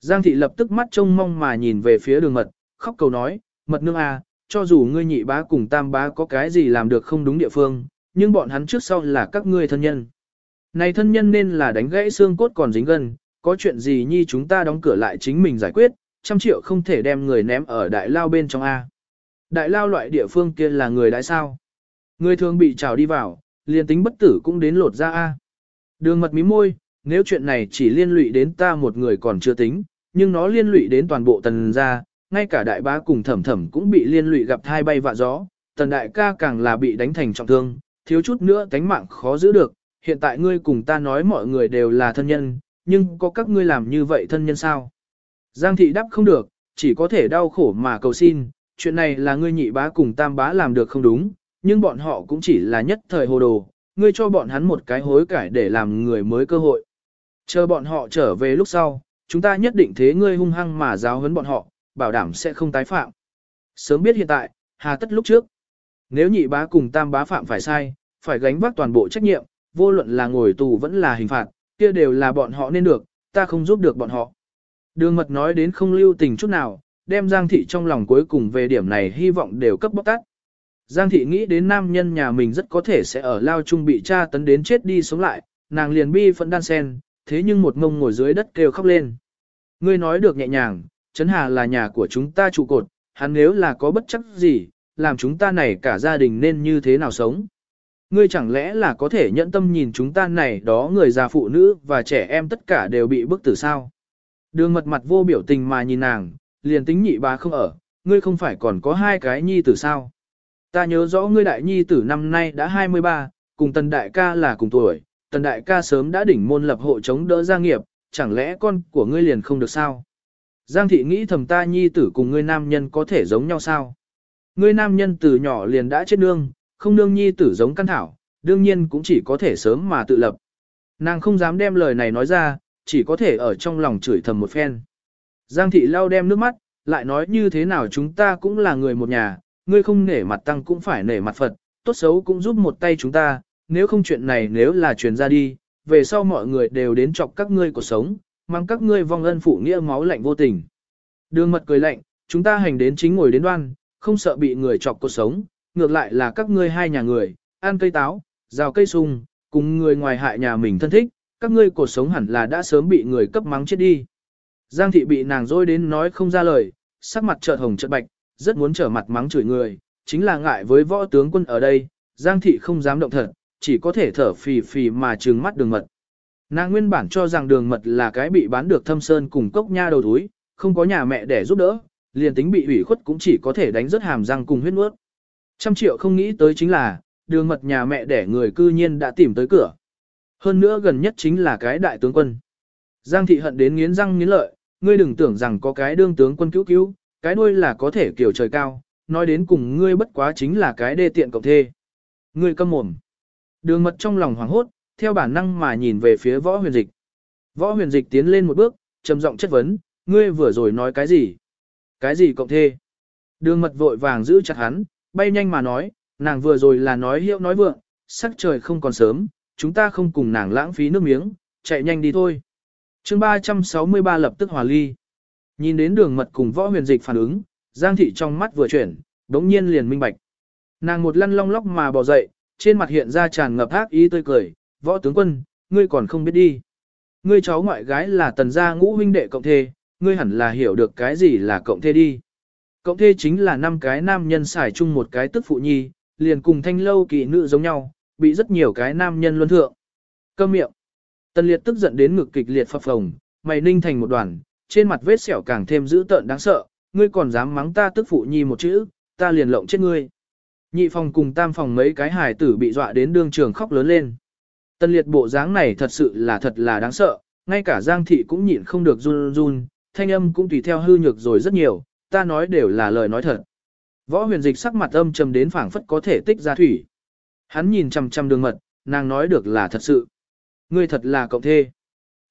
Giang thị lập tức mắt trông mong mà nhìn về phía đường mật, khóc cầu nói, mật nương à, cho dù ngươi nhị bá cùng tam bá có cái gì làm được không đúng địa phương, nhưng bọn hắn trước sau là các ngươi thân nhân. Này thân nhân nên là đánh gãy xương cốt còn dính gần, có chuyện gì nhi chúng ta đóng cửa lại chính mình giải quyết, trăm triệu không thể đem người ném ở đại lao bên trong A. Đại lao loại địa phương kia là người đại sao. Người thường bị trào đi vào, liền tính bất tử cũng đến lột ra A. Đường mật mí môi, nếu chuyện này chỉ liên lụy đến ta một người còn chưa tính, nhưng nó liên lụy đến toàn bộ tần gia, ngay cả đại bá cùng thẩm thẩm cũng bị liên lụy gặp thai bay vạ gió, tần đại ca càng là bị đánh thành trọng thương, thiếu chút nữa tánh mạng khó giữ được, hiện tại ngươi cùng ta nói mọi người đều là thân nhân, nhưng có các ngươi làm như vậy thân nhân sao? Giang thị đáp không được, chỉ có thể đau khổ mà cầu xin, chuyện này là ngươi nhị bá cùng tam bá làm được không đúng, nhưng bọn họ cũng chỉ là nhất thời hồ đồ, ngươi cho bọn hắn một cái hối cải để làm người mới cơ hội. Chờ bọn họ trở về lúc sau, chúng ta nhất định thế ngươi hung hăng mà giáo huấn bọn họ, bảo đảm sẽ không tái phạm. Sớm biết hiện tại, hà tất lúc trước. Nếu nhị bá cùng tam bá phạm phải sai, phải gánh vác toàn bộ trách nhiệm, vô luận là ngồi tù vẫn là hình phạt, kia đều là bọn họ nên được, ta không giúp được bọn họ. Đường mật nói đến không lưu tình chút nào, đem Giang thị trong lòng cuối cùng về điểm này hy vọng đều cấp bóc tát. Giang thị nghĩ đến nam nhân nhà mình rất có thể sẽ ở lao chung bị cha tấn đến chết đi sống lại, nàng liền bi phẫn đan sen, thế nhưng một ngông ngồi dưới đất kêu khóc lên. Ngươi nói được nhẹ nhàng, Trấn Hà là nhà của chúng ta trụ cột, hắn nếu là có bất chấp gì, làm chúng ta này cả gia đình nên như thế nào sống. Ngươi chẳng lẽ là có thể nhẫn tâm nhìn chúng ta này đó người già phụ nữ và trẻ em tất cả đều bị bức tử sao? Đường mật mặt vô biểu tình mà nhìn nàng, liền tính nhị bà không ở, ngươi không phải còn có hai cái nhi tử sao? Ta nhớ rõ ngươi đại nhi tử năm nay đã 23, cùng tần đại ca là cùng tuổi, tần đại ca sớm đã đỉnh môn lập hộ chống đỡ gia nghiệp, chẳng lẽ con của ngươi liền không được sao? Giang thị nghĩ thầm ta nhi tử cùng ngươi nam nhân có thể giống nhau sao? Ngươi nam nhân từ nhỏ liền đã chết nương, không nương nhi tử giống căn thảo, đương nhiên cũng chỉ có thể sớm mà tự lập. Nàng không dám đem lời này nói ra, chỉ có thể ở trong lòng chửi thầm một phen. Giang thị lau đem nước mắt, lại nói như thế nào chúng ta cũng là người một nhà, ngươi không nể mặt tăng cũng phải nể mặt Phật, tốt xấu cũng giúp một tay chúng ta, nếu không chuyện này nếu là truyền ra đi, về sau mọi người đều đến chọc các ngươi cuộc sống, mang các ngươi vong ân phụ nghĩa máu lạnh vô tình. Đường mật cười lạnh, chúng ta hành đến chính ngồi đến đoan, không sợ bị người chọc cuộc sống, ngược lại là các ngươi hai nhà người, ăn cây táo, rào cây sung, cùng người ngoài hại nhà mình thân thích, các ngươi cuộc sống hẳn là đã sớm bị người cấp mắng chết đi. Giang thị bị nàng dối đến nói không ra lời, sắc mặt chợt hồng chợt bạch, rất muốn trở mặt mắng chửi người, chính là ngại với võ tướng quân ở đây, Giang thị không dám động thật, chỉ có thể thở phì phì mà trừng mắt đường mật. Nàng nguyên bản cho rằng đường mật là cái bị bán được thâm sơn cùng cốc nha đầu túi, không có nhà mẹ để giúp đỡ, liền tính bị ủy khuất cũng chỉ có thể đánh rất hàm răng cùng huyết nuốt. Trăm triệu không nghĩ tới chính là, đường mật nhà mẹ để người cư nhiên đã tìm tới cửa. Hơn nữa gần nhất chính là cái đại tướng quân. Giang thị hận đến nghiến răng nghiến lợi, ngươi đừng tưởng rằng có cái đương tướng quân cứu cứu, cái đuôi là có thể kiểu trời cao, nói đến cùng ngươi bất quá chính là cái đê tiện cộng thê. Ngươi câm mồm. Đường mật trong lòng hoảng hốt, theo bản năng mà nhìn về phía võ huyền dịch. Võ huyền dịch tiến lên một bước, trầm giọng chất vấn, ngươi vừa rồi nói cái gì? Cái gì cộng thê? Đường mật vội vàng giữ chặt hắn, bay nhanh mà nói, nàng vừa rồi là nói hiệu nói vượng, sắc trời không còn sớm, chúng ta không cùng nàng lãng phí nước miếng, chạy nhanh đi thôi. chương 363 lập tức hòa ly. Nhìn đến đường mật cùng võ huyền dịch phản ứng, Giang thị trong mắt vừa chuyển, đống nhiên liền minh bạch. Nàng một lăn long lóc mà bò dậy, trên mặt hiện ra tràn ngập ác ý tươi cười, võ tướng quân, ngươi còn không biết đi. Ngươi cháu ngoại gái là tần gia ngũ huynh đệ cộng thê, ngươi hẳn là hiểu được cái gì là cộng thê đi. Cộng thê chính là năm cái nam nhân xài chung một cái tức phụ nhi, liền cùng thanh lâu kỳ nữ giống nhau, bị rất nhiều cái nam nhân luân thượng. Câm miệng. Tần liệt tức giận đến ngực kịch liệt phập phồng, mày ninh thành một đoàn, trên mặt vết sẹo càng thêm dữ tợn đáng sợ, ngươi còn dám mắng ta tức phụ nhi một chữ, ta liền lộng chết ngươi. Nhị phòng cùng tam phòng mấy cái hài tử bị dọa đến đương trường khóc lớn lên. Tần liệt bộ dáng này thật sự là thật là đáng sợ, ngay cả Giang thị cũng nhịn không được run run, thanh âm cũng tùy theo hư nhược rồi rất nhiều, ta nói đều là lời nói thật. Võ huyền dịch sắc mặt âm trầm đến phảng phất có thể tích ra thủy. Hắn nhìn chằm chằm đường mật, nàng nói được là thật sự. Ngươi thật là cộng thê.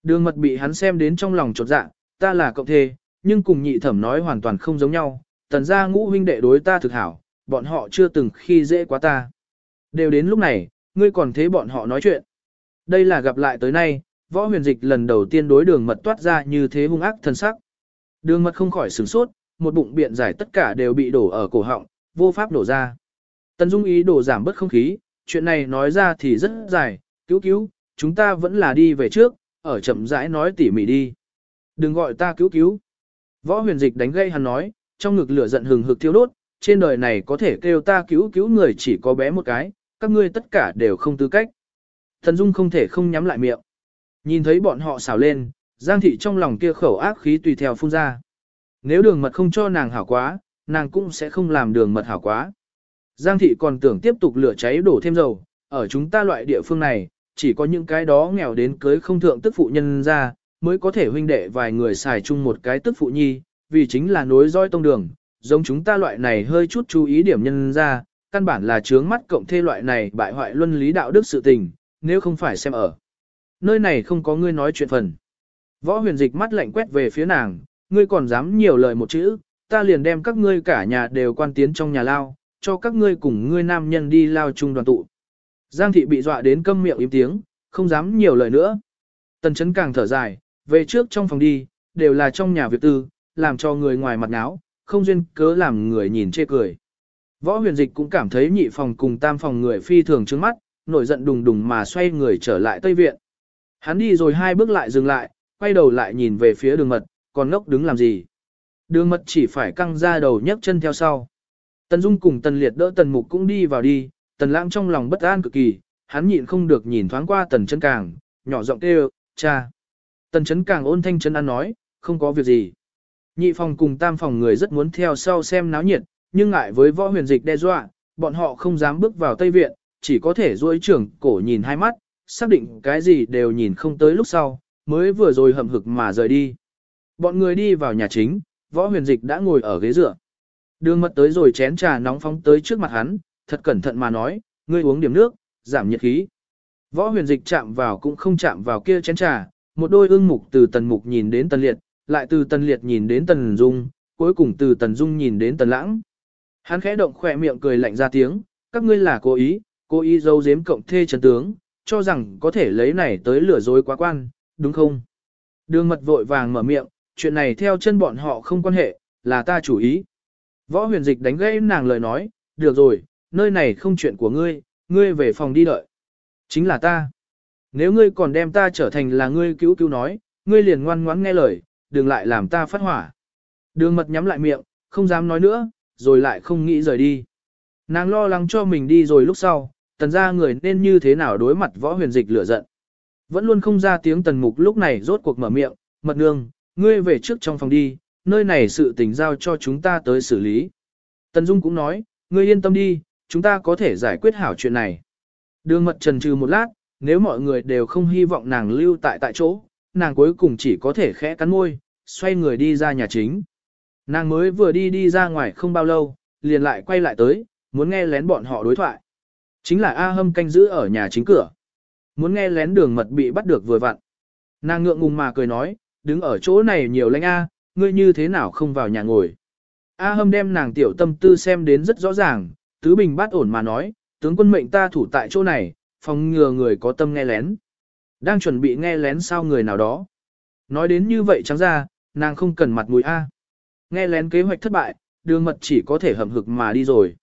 Đường mật bị hắn xem đến trong lòng chột dạ, ta là cộng thê, nhưng cùng nhị thẩm nói hoàn toàn không giống nhau. Tần gia ngũ huynh đệ đối ta thực hảo, bọn họ chưa từng khi dễ quá ta. Đều đến lúc này, ngươi còn thế bọn họ nói chuyện. Đây là gặp lại tới nay, võ huyền dịch lần đầu tiên đối đường mật toát ra như thế hung ác thân sắc. Đường mật không khỏi sửng sốt, một bụng biện giải tất cả đều bị đổ ở cổ họng, vô pháp đổ ra. Tần Dung ý đổ giảm bớt không khí, chuyện này nói ra thì rất dài, cứu cứu, chúng ta vẫn là đi về trước, ở chậm rãi nói tỉ mỉ đi. Đừng gọi ta cứu cứu. Võ huyền dịch đánh gây hắn nói, trong ngực lửa giận hừng hực thiêu đốt, trên đời này có thể kêu ta cứu cứu người chỉ có bé một cái, các ngươi tất cả đều không tư cách. Thần Dung không thể không nhắm lại miệng. Nhìn thấy bọn họ xào lên, Giang thị trong lòng kia khẩu ác khí tùy theo phun ra. Nếu đường mật không cho nàng hảo quá, nàng cũng sẽ không làm đường mật hảo quá. Giang thị còn tưởng tiếp tục lửa cháy đổ thêm dầu, ở chúng ta loại địa phương này, chỉ có những cái đó nghèo đến cưới không thượng tức phụ nhân ra, mới có thể huynh đệ vài người xài chung một cái tức phụ nhi, vì chính là nối roi tông đường, giống chúng ta loại này hơi chút chú ý điểm nhân ra, căn bản là chướng mắt cộng thê loại này bại hoại luân lý đạo đức sự tình, nếu không phải xem ở. Nơi này không có ngươi nói chuyện phần. Võ huyền dịch mắt lạnh quét về phía nàng, ngươi còn dám nhiều lời một chữ, ta liền đem các ngươi cả nhà đều quan tiến trong nhà lao, cho các ngươi cùng ngươi nam nhân đi lao chung đoàn tụ. Giang thị bị dọa đến câm miệng im tiếng, không dám nhiều lời nữa. Tần chấn càng thở dài, về trước trong phòng đi, đều là trong nhà việc tư, làm cho người ngoài mặt náo, không duyên cớ làm người nhìn chê cười. Võ huyền dịch cũng cảm thấy nhị phòng cùng tam phòng người phi thường trước mắt, nổi giận đùng đùng mà xoay người trở lại Tây Viện. Hắn đi rồi hai bước lại dừng lại, quay đầu lại nhìn về phía đường mật, còn ngốc đứng làm gì. Đường mật chỉ phải căng ra đầu nhấc chân theo sau. Tần Dung cùng Tần Liệt đỡ Tần Mục cũng đi vào đi, Tần Lãng trong lòng bất an cực kỳ, hắn nhịn không được nhìn thoáng qua Tần Chân Càng, nhỏ giọng kêu, cha. Tần chân Càng ôn thanh chân ăn nói, không có việc gì. Nhị phòng cùng tam phòng người rất muốn theo sau xem náo nhiệt, nhưng ngại với võ huyền dịch đe dọa, bọn họ không dám bước vào Tây Viện, chỉ có thể duỗi trưởng cổ nhìn hai mắt, xác định cái gì đều nhìn không tới lúc sau, mới vừa rồi hậm hực mà rời đi. Bọn người đi vào nhà chính, võ huyền dịch đã ngồi ở ghế dựa. Đường mật tới rồi chén trà nóng phóng tới trước mặt hắn, thật cẩn thận mà nói, ngươi uống điểm nước, giảm nhiệt khí. Võ huyền dịch chạm vào cũng không chạm vào kia chén trà, một đôi ương mục từ tần mục nhìn đến tần liệt, lại từ tần liệt nhìn đến tần dung, cuối cùng từ tần dung nhìn đến tần lãng. Hắn khẽ động khỏe miệng cười lạnh ra tiếng, các ngươi là cố ý, cố ý dâu dếm cộng thê trần tướng, cho rằng có thể lấy này tới lừa dối quá quan, đúng không? Đường mật vội vàng mở miệng, chuyện này theo chân bọn họ không quan hệ, là ta chủ ý. Võ huyền dịch đánh gãy nàng lời nói, được rồi, nơi này không chuyện của ngươi, ngươi về phòng đi đợi. Chính là ta. Nếu ngươi còn đem ta trở thành là ngươi cứu cứu nói, ngươi liền ngoan ngoãn nghe lời, đừng lại làm ta phát hỏa. Đường mật nhắm lại miệng, không dám nói nữa, rồi lại không nghĩ rời đi. Nàng lo lắng cho mình đi rồi lúc sau, tần ra người nên như thế nào đối mặt võ huyền dịch lửa giận. Vẫn luôn không ra tiếng tần mục lúc này rốt cuộc mở miệng, mật nương, ngươi về trước trong phòng đi, nơi này sự tình giao cho chúng ta tới xử lý. Tần Dung cũng nói, ngươi yên tâm đi, chúng ta có thể giải quyết hảo chuyện này. Đường mật trần trừ một lát, nếu mọi người đều không hy vọng nàng lưu tại tại chỗ, nàng cuối cùng chỉ có thể khẽ cắn môi, xoay người đi ra nhà chính. Nàng mới vừa đi đi ra ngoài không bao lâu, liền lại quay lại tới, muốn nghe lén bọn họ đối thoại. Chính là A Hâm canh giữ ở nhà chính cửa. Muốn nghe lén đường mật bị bắt được vừa vặn. Nàng ngượng ngùng mà cười nói, đứng ở chỗ này nhiều lãnh A, ngươi như thế nào không vào nhà ngồi. A Hâm đem nàng tiểu tâm tư xem đến rất rõ ràng, tứ bình bát ổn mà nói, tướng quân mệnh ta thủ tại chỗ này, phòng ngừa người có tâm nghe lén. Đang chuẩn bị nghe lén sao người nào đó. Nói đến như vậy trắng ra, nàng không cần mặt mũi A. Nghe lén kế hoạch thất bại, đường mật chỉ có thể hầm hực mà đi rồi.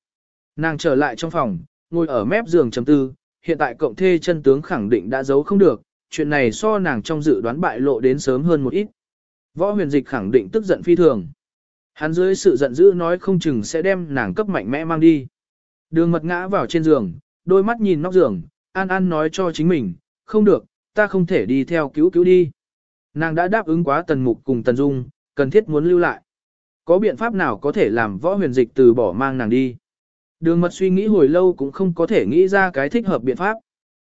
Nàng trở lại trong phòng, ngồi ở mép giường chấm tư, hiện tại cộng thê chân tướng khẳng định đã giấu không được, chuyện này so nàng trong dự đoán bại lộ đến sớm hơn một ít. Võ huyền dịch khẳng định tức giận phi thường. Hắn dưới sự giận dữ nói không chừng sẽ đem nàng cấp mạnh mẽ mang đi. Đường mật ngã vào trên giường, đôi mắt nhìn nóc giường, an an nói cho chính mình, không được, ta không thể đi theo cứu cứu đi. Nàng đã đáp ứng quá tần mục cùng tần dung, cần thiết muốn lưu lại. Có biện pháp nào có thể làm võ huyền dịch từ bỏ mang nàng đi. Đường mật suy nghĩ hồi lâu cũng không có thể nghĩ ra cái thích hợp biện pháp.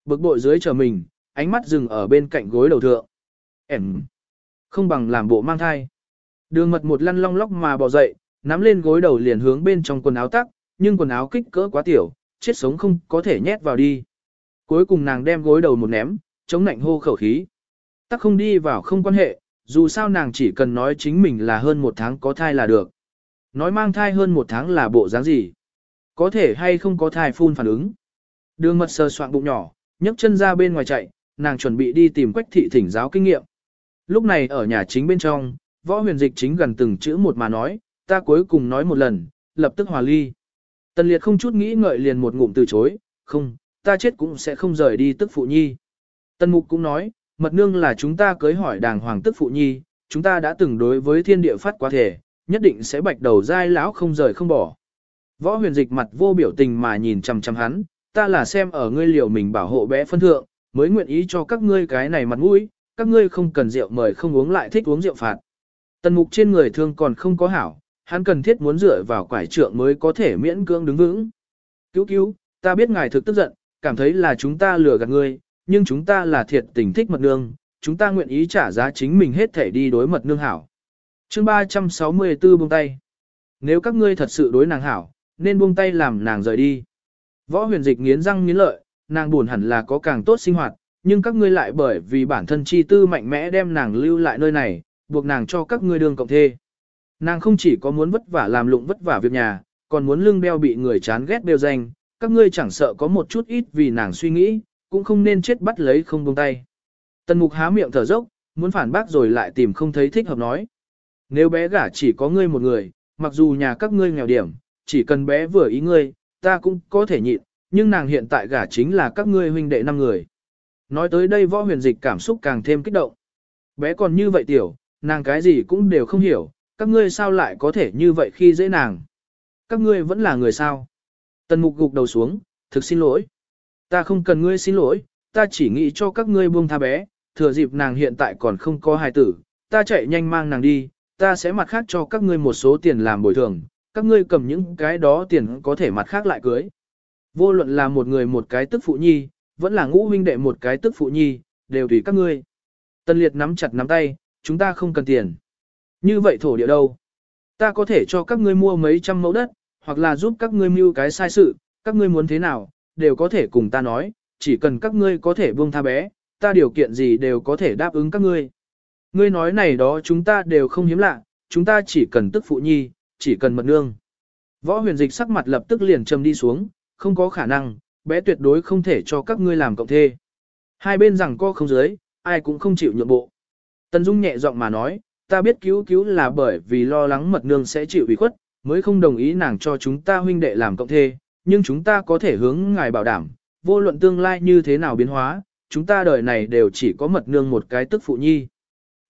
Bực bội dưới chờ mình, ánh mắt dừng ở bên cạnh gối đầu thượng. Em không bằng làm bộ mang thai. Đường mật một lăn long lóc mà bò dậy, nắm lên gối đầu liền hướng bên trong quần áo tắc, nhưng quần áo kích cỡ quá tiểu, chết sống không có thể nhét vào đi. Cuối cùng nàng đem gối đầu một ném, chống nạnh hô khẩu khí. Tắc không đi vào không quan hệ, dù sao nàng chỉ cần nói chính mình là hơn một tháng có thai là được. Nói mang thai hơn một tháng là bộ dáng gì? Có thể hay không có thai phun phản ứng. Đường mật sờ soạn bụng nhỏ, nhấc chân ra bên ngoài chạy, nàng chuẩn bị đi tìm quách thị thỉnh giáo kinh nghiệm. Lúc này ở nhà chính bên trong, võ huyền dịch chính gần từng chữ một mà nói, ta cuối cùng nói một lần, lập tức hòa ly. Tần liệt không chút nghĩ ngợi liền một ngụm từ chối, không, ta chết cũng sẽ không rời đi tức phụ nhi. Tân mục cũng nói, mật nương là chúng ta cưới hỏi đàng hoàng tức phụ nhi, chúng ta đã từng đối với thiên địa phát quá thể, nhất định sẽ bạch đầu dai lão không rời không bỏ. Võ huyền dịch mặt vô biểu tình mà nhìn chằm chằm hắn, ta là xem ở ngươi liều mình bảo hộ bé phân thượng, mới nguyện ý cho các ngươi cái này mặt mũi, các ngươi không cần rượu mời không uống lại thích uống rượu phạt. Tần mục trên người thương còn không có hảo, hắn cần thiết muốn dựa vào quải trượng mới có thể miễn cưỡng đứng vững. Cứu cứu, ta biết ngài thực tức giận, cảm thấy là chúng ta lừa gạt ngươi, nhưng chúng ta là thiệt tình thích mật nương, chúng ta nguyện ý trả giá chính mình hết thể đi đối mật nương hảo. chương 364 buông tay. Nếu các ngươi thật sự đối nàng hảo, nên buông tay làm nàng rời đi. Võ huyền dịch nghiến răng nghiến lợi, nàng buồn hẳn là có càng tốt sinh hoạt, nhưng các ngươi lại bởi vì bản thân chi tư mạnh mẽ đem nàng lưu lại nơi này, buộc nàng cho các ngươi đường cộng thê. Nàng không chỉ có muốn vất vả làm lụng vất vả việc nhà, còn muốn lưng beo bị người chán ghét bêu danh, các ngươi chẳng sợ có một chút ít vì nàng suy nghĩ, cũng không nên chết bắt lấy không buông tay. Tần mục há miệng thở dốc, muốn phản bác rồi lại tìm không thấy thích hợp nói. Nếu bé gả chỉ có ngươi một người, mặc dù nhà các ngươi nghèo điểm, chỉ cần bé vừa ý ngươi, ta cũng có thể nhịn, nhưng nàng hiện tại gả chính là các ngươi huynh đệ năm người. Nói tới đây võ huyền dịch cảm xúc càng thêm kích động. Bé còn như vậy tiểu, nàng cái gì cũng đều không hiểu, các ngươi sao lại có thể như vậy khi dễ nàng. Các ngươi vẫn là người sao. Tần mục gục đầu xuống, thực xin lỗi. Ta không cần ngươi xin lỗi, ta chỉ nghĩ cho các ngươi buông tha bé, thừa dịp nàng hiện tại còn không có hài tử, ta chạy nhanh mang nàng đi, ta sẽ mặt khác cho các ngươi một số tiền làm bồi thường, các ngươi cầm những cái đó tiền có thể mặt khác lại cưới. Vô luận là một người một cái tức phụ nhi, vẫn là ngũ huynh đệ một cái tức phụ nhi, đều tùy các ngươi. Tân liệt nắm chặt nắm tay, chúng ta không cần tiền. Như vậy thổ địa đâu? Ta có thể cho các ngươi mua mấy trăm mẫu đất, hoặc là giúp các ngươi mưu cái sai sự, các ngươi muốn thế nào, đều có thể cùng ta nói, chỉ cần các ngươi có thể buông tha bé, ta điều kiện gì đều có thể đáp ứng các ngươi. Ngươi nói này đó chúng ta đều không hiếm lạ, chúng ta chỉ cần tức phụ nhi, chỉ cần mật nương. Võ huyền dịch sắc mặt lập tức liền trầm đi xuống, không có khả năng, bé tuyệt đối không thể cho các ngươi làm cộng thê. Hai bên rằng co không dưới, ai cũng không chịu nhượng bộ. Tần Dung nhẹ giọng mà nói, ta biết cứu cứu là bởi vì lo lắng mật nương sẽ chịu ủy khuất, mới không đồng ý nàng cho chúng ta huynh đệ làm cộng thê, nhưng chúng ta có thể hướng ngài bảo đảm, vô luận tương lai như thế nào biến hóa, chúng ta đời này đều chỉ có mật nương một cái tức phụ nhi.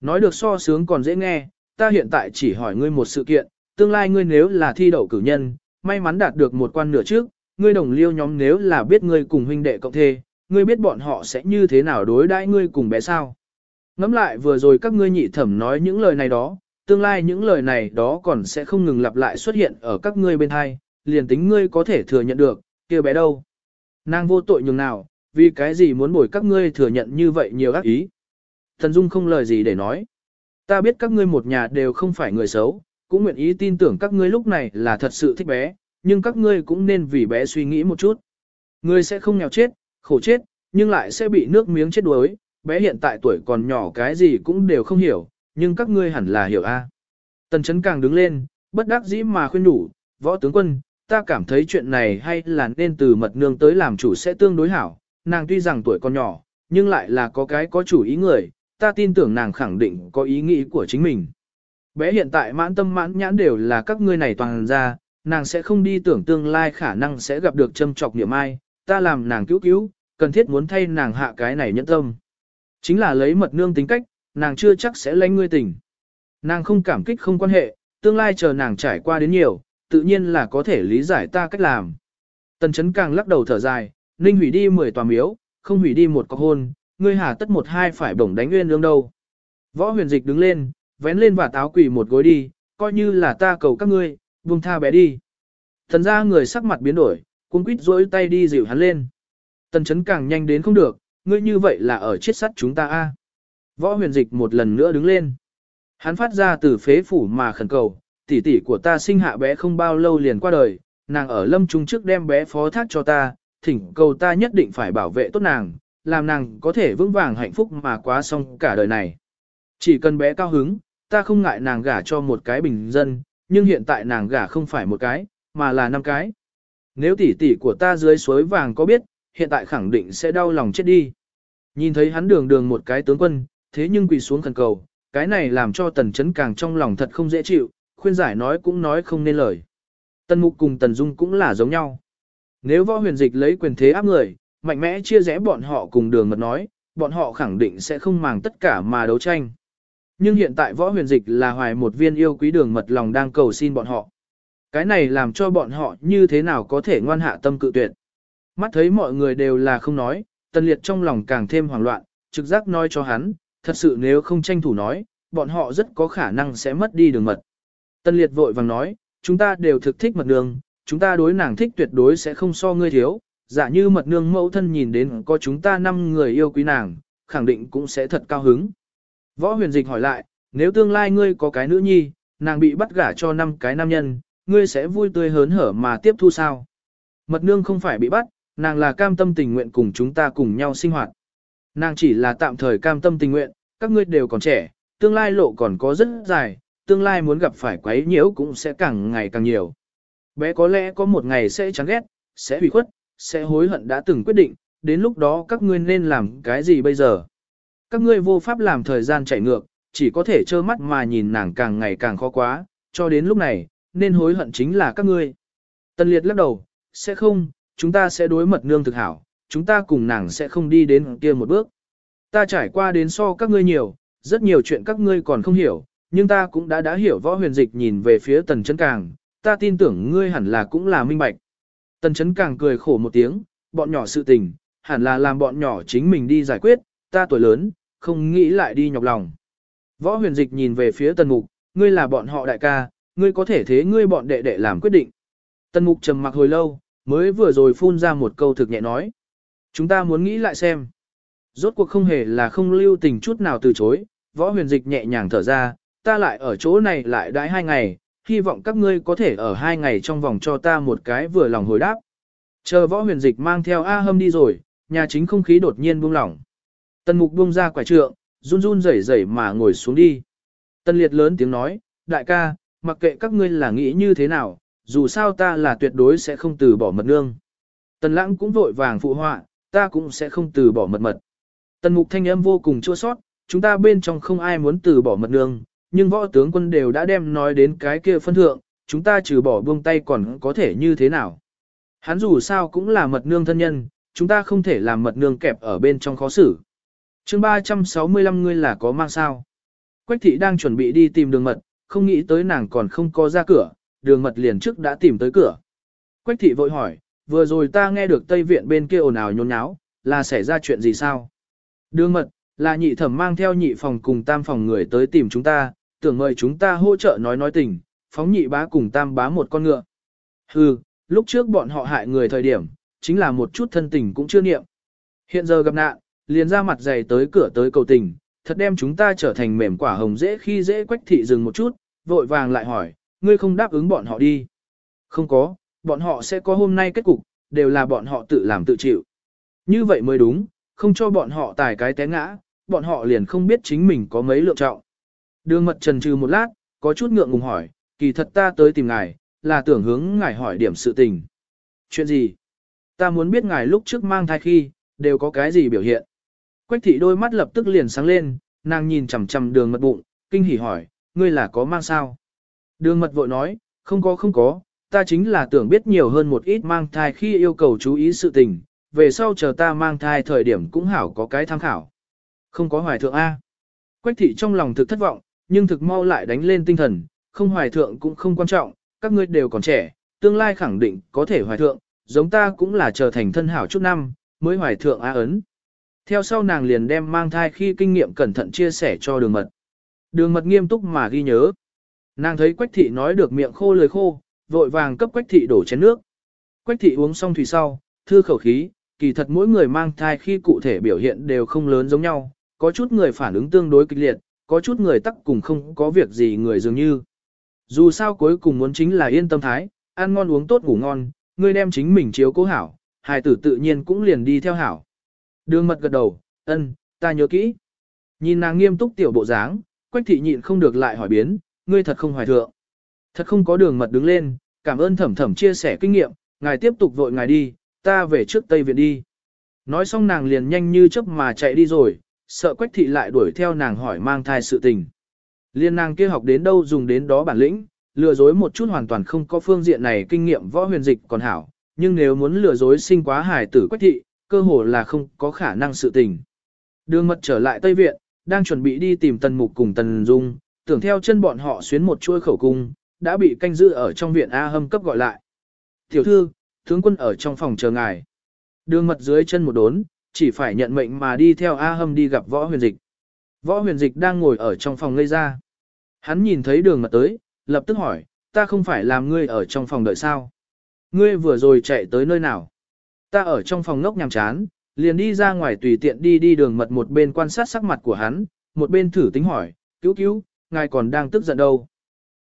Nói được so sướng còn dễ nghe, ta hiện tại chỉ hỏi ngươi một sự kiện, tương lai ngươi nếu là thi đậu cử nhân, may mắn đạt được một quan nửa trước, ngươi đồng liêu nhóm nếu là biết ngươi cùng huynh đệ cộng thê, ngươi biết bọn họ sẽ như thế nào đối đãi ngươi cùng bé sao. Ngắm lại vừa rồi các ngươi nhị thẩm nói những lời này đó, tương lai những lời này đó còn sẽ không ngừng lặp lại xuất hiện ở các ngươi bên hai, liền tính ngươi có thể thừa nhận được, kia bé đâu. Nàng vô tội nhường nào, vì cái gì muốn bồi các ngươi thừa nhận như vậy nhiều ác ý. Thần Dung không lời gì để nói. Ta biết các ngươi một nhà đều không phải người xấu, cũng nguyện ý tin tưởng các ngươi lúc này là thật sự thích bé, nhưng các ngươi cũng nên vì bé suy nghĩ một chút. Ngươi sẽ không nghèo chết, khổ chết, nhưng lại sẽ bị nước miếng chết đuối, bé hiện tại tuổi còn nhỏ cái gì cũng đều không hiểu, nhưng các ngươi hẳn là hiểu a. Tần chấn càng đứng lên, bất đắc dĩ mà khuyên nhủ võ tướng quân, ta cảm thấy chuyện này hay là nên từ mật nương tới làm chủ sẽ tương đối hảo, nàng tuy rằng tuổi còn nhỏ, nhưng lại là có cái có chủ ý người, ta tin tưởng nàng khẳng định có ý nghĩ của chính mình. Bé hiện tại mãn tâm mãn nhãn đều là các ngươi này toàn ra, nàng sẽ không đi tưởng tương lai khả năng sẽ gặp được châm trọc niệm ai, ta làm nàng cứu cứu, cần thiết muốn thay nàng hạ cái này nhẫn tâm. Chính là lấy mật nương tính cách, nàng chưa chắc sẽ lánh ngươi tình. Nàng không cảm kích không quan hệ, tương lai chờ nàng trải qua đến nhiều, tự nhiên là có thể lý giải ta cách làm. Tần chấn càng lắc đầu thở dài, ninh hủy đi 10 tòa miếu, không hủy đi một cọc hôn, ngươi hà tất một hai phải bổng đánh nguyên lương đâu. Võ huyền dịch đứng lên, vén lên và táo quỷ một gối đi, coi như là ta cầu các ngươi, buông tha bé đi. Thần ra người sắc mặt biến đổi, cuống quýt rỗi tay đi dịu hắn lên. Tần chấn càng nhanh đến không được, ngươi như vậy là ở chết sắt chúng ta a. Võ huyền dịch một lần nữa đứng lên. Hắn phát ra từ phế phủ mà khẩn cầu, tỷ tỷ của ta sinh hạ bé không bao lâu liền qua đời, nàng ở lâm trung trước đem bé phó thác cho ta, thỉnh cầu ta nhất định phải bảo vệ tốt nàng, làm nàng có thể vững vàng hạnh phúc mà quá xong cả đời này. Chỉ cần bé cao hứng, ta không ngại nàng gả cho một cái bình dân, nhưng hiện tại nàng gả không phải một cái, mà là năm cái. Nếu tỷ tỷ của ta dưới suối vàng có biết, hiện tại khẳng định sẽ đau lòng chết đi. Nhìn thấy hắn đường đường một cái tướng quân, thế nhưng quỳ xuống khẩn cầu, cái này làm cho tần chấn càng trong lòng thật không dễ chịu, khuyên giải nói cũng nói không nên lời. Tần mục cùng tần dung cũng là giống nhau. Nếu võ huyền dịch lấy quyền thế áp người, mạnh mẽ chia rẽ bọn họ cùng đường mật nói, bọn họ khẳng định sẽ không màng tất cả mà đấu tranh. Nhưng hiện tại võ huyền dịch là hoài một viên yêu quý đường mật lòng đang cầu xin bọn họ. Cái này làm cho bọn họ như thế nào có thể ngoan hạ tâm cự tuyệt. Mắt thấy mọi người đều là không nói, tần liệt trong lòng càng thêm hoảng loạn, trực giác nói cho hắn, thật sự nếu không tranh thủ nói, bọn họ rất có khả năng sẽ mất đi đường mật. Tân liệt vội vàng nói, chúng ta đều thực thích mật nương, chúng ta đối nàng thích tuyệt đối sẽ không so ngươi thiếu, giả như mật nương mẫu thân nhìn đến có chúng ta năm người yêu quý nàng, khẳng định cũng sẽ thật cao hứng. Võ huyền dịch hỏi lại, nếu tương lai ngươi có cái nữ nhi, nàng bị bắt gả cho năm cái nam nhân, ngươi sẽ vui tươi hớn hở mà tiếp thu sao? Mật nương không phải bị bắt, nàng là cam tâm tình nguyện cùng chúng ta cùng nhau sinh hoạt. Nàng chỉ là tạm thời cam tâm tình nguyện, các ngươi đều còn trẻ, tương lai lộ còn có rất dài, tương lai muốn gặp phải quấy nhiễu cũng sẽ càng ngày càng nhiều. Bé có lẽ có một ngày sẽ chán ghét, sẽ hủy khuất, sẽ hối hận đã từng quyết định, đến lúc đó các ngươi nên làm cái gì bây giờ? Các ngươi vô pháp làm thời gian chạy ngược, chỉ có thể trơ mắt mà nhìn nàng càng ngày càng khó quá, cho đến lúc này, nên hối hận chính là các ngươi. Tân liệt lắc đầu, sẽ không, chúng ta sẽ đối mật nương thực hảo, chúng ta cùng nàng sẽ không đi đến kia một bước. Ta trải qua đến so các ngươi nhiều, rất nhiều chuyện các ngươi còn không hiểu, nhưng ta cũng đã đã hiểu võ huyền dịch nhìn về phía tần chân càng, ta tin tưởng ngươi hẳn là cũng là minh bạch. Tần chấn càng cười khổ một tiếng, bọn nhỏ sự tình, hẳn là làm bọn nhỏ chính mình đi giải quyết, ta tuổi lớn, không nghĩ lại đi nhọc lòng. Võ huyền dịch nhìn về phía tần mục, ngươi là bọn họ đại ca, ngươi có thể thế ngươi bọn đệ đệ làm quyết định. Tần mục trầm mặc hồi lâu, mới vừa rồi phun ra một câu thực nhẹ nói. Chúng ta muốn nghĩ lại xem. Rốt cuộc không hề là không lưu tình chút nào từ chối, võ huyền dịch nhẹ nhàng thở ra, ta lại ở chỗ này lại đãi hai ngày, hy vọng các ngươi có thể ở hai ngày trong vòng cho ta một cái vừa lòng hồi đáp. Chờ võ huyền dịch mang theo A hâm đi rồi, nhà chính không khí đột nhiên buông lỏng. Tần mục buông ra quả trượng, run run rẩy rẩy mà ngồi xuống đi. Tần liệt lớn tiếng nói, đại ca, mặc kệ các ngươi là nghĩ như thế nào, dù sao ta là tuyệt đối sẽ không từ bỏ mật nương. Tần lãng cũng vội vàng phụ họa, ta cũng sẽ không từ bỏ mật mật. Tần mục thanh âm vô cùng chua sót, chúng ta bên trong không ai muốn từ bỏ mật nương, nhưng võ tướng quân đều đã đem nói đến cái kia phân thượng, chúng ta trừ bỏ buông tay còn có thể như thế nào. Hắn dù sao cũng là mật nương thân nhân, chúng ta không thể làm mật nương kẹp ở bên trong khó xử. chương 365 ngươi là có mang sao. Quách thị đang chuẩn bị đi tìm đường mật, không nghĩ tới nàng còn không có ra cửa, đường mật liền trước đã tìm tới cửa. Quách thị vội hỏi, vừa rồi ta nghe được Tây Viện bên kia ồn ào nhốn nháo, là xảy ra chuyện gì sao? Đường mật, là nhị thẩm mang theo nhị phòng cùng tam phòng người tới tìm chúng ta, tưởng mời chúng ta hỗ trợ nói nói tình, phóng nhị bá cùng tam bá một con ngựa. Hừ, lúc trước bọn họ hại người thời điểm, chính là một chút thân tình cũng chưa niệm. Hiện giờ gặp nạn, liền ra mặt dày tới cửa tới cầu tình, thật đem chúng ta trở thành mềm quả hồng dễ khi dễ quách thị dừng một chút, vội vàng lại hỏi, ngươi không đáp ứng bọn họ đi. Không có, bọn họ sẽ có hôm nay kết cục, đều là bọn họ tự làm tự chịu. Như vậy mới đúng, không cho bọn họ tài cái té ngã, bọn họ liền không biết chính mình có mấy lượng trọng. Đường mật trần trừ một lát, có chút ngượng ngùng hỏi, kỳ thật ta tới tìm ngài, là tưởng hướng ngài hỏi điểm sự tình. Chuyện gì? Ta muốn biết ngài lúc trước mang thai khi, đều có cái gì biểu hiện. Quách thị đôi mắt lập tức liền sáng lên, nàng nhìn chằm chằm đường mật bụng, kinh hỉ hỏi, ngươi là có mang sao? Đường mật vội nói, không có không có, ta chính là tưởng biết nhiều hơn một ít mang thai khi yêu cầu chú ý sự tình, về sau chờ ta mang thai thời điểm cũng hảo có cái tham khảo. Không có hoài thượng A. Quách thị trong lòng thực thất vọng, nhưng thực mau lại đánh lên tinh thần, không hoài thượng cũng không quan trọng, các ngươi đều còn trẻ, tương lai khẳng định có thể hoài thượng, giống ta cũng là trở thành thân hảo chút năm, mới hoài thượng a ấn. Theo sau nàng liền đem mang thai khi kinh nghiệm cẩn thận chia sẻ cho đường mật. Đường mật nghiêm túc mà ghi nhớ. Nàng thấy quách thị nói được miệng khô lời khô, vội vàng cấp quách thị đổ chén nước. Quách thị uống xong thủy sau, thư khẩu khí, kỳ thật mỗi người mang thai khi cụ thể biểu hiện đều không lớn giống nhau, có chút người phản ứng tương đối kịch liệt, có chút người tắc cùng không có việc gì người dường như. Dù sao cuối cùng muốn chính là yên tâm thái, ăn ngon uống tốt ngủ ngon, người đem chính mình chiếu cố hảo, hài tử tự nhiên cũng liền đi theo hảo. Đường mật gật đầu, ân, ta nhớ kỹ. Nhìn nàng nghiêm túc tiểu bộ dáng, quách thị nhịn không được lại hỏi biến, ngươi thật không hoài thượng. Thật không có đường mật đứng lên, cảm ơn thẩm thẩm chia sẻ kinh nghiệm, ngài tiếp tục vội ngài đi, ta về trước Tây Viện đi. Nói xong nàng liền nhanh như chớp mà chạy đi rồi, sợ quách thị lại đuổi theo nàng hỏi mang thai sự tình. Liên nàng kia học đến đâu dùng đến đó bản lĩnh, lừa dối một chút hoàn toàn không có phương diện này kinh nghiệm võ huyền dịch còn hảo, nhưng nếu muốn lừa dối sinh quá hài tử quách thị, cơ hồ là không có khả năng sự tình. Đường mật trở lại Tây Viện, đang chuẩn bị đi tìm Tần Mục cùng Tần Dung, tưởng theo chân bọn họ xuyến một chuôi khẩu cung, đã bị canh giữ ở trong viện A Hâm cấp gọi lại. Tiểu thư, tướng quân ở trong phòng chờ ngài. Đường mật dưới chân một đốn, chỉ phải nhận mệnh mà đi theo A Hâm đi gặp võ huyền dịch. Võ huyền dịch đang ngồi ở trong phòng ngây ra. Hắn nhìn thấy đường mật tới, lập tức hỏi, ta không phải làm ngươi ở trong phòng đợi sao? Ngươi vừa rồi chạy tới nơi nào? Ta ở trong phòng ngốc nhàm chán, liền đi ra ngoài tùy tiện đi đi đường mật một bên quan sát sắc mặt của hắn, một bên thử tính hỏi, cứu cứu, ngài còn đang tức giận đâu?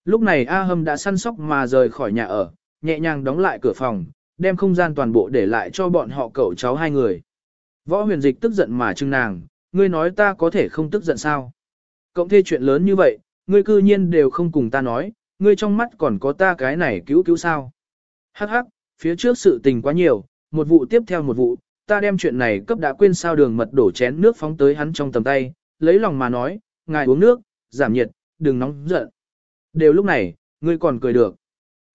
Lúc này A Hâm đã săn sóc mà rời khỏi nhà ở, nhẹ nhàng đóng lại cửa phòng, đem không gian toàn bộ để lại cho bọn họ cậu cháu hai người. Võ huyền dịch tức giận mà chưng nàng, ngươi nói ta có thể không tức giận sao? Cộng thê chuyện lớn như vậy, ngươi cư nhiên đều không cùng ta nói, ngươi trong mắt còn có ta cái này cứu cứu sao? Hắc hắc, phía trước sự tình quá nhiều, một vụ tiếp theo một vụ, ta đem chuyện này cấp đã quên sao đường mật đổ chén nước phóng tới hắn trong tầm tay, lấy lòng mà nói, ngài uống nước, giảm nhiệt, đừng nóng giận. Đều lúc này, ngươi còn cười được.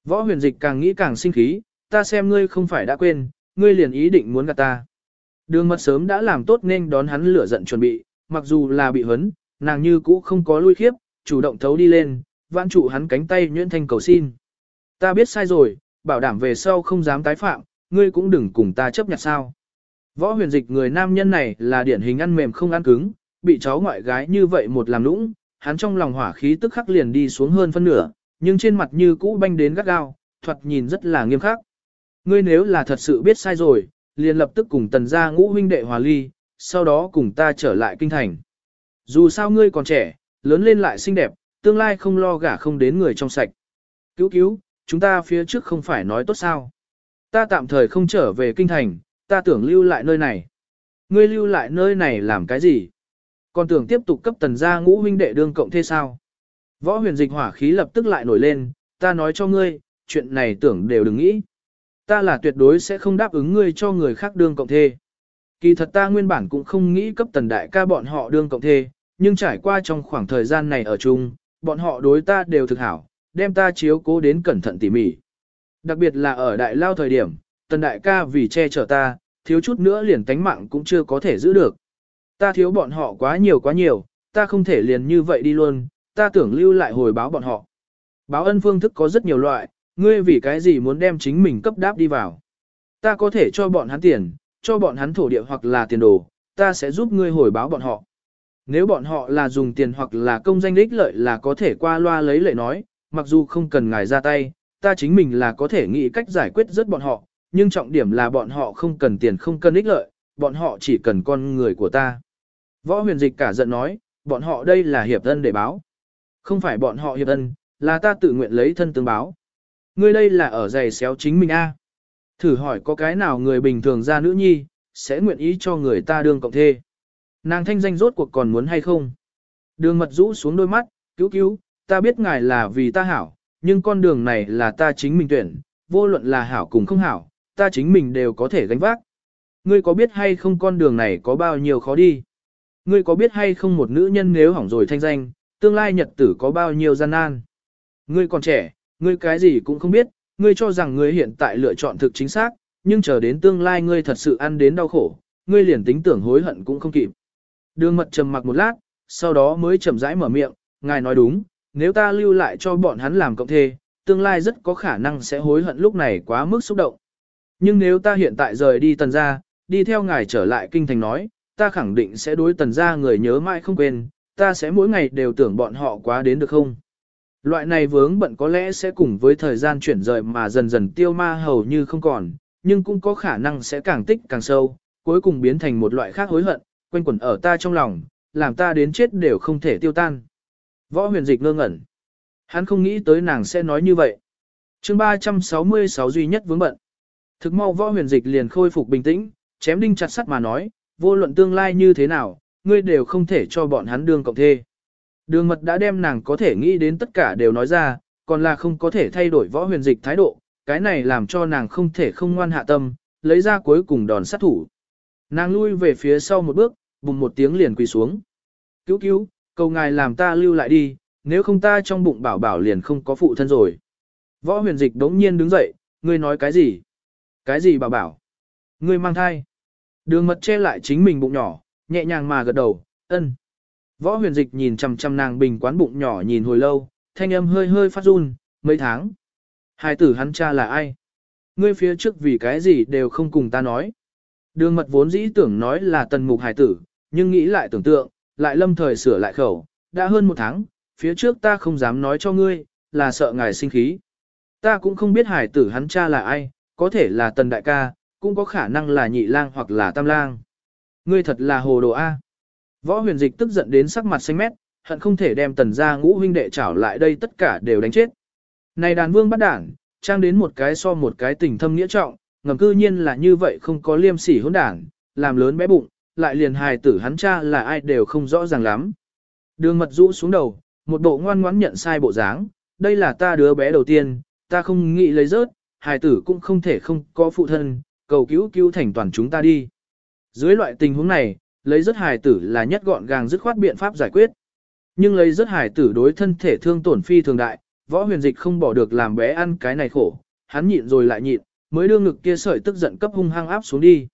Võ huyền dịch càng nghĩ càng sinh khí, ta xem ngươi không phải đã quên, ngươi liền ý định muốn gạt ta. Đường mật sớm đã làm tốt nên đón hắn lửa giận chuẩn bị, mặc dù là bị hấn, nàng như cũ không có lui khiếp, chủ động thấu đi lên, vãn trụ hắn cánh tay nhuyễn thanh cầu xin. Ta biết sai rồi, bảo đảm về sau không dám tái phạm, ngươi cũng đừng cùng ta chấp nhận sao. Võ huyền dịch người nam nhân này là điển hình ăn mềm không ăn cứng, bị cháu ngoại gái như vậy một làm lũng, hắn trong lòng hỏa khí tức khắc liền đi xuống hơn phân nửa, nhưng trên mặt như cũ banh đến gắt gao, thoạt nhìn rất là nghiêm khắc. Ngươi nếu là thật sự biết sai rồi, liền lập tức cùng tần gia ngũ huynh đệ hòa ly, sau đó cùng ta trở lại kinh thành. Dù sao ngươi còn trẻ, lớn lên lại xinh đẹp, tương lai không lo gả không đến người trong sạch. Cứu cứu, chúng ta phía trước không phải nói tốt sao. Ta tạm thời không trở về kinh thành, ta tưởng lưu lại nơi này. Ngươi lưu lại nơi này làm cái gì? Còn tưởng tiếp tục cấp tần gia ngũ huynh đệ đương cộng thế sao? Võ huyền dịch hỏa khí lập tức lại nổi lên, ta nói cho ngươi, chuyện này tưởng đều đừng nghĩ. Ta là tuyệt đối sẽ không đáp ứng ngươi cho người khác đương cộng thê. Kỳ thật ta nguyên bản cũng không nghĩ cấp tần đại ca bọn họ đương cộng thê, nhưng trải qua trong khoảng thời gian này ở chung, bọn họ đối ta đều thực hảo, đem ta chiếu cố đến cẩn thận tỉ mỉ. Đặc biệt là ở đại lao thời điểm, tần đại ca vì che chở ta, thiếu chút nữa liền tánh mạng cũng chưa có thể giữ được. Ta thiếu bọn họ quá nhiều quá nhiều, ta không thể liền như vậy đi luôn, ta tưởng lưu lại hồi báo bọn họ. Báo ân phương thức có rất nhiều loại, ngươi vì cái gì muốn đem chính mình cấp đáp đi vào. Ta có thể cho bọn hắn tiền, cho bọn hắn thổ địa hoặc là tiền đồ, ta sẽ giúp ngươi hồi báo bọn họ. Nếu bọn họ là dùng tiền hoặc là công danh ích lợi là có thể qua loa lấy lệ nói, mặc dù không cần ngài ra tay, ta chính mình là có thể nghĩ cách giải quyết rất bọn họ, nhưng trọng điểm là bọn họ không cần tiền không cần ích lợi, bọn họ chỉ cần con người của ta. Võ huyền dịch cả giận nói, bọn họ đây là hiệp thân để báo. Không phải bọn họ hiệp thân, là ta tự nguyện lấy thân tương báo. Ngươi đây là ở giày xéo chính mình a. Thử hỏi có cái nào người bình thường ra nữ nhi, sẽ nguyện ý cho người ta đương cộng thê. Nàng thanh danh rốt cuộc còn muốn hay không? Đường mật rũ xuống đôi mắt, cứu cứu, ta biết ngài là vì ta hảo, nhưng con đường này là ta chính mình tuyển, vô luận là hảo cùng không hảo, ta chính mình đều có thể gánh vác. Ngươi có biết hay không con đường này có bao nhiêu khó đi? Ngươi có biết hay không một nữ nhân nếu hỏng rồi thanh danh, tương lai nhật tử có bao nhiêu gian nan? Ngươi còn trẻ, ngươi cái gì cũng không biết, ngươi cho rằng ngươi hiện tại lựa chọn thực chính xác, nhưng chờ đến tương lai ngươi thật sự ăn đến đau khổ, ngươi liền tính tưởng hối hận cũng không kịp. Đường mật trầm mặc một lát, sau đó mới chậm rãi mở miệng, ngài nói đúng, nếu ta lưu lại cho bọn hắn làm cộng thê, tương lai rất có khả năng sẽ hối hận lúc này quá mức xúc động. Nhưng nếu ta hiện tại rời đi tần gia, đi theo ngài trở lại kinh thành nói, ta khẳng định sẽ đối tần gia người nhớ mãi không quên, ta sẽ mỗi ngày đều tưởng bọn họ quá đến được không. Loại này vướng bận có lẽ sẽ cùng với thời gian chuyển rời mà dần dần tiêu ma hầu như không còn, nhưng cũng có khả năng sẽ càng tích càng sâu, cuối cùng biến thành một loại khác hối hận, quanh quẩn ở ta trong lòng, làm ta đến chết đều không thể tiêu tan. Võ huyền dịch ngơ ngẩn. Hắn không nghĩ tới nàng sẽ nói như vậy. chương 366 duy nhất vướng bận. Thực mau võ huyền dịch liền khôi phục bình tĩnh, chém đinh chặt sắt mà nói, vô luận tương lai như thế nào, ngươi đều không thể cho bọn hắn đương cộng thê. Đường mật đã đem nàng có thể nghĩ đến tất cả đều nói ra, còn là không có thể thay đổi võ huyền dịch thái độ, cái này làm cho nàng không thể không ngoan hạ tâm, lấy ra cuối cùng đòn sát thủ. Nàng lui về phía sau một bước, bùng một tiếng liền quỳ xuống. Cứu cứu, cầu ngài làm ta lưu lại đi, nếu không ta trong bụng bảo bảo liền không có phụ thân rồi. Võ huyền dịch đống nhiên đứng dậy, ngươi nói cái gì? Cái gì bảo bảo? Ngươi mang thai. Đường mật che lại chính mình bụng nhỏ, nhẹ nhàng mà gật đầu, ân. Võ huyền dịch nhìn chằm chằm nàng bình quán bụng nhỏ nhìn hồi lâu, thanh âm hơi hơi phát run, mấy tháng. Hai tử hắn cha là ai? Ngươi phía trước vì cái gì đều không cùng ta nói. Đường mật vốn dĩ tưởng nói là tần mục hải tử, nhưng nghĩ lại tưởng tượng, lại lâm thời sửa lại khẩu, đã hơn một tháng, phía trước ta không dám nói cho ngươi, là sợ ngài sinh khí. Ta cũng không biết hải tử hắn cha là ai, có thể là tần đại ca, cũng có khả năng là nhị lang hoặc là tam lang. Ngươi thật là hồ đồ A. Võ huyền dịch tức giận đến sắc mặt xanh mét, hận không thể đem tần gia ngũ huynh đệ trảo lại đây tất cả đều đánh chết. Này đàn vương bắt đảng, trang đến một cái so một cái tình thâm nghĩa trọng, ngầm cư nhiên là như vậy không có liêm sỉ hỗn đảng, làm lớn bé bụng, lại liền hài tử hắn cha là ai đều không rõ ràng lắm. Đường mật rũ xuống đầu, một bộ ngoan ngoãn nhận sai bộ dáng, đây là ta đứa bé đầu tiên, ta không nghĩ lấy rớt, hài tử cũng không thể không có phụ thân, cầu cứu cứu thành toàn chúng ta đi. Dưới loại tình huống này, lấy rất hài tử là nhất gọn gàng dứt khoát biện pháp giải quyết. Nhưng lấy rất hài tử đối thân thể thương tổn phi thường đại, võ huyền dịch không bỏ được làm bé ăn cái này khổ, hắn nhịn rồi lại nhịn, mới đưa ngực kia sợi tức giận cấp hung hăng áp xuống đi.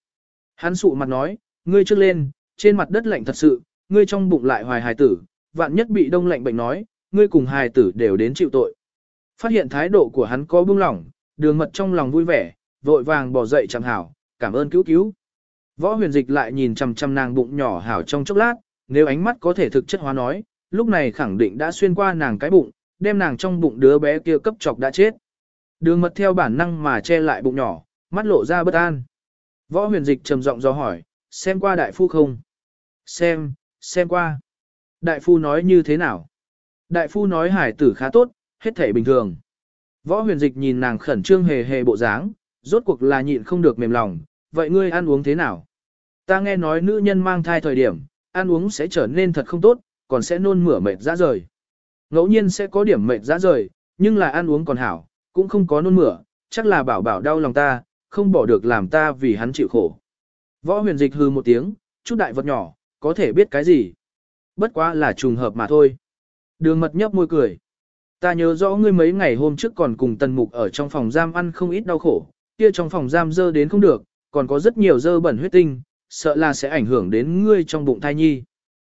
Hắn sụ mặt nói, ngươi trước lên, trên mặt đất lạnh thật sự, ngươi trong bụng lại hoài hài tử, vạn nhất bị đông lạnh bệnh nói, ngươi cùng hài tử đều đến chịu tội. Phát hiện thái độ của hắn có bưng lỏng, đường mật trong lòng vui vẻ, vội vàng bỏ dậy chẳng hảo, cảm ơn cứu cứu. Võ huyền dịch lại nhìn chằm chằm nàng bụng nhỏ hảo trong chốc lát, nếu ánh mắt có thể thực chất hóa nói, lúc này khẳng định đã xuyên qua nàng cái bụng, đem nàng trong bụng đứa bé kia cấp chọc đã chết. Đường mật theo bản năng mà che lại bụng nhỏ, mắt lộ ra bất an. Võ huyền dịch trầm giọng do hỏi, xem qua đại phu không? Xem, xem qua. Đại phu nói như thế nào? Đại phu nói hải tử khá tốt, hết thể bình thường. Võ huyền dịch nhìn nàng khẩn trương hề hề bộ dáng, rốt cuộc là nhịn không được mềm lòng, vậy ngươi ăn uống thế nào? Ta nghe nói nữ nhân mang thai thời điểm, ăn uống sẽ trở nên thật không tốt, còn sẽ nôn mửa mệt ra rời. Ngẫu nhiên sẽ có điểm mệt ra rời, nhưng là ăn uống còn hảo, cũng không có nôn mửa, chắc là bảo bảo đau lòng ta, không bỏ được làm ta vì hắn chịu khổ. Võ huyền dịch hư một tiếng, chút đại vật nhỏ, có thể biết cái gì. Bất quá là trùng hợp mà thôi. Đường mật nhấp môi cười. Ta nhớ rõ ngươi mấy ngày hôm trước còn cùng tần mục ở trong phòng giam ăn không ít đau khổ, kia trong phòng giam dơ đến không được, còn có rất nhiều dơ bẩn huyết tinh, sợ là sẽ ảnh hưởng đến ngươi trong bụng thai nhi.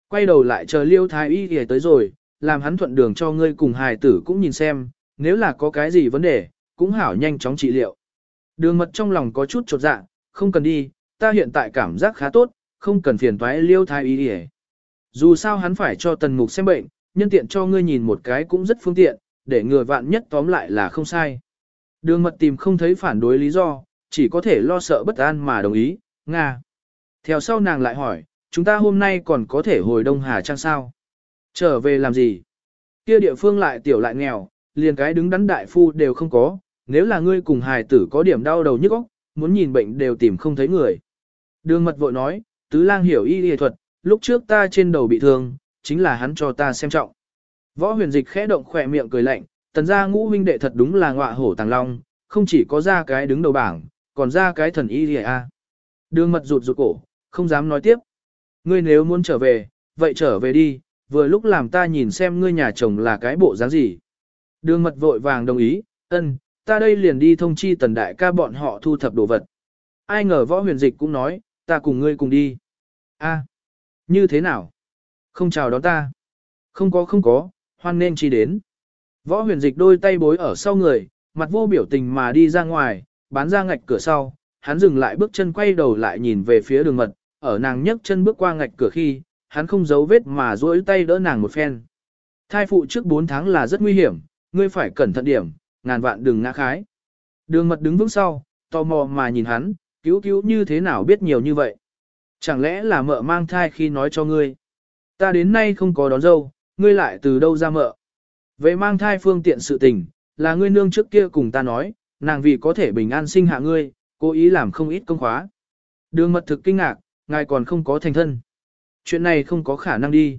Quay đầu lại chờ liêu thái y thì tới rồi, làm hắn thuận đường cho ngươi cùng hài tử cũng nhìn xem, nếu là có cái gì vấn đề, cũng hảo nhanh chóng trị liệu. Đường mật trong lòng có chút chột dạ, không cần đi, ta hiện tại cảm giác khá tốt, không cần phiền toái liêu thái y kìa. Dù sao hắn phải cho tần mục xem bệnh, nhân tiện cho ngươi nhìn một cái cũng rất phương tiện, để ngừa vạn nhất tóm lại là không sai. Đường mật tìm không thấy phản đối lý do, chỉ có thể lo sợ bất an mà đồng ý, Nga. Theo sau nàng lại hỏi, chúng ta hôm nay còn có thể hồi Đông Hà Trang sao? Trở về làm gì? Kia địa phương lại tiểu lại nghèo, liền cái đứng đắn đại phu đều không có, nếu là ngươi cùng hài tử có điểm đau đầu nhức óc, muốn nhìn bệnh đều tìm không thấy người. Đường mật vội nói, tứ lang hiểu y y thuật, lúc trước ta trên đầu bị thương, chính là hắn cho ta xem trọng. Võ huyền dịch khẽ động khỏe miệng cười lạnh, tần gia ngũ huynh đệ thật đúng là ngọa hổ tàng long, không chỉ có ra cái đứng đầu bảng, còn ra cái thần y gì a. Đường mật rụt rụt cổ, không dám nói tiếp. Ngươi nếu muốn trở về, vậy trở về đi, vừa lúc làm ta nhìn xem ngươi nhà chồng là cái bộ dáng gì. Đường mật vội vàng đồng ý, ân, ta đây liền đi thông chi tần đại ca bọn họ thu thập đồ vật. Ai ngờ võ huyền dịch cũng nói, ta cùng ngươi cùng đi. a như thế nào? Không chào đón ta. Không có không có, hoan nên chi đến. Võ huyền dịch đôi tay bối ở sau người, mặt vô biểu tình mà đi ra ngoài, bán ra ngạch cửa sau, hắn dừng lại bước chân quay đầu lại nhìn về phía đường mật, ở nàng nhấc chân bước qua ngạch cửa khi, hắn không giấu vết mà duỗi tay đỡ nàng một phen. Thai phụ trước 4 tháng là rất nguy hiểm, ngươi phải cẩn thận điểm, ngàn vạn đừng ngã khái. Đường mật đứng vững sau, tò mò mà nhìn hắn, cứu cứu như thế nào biết nhiều như vậy. Chẳng lẽ là mợ mang thai khi nói cho ngươi. Ta đến nay không có đón dâu, ngươi lại từ đâu ra mợ. Về mang thai phương tiện sự tình, là ngươi nương trước kia cùng ta nói, nàng vì có thể bình an sinh hạ ngươi, cố ý làm không ít công khóa. Đường mật thực kinh ngạc, ngài còn không có thành thân. Chuyện này không có khả năng đi.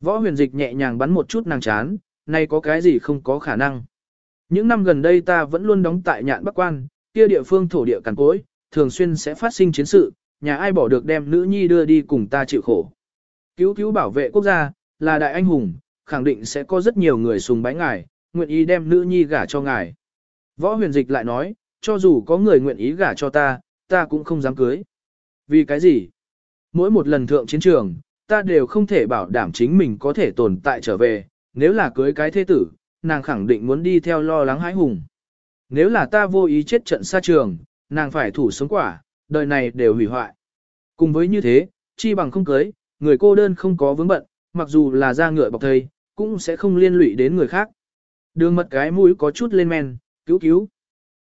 Võ huyền dịch nhẹ nhàng bắn một chút nàng chán, nay có cái gì không có khả năng. Những năm gần đây ta vẫn luôn đóng tại nhạn Bắc Quan, kia địa phương thổ địa cằn cối, thường xuyên sẽ phát sinh chiến sự, nhà ai bỏ được đem nữ nhi đưa đi cùng ta chịu khổ. Cứu cứu bảo vệ quốc gia, là đại anh hùng, khẳng định sẽ có rất nhiều người sùng bái ngài, nguyện ý đem nữ nhi gả cho ngài. Võ huyền dịch lại nói, cho dù có người nguyện ý gả cho ta, ta cũng không dám cưới. Vì cái gì? Mỗi một lần thượng chiến trường, ta đều không thể bảo đảm chính mình có thể tồn tại trở về, nếu là cưới cái thế tử, nàng khẳng định muốn đi theo lo lắng hãi hùng. Nếu là ta vô ý chết trận xa trường, nàng phải thủ sống quả, đời này đều hủy hoại. Cùng với như thế, chi bằng không cưới, người cô đơn không có vướng bận, mặc dù là ra ngựa bọc thầy, cũng sẽ không liên lụy đến người khác. Đường mật cái mũi có chút lên men, cứu cứu.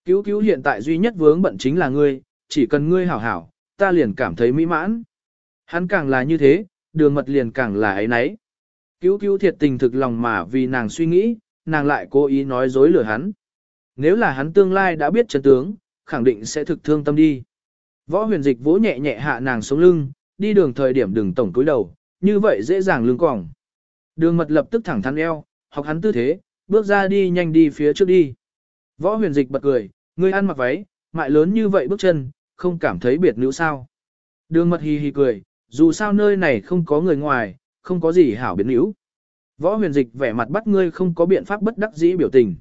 Cứu cứu hiện tại duy nhất vướng bận chính là ngươi, chỉ cần ngươi hảo hảo, ta liền cảm thấy mỹ mãn. Hắn càng là như thế, đường mật liền càng là ấy nấy. Cứu cứu thiệt tình thực lòng mà vì nàng suy nghĩ, nàng lại cố ý nói dối lừa hắn. Nếu là hắn tương lai đã biết chân tướng, khẳng định sẽ thực thương tâm đi. Võ huyền dịch vỗ nhẹ nhẹ hạ nàng xuống lưng, đi đường thời điểm đừng tổng cúi đầu, như vậy dễ dàng lưng còng. Đường mật lập tức thẳng thắn eo, học hắn tư thế, bước ra đi nhanh đi phía trước đi. Võ huyền dịch bật cười, ngươi ăn mặc váy, mại lớn như vậy bước chân, không cảm thấy biệt nữ sao. Đường mật hì hì cười, dù sao nơi này không có người ngoài, không có gì hảo biệt nữ. Võ huyền dịch vẻ mặt bắt ngươi không có biện pháp bất đắc dĩ biểu tình.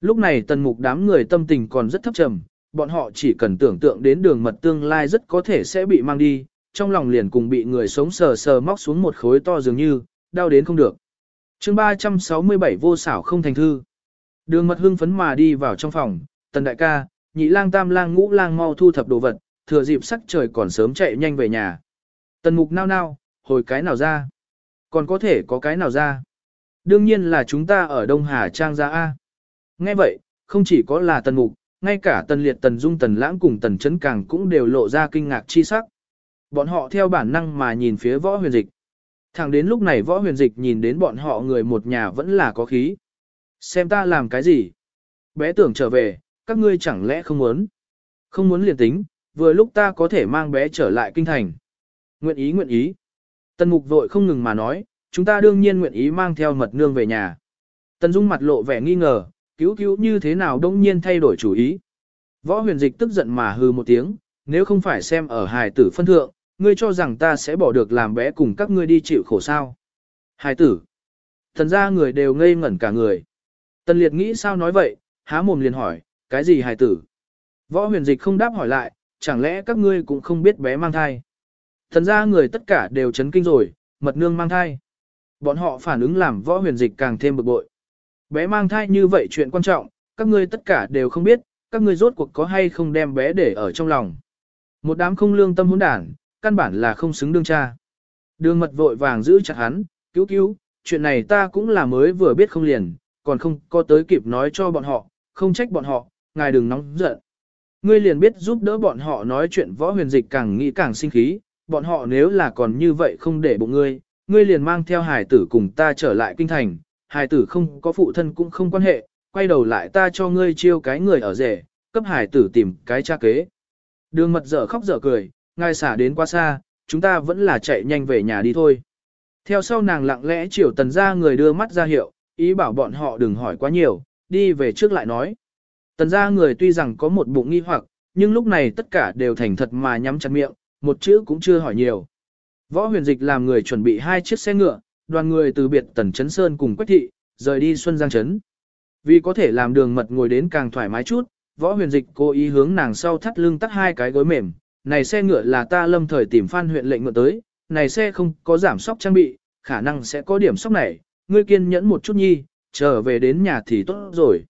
Lúc này tần mục đám người tâm tình còn rất thấp trầm, bọn họ chỉ cần tưởng tượng đến đường mật tương lai rất có thể sẽ bị mang đi, trong lòng liền cùng bị người sống sờ sờ móc xuống một khối to dường như, đau đến không được. chương 367 vô xảo không thành thư. Đường mật hưng phấn mà đi vào trong phòng, tần đại ca, nhị lang tam lang ngũ lang mau thu thập đồ vật, thừa dịp sắc trời còn sớm chạy nhanh về nhà. Tần mục nao nao, hồi cái nào ra? Còn có thể có cái nào ra? Đương nhiên là chúng ta ở Đông Hà Trang ra A. Nghe vậy, không chỉ có là tần mục, ngay cả tần liệt tần dung tần lãng cùng tần chấn càng cũng đều lộ ra kinh ngạc chi sắc. Bọn họ theo bản năng mà nhìn phía võ huyền dịch. Thẳng đến lúc này võ huyền dịch nhìn đến bọn họ người một nhà vẫn là có khí. Xem ta làm cái gì? Bé tưởng trở về, các ngươi chẳng lẽ không muốn? Không muốn liền tính, vừa lúc ta có thể mang bé trở lại kinh thành. Nguyện ý nguyện ý. Tần mục vội không ngừng mà nói, chúng ta đương nhiên nguyện ý mang theo mật nương về nhà. Tần dung mặt lộ vẻ nghi ngờ, cứu cứu như thế nào đông nhiên thay đổi chủ ý. Võ huyền dịch tức giận mà hư một tiếng, nếu không phải xem ở hài tử phân thượng, ngươi cho rằng ta sẽ bỏ được làm bé cùng các ngươi đi chịu khổ sao. Hài tử. Thần ra người đều ngây ngẩn cả người. Tần liệt nghĩ sao nói vậy, há mồm liền hỏi, cái gì hài tử? Võ huyền dịch không đáp hỏi lại, chẳng lẽ các ngươi cũng không biết bé mang thai? Thần ra người tất cả đều chấn kinh rồi, mật nương mang thai. Bọn họ phản ứng làm võ huyền dịch càng thêm bực bội. Bé mang thai như vậy chuyện quan trọng, các ngươi tất cả đều không biết, các ngươi rốt cuộc có hay không đem bé để ở trong lòng. Một đám không lương tâm hỗn đản, căn bản là không xứng đương cha. Đường mật vội vàng giữ chặt hắn, cứu cứu, chuyện này ta cũng là mới vừa biết không liền, còn không có tới kịp nói cho bọn họ, không trách bọn họ, ngài đừng nóng giận. Ngươi liền biết giúp đỡ bọn họ nói chuyện võ huyền dịch càng nghĩ càng sinh khí, bọn họ nếu là còn như vậy không để bụng ngươi, ngươi liền mang theo hải tử cùng ta trở lại kinh thành, hải tử không có phụ thân cũng không quan hệ, quay đầu lại ta cho ngươi chiêu cái người ở rể, cấp hải tử tìm cái cha kế. Đường mật dở khóc dở cười, ngài xả đến quá xa, chúng ta vẫn là chạy nhanh về nhà đi thôi. Theo sau nàng lặng lẽ chiều tần ra người đưa mắt ra hiệu, ý bảo bọn họ đừng hỏi quá nhiều, đi về trước lại nói. Tần ra người tuy rằng có một bụng nghi hoặc, nhưng lúc này tất cả đều thành thật mà nhắm chặt miệng, một chữ cũng chưa hỏi nhiều. Võ huyền dịch làm người chuẩn bị hai chiếc xe ngựa, đoàn người từ biệt Tần Trấn Sơn cùng Quách Thị, rời đi Xuân Giang Trấn. Vì có thể làm đường mật ngồi đến càng thoải mái chút, võ huyền dịch cố ý hướng nàng sau thắt lưng tắt hai cái gối mềm. Này xe ngựa là ta lâm thời tìm phan huyện lệnh ngựa tới, này xe không có giảm sóc trang bị, khả năng sẽ có điểm sóc này, ngươi kiên nhẫn một chút nhi, trở về đến nhà thì tốt rồi.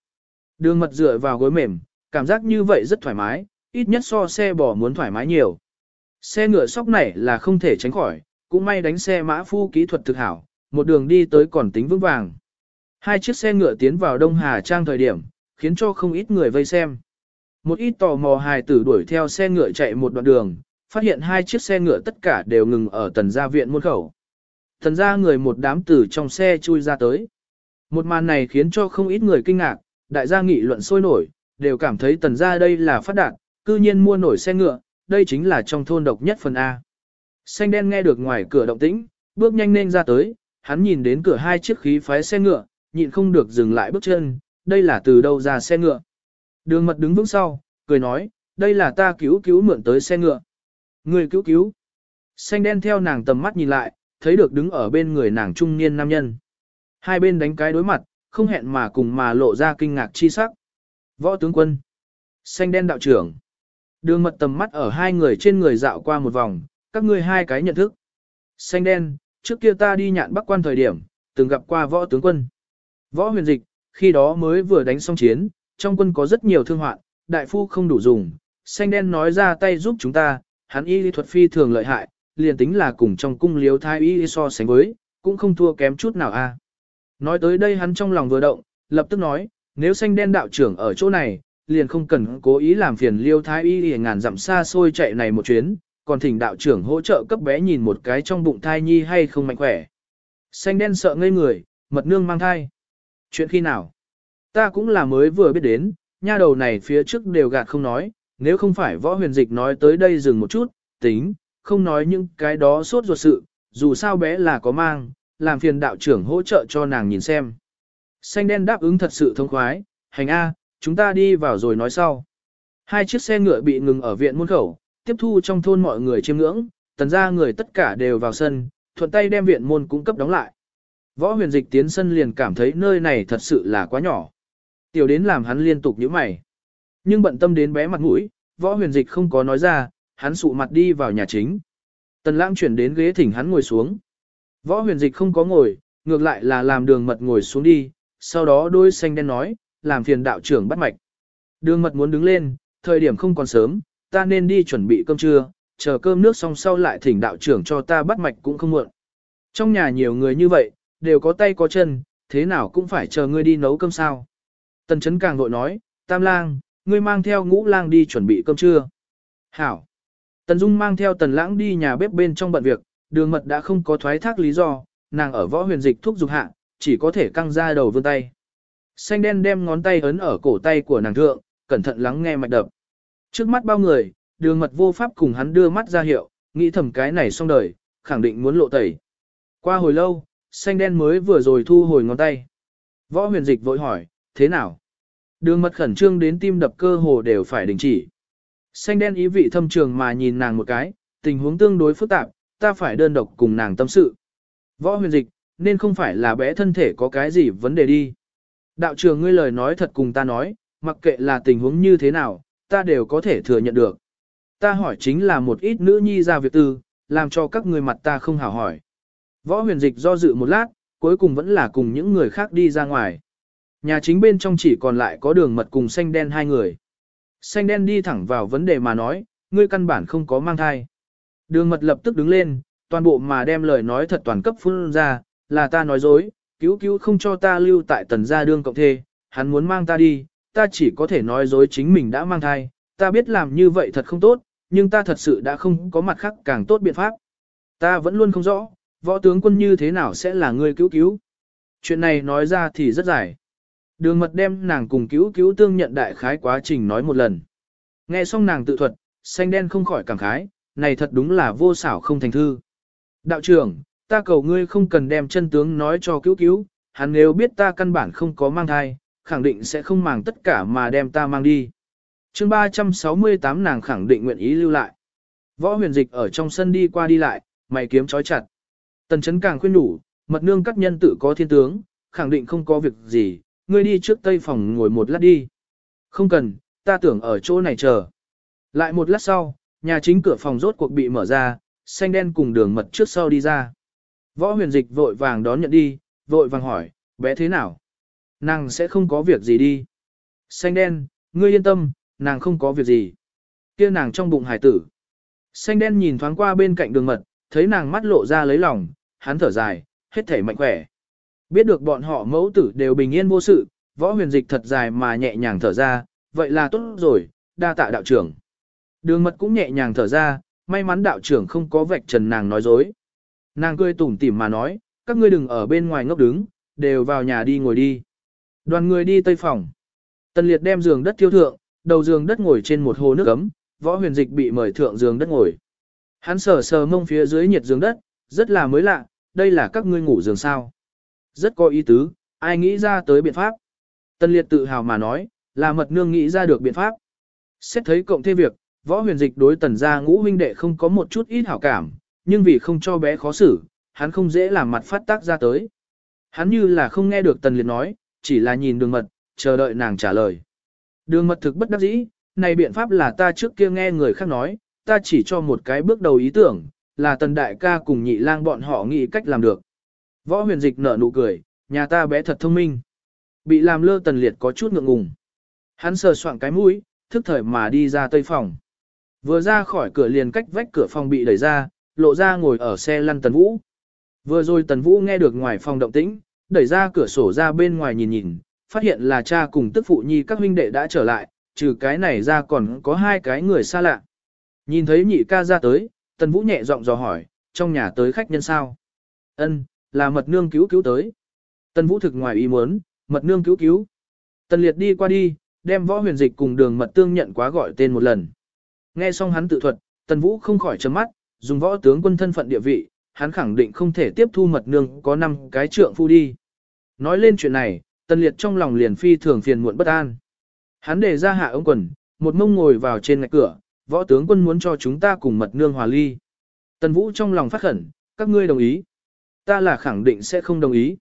Đường mật dựa vào gối mềm, cảm giác như vậy rất thoải mái, ít nhất so xe bò muốn thoải mái nhiều. Xe ngựa sóc này là không thể tránh khỏi, cũng may đánh xe mã phu kỹ thuật thực hảo, một đường đi tới còn tính vững vàng. Hai chiếc xe ngựa tiến vào Đông Hà Trang thời điểm, khiến cho không ít người vây xem. Một ít tò mò hài tử đuổi theo xe ngựa chạy một đoạn đường, phát hiện hai chiếc xe ngựa tất cả đều ngừng ở tần gia viện môn khẩu. Tần gia người một đám tử trong xe chui ra tới. Một màn này khiến cho không ít người kinh ngạc, đại gia nghị luận sôi nổi, đều cảm thấy tần gia đây là phát đạt, cư nhiên mua nổi xe ngựa, đây chính là trong thôn độc nhất phần A. Xanh đen nghe được ngoài cửa động tĩnh, bước nhanh nên ra tới, hắn nhìn đến cửa hai chiếc khí phái xe ngựa, nhịn không được dừng lại bước chân, đây là từ đâu ra xe ngựa. Đường mật đứng vững sau, cười nói, đây là ta cứu cứu mượn tới xe ngựa. Người cứu cứu. Xanh đen theo nàng tầm mắt nhìn lại, thấy được đứng ở bên người nàng trung niên nam nhân. Hai bên đánh cái đối mặt, không hẹn mà cùng mà lộ ra kinh ngạc chi sắc. Võ tướng quân. Xanh đen đạo trưởng. Đường mật tầm mắt ở hai người trên người dạo qua một vòng, các ngươi hai cái nhận thức. Xanh đen, trước kia ta đi nhạn bắc quan thời điểm, từng gặp qua võ tướng quân. Võ huyền dịch, khi đó mới vừa đánh xong chiến, trong quân có rất nhiều thương hoạn, đại phu không đủ dùng. Xanh đen nói ra tay giúp chúng ta, hắn y lý thuật phi thường lợi hại, liền tính là cùng trong cung liếu thái y so sánh với, cũng không thua kém chút nào a. Nói tới đây hắn trong lòng vừa động, lập tức nói, nếu xanh đen đạo trưởng ở chỗ này, liền không cần cố ý làm phiền liêu thái y để ngàn dặm xa xôi chạy này một chuyến, còn thỉnh đạo trưởng hỗ trợ cấp bé nhìn một cái trong bụng thai nhi hay không mạnh khỏe. Xanh đen sợ ngây người, mật nương mang thai. Chuyện khi nào? Ta cũng là mới vừa biết đến, nha đầu này phía trước đều gạt không nói, nếu không phải võ huyền dịch nói tới đây dừng một chút, tính, không nói những cái đó sốt ruột sự, dù sao bé là có mang, làm phiền đạo trưởng hỗ trợ cho nàng nhìn xem. Xanh đen đáp ứng thật sự thông khoái, hành A, chúng ta đi vào rồi nói sau. Hai chiếc xe ngựa bị ngừng ở viện môn khẩu, tiếp thu trong thôn mọi người chiêm ngưỡng, tần ra người tất cả đều vào sân, thuận tay đem viện môn cung cấp đóng lại. Võ huyền dịch tiến sân liền cảm thấy nơi này thật sự là quá nhỏ. Tiểu đến làm hắn liên tục nhíu mày. Nhưng bận tâm đến bé mặt mũi, võ huyền dịch không có nói ra, hắn sụ mặt đi vào nhà chính. Tần lãng chuyển đến ghế thỉnh hắn ngồi xuống. Võ huyền dịch không có ngồi, ngược lại là làm đường mật ngồi xuống đi, sau đó đôi xanh đen nói, làm phiền đạo trưởng bắt mạch. Đường mật muốn đứng lên, thời điểm không còn sớm, ta nên đi chuẩn bị cơm trưa, chờ cơm nước xong sau lại thỉnh đạo trưởng cho ta bắt mạch cũng không muộn. Trong nhà nhiều người như vậy, đều có tay có chân, thế nào cũng phải chờ ngươi đi nấu cơm sao. Tần chấn càng vội nói, tam lang, ngươi mang theo ngũ lang đi chuẩn bị cơm trưa. Hảo. Tần Dung mang theo tần lãng đi nhà bếp bên trong bận việc, đường mật đã không có thoái thác lý do, nàng ở võ huyền dịch thuốc dục hạ, chỉ có thể căng ra đầu vươn tay. Xanh đen đem ngón tay ấn ở cổ tay của nàng thượng, cẩn thận lắng nghe mạch đập. Trước mắt bao người, đường mật vô pháp cùng hắn đưa mắt ra hiệu, nghĩ thầm cái này xong đời, khẳng định muốn lộ tẩy. Qua hồi lâu, xanh đen mới vừa rồi thu hồi ngón tay. Võ huyền dịch vội hỏi, thế nào? Đường mật khẩn trương đến tim đập cơ hồ đều phải đình chỉ. Xanh đen ý vị thâm trường mà nhìn nàng một cái, tình huống tương đối phức tạp, ta phải đơn độc cùng nàng tâm sự. Võ huyền dịch, nên không phải là bé thân thể có cái gì vấn đề đi. Đạo trường ngươi lời nói thật cùng ta nói, mặc kệ là tình huống như thế nào, ta đều có thể thừa nhận được. Ta hỏi chính là một ít nữ nhi ra việc tư, làm cho các người mặt ta không hảo hỏi. Võ huyền dịch do dự một lát, cuối cùng vẫn là cùng những người khác đi ra ngoài. Nhà chính bên trong chỉ còn lại có đường mật cùng xanh đen hai người. Xanh đen đi thẳng vào vấn đề mà nói, ngươi căn bản không có mang thai. Đường mật lập tức đứng lên, toàn bộ mà đem lời nói thật toàn cấp phun ra, là ta nói dối, cứu cứu không cho ta lưu tại tần gia đương cộng thê, hắn muốn mang ta đi, ta chỉ có thể nói dối chính mình đã mang thai, ta biết làm như vậy thật không tốt, nhưng ta thật sự đã không có mặt khác càng tốt biện pháp. Ta vẫn luôn không rõ, võ tướng quân như thế nào sẽ là người cứu cứu. Chuyện này nói ra thì rất dài. Đường mật đem nàng cùng cứu cứu tương nhận đại khái quá trình nói một lần. Nghe xong nàng tự thuật, xanh đen không khỏi cảm khái, này thật đúng là vô xảo không thành thư. Đạo trưởng, ta cầu ngươi không cần đem chân tướng nói cho cứu cứu, hắn nếu biết ta căn bản không có mang thai, khẳng định sẽ không màng tất cả mà đem ta mang đi. chương 368 nàng khẳng định nguyện ý lưu lại. Võ huyền dịch ở trong sân đi qua đi lại, mày kiếm trói chặt. Tần chấn càng khuyên đủ, mật nương các nhân tự có thiên tướng, khẳng định không có việc gì, ngươi đi trước tây phòng ngồi một lát đi. Không cần, ta tưởng ở chỗ này chờ. Lại một lát sau, nhà chính cửa phòng rốt cuộc bị mở ra, xanh đen cùng đường mật trước sau đi ra. Võ huyền dịch vội vàng đón nhận đi, vội vàng hỏi, bé thế nào? Nàng sẽ không có việc gì đi. Xanh đen, ngươi yên tâm, nàng không có việc gì. kia nàng trong bụng hải tử. Xanh đen nhìn thoáng qua bên cạnh đường mật, thấy nàng mắt lộ ra lấy lòng, hắn thở dài, hết thể mạnh khỏe. Biết được bọn họ mẫu tử đều bình yên vô sự, võ huyền dịch thật dài mà nhẹ nhàng thở ra, vậy là tốt rồi, đa tạ đạo trưởng. Đường mật cũng nhẹ nhàng thở ra, may mắn đạo trưởng không có vạch trần nàng nói dối. Nàng cười tủm tỉm mà nói, các ngươi đừng ở bên ngoài ngốc đứng, đều vào nhà đi ngồi đi. Đoàn người đi tây phòng. Tần liệt đem giường đất thiêu thượng, đầu giường đất ngồi trên một hồ nước ấm, võ huyền dịch bị mời thượng giường đất ngồi. Hắn sờ sờ mông phía dưới nhiệt giường đất, rất là mới lạ, đây là các ngươi ngủ giường sao. Rất có ý tứ, ai nghĩ ra tới biện pháp. Tần liệt tự hào mà nói, là mật nương nghĩ ra được biện pháp. Xét thấy cộng thêm việc, võ huyền dịch đối tần gia ngũ huynh đệ không có một chút ít hảo cảm, nhưng vì không cho bé khó xử, hắn không dễ làm mặt phát tác ra tới. Hắn như là không nghe được tần liệt nói, chỉ là nhìn đường mật, chờ đợi nàng trả lời. Đường mật thực bất đắc dĩ, này biện pháp là ta trước kia nghe người khác nói, ta chỉ cho một cái bước đầu ý tưởng, là tần đại ca cùng nhị lang bọn họ nghĩ cách làm được. Võ huyền dịch nở nụ cười, nhà ta bé thật thông minh. Bị làm lơ tần liệt có chút ngượng ngùng. Hắn sờ soạn cái mũi, thức thời mà đi ra tây phòng. Vừa ra khỏi cửa liền cách vách cửa phòng bị đẩy ra, lộ ra ngồi ở xe lăn tần vũ. Vừa rồi tần vũ nghe được ngoài phòng động tĩnh, đẩy ra cửa sổ ra bên ngoài nhìn nhìn, phát hiện là cha cùng tức phụ nhi các huynh đệ đã trở lại, trừ cái này ra còn có hai cái người xa lạ. Nhìn thấy nhị ca ra tới, tần vũ nhẹ giọng dò hỏi, trong nhà tới khách nhân sao? Ân, là mật nương cứu cứu tới. Tần vũ thực ngoài ý muốn, mật nương cứu cứu. Tần liệt đi qua đi, đem võ huyền dịch cùng đường mật tương nhận quá gọi tên một lần. Nghe xong hắn tự thuật, tần vũ không khỏi chấm mắt, dùng võ tướng quân thân phận địa vị, hắn khẳng định không thể tiếp thu mật nương có năm cái trượng phu đi. Nói lên chuyện này, tần liệt trong lòng liền phi thường phiền muộn bất an. Hắn để ra hạ ống quần, một mông ngồi vào trên ngạch cửa, võ tướng quân muốn cho chúng ta cùng mật nương hòa ly. Tần vũ trong lòng phát khẩn, các ngươi đồng ý. Ta là khẳng định sẽ không đồng ý.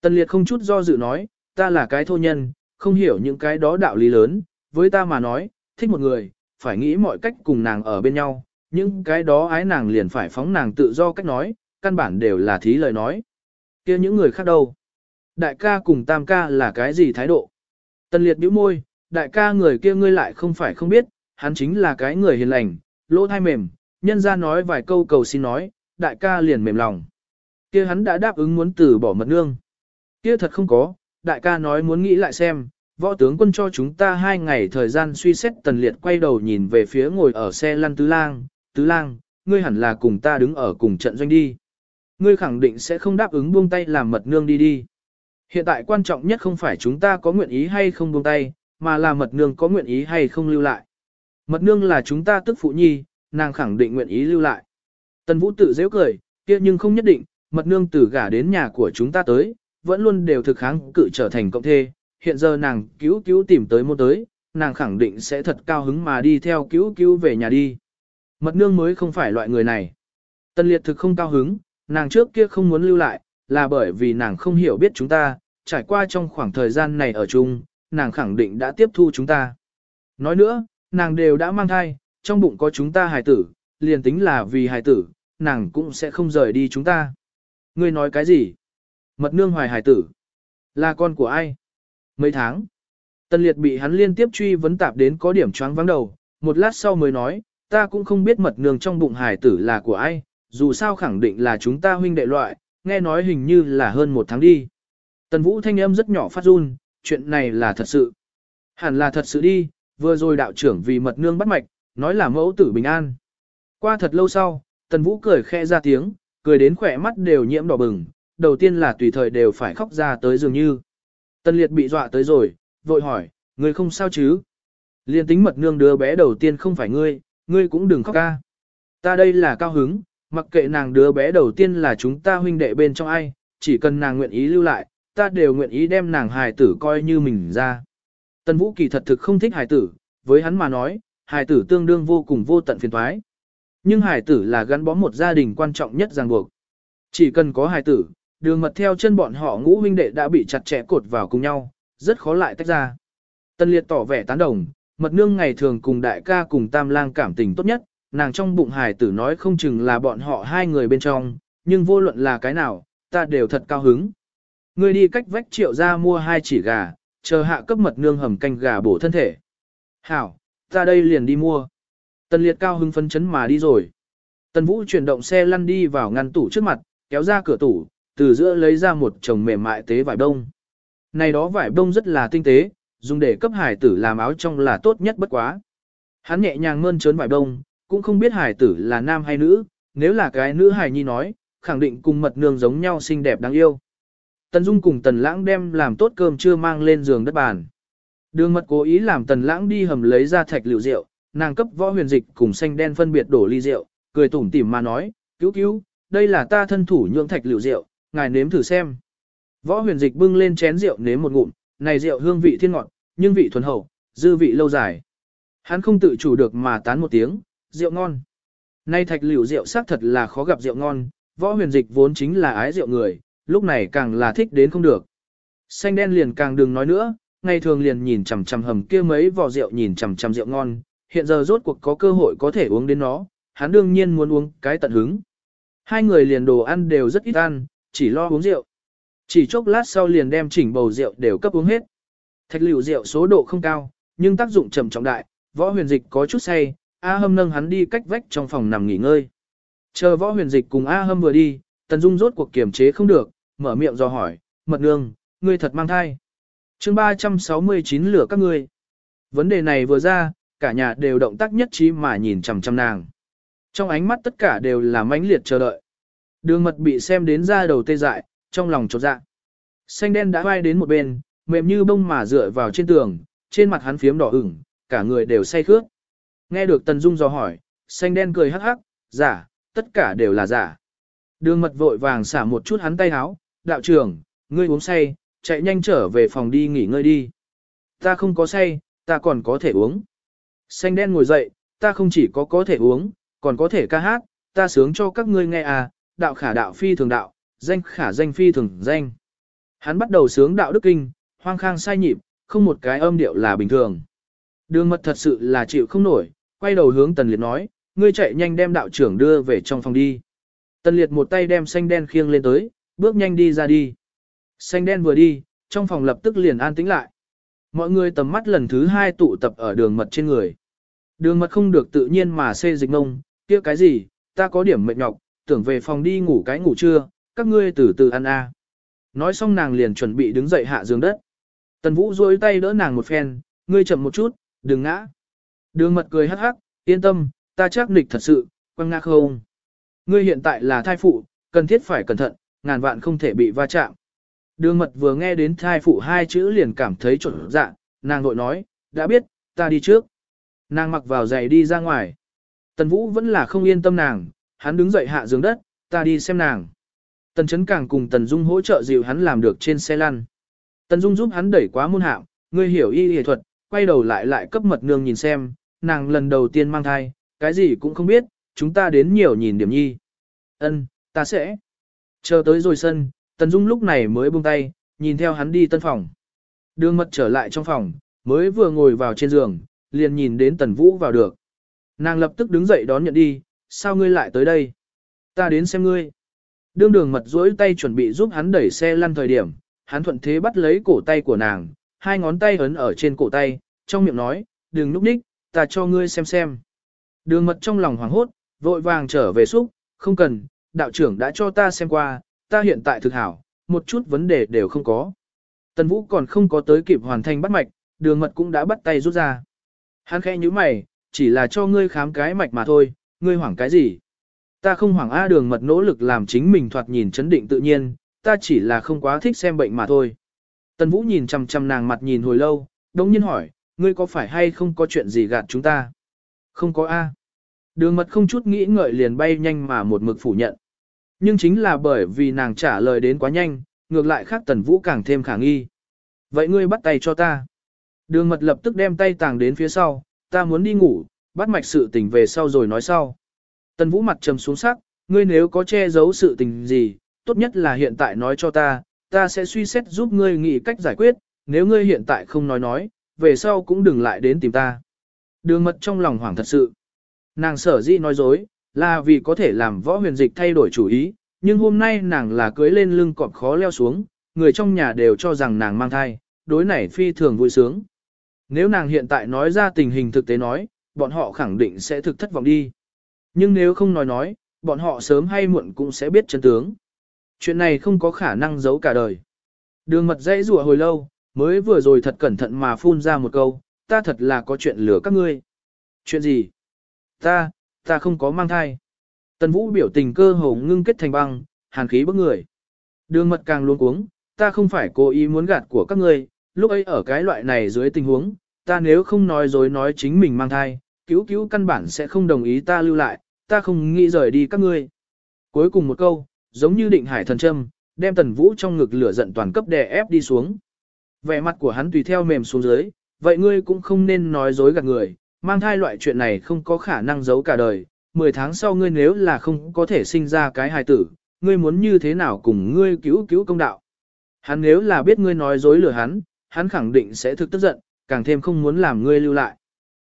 Tần liệt không chút do dự nói, ta là cái thô nhân, không hiểu những cái đó đạo lý lớn, với ta mà nói, thích một người, phải nghĩ mọi cách cùng nàng ở bên nhau, những cái đó ái nàng liền phải phóng nàng tự do cách nói, căn bản đều là thí lời nói. kia những người khác đâu? Đại ca cùng tam ca là cái gì thái độ? Tần liệt bĩu môi, đại ca người kia ngươi lại không phải không biết, hắn chính là cái người hiền lành, lỗ thai mềm, nhân ra nói vài câu cầu xin nói, đại ca liền mềm lòng kia hắn đã đáp ứng muốn từ bỏ mật nương. kia thật không có, đại ca nói muốn nghĩ lại xem, võ tướng quân cho chúng ta hai ngày thời gian suy xét tần liệt quay đầu nhìn về phía ngồi ở xe lăn tứ lang, tứ lang, ngươi hẳn là cùng ta đứng ở cùng trận doanh đi. Ngươi khẳng định sẽ không đáp ứng buông tay làm mật nương đi đi. Hiện tại quan trọng nhất không phải chúng ta có nguyện ý hay không buông tay, mà là mật nương có nguyện ý hay không lưu lại. Mật nương là chúng ta tức phụ nhi, nàng khẳng định nguyện ý lưu lại. Tần vũ tự dễ cười, kia nhưng không nhất định, mật nương Tử gả đến nhà của chúng ta tới, vẫn luôn đều thực kháng cự trở thành cộng thê. Hiện giờ nàng cứu cứu tìm tới môn tới, nàng khẳng định sẽ thật cao hứng mà đi theo cứu cứu về nhà đi. Mật nương mới không phải loại người này. Tân liệt thực không cao hứng, nàng trước kia không muốn lưu lại, là bởi vì nàng không hiểu biết chúng ta, trải qua trong khoảng thời gian này ở chung, nàng khẳng định đã tiếp thu chúng ta. Nói nữa, nàng đều đã mang thai, trong bụng có chúng ta hài tử, liền tính là vì hài tử, nàng cũng sẽ không rời đi chúng ta. Ngươi nói cái gì? Mật nương hoài hải tử. Là con của ai? Mấy tháng? tân liệt bị hắn liên tiếp truy vấn tạp đến có điểm choáng vắng đầu, một lát sau mới nói, ta cũng không biết mật nương trong bụng hải tử là của ai, dù sao khẳng định là chúng ta huynh đệ loại, nghe nói hình như là hơn một tháng đi. Tần vũ thanh âm rất nhỏ phát run, chuyện này là thật sự. Hẳn là thật sự đi, vừa rồi đạo trưởng vì mật nương bắt mạch, nói là mẫu tử bình an. Qua thật lâu sau, tần vũ cười khẽ ra tiếng, cười đến khỏe mắt đều nhiễm đỏ bừng, đầu tiên là tùy thời đều phải khóc ra tới dường như. Tân liệt bị dọa tới rồi, vội hỏi, người không sao chứ? Liên tính mật nương đứa bé đầu tiên không phải ngươi, ngươi cũng đừng khóc ca. Ta đây là cao hứng, mặc kệ nàng đứa bé đầu tiên là chúng ta huynh đệ bên trong ai, chỉ cần nàng nguyện ý lưu lại, ta đều nguyện ý đem nàng hài tử coi như mình ra. Tân Vũ kỳ thật thực không thích hài tử, với hắn mà nói, hài tử tương đương vô cùng vô tận phiền toái. Nhưng Hải tử là gắn bó một gia đình quan trọng nhất ràng buộc. Chỉ cần có Hải tử, đường mật theo chân bọn họ ngũ huynh đệ đã bị chặt chẽ cột vào cùng nhau, rất khó lại tách ra. Tân Liệt tỏ vẻ tán đồng, mật nương ngày thường cùng đại ca cùng tam lang cảm tình tốt nhất, nàng trong bụng Hải tử nói không chừng là bọn họ hai người bên trong, nhưng vô luận là cái nào, ta đều thật cao hứng. Ngươi đi cách vách triệu ra mua hai chỉ gà, chờ hạ cấp mật nương hầm canh gà bổ thân thể. Hảo, ta đây liền đi mua. Tần liệt cao hưng phấn chấn mà đi rồi. Tần vũ chuyển động xe lăn đi vào ngăn tủ trước mặt, kéo ra cửa tủ, từ giữa lấy ra một chồng mềm mại tế vải đông. Này đó vải đông rất là tinh tế, dùng để cấp hải tử làm áo trong là tốt nhất bất quá. Hắn nhẹ nhàng mơn trớn vải đông, cũng không biết hải tử là nam hay nữ, nếu là cái nữ hải nhi nói, khẳng định cùng mật nương giống nhau xinh đẹp đáng yêu. Tần Dung cùng Tần Lãng đem làm tốt cơm chưa mang lên giường đất bàn. Đường mật cố ý làm Tần Lãng đi hầm lấy ra thạch liệu rượu, nàng cấp võ huyền dịch cùng xanh đen phân biệt đổ ly rượu, cười tủm tỉm mà nói, cứu cứu, đây là ta thân thủ nhượng thạch liệu rượu, ngài nếm thử xem. Võ huyền dịch bưng lên chén rượu nếm một ngụm, này rượu hương vị thiên ngọt, nhưng vị thuần hậu, dư vị lâu dài. Hắn không tự chủ được mà tán một tiếng, rượu ngon. Nay thạch liệu rượu xác thật là khó gặp rượu ngon, võ huyền dịch vốn chính là ái rượu người, lúc này càng là thích đến không được. Xanh đen liền càng đừng nói nữa, ngày thường liền nhìn chằm chằm hầm kia mấy vò rượu nhìn chằm chằm rượu ngon, hiện giờ rốt cuộc có cơ hội có thể uống đến nó, hắn đương nhiên muốn uống cái tận hứng. Hai người liền đồ ăn đều rất ít ăn, chỉ lo uống rượu. Chỉ chốc lát sau liền đem chỉnh bầu rượu đều cấp uống hết. Thạch liệu rượu số độ không cao, nhưng tác dụng trầm trọng đại, võ huyền dịch có chút say, A hâm nâng hắn đi cách vách trong phòng nằm nghỉ ngơi. Chờ võ huyền dịch cùng A hâm vừa đi, tần dung rốt cuộc kiềm chế không được, mở miệng do hỏi, mật nương, ngươi thật mang thai. chương 369 lửa các ngươi. Vấn đề này vừa ra, cả nhà đều động tác nhất trí mà nhìn chằm chằm nàng. Trong ánh mắt tất cả đều là mãnh liệt chờ đợi. Đường mật bị xem đến ra đầu tê dại, trong lòng chột dạ. Xanh đen đã vai đến một bên, mềm như bông mà dựa vào trên tường, trên mặt hắn phiếm đỏ ửng, cả người đều say khước. Nghe được Tần Dung dò hỏi, xanh đen cười hắc hắc, giả, tất cả đều là giả. Đường mật vội vàng xả một chút hắn tay háo, đạo trưởng, ngươi uống say, chạy nhanh trở về phòng đi nghỉ ngơi đi. Ta không có say, ta còn có thể uống. Xanh đen ngồi dậy, ta không chỉ có có thể uống, còn có thể ca hát, ta sướng cho các ngươi nghe à, đạo khả đạo phi thường đạo, danh khả danh phi thường danh. Hắn bắt đầu sướng đạo đức kinh, hoang khang sai nhịp, không một cái âm điệu là bình thường. Đường mật thật sự là chịu không nổi, quay đầu hướng tần liệt nói, ngươi chạy nhanh đem đạo trưởng đưa về trong phòng đi. Tần liệt một tay đem xanh đen khiêng lên tới, bước nhanh đi ra đi. Xanh đen vừa đi, trong phòng lập tức liền an tĩnh lại. Mọi người tầm mắt lần thứ hai tụ tập ở đường mật trên người. Đường mật không được tự nhiên mà xê dịch ngông, kia cái gì, ta có điểm mệt nhọc, tưởng về phòng đi ngủ cái ngủ trưa, các ngươi từ từ ăn a. Nói xong nàng liền chuẩn bị đứng dậy hạ giường đất. Tần Vũ duỗi tay đỡ nàng một phen, ngươi chậm một chút, đừng ngã. Đường mật cười hắc hắc, yên tâm, ta chắc nịch thật sự, quăng ngã không. Ngươi hiện tại là thai phụ, cần thiết phải cẩn thận, ngàn vạn không thể bị va chạm. Đường mật vừa nghe đến thai phụ hai chữ liền cảm thấy trộn dạ, nàng vội nói, đã biết, ta đi trước. Nàng mặc vào giày đi ra ngoài. Tần Vũ vẫn là không yên tâm nàng, hắn đứng dậy hạ giường đất, ta đi xem nàng. Tần Chấn càng cùng Tần Dung hỗ trợ dịu hắn làm được trên xe lăn. Tần Dung giúp hắn đẩy quá môn hạm, ngươi hiểu y y thuật, quay đầu lại lại cấp mật nương nhìn xem, nàng lần đầu tiên mang thai, cái gì cũng không biết, chúng ta đến nhiều nhìn điểm nhi. Ân, ta sẽ. Chờ tới rồi sân, Tần Dung lúc này mới buông tay, nhìn theo hắn đi tân phòng. Đường mật trở lại trong phòng, mới vừa ngồi vào trên giường, liền nhìn đến Tần Vũ vào được. Nàng lập tức đứng dậy đón nhận đi, sao ngươi lại tới đây? Ta đến xem ngươi. Đương đường mật duỗi tay chuẩn bị giúp hắn đẩy xe lăn thời điểm, hắn thuận thế bắt lấy cổ tay của nàng, hai ngón tay ấn ở trên cổ tay, trong miệng nói, đừng núp đích, ta cho ngươi xem xem. Đường mật trong lòng hoảng hốt, vội vàng trở về xúc, không cần, đạo trưởng đã cho ta xem qua, ta hiện tại thực hảo, một chút vấn đề đều không có. Tần Vũ còn không có tới kịp hoàn thành bắt mạch, đường mật cũng đã bắt tay rút ra. Hắn khẽ như mày, chỉ là cho ngươi khám cái mạch mà thôi, ngươi hoảng cái gì? Ta không hoảng A đường mật nỗ lực làm chính mình thoạt nhìn chấn định tự nhiên, ta chỉ là không quá thích xem bệnh mà thôi. Tần Vũ nhìn chằm chằm nàng mặt nhìn hồi lâu, đồng nhiên hỏi, ngươi có phải hay không có chuyện gì gạt chúng ta? Không có A. Đường mật không chút nghĩ ngợi liền bay nhanh mà một mực phủ nhận. Nhưng chính là bởi vì nàng trả lời đến quá nhanh, ngược lại khác Tần Vũ càng thêm khả nghi. Vậy ngươi bắt tay cho ta. Đường mật lập tức đem tay tàng đến phía sau, ta muốn đi ngủ, bắt mạch sự tình về sau rồi nói sau. Tần Vũ mặt trầm xuống sắc, ngươi nếu có che giấu sự tình gì, tốt nhất là hiện tại nói cho ta, ta sẽ suy xét giúp ngươi nghĩ cách giải quyết, nếu ngươi hiện tại không nói nói, về sau cũng đừng lại đến tìm ta. Đường mật trong lòng hoảng thật sự. Nàng sở dĩ nói dối, là vì có thể làm võ huyền dịch thay đổi chủ ý, nhưng hôm nay nàng là cưới lên lưng cọp khó leo xuống, người trong nhà đều cho rằng nàng mang thai, đối này phi thường vui sướng. Nếu nàng hiện tại nói ra tình hình thực tế nói, bọn họ khẳng định sẽ thực thất vọng đi. Nhưng nếu không nói nói, bọn họ sớm hay muộn cũng sẽ biết chân tướng. Chuyện này không có khả năng giấu cả đời. Đường mật dãy rủa hồi lâu, mới vừa rồi thật cẩn thận mà phun ra một câu, ta thật là có chuyện lừa các ngươi. Chuyện gì? Ta, ta không có mang thai. Tần Vũ biểu tình cơ hồ ngưng kết thành băng, hàn khí bức người. Đường mật càng luôn cuống, ta không phải cố ý muốn gạt của các ngươi, lúc ấy ở cái loại này dưới tình huống, ta nếu không nói dối nói chính mình mang thai, cứu cứu căn bản sẽ không đồng ý ta lưu lại, ta không nghĩ rời đi các ngươi. Cuối cùng một câu, giống như định hải thần châm, đem tần vũ trong ngực lửa giận toàn cấp đè ép đi xuống. Vẻ mặt của hắn tùy theo mềm xuống dưới, vậy ngươi cũng không nên nói dối gạt người, Mang thai loại chuyện này không có khả năng giấu cả đời, 10 tháng sau ngươi nếu là không có thể sinh ra cái hài tử, ngươi muốn như thế nào cùng ngươi cứu cứu công đạo. Hắn nếu là biết ngươi nói dối lừa hắn, hắn khẳng định sẽ thực tức giận, càng thêm không muốn làm ngươi lưu lại.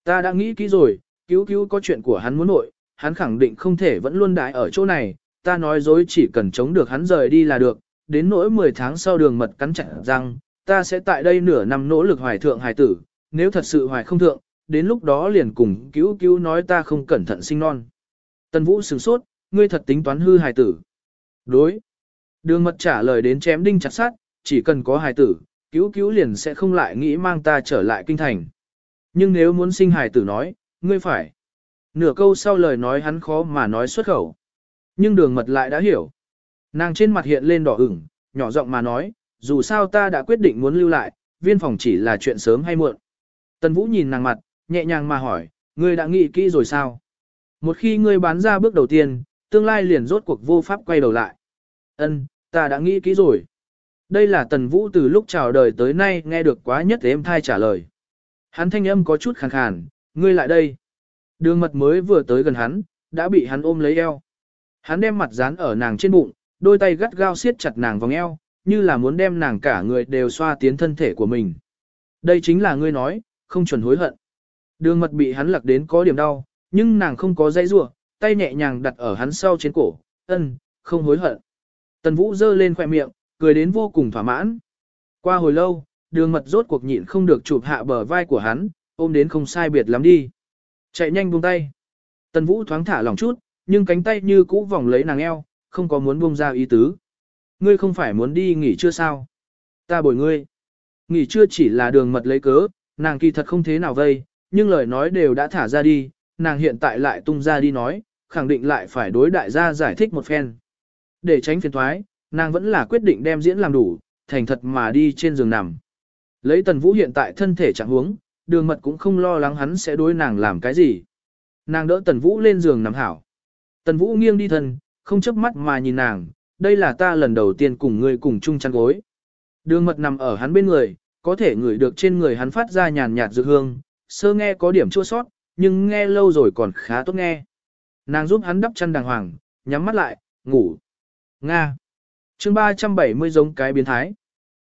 Ta đã nghĩ kỹ rồi, cứu cứu có chuyện của hắn muốn nội, hắn khẳng định không thể vẫn luôn đại ở chỗ này, ta nói dối chỉ cần chống được hắn rời đi là được, đến nỗi 10 tháng sau đường mật cắn chặt răng, ta sẽ tại đây nửa năm nỗ lực hoài thượng hài tử, nếu thật sự hoài không thượng, đến lúc đó liền cùng cứu cứu nói ta không cẩn thận sinh non. Tần Vũ sửng sốt, ngươi thật tính toán hư hài tử. Đối. Đường mật trả lời đến chém đinh chặt sát, chỉ cần có hài tử, cứu cứu liền sẽ không lại nghĩ mang ta trở lại kinh thành. Nhưng nếu muốn sinh hài tử nói, ngươi phải. Nửa câu sau lời nói hắn khó mà nói xuất khẩu. Nhưng đường mật lại đã hiểu. Nàng trên mặt hiện lên đỏ ửng, nhỏ giọng mà nói, dù sao ta đã quyết định muốn lưu lại, viên phòng chỉ là chuyện sớm hay muộn. Tần Vũ nhìn nàng mặt, nhẹ nhàng mà hỏi, ngươi đã nghĩ kỹ rồi sao? Một khi ngươi bán ra bước đầu tiên, tương lai liền rốt cuộc vô pháp quay đầu lại. Ân, ta đã nghĩ kỹ rồi. Đây là Tần Vũ từ lúc chào đời tới nay nghe được quá nhất êm thai trả lời. Hắn thanh âm có chút khàn khàn, ngươi lại đây. Đường mật mới vừa tới gần hắn, đã bị hắn ôm lấy eo. Hắn đem mặt dán ở nàng trên bụng, đôi tay gắt gao siết chặt nàng vòng eo, như là muốn đem nàng cả người đều xoa tiến thân thể của mình. Đây chính là ngươi nói, không chuẩn hối hận. Đường mật bị hắn lặc đến có điểm đau, nhưng nàng không có dây rua, tay nhẹ nhàng đặt ở hắn sau trên cổ, ân, không hối hận. Tần Vũ giơ lên khỏe miệng, cười đến vô cùng thỏa mãn. Qua hồi lâu, đường mật rốt cuộc nhịn không được chụp hạ bờ vai của hắn, ôm đến không sai biệt lắm đi. Chạy nhanh buông tay. Tần Vũ thoáng thả lỏng chút, nhưng cánh tay như cũ vòng lấy nàng eo, không có muốn buông ra ý tứ. Ngươi không phải muốn đi nghỉ chưa sao? Ta bồi ngươi. Nghỉ chưa chỉ là đường mật lấy cớ, nàng kỳ thật không thế nào vây, nhưng lời nói đều đã thả ra đi, nàng hiện tại lại tung ra đi nói, khẳng định lại phải đối đại gia giải thích một phen. Để tránh phiền thoái, nàng vẫn là quyết định đem diễn làm đủ, thành thật mà đi trên giường nằm. Lấy tần vũ hiện tại thân thể trạng huống, đường mật cũng không lo lắng hắn sẽ đối nàng làm cái gì. Nàng đỡ tần vũ lên giường nằm hảo. Tần vũ nghiêng đi thân, không chớp mắt mà nhìn nàng, đây là ta lần đầu tiên cùng ngươi cùng chung chăn gối. Đường mật nằm ở hắn bên người, có thể ngửi được trên người hắn phát ra nhàn nhạt dược hương, sơ nghe có điểm chua sót, nhưng nghe lâu rồi còn khá tốt nghe. Nàng giúp hắn đắp chăn đàng hoàng, nhắm mắt lại, ngủ. Nga. chương 370 giống cái biến thái.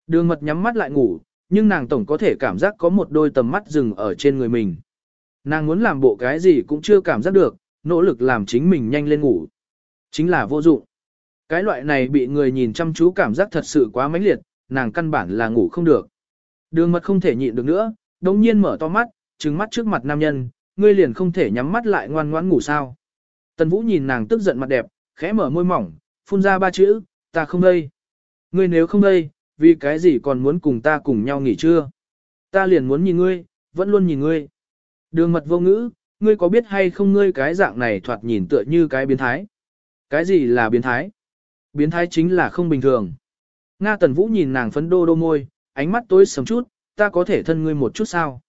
Đường mật nhắm mắt lại ngủ, nhưng nàng tổng có thể cảm giác có một đôi tầm mắt dừng ở trên người mình. Nàng muốn làm bộ cái gì cũng chưa cảm giác được, nỗ lực làm chính mình nhanh lên ngủ. Chính là vô dụng. Cái loại này bị người nhìn chăm chú cảm giác thật sự quá mãnh liệt, nàng căn bản là ngủ không được. Đường mật không thể nhịn được nữa, đồng nhiên mở to mắt, trừng mắt trước mặt nam nhân, ngươi liền không thể nhắm mắt lại ngoan ngoãn ngủ sao. Tần Vũ nhìn nàng tức giận mặt đẹp, khẽ mở môi mỏng, phun ra ba chữ, ta không đây. Ngươi nếu không đây, vì cái gì còn muốn cùng ta cùng nhau nghỉ trưa? Ta liền muốn nhìn ngươi, vẫn luôn nhìn ngươi. Đường mật vô ngữ, ngươi có biết hay không ngươi cái dạng này thoạt nhìn tựa như cái biến thái. Cái gì là biến thái? Biến thái chính là không bình thường. Nga Tần Vũ nhìn nàng phấn đô đô môi, ánh mắt tối sầm chút, ta có thể thân ngươi một chút sao?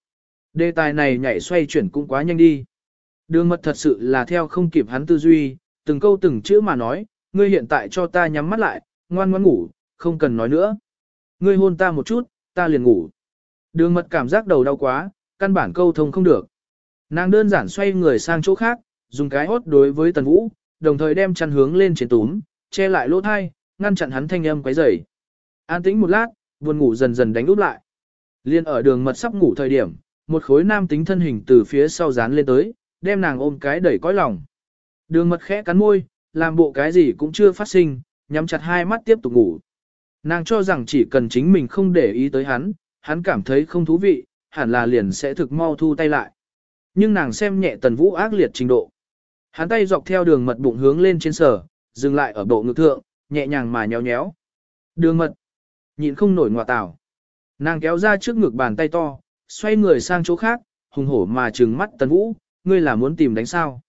Đề tài này nhảy xoay chuyển cũng quá nhanh đi. Đường mật thật sự là theo không kịp hắn tư duy, từng câu từng chữ mà nói, ngươi hiện tại cho ta nhắm mắt lại, ngoan ngoan ngủ, không cần nói nữa. Ngươi hôn ta một chút, ta liền ngủ. Đường mật cảm giác đầu đau quá, căn bản câu thông không được. Nàng đơn giản xoay người sang chỗ khác, dùng cái hốt đối với tần vũ, đồng thời đem chăn hướng lên trên túm, che lại lỗ thai, ngăn chặn hắn thanh âm quấy rầy. An tĩnh một lát, buồn ngủ dần dần đánh úp lại. Liên ở đường mật sắp ngủ thời điểm, một khối nam tính thân hình từ phía sau dán lên tới, đem nàng ôm cái đẩy cõi lòng. Đường mật khẽ cắn môi, làm bộ cái gì cũng chưa phát sinh, nhắm chặt hai mắt tiếp tục ngủ. Nàng cho rằng chỉ cần chính mình không để ý tới hắn, hắn cảm thấy không thú vị, hẳn là liền sẽ thực mau thu tay lại. Nhưng nàng xem nhẹ tần vũ ác liệt trình độ. Hắn tay dọc theo đường mật bụng hướng lên trên sở, dừng lại ở bộ ngực thượng, nhẹ nhàng mà nhéo nhéo. Đường mật, nhịn không nổi ngọa tảo. Nàng kéo ra trước ngực bàn tay to, xoay người sang chỗ khác, hùng hổ mà trừng mắt tần vũ, ngươi là muốn tìm đánh sao.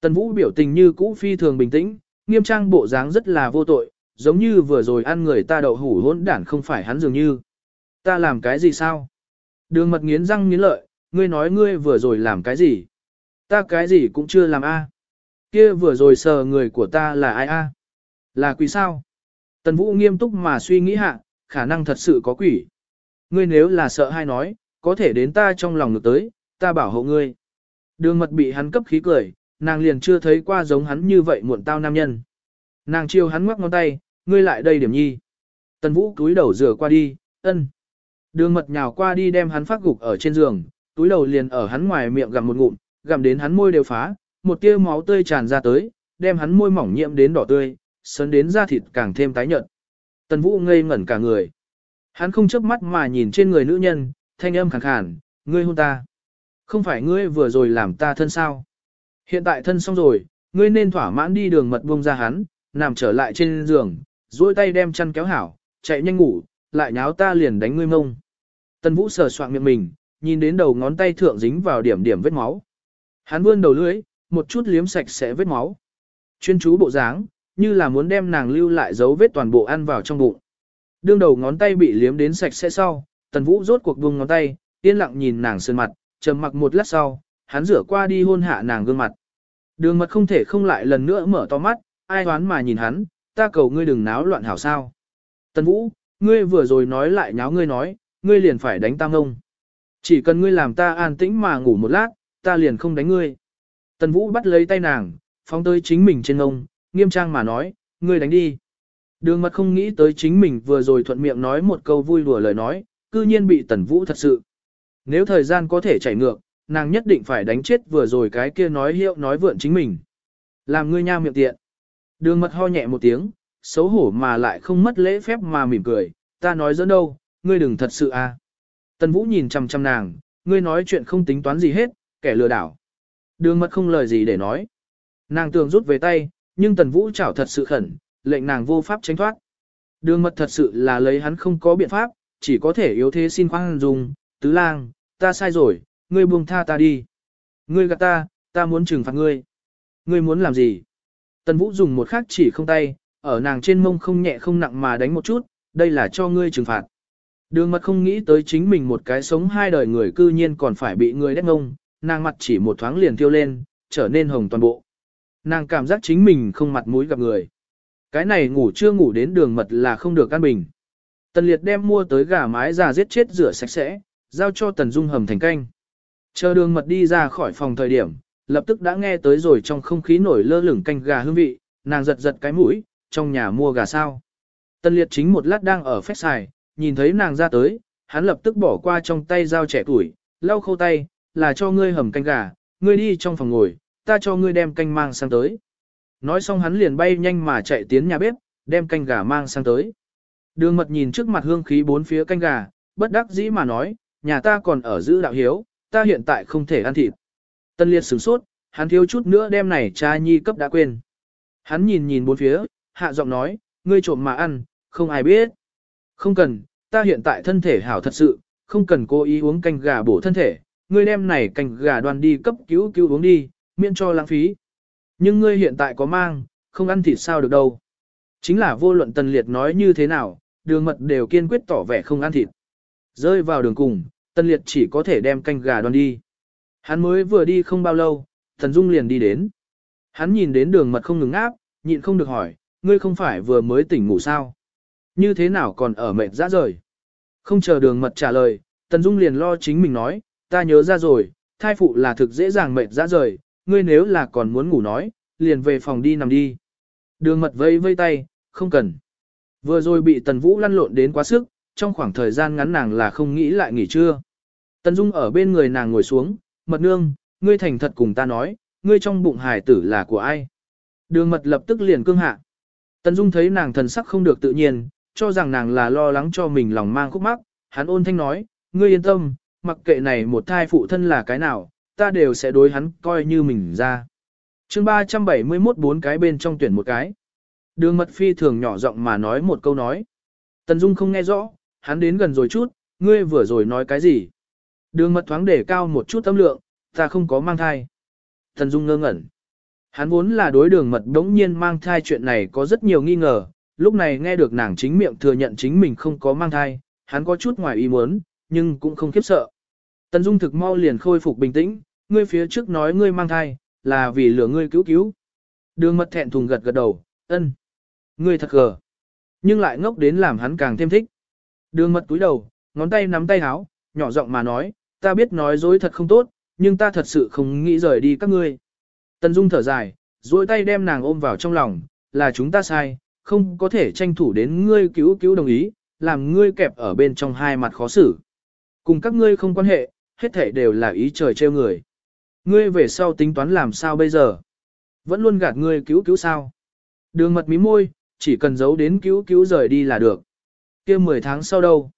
Tần vũ biểu tình như cũ phi thường bình tĩnh, nghiêm trang bộ dáng rất là vô tội, giống như vừa rồi ăn người ta đậu hủ hỗn đản không phải hắn dường như. Ta làm cái gì sao? Đường mật nghiến răng nghiến lợi, ngươi nói ngươi vừa rồi làm cái gì? Ta cái gì cũng chưa làm a. À? Kia vừa rồi sờ người của ta là ai a? À? Là quỷ sao? Tần Vũ nghiêm túc mà suy nghĩ hạ, khả năng thật sự có quỷ. Ngươi nếu là sợ hay nói, có thể đến ta trong lòng ngược tới, ta bảo hộ ngươi. Đường mật bị hắn cấp khí cười, nàng liền chưa thấy qua giống hắn như vậy muộn tao nam nhân. Nàng chiêu hắn ngoắc ngón tay, ngươi lại đây điểm nhi. Tần Vũ cúi đầu rửa qua đi, ân. Đường mật nhào qua đi đem hắn phát gục ở trên giường, túi đầu liền ở hắn ngoài miệng gặm một ngụm, gặm đến hắn môi đều phá, một tia máu tươi tràn ra tới, đem hắn môi mỏng nhiễm đến đỏ tươi, sấn đến da thịt càng thêm tái nhợt. Tần Vũ ngây ngẩn cả người. Hắn không chớp mắt mà nhìn trên người nữ nhân, thanh âm khàn khàn, ngươi hôn ta. Không phải ngươi vừa rồi làm ta thân sao. Hiện tại thân xong rồi, ngươi nên thỏa mãn đi đường mật buông ra hắn, nằm trở lại trên giường, duỗi tay đem chăn kéo hảo, chạy nhanh ngủ, lại nháo ta liền đánh ngươi mông. Tần Vũ sờ soạn miệng mình, nhìn đến đầu ngón tay thượng dính vào điểm điểm vết máu. Hắn vươn đầu lưỡi, một chút liếm sạch sẽ vết máu. Chuyên chú bộ dáng, như là muốn đem nàng lưu lại dấu vết toàn bộ ăn vào trong bụng. Đương đầu ngón tay bị liếm đến sạch sẽ sau, Tần Vũ rốt cuộc buông ngón tay, yên lặng nhìn nàng sơn mặt, trầm mặc một lát sau, hắn rửa qua đi hôn hạ nàng gương mặt. Đường mật không thể không lại lần nữa mở to mắt, ai đoán mà nhìn hắn, ta cầu ngươi đừng náo loạn hảo sao. Tần Vũ, ngươi vừa rồi nói lại nháo ngươi nói, ngươi liền phải đánh ta ngông. Chỉ cần ngươi làm ta an tĩnh mà ngủ một lát, ta liền không đánh ngươi. Tần Vũ bắt lấy tay nàng, phóng tới chính mình trên ngông, nghiêm trang mà nói, ngươi đánh đi. Đường mật không nghĩ tới chính mình vừa rồi thuận miệng nói một câu vui đùa lời nói, cư nhiên bị Tần Vũ thật sự. Nếu thời gian có thể chảy ngược, nàng nhất định phải đánh chết vừa rồi cái kia nói hiệu nói vượn chính mình. Làm ngươi nha miệng tiện. Đường mật ho nhẹ một tiếng, xấu hổ mà lại không mất lễ phép mà mỉm cười, ta nói dẫn đâu, ngươi đừng thật sự à. Tần Vũ nhìn chằm chằm nàng, ngươi nói chuyện không tính toán gì hết, kẻ lừa đảo. Đường mật không lời gì để nói. Nàng tường rút về tay, nhưng Tần Vũ chảo thật sự khẩn, lệnh nàng vô pháp tránh thoát. Đường mật thật sự là lấy hắn không có biện pháp, chỉ có thể yếu thế xin khoan dung, tứ lang, ta sai rồi, ngươi buông tha ta đi. Ngươi gạt ta, ta muốn trừng phạt ngươi. Ngươi muốn làm gì? Tần Vũ dùng một khắc chỉ không tay, ở nàng trên mông không nhẹ không nặng mà đánh một chút, đây là cho ngươi trừng phạt. Đường mật không nghĩ tới chính mình một cái sống hai đời người cư nhiên còn phải bị người đét ngông, nàng mặt chỉ một thoáng liền tiêu lên, trở nên hồng toàn bộ. Nàng cảm giác chính mình không mặt mũi gặp người. Cái này ngủ chưa ngủ đến đường mật là không được căn bình. Tần liệt đem mua tới gà mái già giết chết rửa sạch sẽ, giao cho tần dung hầm thành canh. Chờ đường mật đi ra khỏi phòng thời điểm, lập tức đã nghe tới rồi trong không khí nổi lơ lửng canh gà hương vị, nàng giật giật cái mũi, trong nhà mua gà sao. Tần liệt chính một lát đang ở phép xài, nhìn thấy nàng ra tới, hắn lập tức bỏ qua trong tay dao trẻ tuổi, lau khâu tay, là cho ngươi hầm canh gà, ngươi đi trong phòng ngồi, ta cho ngươi đem canh mang sang tới. Nói xong hắn liền bay nhanh mà chạy tiến nhà bếp, đem canh gà mang sang tới. Đường mật nhìn trước mặt hương khí bốn phía canh gà, bất đắc dĩ mà nói, nhà ta còn ở giữ đạo hiếu, ta hiện tại không thể ăn thịt. Tân liệt sửng sốt, hắn thiếu chút nữa đem này cha nhi cấp đã quên. Hắn nhìn nhìn bốn phía, hạ giọng nói, ngươi trộm mà ăn, không ai biết. Không cần, ta hiện tại thân thể hảo thật sự, không cần cố ý uống canh gà bổ thân thể, ngươi đem này canh gà đoàn đi cấp cứu cứu uống đi, miễn cho lãng phí. Nhưng ngươi hiện tại có mang, không ăn thịt sao được đâu. Chính là vô luận tần liệt nói như thế nào, đường mật đều kiên quyết tỏ vẻ không ăn thịt. Rơi vào đường cùng, tần liệt chỉ có thể đem canh gà đoan đi. Hắn mới vừa đi không bao lâu, thần dung liền đi đến. Hắn nhìn đến đường mật không ngừng áp, nhịn không được hỏi, ngươi không phải vừa mới tỉnh ngủ sao? Như thế nào còn ở mệt ra rời? Không chờ đường mật trả lời, Tần Dung liền lo chính mình nói, ta nhớ ra rồi, thai phụ là thực dễ dàng mệt ra rời, ngươi nếu là còn muốn ngủ nói, liền về phòng đi nằm đi. Đường mật vây vây tay, không cần. Vừa rồi bị Tần Vũ lăn lộn đến quá sức, trong khoảng thời gian ngắn nàng là không nghĩ lại nghỉ trưa. Tần Dung ở bên người nàng ngồi xuống, mật nương, ngươi thành thật cùng ta nói, ngươi trong bụng hải tử là của ai? Đường mật lập tức liền cương hạ. Tần Dung thấy nàng thần sắc không được tự nhiên, cho rằng nàng là lo lắng cho mình lòng mang khúc mắc, hắn ôn thanh nói, ngươi yên tâm, mặc kệ này một thai phụ thân là cái nào, ta đều sẽ đối hắn coi như mình ra. chương 371 bốn cái bên trong tuyển một cái. Đường mật phi thường nhỏ giọng mà nói một câu nói. Tần Dung không nghe rõ, hắn đến gần rồi chút, ngươi vừa rồi nói cái gì. Đường mật thoáng để cao một chút tâm lượng, ta không có mang thai. Tần Dung ngơ ngẩn. Hắn vốn là đối đường mật đống nhiên mang thai chuyện này có rất nhiều nghi ngờ, lúc này nghe được nàng chính miệng thừa nhận chính mình không có mang thai, hắn có chút ngoài ý muốn, nhưng cũng không khiếp sợ. Tần Dung thực mau liền khôi phục bình tĩnh, ngươi phía trước nói ngươi mang thai, là vì lửa ngươi cứu cứu. Đường mật thẹn thùng gật gật đầu, ân. Ngươi thật gờ. Nhưng lại ngốc đến làm hắn càng thêm thích. Đường mật túi đầu, ngón tay nắm tay háo, nhỏ giọng mà nói, ta biết nói dối thật không tốt, nhưng ta thật sự không nghĩ rời đi các ngươi. Tần Dung thở dài, duỗi tay đem nàng ôm vào trong lòng, là chúng ta sai, không có thể tranh thủ đến ngươi cứu cứu đồng ý, làm ngươi kẹp ở bên trong hai mặt khó xử. Cùng các ngươi không quan hệ, hết thể đều là ý trời trêu người. Ngươi về sau tính toán làm sao bây giờ? Vẫn luôn gạt ngươi cứu cứu sao? Đường mật mí môi, chỉ cần giấu đến cứu cứu rời đi là được. kia 10 tháng sau đâu?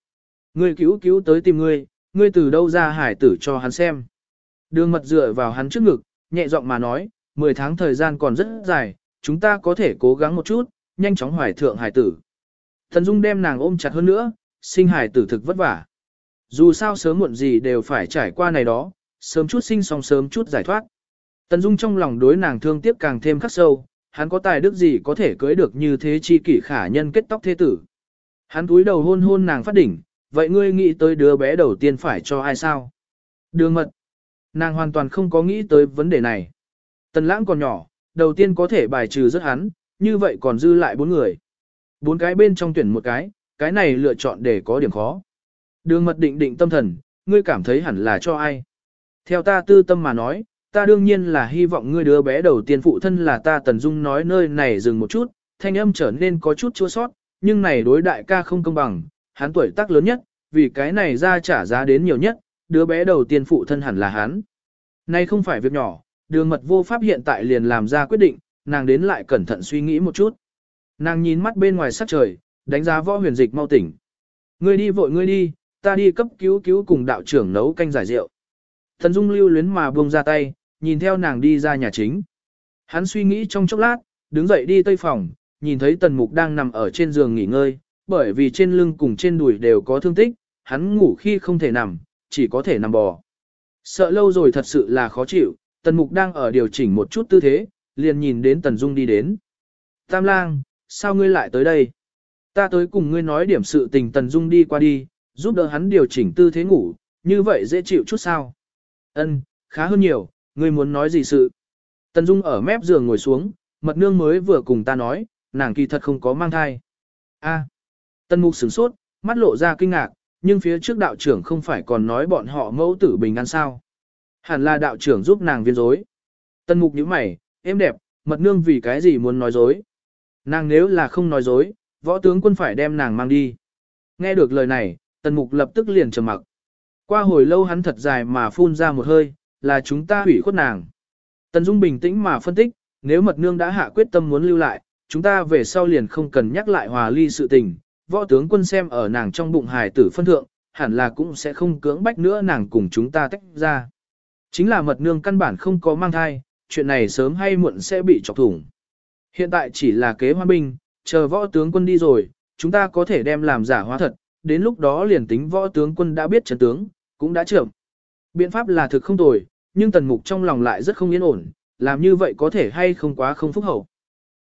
Ngươi cứu cứu tới tìm ngươi, ngươi từ đâu ra hải tử cho hắn xem. Đường mật dựa vào hắn trước ngực, nhẹ giọng mà nói, 10 tháng thời gian còn rất dài, chúng ta có thể cố gắng một chút, nhanh chóng hoài thượng hải tử. Thần Dung đem nàng ôm chặt hơn nữa, sinh hải tử thực vất vả. Dù sao sớm muộn gì đều phải trải qua này đó, sớm chút sinh xong sớm chút giải thoát. Tần Dung trong lòng đối nàng thương tiếc càng thêm khắc sâu, hắn có tài đức gì có thể cưới được như thế chi kỷ khả nhân kết tóc thế tử. Hắn túi đầu hôn hôn nàng phát đỉnh, vậy ngươi nghĩ tới đứa bé đầu tiên phải cho ai sao? Đường mật. Nàng hoàn toàn không có nghĩ tới vấn đề này. Tần lãng còn nhỏ, đầu tiên có thể bài trừ rất hắn, như vậy còn dư lại bốn người. Bốn cái bên trong tuyển một cái, cái này lựa chọn để có điểm khó. Đường mật định định tâm thần, ngươi cảm thấy hẳn là cho ai? Theo ta tư tâm mà nói, ta đương nhiên là hy vọng ngươi đứa bé đầu tiên phụ thân là ta Tần Dung nói nơi này dừng một chút, thanh âm trở nên có chút chua sót, nhưng này đối đại ca không công bằng, hắn tuổi tác lớn nhất, vì cái này ra trả giá đến nhiều nhất, đứa bé đầu tiên phụ thân hẳn là hắn. nay không phải việc nhỏ, đường mật vô pháp hiện tại liền làm ra quyết định, nàng đến lại cẩn thận suy nghĩ một chút. Nàng nhìn mắt bên ngoài sắc trời, đánh giá võ huyền dịch mau tỉnh. Ngươi đi vội ngươi đi, ta đi cấp cứu cứu cùng đạo trưởng nấu canh giải rượu. Thần Dung lưu luyến mà buông ra tay, nhìn theo nàng đi ra nhà chính. Hắn suy nghĩ trong chốc lát, đứng dậy đi tây phòng, nhìn thấy tần mục đang nằm ở trên giường nghỉ ngơi, bởi vì trên lưng cùng trên đùi đều có thương tích, hắn ngủ khi không thể nằm, chỉ có thể nằm bò. Sợ lâu rồi thật sự là khó chịu, tần mục đang ở điều chỉnh một chút tư thế, liền nhìn đến tần dung đi đến. Tam lang, sao ngươi lại tới đây? Ta tới cùng ngươi nói điểm sự tình tần dung đi qua đi, giúp đỡ hắn điều chỉnh tư thế ngủ, như vậy dễ chịu chút sao? Ân, khá hơn nhiều, ngươi muốn nói gì sự? Tần Dung ở mép giường ngồi xuống, mật nương mới vừa cùng ta nói, nàng kỳ thật không có mang thai. A. Tần Mục sửng sốt, mắt lộ ra kinh ngạc, nhưng phía trước đạo trưởng không phải còn nói bọn họ mẫu tử bình an sao? Hẳn là đạo trưởng giúp nàng viên dối. Tần Mục nhíu mày, em đẹp, mật nương vì cái gì muốn nói dối? Nàng nếu là không nói dối, võ tướng quân phải đem nàng mang đi. Nghe được lời này, Tần Mục lập tức liền trầm mặc. Qua hồi lâu hắn thật dài mà phun ra một hơi, là chúng ta hủy khuất nàng. Tần Dung bình tĩnh mà phân tích, nếu mật nương đã hạ quyết tâm muốn lưu lại, chúng ta về sau liền không cần nhắc lại hòa ly sự tình, võ tướng quân xem ở nàng trong bụng hài tử phân thượng, hẳn là cũng sẽ không cưỡng bách nữa nàng cùng chúng ta tách ra. Chính là mật nương căn bản không có mang thai, chuyện này sớm hay muộn sẽ bị chọc thủng. Hiện tại chỉ là kế hoa binh, chờ võ tướng quân đi rồi, chúng ta có thể đem làm giả hóa thật, đến lúc đó liền tính võ tướng quân đã biết trận tướng, cũng đã trưởng. Biện pháp là thực không tồi, nhưng tần mục trong lòng lại rất không yên ổn, làm như vậy có thể hay không quá không phúc hậu.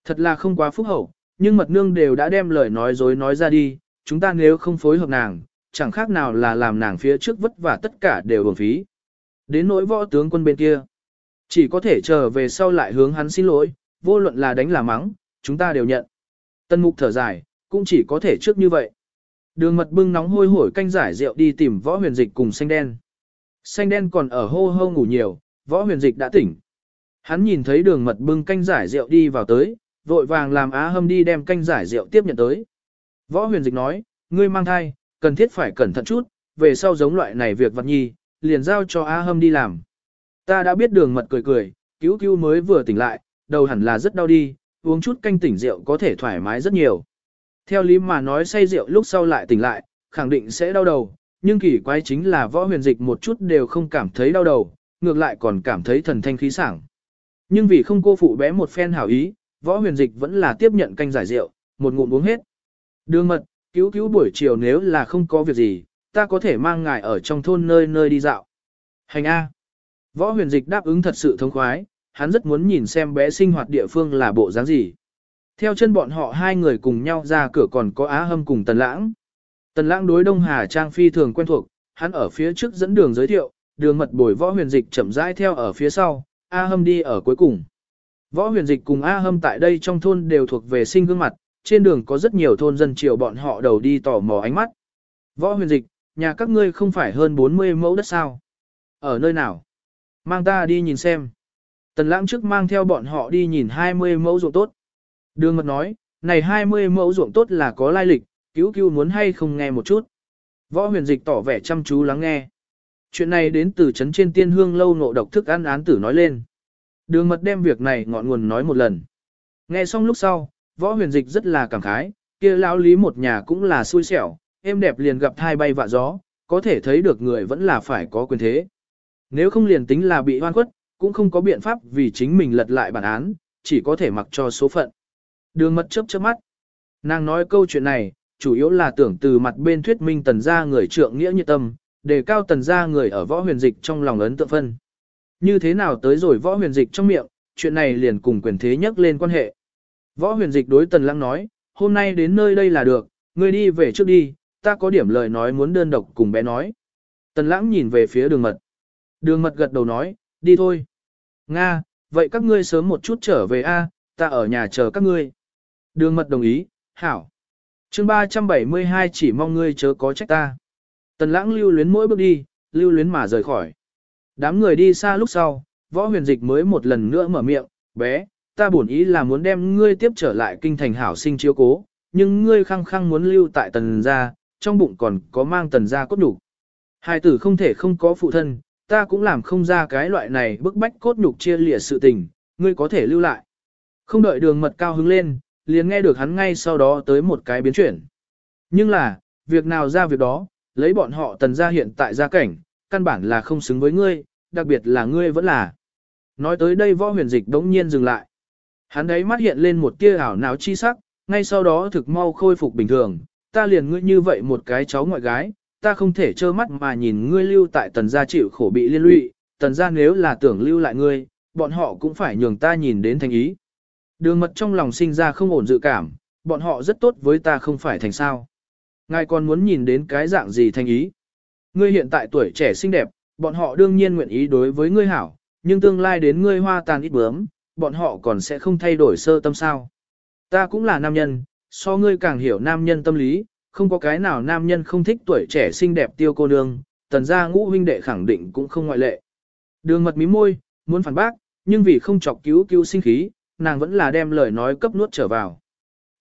Thật là không quá phúc hậu, nhưng mật nương đều đã đem lời nói dối nói ra đi, chúng ta nếu không phối hợp nàng, chẳng khác nào là làm nàng phía trước vất vả tất cả đều bổng phí. Đến nỗi võ tướng quân bên kia, chỉ có thể chờ về sau lại hướng hắn xin lỗi, vô luận là đánh là mắng, chúng ta đều nhận. Tân mục thở dài, cũng chỉ có thể trước như vậy. Đường mật bưng nóng hôi hổi canh giải rượu đi tìm võ huyền dịch cùng xanh đen. Xanh đen còn ở hô hô ngủ nhiều, võ huyền dịch đã tỉnh. Hắn nhìn thấy đường mật bưng canh giải rượu đi vào tới, vội vàng làm á hâm đi đem canh giải rượu tiếp nhận tới. Võ huyền dịch nói, ngươi mang thai, cần thiết phải cẩn thận chút, về sau giống loại này việc vật nhi, liền giao cho á hâm đi làm. Ta đã biết đường mật cười cười, cứu cứu mới vừa tỉnh lại, đầu hẳn là rất đau đi, uống chút canh tỉnh rượu có thể thoải mái rất nhiều. Theo lý mà nói say rượu lúc sau lại tỉnh lại, khẳng định sẽ đau đầu, nhưng kỳ quái chính là võ huyền dịch một chút đều không cảm thấy đau đầu, ngược lại còn cảm thấy thần thanh khí sảng. Nhưng vì không cô phụ bé một phen hảo ý, võ huyền dịch vẫn là tiếp nhận canh giải rượu, một ngụm uống hết. Đường mật, cứu cứu buổi chiều nếu là không có việc gì, ta có thể mang ngài ở trong thôn nơi nơi đi dạo. Hành A. Võ huyền dịch đáp ứng thật sự thông khoái, hắn rất muốn nhìn xem bé sinh hoạt địa phương là bộ dáng gì. Theo chân bọn họ hai người cùng nhau ra cửa còn có Á Hâm cùng Tần Lãng. Tần Lãng đối Đông Hà Trang phi thường quen thuộc, hắn ở phía trước dẫn đường giới thiệu, đường mật bồi võ huyền dịch chậm rãi theo ở phía sau, A Hâm đi ở cuối cùng. Võ huyền dịch cùng A Hâm tại đây trong thôn đều thuộc về sinh gương mặt, trên đường có rất nhiều thôn dân chiều bọn họ đầu đi tò mò ánh mắt. Võ huyền dịch, nhà các ngươi không phải hơn 40 mẫu đất sao? Ở nơi nào? Mang ta đi nhìn xem. Tần lãng trước mang theo bọn họ đi nhìn 20 mẫu ruộng tốt. Đường mật nói, này 20 mẫu ruộng tốt là có lai lịch, cứu cứu muốn hay không nghe một chút. Võ huyền dịch tỏ vẻ chăm chú lắng nghe. Chuyện này đến từ chấn trên tiên hương lâu ngộ độc thức ăn án tử nói lên. Đường mật đem việc này ngọn nguồn nói một lần. Nghe xong lúc sau, võ huyền dịch rất là cảm khái, kia lão lý một nhà cũng là xui xẻo, em đẹp liền gặp thai bay vạ gió, có thể thấy được người vẫn là phải có quyền thế. Nếu không liền tính là bị hoan khuất, cũng không có biện pháp vì chính mình lật lại bản án, chỉ có thể mặc cho số phận. Đường mật chớp chớp mắt. Nàng nói câu chuyện này, chủ yếu là tưởng từ mặt bên thuyết minh tần gia người trượng nghĩa nhiệt tâm, đề cao tần gia người ở võ huyền dịch trong lòng ấn tượng phân. Như thế nào tới rồi võ huyền dịch trong miệng, chuyện này liền cùng quyền thế nhắc lên quan hệ. Võ huyền dịch đối tần lăng nói, hôm nay đến nơi đây là được, ngươi đi về trước đi, ta có điểm lời nói muốn đơn độc cùng bé nói. Tần lãng nhìn về phía đường mật. Đường mật gật đầu nói, đi thôi. Nga, vậy các ngươi sớm một chút trở về a, ta ở nhà chờ các ngươi. Đường mật đồng ý, hảo chương 372 chỉ mong ngươi chớ có trách ta. Tần lãng lưu luyến mỗi bước đi, lưu luyến mà rời khỏi. Đám người đi xa lúc sau, võ huyền dịch mới một lần nữa mở miệng, bé, ta bổn ý là muốn đem ngươi tiếp trở lại kinh thành hảo sinh chiếu cố, nhưng ngươi khăng khăng muốn lưu tại tần gia, trong bụng còn có mang tần gia cốt nhục. Hai tử không thể không có phụ thân, ta cũng làm không ra cái loại này bức bách cốt nhục chia lìa sự tình, ngươi có thể lưu lại. Không đợi đường mật cao hứng lên, liền nghe được hắn ngay sau đó tới một cái biến chuyển. Nhưng là, việc nào ra việc đó, lấy bọn họ tần gia hiện tại gia cảnh, căn bản là không xứng với ngươi, đặc biệt là ngươi vẫn là. Nói tới đây võ huyền dịch đống nhiên dừng lại. Hắn đấy mắt hiện lên một tia ảo não chi sắc, ngay sau đó thực mau khôi phục bình thường, ta liền ngươi như vậy một cái cháu ngoại gái, ta không thể trơ mắt mà nhìn ngươi lưu tại tần gia chịu khổ bị liên lụy, tần gia nếu là tưởng lưu lại ngươi, bọn họ cũng phải nhường ta nhìn đến thành ý. Đường mật trong lòng sinh ra không ổn dự cảm, bọn họ rất tốt với ta không phải thành sao. Ngài còn muốn nhìn đến cái dạng gì thành ý. Ngươi hiện tại tuổi trẻ xinh đẹp, bọn họ đương nhiên nguyện ý đối với ngươi hảo, nhưng tương lai đến ngươi hoa tàn ít bướm, bọn họ còn sẽ không thay đổi sơ tâm sao. Ta cũng là nam nhân, so ngươi càng hiểu nam nhân tâm lý, không có cái nào nam nhân không thích tuổi trẻ xinh đẹp tiêu cô nương, tần gia ngũ huynh đệ khẳng định cũng không ngoại lệ. Đường mật mí môi, muốn phản bác, nhưng vì không chọc cứu cứu sinh khí, nàng vẫn là đem lời nói cấp nuốt trở vào.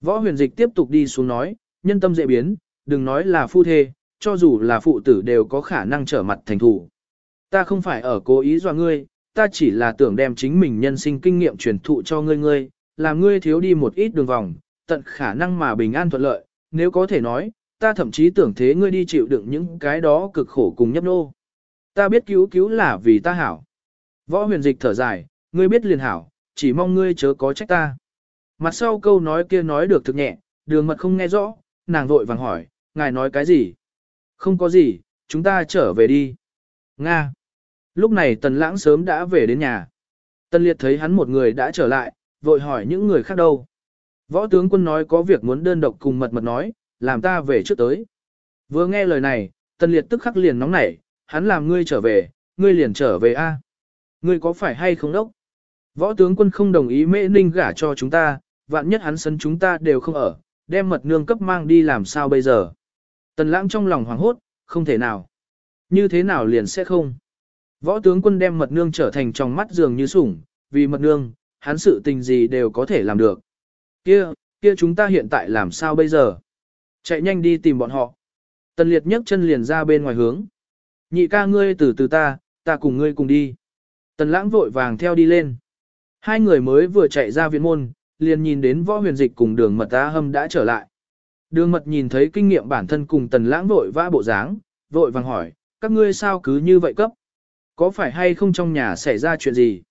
Võ huyền dịch tiếp tục đi xuống nói, nhân tâm dễ biến, đừng nói là phu thê, cho dù là phụ tử đều có khả năng trở mặt thành thủ. Ta không phải ở cố ý dọa ngươi, ta chỉ là tưởng đem chính mình nhân sinh kinh nghiệm truyền thụ cho ngươi ngươi, làm ngươi thiếu đi một ít đường vòng, tận khả năng mà bình an thuận lợi, nếu có thể nói, ta thậm chí tưởng thế ngươi đi chịu đựng những cái đó cực khổ cùng nhấp nô. Ta biết cứu cứu là vì ta hảo. Võ huyền dịch thở dài, ngươi biết liền hảo, chỉ mong ngươi chớ có trách ta. Mặt sau câu nói kia nói được thực nhẹ, đường mật không nghe rõ, nàng vội vàng hỏi, ngài nói cái gì? Không có gì, chúng ta trở về đi. Nga. Lúc này tần lãng sớm đã về đến nhà. Tần liệt thấy hắn một người đã trở lại, vội hỏi những người khác đâu. Võ tướng quân nói có việc muốn đơn độc cùng mật mật nói, làm ta về trước tới. Vừa nghe lời này, tần liệt tức khắc liền nóng nảy, hắn làm ngươi trở về, ngươi liền trở về a. Ngươi có phải hay không đốc? Võ tướng quân không đồng ý mễ ninh gả cho chúng ta, vạn nhất hắn sân chúng ta đều không ở, đem mật nương cấp mang đi làm sao bây giờ? Tần lãng trong lòng hoảng hốt, không thể nào. Như thế nào liền sẽ không? Võ tướng quân đem mật nương trở thành trong mắt giường như sủng, vì mật nương, hắn sự tình gì đều có thể làm được. Kia, kia chúng ta hiện tại làm sao bây giờ? Chạy nhanh đi tìm bọn họ. Tần liệt nhấc chân liền ra bên ngoài hướng. Nhị ca ngươi từ từ ta, ta cùng ngươi cùng đi. Tần lãng vội vàng theo đi lên. Hai người mới vừa chạy ra viện môn, liền nhìn đến võ huyền dịch cùng đường mật ta hâm đã trở lại. Đường mật nhìn thấy kinh nghiệm bản thân cùng tần lãng vội vã bộ dáng, vội vàng hỏi, các ngươi sao cứ như vậy cấp? Có phải hay không trong nhà xảy ra chuyện gì?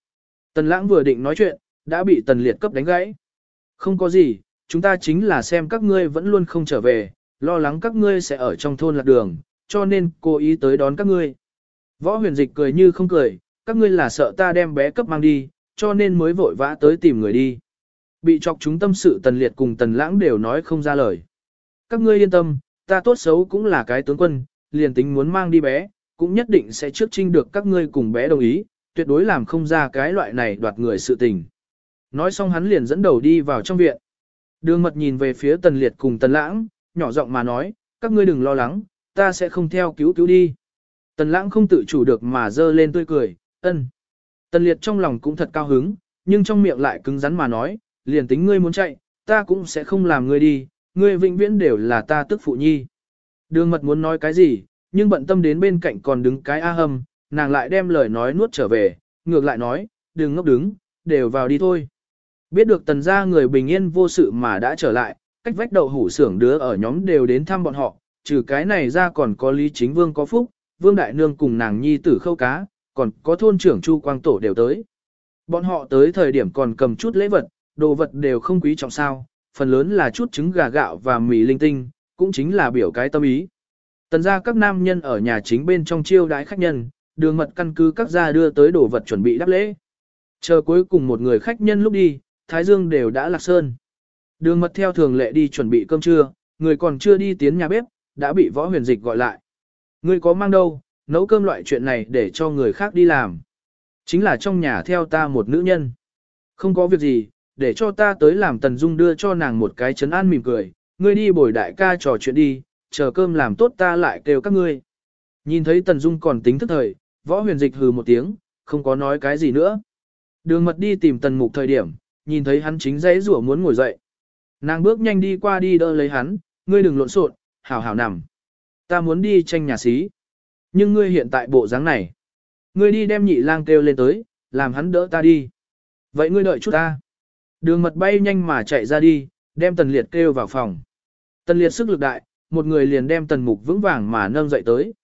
Tần lãng vừa định nói chuyện, đã bị tần liệt cấp đánh gãy. Không có gì, chúng ta chính là xem các ngươi vẫn luôn không trở về, lo lắng các ngươi sẽ ở trong thôn lạc đường, cho nên cố ý tới đón các ngươi. Võ huyền dịch cười như không cười, các ngươi là sợ ta đem bé cấp mang đi, cho nên mới vội vã tới tìm người đi. Bị chọc chúng tâm sự tần liệt cùng tần lãng đều nói không ra lời. Các ngươi yên tâm, ta tốt xấu cũng là cái tướng quân, liền tính muốn mang đi bé, cũng nhất định sẽ trước trinh được các ngươi cùng bé đồng ý, tuyệt đối làm không ra cái loại này đoạt người sự tình. Nói xong hắn liền dẫn đầu đi vào trong viện. Đường mật nhìn về phía tần liệt cùng tần lãng, nhỏ giọng mà nói, các ngươi đừng lo lắng, ta sẽ không theo cứu cứu đi. Tần lãng không tự chủ được mà dơ lên tươi cười, ân. Tần liệt trong lòng cũng thật cao hứng, nhưng trong miệng lại cứng rắn mà nói, liền tính ngươi muốn chạy, ta cũng sẽ không làm ngươi đi, ngươi vĩnh viễn đều là ta tức phụ nhi. Đường mật muốn nói cái gì, nhưng bận tâm đến bên cạnh còn đứng cái A hâm, nàng lại đem lời nói nuốt trở về, ngược lại nói, đừng ngốc đứng, đều vào đi thôi. Biết được tần gia người bình yên vô sự mà đã trở lại, cách vách đậu hủ xưởng đứa ở nhóm đều đến thăm bọn họ, trừ cái này ra còn có Lý Chính Vương có phúc, Vương Đại Nương cùng nàng nhi tử khâu cá, còn có thôn trưởng Chu Quang Tổ đều tới. Bọn họ tới thời điểm còn cầm chút lễ vật, đồ vật đều không quý trọng sao, phần lớn là chút trứng gà gạo và mì linh tinh, cũng chính là biểu cái tâm ý. Tần ra các nam nhân ở nhà chính bên trong chiêu đái khách nhân, đường mật căn cứ các gia đưa tới đồ vật chuẩn bị đáp lễ. Chờ cuối cùng một người khách nhân lúc đi, Thái Dương đều đã lạc sơn. Đường mật theo thường lệ đi chuẩn bị cơm trưa, người còn chưa đi tiến nhà bếp, đã bị võ huyền dịch gọi lại. Người có mang đâu, nấu cơm loại chuyện này để cho người khác đi làm. Chính là trong nhà theo ta một nữ nhân. Không có việc gì, để cho ta tới làm Tần Dung đưa cho nàng một cái chấn an mỉm cười. Ngươi đi bồi đại ca trò chuyện đi, chờ cơm làm tốt ta lại kêu các ngươi. Nhìn thấy Tần Dung còn tính thức thời, võ huyền dịch hừ một tiếng, không có nói cái gì nữa. Đường mật đi tìm Tần Mục thời điểm, nhìn thấy hắn chính dãy rủa muốn ngồi dậy. Nàng bước nhanh đi qua đi đỡ lấy hắn, ngươi đừng lộn xộn, hảo hảo nằm. Ta muốn đi tranh nhà xí. Nhưng ngươi hiện tại bộ dáng này. Ngươi đi đem nhị lang kêu lên tới, làm hắn đỡ ta đi. Vậy ngươi đợi chút ta. Đường mật bay nhanh mà chạy ra đi, đem tần liệt kêu vào phòng. Tần liệt sức lực đại, một người liền đem tần mục vững vàng mà nâng dậy tới.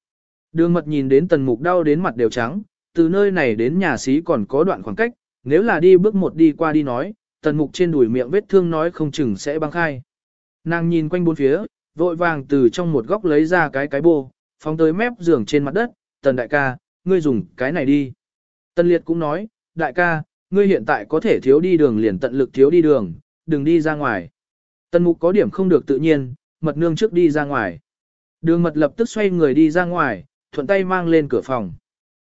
Đường mật nhìn đến tần mục đau đến mặt đều trắng, từ nơi này đến nhà xí còn có đoạn khoảng cách, nếu là đi bước một đi qua đi nói, tần mục trên đùi miệng vết thương nói không chừng sẽ băng khai. Nàng nhìn quanh bốn phía, vội vàng từ trong một góc lấy ra cái cái bô, phóng tới mép giường trên mặt đất, tần đại ca, ngươi dùng cái này đi. Tần liệt cũng nói, đại ca, ngươi hiện tại có thể thiếu đi đường liền tận lực thiếu đi đường, đừng đi ra ngoài. Tần mục có điểm không được tự nhiên, mật nương trước đi ra ngoài. Đường mật lập tức xoay người đi ra ngoài, thuận tay mang lên cửa phòng.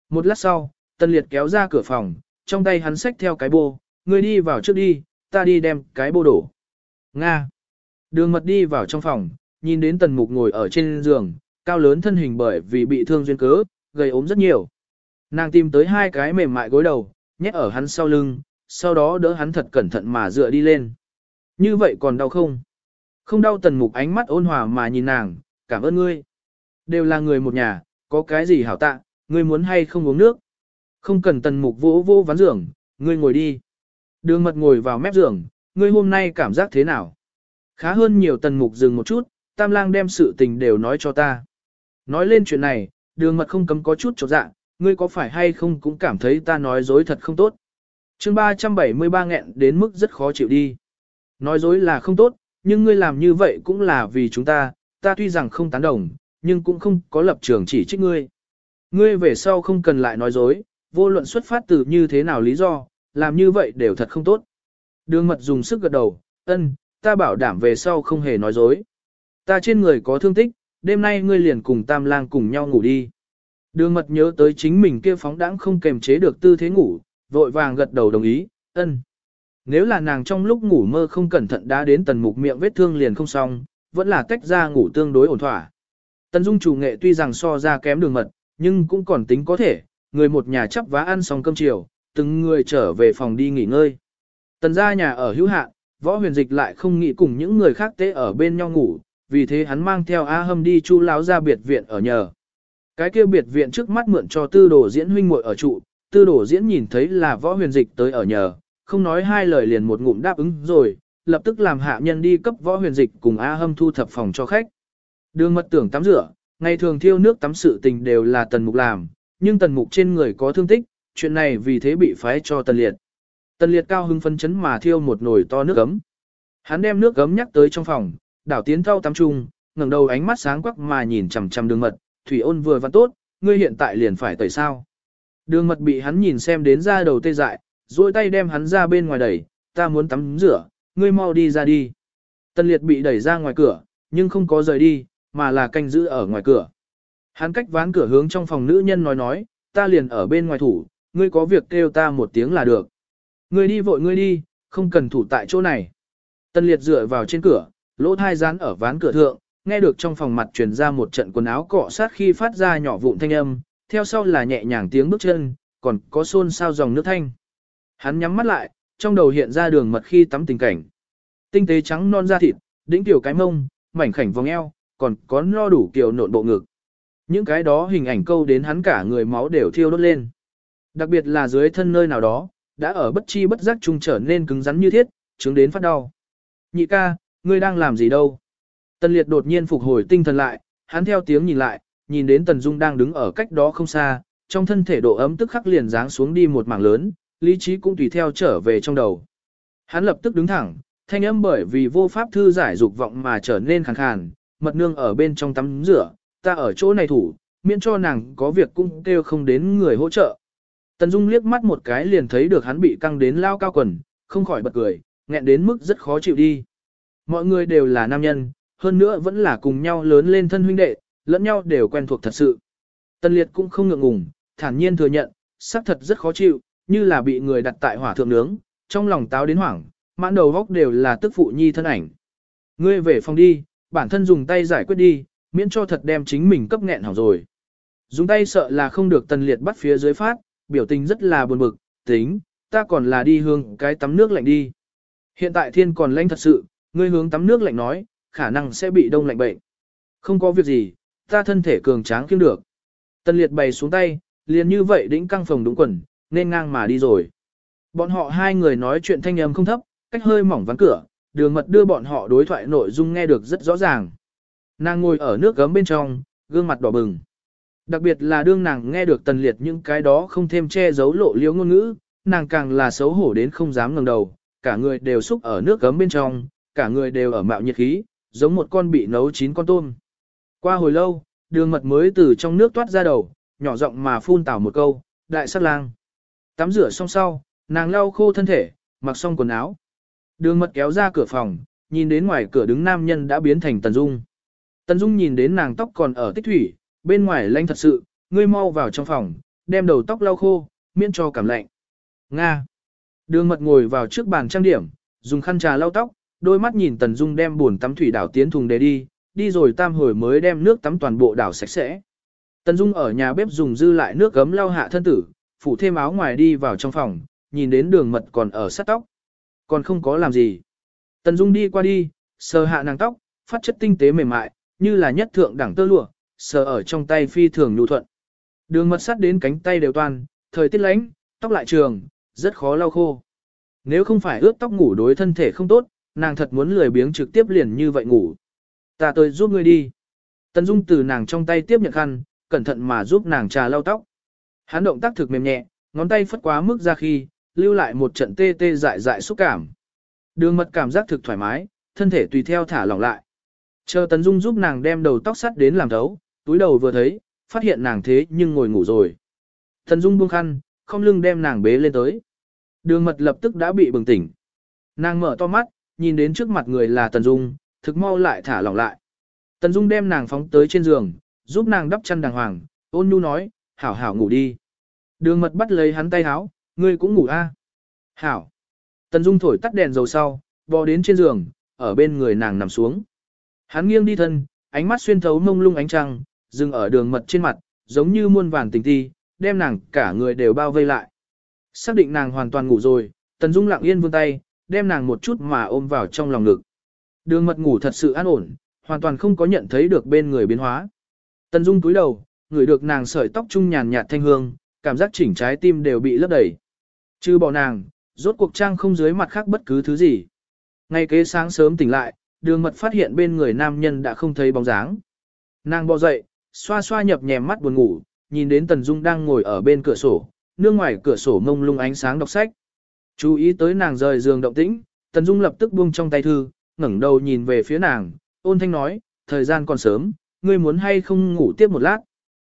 Một lát sau, tần liệt kéo ra cửa phòng, trong tay hắn xách theo cái bô, ngươi đi vào trước đi, ta đi đem cái bô đổ. Nga. Đường mật đi vào trong phòng, nhìn đến tần mục ngồi ở trên giường, cao lớn thân hình bởi vì bị thương duyên cớ, gây ốm rất nhiều. Nàng tìm tới hai cái mềm mại gối đầu, nhét ở hắn sau lưng, sau đó đỡ hắn thật cẩn thận mà dựa đi lên. Như vậy còn đau không? Không đau tần mục ánh mắt ôn hòa mà nhìn nàng, cảm ơn ngươi. Đều là người một nhà, có cái gì hảo tạ, ngươi muốn hay không uống nước. Không cần tần mục vỗ vỗ ván giường, ngươi ngồi đi. Đường mật ngồi vào mép giường, ngươi hôm nay cảm giác thế nào? Khá hơn nhiều tần mục dừng một chút, tam lang đem sự tình đều nói cho ta. Nói lên chuyện này, đường mật không cấm có chút chột dạ, ngươi có phải hay không cũng cảm thấy ta nói dối thật không tốt. chương 373 nghẹn đến mức rất khó chịu đi. Nói dối là không tốt, nhưng ngươi làm như vậy cũng là vì chúng ta, ta tuy rằng không tán đồng, nhưng cũng không có lập trường chỉ trích ngươi. Ngươi về sau không cần lại nói dối, vô luận xuất phát từ như thế nào lý do, làm như vậy đều thật không tốt. Đường mật dùng sức gật đầu, ân, ta bảo đảm về sau không hề nói dối. Ta trên người có thương tích, đêm nay ngươi liền cùng tam lang cùng nhau ngủ đi. Đường mật nhớ tới chính mình kia phóng đãng không kềm chế được tư thế ngủ, vội vàng gật đầu đồng ý, ân. Nếu là nàng trong lúc ngủ mơ không cẩn thận đã đến tần mục miệng vết thương liền không xong, vẫn là tách ra ngủ tương đối ổn thỏa. Tần dung chủ nghệ tuy rằng so ra kém đường mật, nhưng cũng còn tính có thể, người một nhà chắp vá ăn xong cơm chiều, từng người trở về phòng đi nghỉ ngơi. Tần ra nhà ở hữu hạn, võ huyền dịch lại không nghĩ cùng những người khác tế ở bên nhau ngủ, vì thế hắn mang theo A Hâm đi chu lão ra biệt viện ở nhờ. Cái kia biệt viện trước mắt mượn cho tư đồ diễn huynh muội ở trụ, tư đồ diễn nhìn thấy là võ huyền dịch tới ở nhờ, không nói hai lời liền một ngụm đáp ứng rồi, lập tức làm hạ nhân đi cấp võ huyền dịch cùng A Hâm thu thập phòng cho khách. Đường mật tưởng tắm rửa, ngày thường thiêu nước tắm sự tình đều là tần mục làm, nhưng tần mục trên người có thương tích, chuyện này vì thế bị phái cho tần liệt. Tần liệt cao hưng phấn chấn mà thiêu một nồi to nước gấm. Hắn đem nước gấm nhắc tới trong phòng, đảo tiến thau tắm trung, ngẩng đầu ánh mắt sáng quắc mà nhìn chằm chằm đường mật, thủy ôn vừa văn tốt, ngươi hiện tại liền phải tẩy sao. Đường mật bị hắn nhìn xem đến ra đầu tê dại, duỗi tay đem hắn ra bên ngoài đẩy, ta muốn tắm rửa, ngươi mau đi ra đi. Tân liệt bị đẩy ra ngoài cửa, nhưng không có rời đi, mà là canh giữ ở ngoài cửa. Hắn cách ván cửa hướng trong phòng nữ nhân nói nói, ta liền ở bên ngoài thủ, ngươi có việc kêu ta một tiếng là được. Ngươi đi vội ngươi đi, không cần thủ tại chỗ này. Tân liệt dựa vào trên cửa, lỗ thai dán ở ván cửa thượng, nghe được trong phòng mặt truyền ra một trận quần áo cọ sát khi phát ra nhỏ vụn thanh âm, theo sau là nhẹ nhàng tiếng bước chân, còn có xôn xao dòng nước thanh. Hắn nhắm mắt lại, trong đầu hiện ra đường mật khi tắm tình cảnh. Tinh tế trắng non da thịt, đỉnh tiểu cái mông, mảnh khảnh vòng eo, còn có no đủ kiểu nộn bộ ngực. Những cái đó hình ảnh câu đến hắn cả người máu đều thiêu đốt lên. Đặc biệt là dưới thân nơi nào đó, đã ở bất chi bất giác trung trở nên cứng rắn như thiết, chứng đến phát đau. Nhị ca, ngươi đang làm gì đâu? Tần liệt đột nhiên phục hồi tinh thần lại, hắn theo tiếng nhìn lại, nhìn đến Tần Dung đang đứng ở cách đó không xa, trong thân thể độ ấm tức khắc liền giáng xuống đi một mảng lớn, lý trí cũng tùy theo trở về trong đầu. Hắn lập tức đứng thẳng, thanh âm bởi vì vô pháp thư giải dục vọng mà trở nên khàn khàn, mật nương ở bên trong tắm rửa, ta ở chỗ này thủ, miễn cho nàng có việc cũng kêu không đến người hỗ trợ. Tần Dung liếc mắt một cái liền thấy được hắn bị căng đến lao cao quần, không khỏi bật cười, nghẹn đến mức rất khó chịu đi. Mọi người đều là nam nhân, hơn nữa vẫn là cùng nhau lớn lên thân huynh đệ, lẫn nhau đều quen thuộc thật sự. Tần Liệt cũng không ngượng ngùng, thản nhiên thừa nhận, xác thật rất khó chịu, như là bị người đặt tại hỏa thượng nướng, trong lòng táo đến hoảng, mãn đầu góc đều là tức phụ nhi thân ảnh. Ngươi về phòng đi, bản thân dùng tay giải quyết đi, miễn cho thật đem chính mình cấp nghẹn hỏng rồi. Dùng tay sợ là không được tần liệt bắt phía dưới phát, biểu tình rất là buồn bực, tính, ta còn là đi hướng cái tắm nước lạnh đi. Hiện tại thiên còn lạnh thật sự, ngươi hướng tắm nước lạnh nói, khả năng sẽ bị đông lạnh bệnh. Không có việc gì, ta thân thể cường tráng kiêm được. Tần liệt bày xuống tay, liền như vậy đĩnh căng phòng đúng quần, nên ngang mà đi rồi. Bọn họ hai người nói chuyện thanh âm không thấp, cách hơi mỏng ván cửa, đường mật đưa bọn họ đối thoại nội dung nghe được rất rõ ràng. Nàng ngồi ở nước gấm bên trong, gương mặt đỏ bừng. Đặc biệt là đương nàng nghe được tần liệt những cái đó không thêm che giấu lộ liễu ngôn ngữ, nàng càng là xấu hổ đến không dám ngẩng đầu, cả người đều xúc ở nước gấm bên trong, cả người đều ở mạo nhiệt khí, giống một con bị nấu chín con tôm. Qua hồi lâu, đường mật mới từ trong nước toát ra đầu, nhỏ giọng mà phun tảo một câu, đại sát lang. Tắm rửa xong sau, nàng lau khô thân thể, mặc xong quần áo. Đường mật kéo ra cửa phòng, nhìn đến ngoài cửa đứng nam nhân đã biến thành Tần Dung. Tần Dung nhìn đến nàng tóc còn ở tích thủy, bên ngoài lanh thật sự, ngươi mau vào trong phòng, đem đầu tóc lau khô, miễn cho cảm lạnh. Nga. Đường mật ngồi vào trước bàn trang điểm, dùng khăn trà lau tóc, đôi mắt nhìn Tần Dung đem buồn tắm thủy đảo tiến thùng để đi, đi rồi tam hồi mới đem nước tắm toàn bộ đảo sạch sẽ. Tần Dung ở nhà bếp dùng dư lại nước gấm lau hạ thân tử, phủ thêm áo ngoài đi vào trong phòng, nhìn đến đường mật còn ở sát tóc. Còn không có làm gì. Tần Dung đi qua đi, sờ hạ nàng tóc, phát chất tinh tế mềm mại, như là nhất thượng đẳng tơ lụa, sờ ở trong tay phi thường nhu thuận. Đường mật sát đến cánh tay đều toàn, thời tiết lánh, tóc lại trường, rất khó lau khô. Nếu không phải ướt tóc ngủ đối thân thể không tốt, nàng thật muốn lười biếng trực tiếp liền như vậy ngủ. Ta tới giúp ngươi đi. Tần Dung từ nàng trong tay tiếp nhận khăn, cẩn thận mà giúp nàng trà lau tóc. Hắn động tác thực mềm nhẹ, ngón tay phất quá mức ra khi, lưu lại một trận tê tê dại dại xúc cảm. Đường mật cảm giác thực thoải mái, thân thể tùy theo thả lỏng lại. Chờ Tần Dung giúp nàng đem đầu tóc sắt đến làm thấu, túi đầu vừa thấy, phát hiện nàng thế nhưng ngồi ngủ rồi. Tần Dung buông khăn, không lưng đem nàng bế lên tới. Đường mật lập tức đã bị bừng tỉnh. Nàng mở to mắt, nhìn đến trước mặt người là Tần Dung, thực mau lại thả lỏng lại. Tần Dung đem nàng phóng tới trên giường, giúp nàng đắp chăn đàng hoàng, ôn nhu nói, hảo hảo ngủ đi. Đường mật bắt lấy hắn tay háo, ngươi cũng ngủ a Hảo. Tần Dung thổi tắt đèn dầu sau, bò đến trên giường, ở bên người nàng nằm xuống. Hắn nghiêng đi thân, ánh mắt xuyên thấu mông lung ánh trăng, dừng ở đường mật trên mặt, giống như muôn vàn tình ti, đem nàng cả người đều bao vây lại. Xác định nàng hoàn toàn ngủ rồi, Tần Dung lặng yên vươn tay, đem nàng một chút mà ôm vào trong lòng ngực. Đường mật ngủ thật sự an ổn, hoàn toàn không có nhận thấy được bên người biến hóa. Tần Dung cúi đầu, ngửi được nàng sợi tóc trung nhàn nhạt thanh hương, cảm giác chỉnh trái tim đều bị lấp đầy. Chứ bỏ nàng, rốt cuộc trang không dưới mặt khác bất cứ thứ gì. Ngay kế sáng sớm tỉnh lại, đường mật phát hiện bên người nam nhân đã không thấy bóng dáng. Nàng bò dậy, xoa xoa nhập nhèm mắt buồn ngủ, nhìn đến Tần Dung đang ngồi ở bên cửa sổ, nương ngoài cửa sổ mông lung ánh sáng đọc sách. Chú ý tới nàng rời giường động tĩnh, Tần Dung lập tức buông trong tay thư, ngẩng đầu nhìn về phía nàng, ôn thanh nói, thời gian còn sớm, ngươi muốn hay không ngủ tiếp một lát.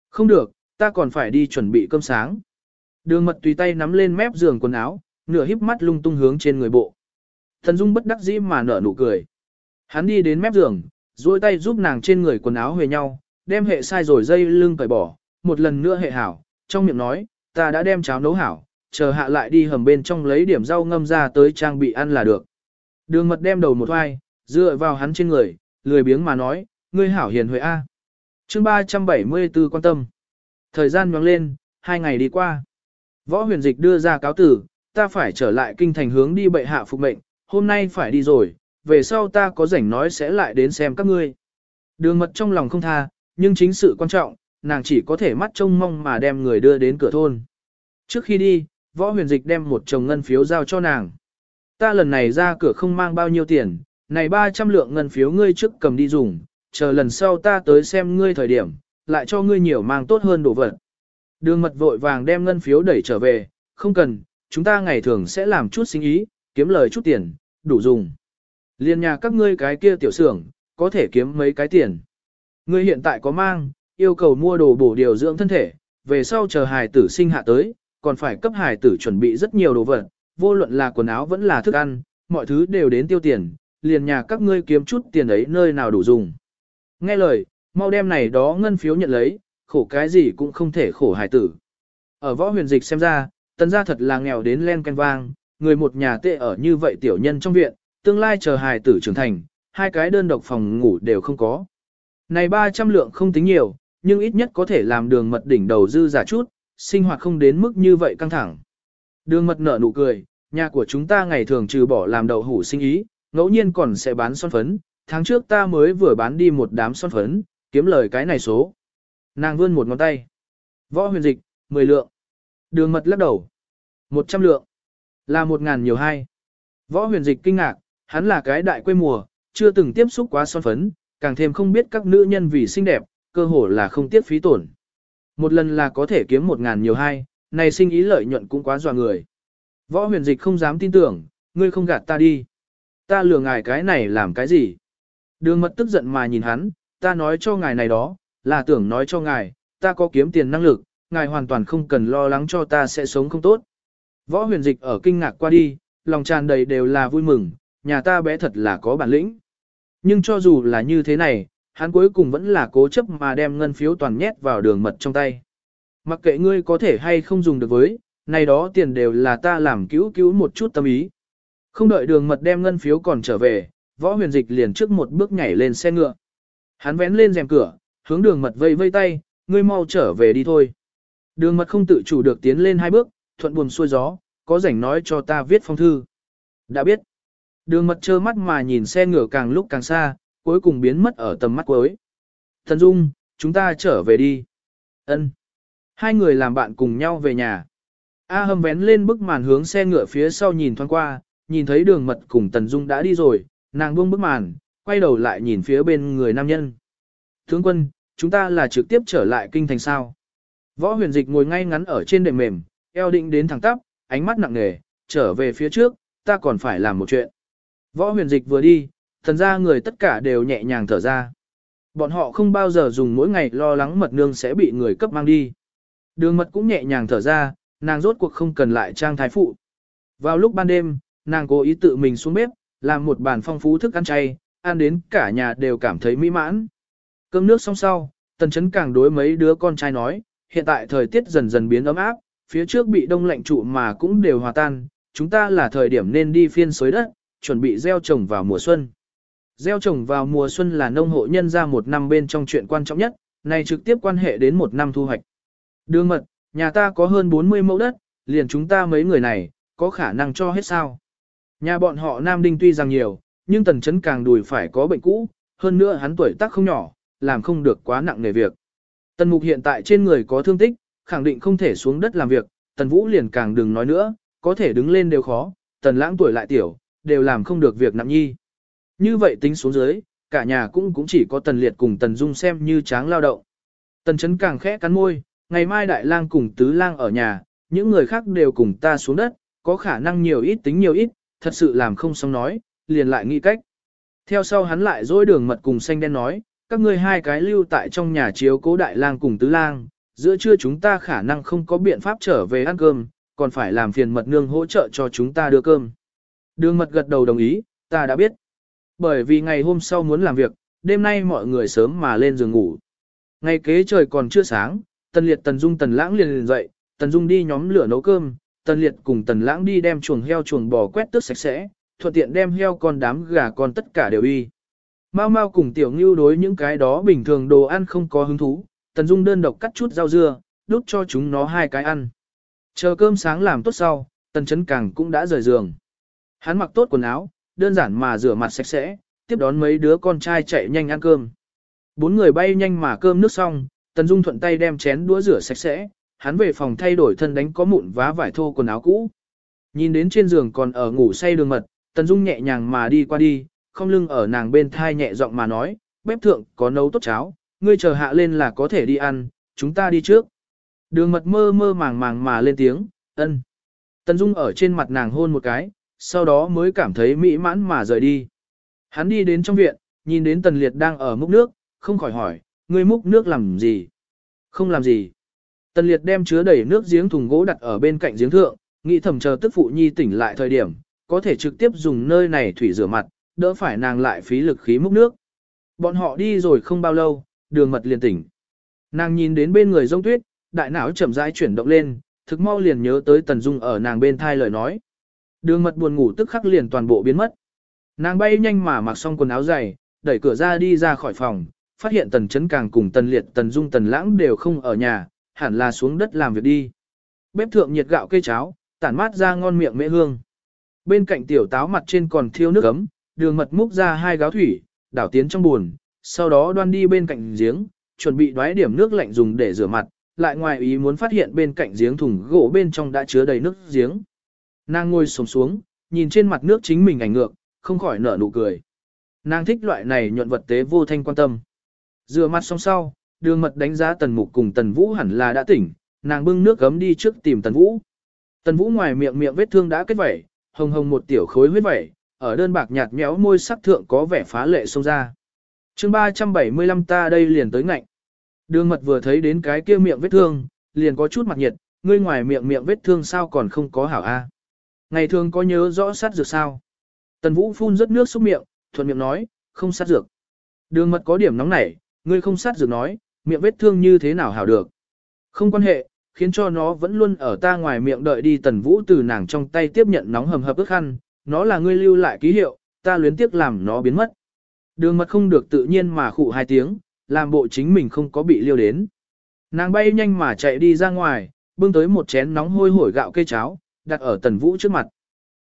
Không được, ta còn phải đi chuẩn bị cơm sáng. Đường mật tùy tay nắm lên mép giường quần áo, nửa híp mắt lung tung hướng trên người bộ. Thần Dung bất đắc dĩ mà nở nụ cười. Hắn đi đến mép giường, duỗi tay giúp nàng trên người quần áo huề nhau, đem hệ sai rồi dây lưng cởi bỏ, một lần nữa hệ hảo, trong miệng nói, ta đã đem cháo nấu hảo, chờ hạ lại đi hầm bên trong lấy điểm rau ngâm ra tới trang bị ăn là được. Đường mật đem đầu một hoai, dựa vào hắn trên người, lười biếng mà nói, ngươi hảo hiền huệ A. Chương 374 quan tâm. Thời gian nhoáng lên, hai ngày đi qua. Võ huyền dịch đưa ra cáo tử, ta phải trở lại kinh thành hướng đi bệ hạ phục mệnh, hôm nay phải đi rồi, về sau ta có rảnh nói sẽ lại đến xem các ngươi. Đường mật trong lòng không tha, nhưng chính sự quan trọng, nàng chỉ có thể mắt trông mong mà đem người đưa đến cửa thôn. Trước khi đi, võ huyền dịch đem một chồng ngân phiếu giao cho nàng. Ta lần này ra cửa không mang bao nhiêu tiền, này 300 lượng ngân phiếu ngươi trước cầm đi dùng, chờ lần sau ta tới xem ngươi thời điểm, lại cho ngươi nhiều mang tốt hơn đồ vật. Đường mật vội vàng đem ngân phiếu đẩy trở về, không cần, chúng ta ngày thường sẽ làm chút sinh ý, kiếm lời chút tiền, đủ dùng. Liên nhà các ngươi cái kia tiểu xưởng, có thể kiếm mấy cái tiền. Ngươi hiện tại có mang, yêu cầu mua đồ bổ điều dưỡng thân thể, về sau chờ hài tử sinh hạ tới, còn phải cấp hải tử chuẩn bị rất nhiều đồ vật, vô luận là quần áo vẫn là thức ăn, mọi thứ đều đến tiêu tiền, liền nhà các ngươi kiếm chút tiền ấy nơi nào đủ dùng. Nghe lời, mau đem này đó ngân phiếu nhận lấy, khổ cái gì cũng không thể khổ hải tử. Ở võ huyền dịch xem ra, tần gia thật là nghèo đến len canh vang, người một nhà tệ ở như vậy tiểu nhân trong viện, tương lai chờ hải tử trưởng thành, hai cái đơn độc phòng ngủ đều không có. Này 300 lượng không tính nhiều, nhưng ít nhất có thể làm đường mật đỉnh đầu dư giả chút, sinh hoạt không đến mức như vậy căng thẳng. Đường mật nở nụ cười, nhà của chúng ta ngày thường trừ bỏ làm đậu hủ sinh ý, ngẫu nhiên còn sẽ bán son phấn, tháng trước ta mới vừa bán đi một đám son phấn, kiếm lời cái này số. Nàng vươn một ngón tay. Võ huyền dịch, 10 lượng. Đường mật lắc đầu. 100 lượng. Là một ngàn nhiều hai. Võ huyền dịch kinh ngạc, hắn là cái đại quê mùa, chưa từng tiếp xúc quá son phấn, càng thêm không biết các nữ nhân vì xinh đẹp, cơ hồ là không tiếc phí tổn. Một lần là có thể kiếm một ngàn nhiều hai, này sinh ý lợi nhuận cũng quá dọa người. Võ huyền dịch không dám tin tưởng, ngươi không gạt ta đi. Ta lừa ngài cái này làm cái gì? Đường mật tức giận mà nhìn hắn, ta nói cho ngài này đó, là tưởng nói cho ngài, ta có kiếm tiền năng lực, ngài hoàn toàn không cần lo lắng cho ta sẽ sống không tốt. Võ huyền dịch ở kinh ngạc qua đi, lòng tràn đầy đều là vui mừng, nhà ta bé thật là có bản lĩnh. Nhưng cho dù là như thế này, hắn cuối cùng vẫn là cố chấp mà đem ngân phiếu toàn nhét vào đường mật trong tay. Mặc kệ ngươi có thể hay không dùng được với, này đó tiền đều là ta làm cứu cứu một chút tâm ý. Không đợi đường mật đem ngân phiếu còn trở về, võ huyền dịch liền trước một bước nhảy lên xe ngựa. Hắn vén lên rèm cửa, hướng đường mật vây vây tay, ngươi mau trở về đi thôi. Đường mật không tự chủ được tiến lên hai bước, thuận buồm xuôi gió, có rảnh nói cho ta viết phong thư. Đã biết. Đường mật trơ mắt mà nhìn xe ngựa càng lúc càng xa, cuối cùng biến mất ở tầm mắt cuối. Thần Dung, chúng ta trở về đi. Ân. Hai người làm bạn cùng nhau về nhà. A hâm vén lên bức màn hướng xe ngựa phía sau nhìn thoáng qua, nhìn thấy đường mật cùng Tần Dung đã đi rồi, nàng buông bức màn, quay đầu lại nhìn phía bên người nam nhân. Tướng quân, chúng ta là trực tiếp trở lại kinh thành sao. Võ huyền dịch ngồi ngay ngắn ở trên đệm mềm, eo định đến thẳng tắp, ánh mắt nặng nề, trở về phía trước, ta còn phải làm một chuyện. Võ huyền dịch vừa đi, thần ra người tất cả đều nhẹ nhàng thở ra. Bọn họ không bao giờ dùng mỗi ngày lo lắng mật nương sẽ bị người cấp mang đi. Đường mật cũng nhẹ nhàng thở ra, nàng rốt cuộc không cần lại trang thái phụ. Vào lúc ban đêm, nàng cố ý tự mình xuống bếp, làm một bàn phong phú thức ăn chay, ăn đến cả nhà đều cảm thấy mỹ mãn. Cơm nước xong sau, tần chấn càng đối mấy đứa con trai nói, hiện tại thời tiết dần dần biến ấm áp, phía trước bị đông lạnh trụ mà cũng đều hòa tan, chúng ta là thời điểm nên đi phiên xới đất, chuẩn bị gieo trồng vào mùa xuân. Gieo trồng vào mùa xuân là nông hộ nhân ra một năm bên trong chuyện quan trọng nhất, này trực tiếp quan hệ đến một năm thu hoạch. Đường mật, nhà ta có hơn 40 mẫu đất, liền chúng ta mấy người này, có khả năng cho hết sao. Nhà bọn họ Nam Đinh tuy rằng nhiều, nhưng tần chấn càng đùi phải có bệnh cũ, hơn nữa hắn tuổi tác không nhỏ, làm không được quá nặng nề việc. Tần mục hiện tại trên người có thương tích, khẳng định không thể xuống đất làm việc, tần vũ liền càng đừng nói nữa, có thể đứng lên đều khó, tần lãng tuổi lại tiểu, đều làm không được việc nặng nhi. Như vậy tính xuống dưới, cả nhà cũng cũng chỉ có tần liệt cùng tần dung xem như tráng lao động. Tần chấn càng khẽ cắn môi, ngày mai đại lang cùng tứ lang ở nhà, những người khác đều cùng ta xuống đất, có khả năng nhiều ít tính nhiều ít, thật sự làm không xong nói, liền lại nghĩ cách. Theo sau hắn lại dối đường mật cùng xanh đen nói, các ngươi hai cái lưu tại trong nhà chiếu cố đại lang cùng tứ lang, giữa trưa chúng ta khả năng không có biện pháp trở về ăn cơm, còn phải làm phiền mật nương hỗ trợ cho chúng ta đưa cơm. Đường mật gật đầu đồng ý, ta đã biết. Bởi vì ngày hôm sau muốn làm việc, đêm nay mọi người sớm mà lên giường ngủ. Ngày kế trời còn chưa sáng, tần liệt tần dung tần lãng liền liền dậy, tần dung đi nhóm lửa nấu cơm, tần liệt cùng tần lãng đi đem chuồng heo chuồng bò quét tước sạch sẽ, thuận tiện đem heo con đám gà con tất cả đều y. Mao Mao cùng Tiểu Ngưu đối những cái đó bình thường đồ ăn không có hứng thú, Tần Dung đơn độc cắt chút rau dưa, đút cho chúng nó hai cái ăn. Chờ cơm sáng làm tốt sau, tần chấn càng cũng đã rời giường. Hắn mặc tốt quần áo, đơn giản mà rửa mặt sạch sẽ, tiếp đón mấy đứa con trai chạy nhanh ăn cơm. Bốn người bay nhanh mà cơm nước xong, Tần Dung thuận tay đem chén đũa rửa sạch sẽ, hắn về phòng thay đổi thân đánh có mụn vá vải thô quần áo cũ. Nhìn đến trên giường còn ở ngủ say đường mật, Tần Dung nhẹ nhàng mà đi qua đi, không lưng ở nàng bên thai nhẹ giọng mà nói, bếp thượng có nấu tốt cháo, ngươi chờ hạ lên là có thể đi ăn, chúng ta đi trước. Đường mật mơ mơ màng màng mà lên tiếng, ân. Tần Dung ở trên mặt nàng hôn một cái, sau đó mới cảm thấy mỹ mãn mà rời đi. Hắn đi đến trong viện, nhìn đến Tần Liệt đang ở múc nước, không khỏi hỏi, ngươi múc nước làm gì? Không làm gì. Tần Liệt đem chứa đầy nước giếng thùng gỗ đặt ở bên cạnh giếng thượng, nghĩ thầm chờ tức phụ nhi tỉnh lại thời điểm, có thể trực tiếp dùng nơi này thủy rửa mặt, đỡ phải nàng lại phí lực khí múc nước. Bọn họ đi rồi không bao lâu, đường mật liền tỉnh. Nàng nhìn đến bên người rông tuyết, đại não chậm rãi chuyển động lên, thực mau liền nhớ tới Tần Dung ở nàng bên thai lời nói. Đường mật buồn ngủ tức khắc liền toàn bộ biến mất. Nàng bay nhanh mà mặc xong quần áo dày, đẩy cửa ra đi ra khỏi phòng, phát hiện Tần Chấn Càng cùng Tần Liệt Tần Dung Tần Lãng đều không ở nhà, hẳn là xuống đất làm việc đi. Bếp thượng nhiệt gạo cây cháo, tản mát ra ngon miệng mễ hương. Bên cạnh tiểu táo mặt trên còn thiêu nước ấm, đường mật múc ra hai gáo thủy, đảo tiến trong buồn, sau đó đoan đi bên cạnh giếng, chuẩn bị đoái điểm nước lạnh dùng để rửa mặt, lại ngoài ý muốn phát hiện bên cạnh giếng thùng gỗ bên trong đã chứa đầy nước giếng. Nàng ngồi sống xuống, nhìn trên mặt nước chính mình ảnh ngược, không khỏi nở nụ cười. Nàng thích loại này nhuận vật tế vô thanh quan tâm. Rửa mặt xong sau, đường mật đánh giá tần mục cùng tần vũ hẳn là đã tỉnh, nàng bưng nước gấm đi trước tìm tần vũ. Tần vũ ngoài miệng miệng vết thương đã kết vẩy, hồng hồng một tiểu khối huyết vẩy, ở đơn bạc nhạt méo môi sắc thượng có vẻ phá lệ xông ra. chương 375 ta đây liền tới ngạnh. Đường mật vừa thấy đến cái kia miệng vết thương, liền có chút mặt nhiệt, ngươi ngoài miệng miệng vết thương sao còn không có hảo a? Ngày thường có nhớ rõ sát dược sao? Tần Vũ phun rất nước xúc miệng, thuận miệng nói, không sát dược. Đường mật có điểm nóng nảy, ngươi không sát dược nói, miệng vết thương như thế nào hảo được. Không quan hệ, khiến cho nó vẫn luôn ở ta ngoài miệng đợi đi Tần Vũ từ nàng trong tay tiếp nhận nóng hầm hập ức khăn, nó là ngươi lưu lại ký hiệu, ta luyến tiếc làm nó biến mất. Đường mật không được tự nhiên mà khụ hai tiếng, làm bộ chính mình không có bị liêu đến. Nàng bay nhanh mà chạy đi ra ngoài, bưng tới một chén nóng hôi hổi gạo cây cháo, đặt ở Tần Vũ trước mặt.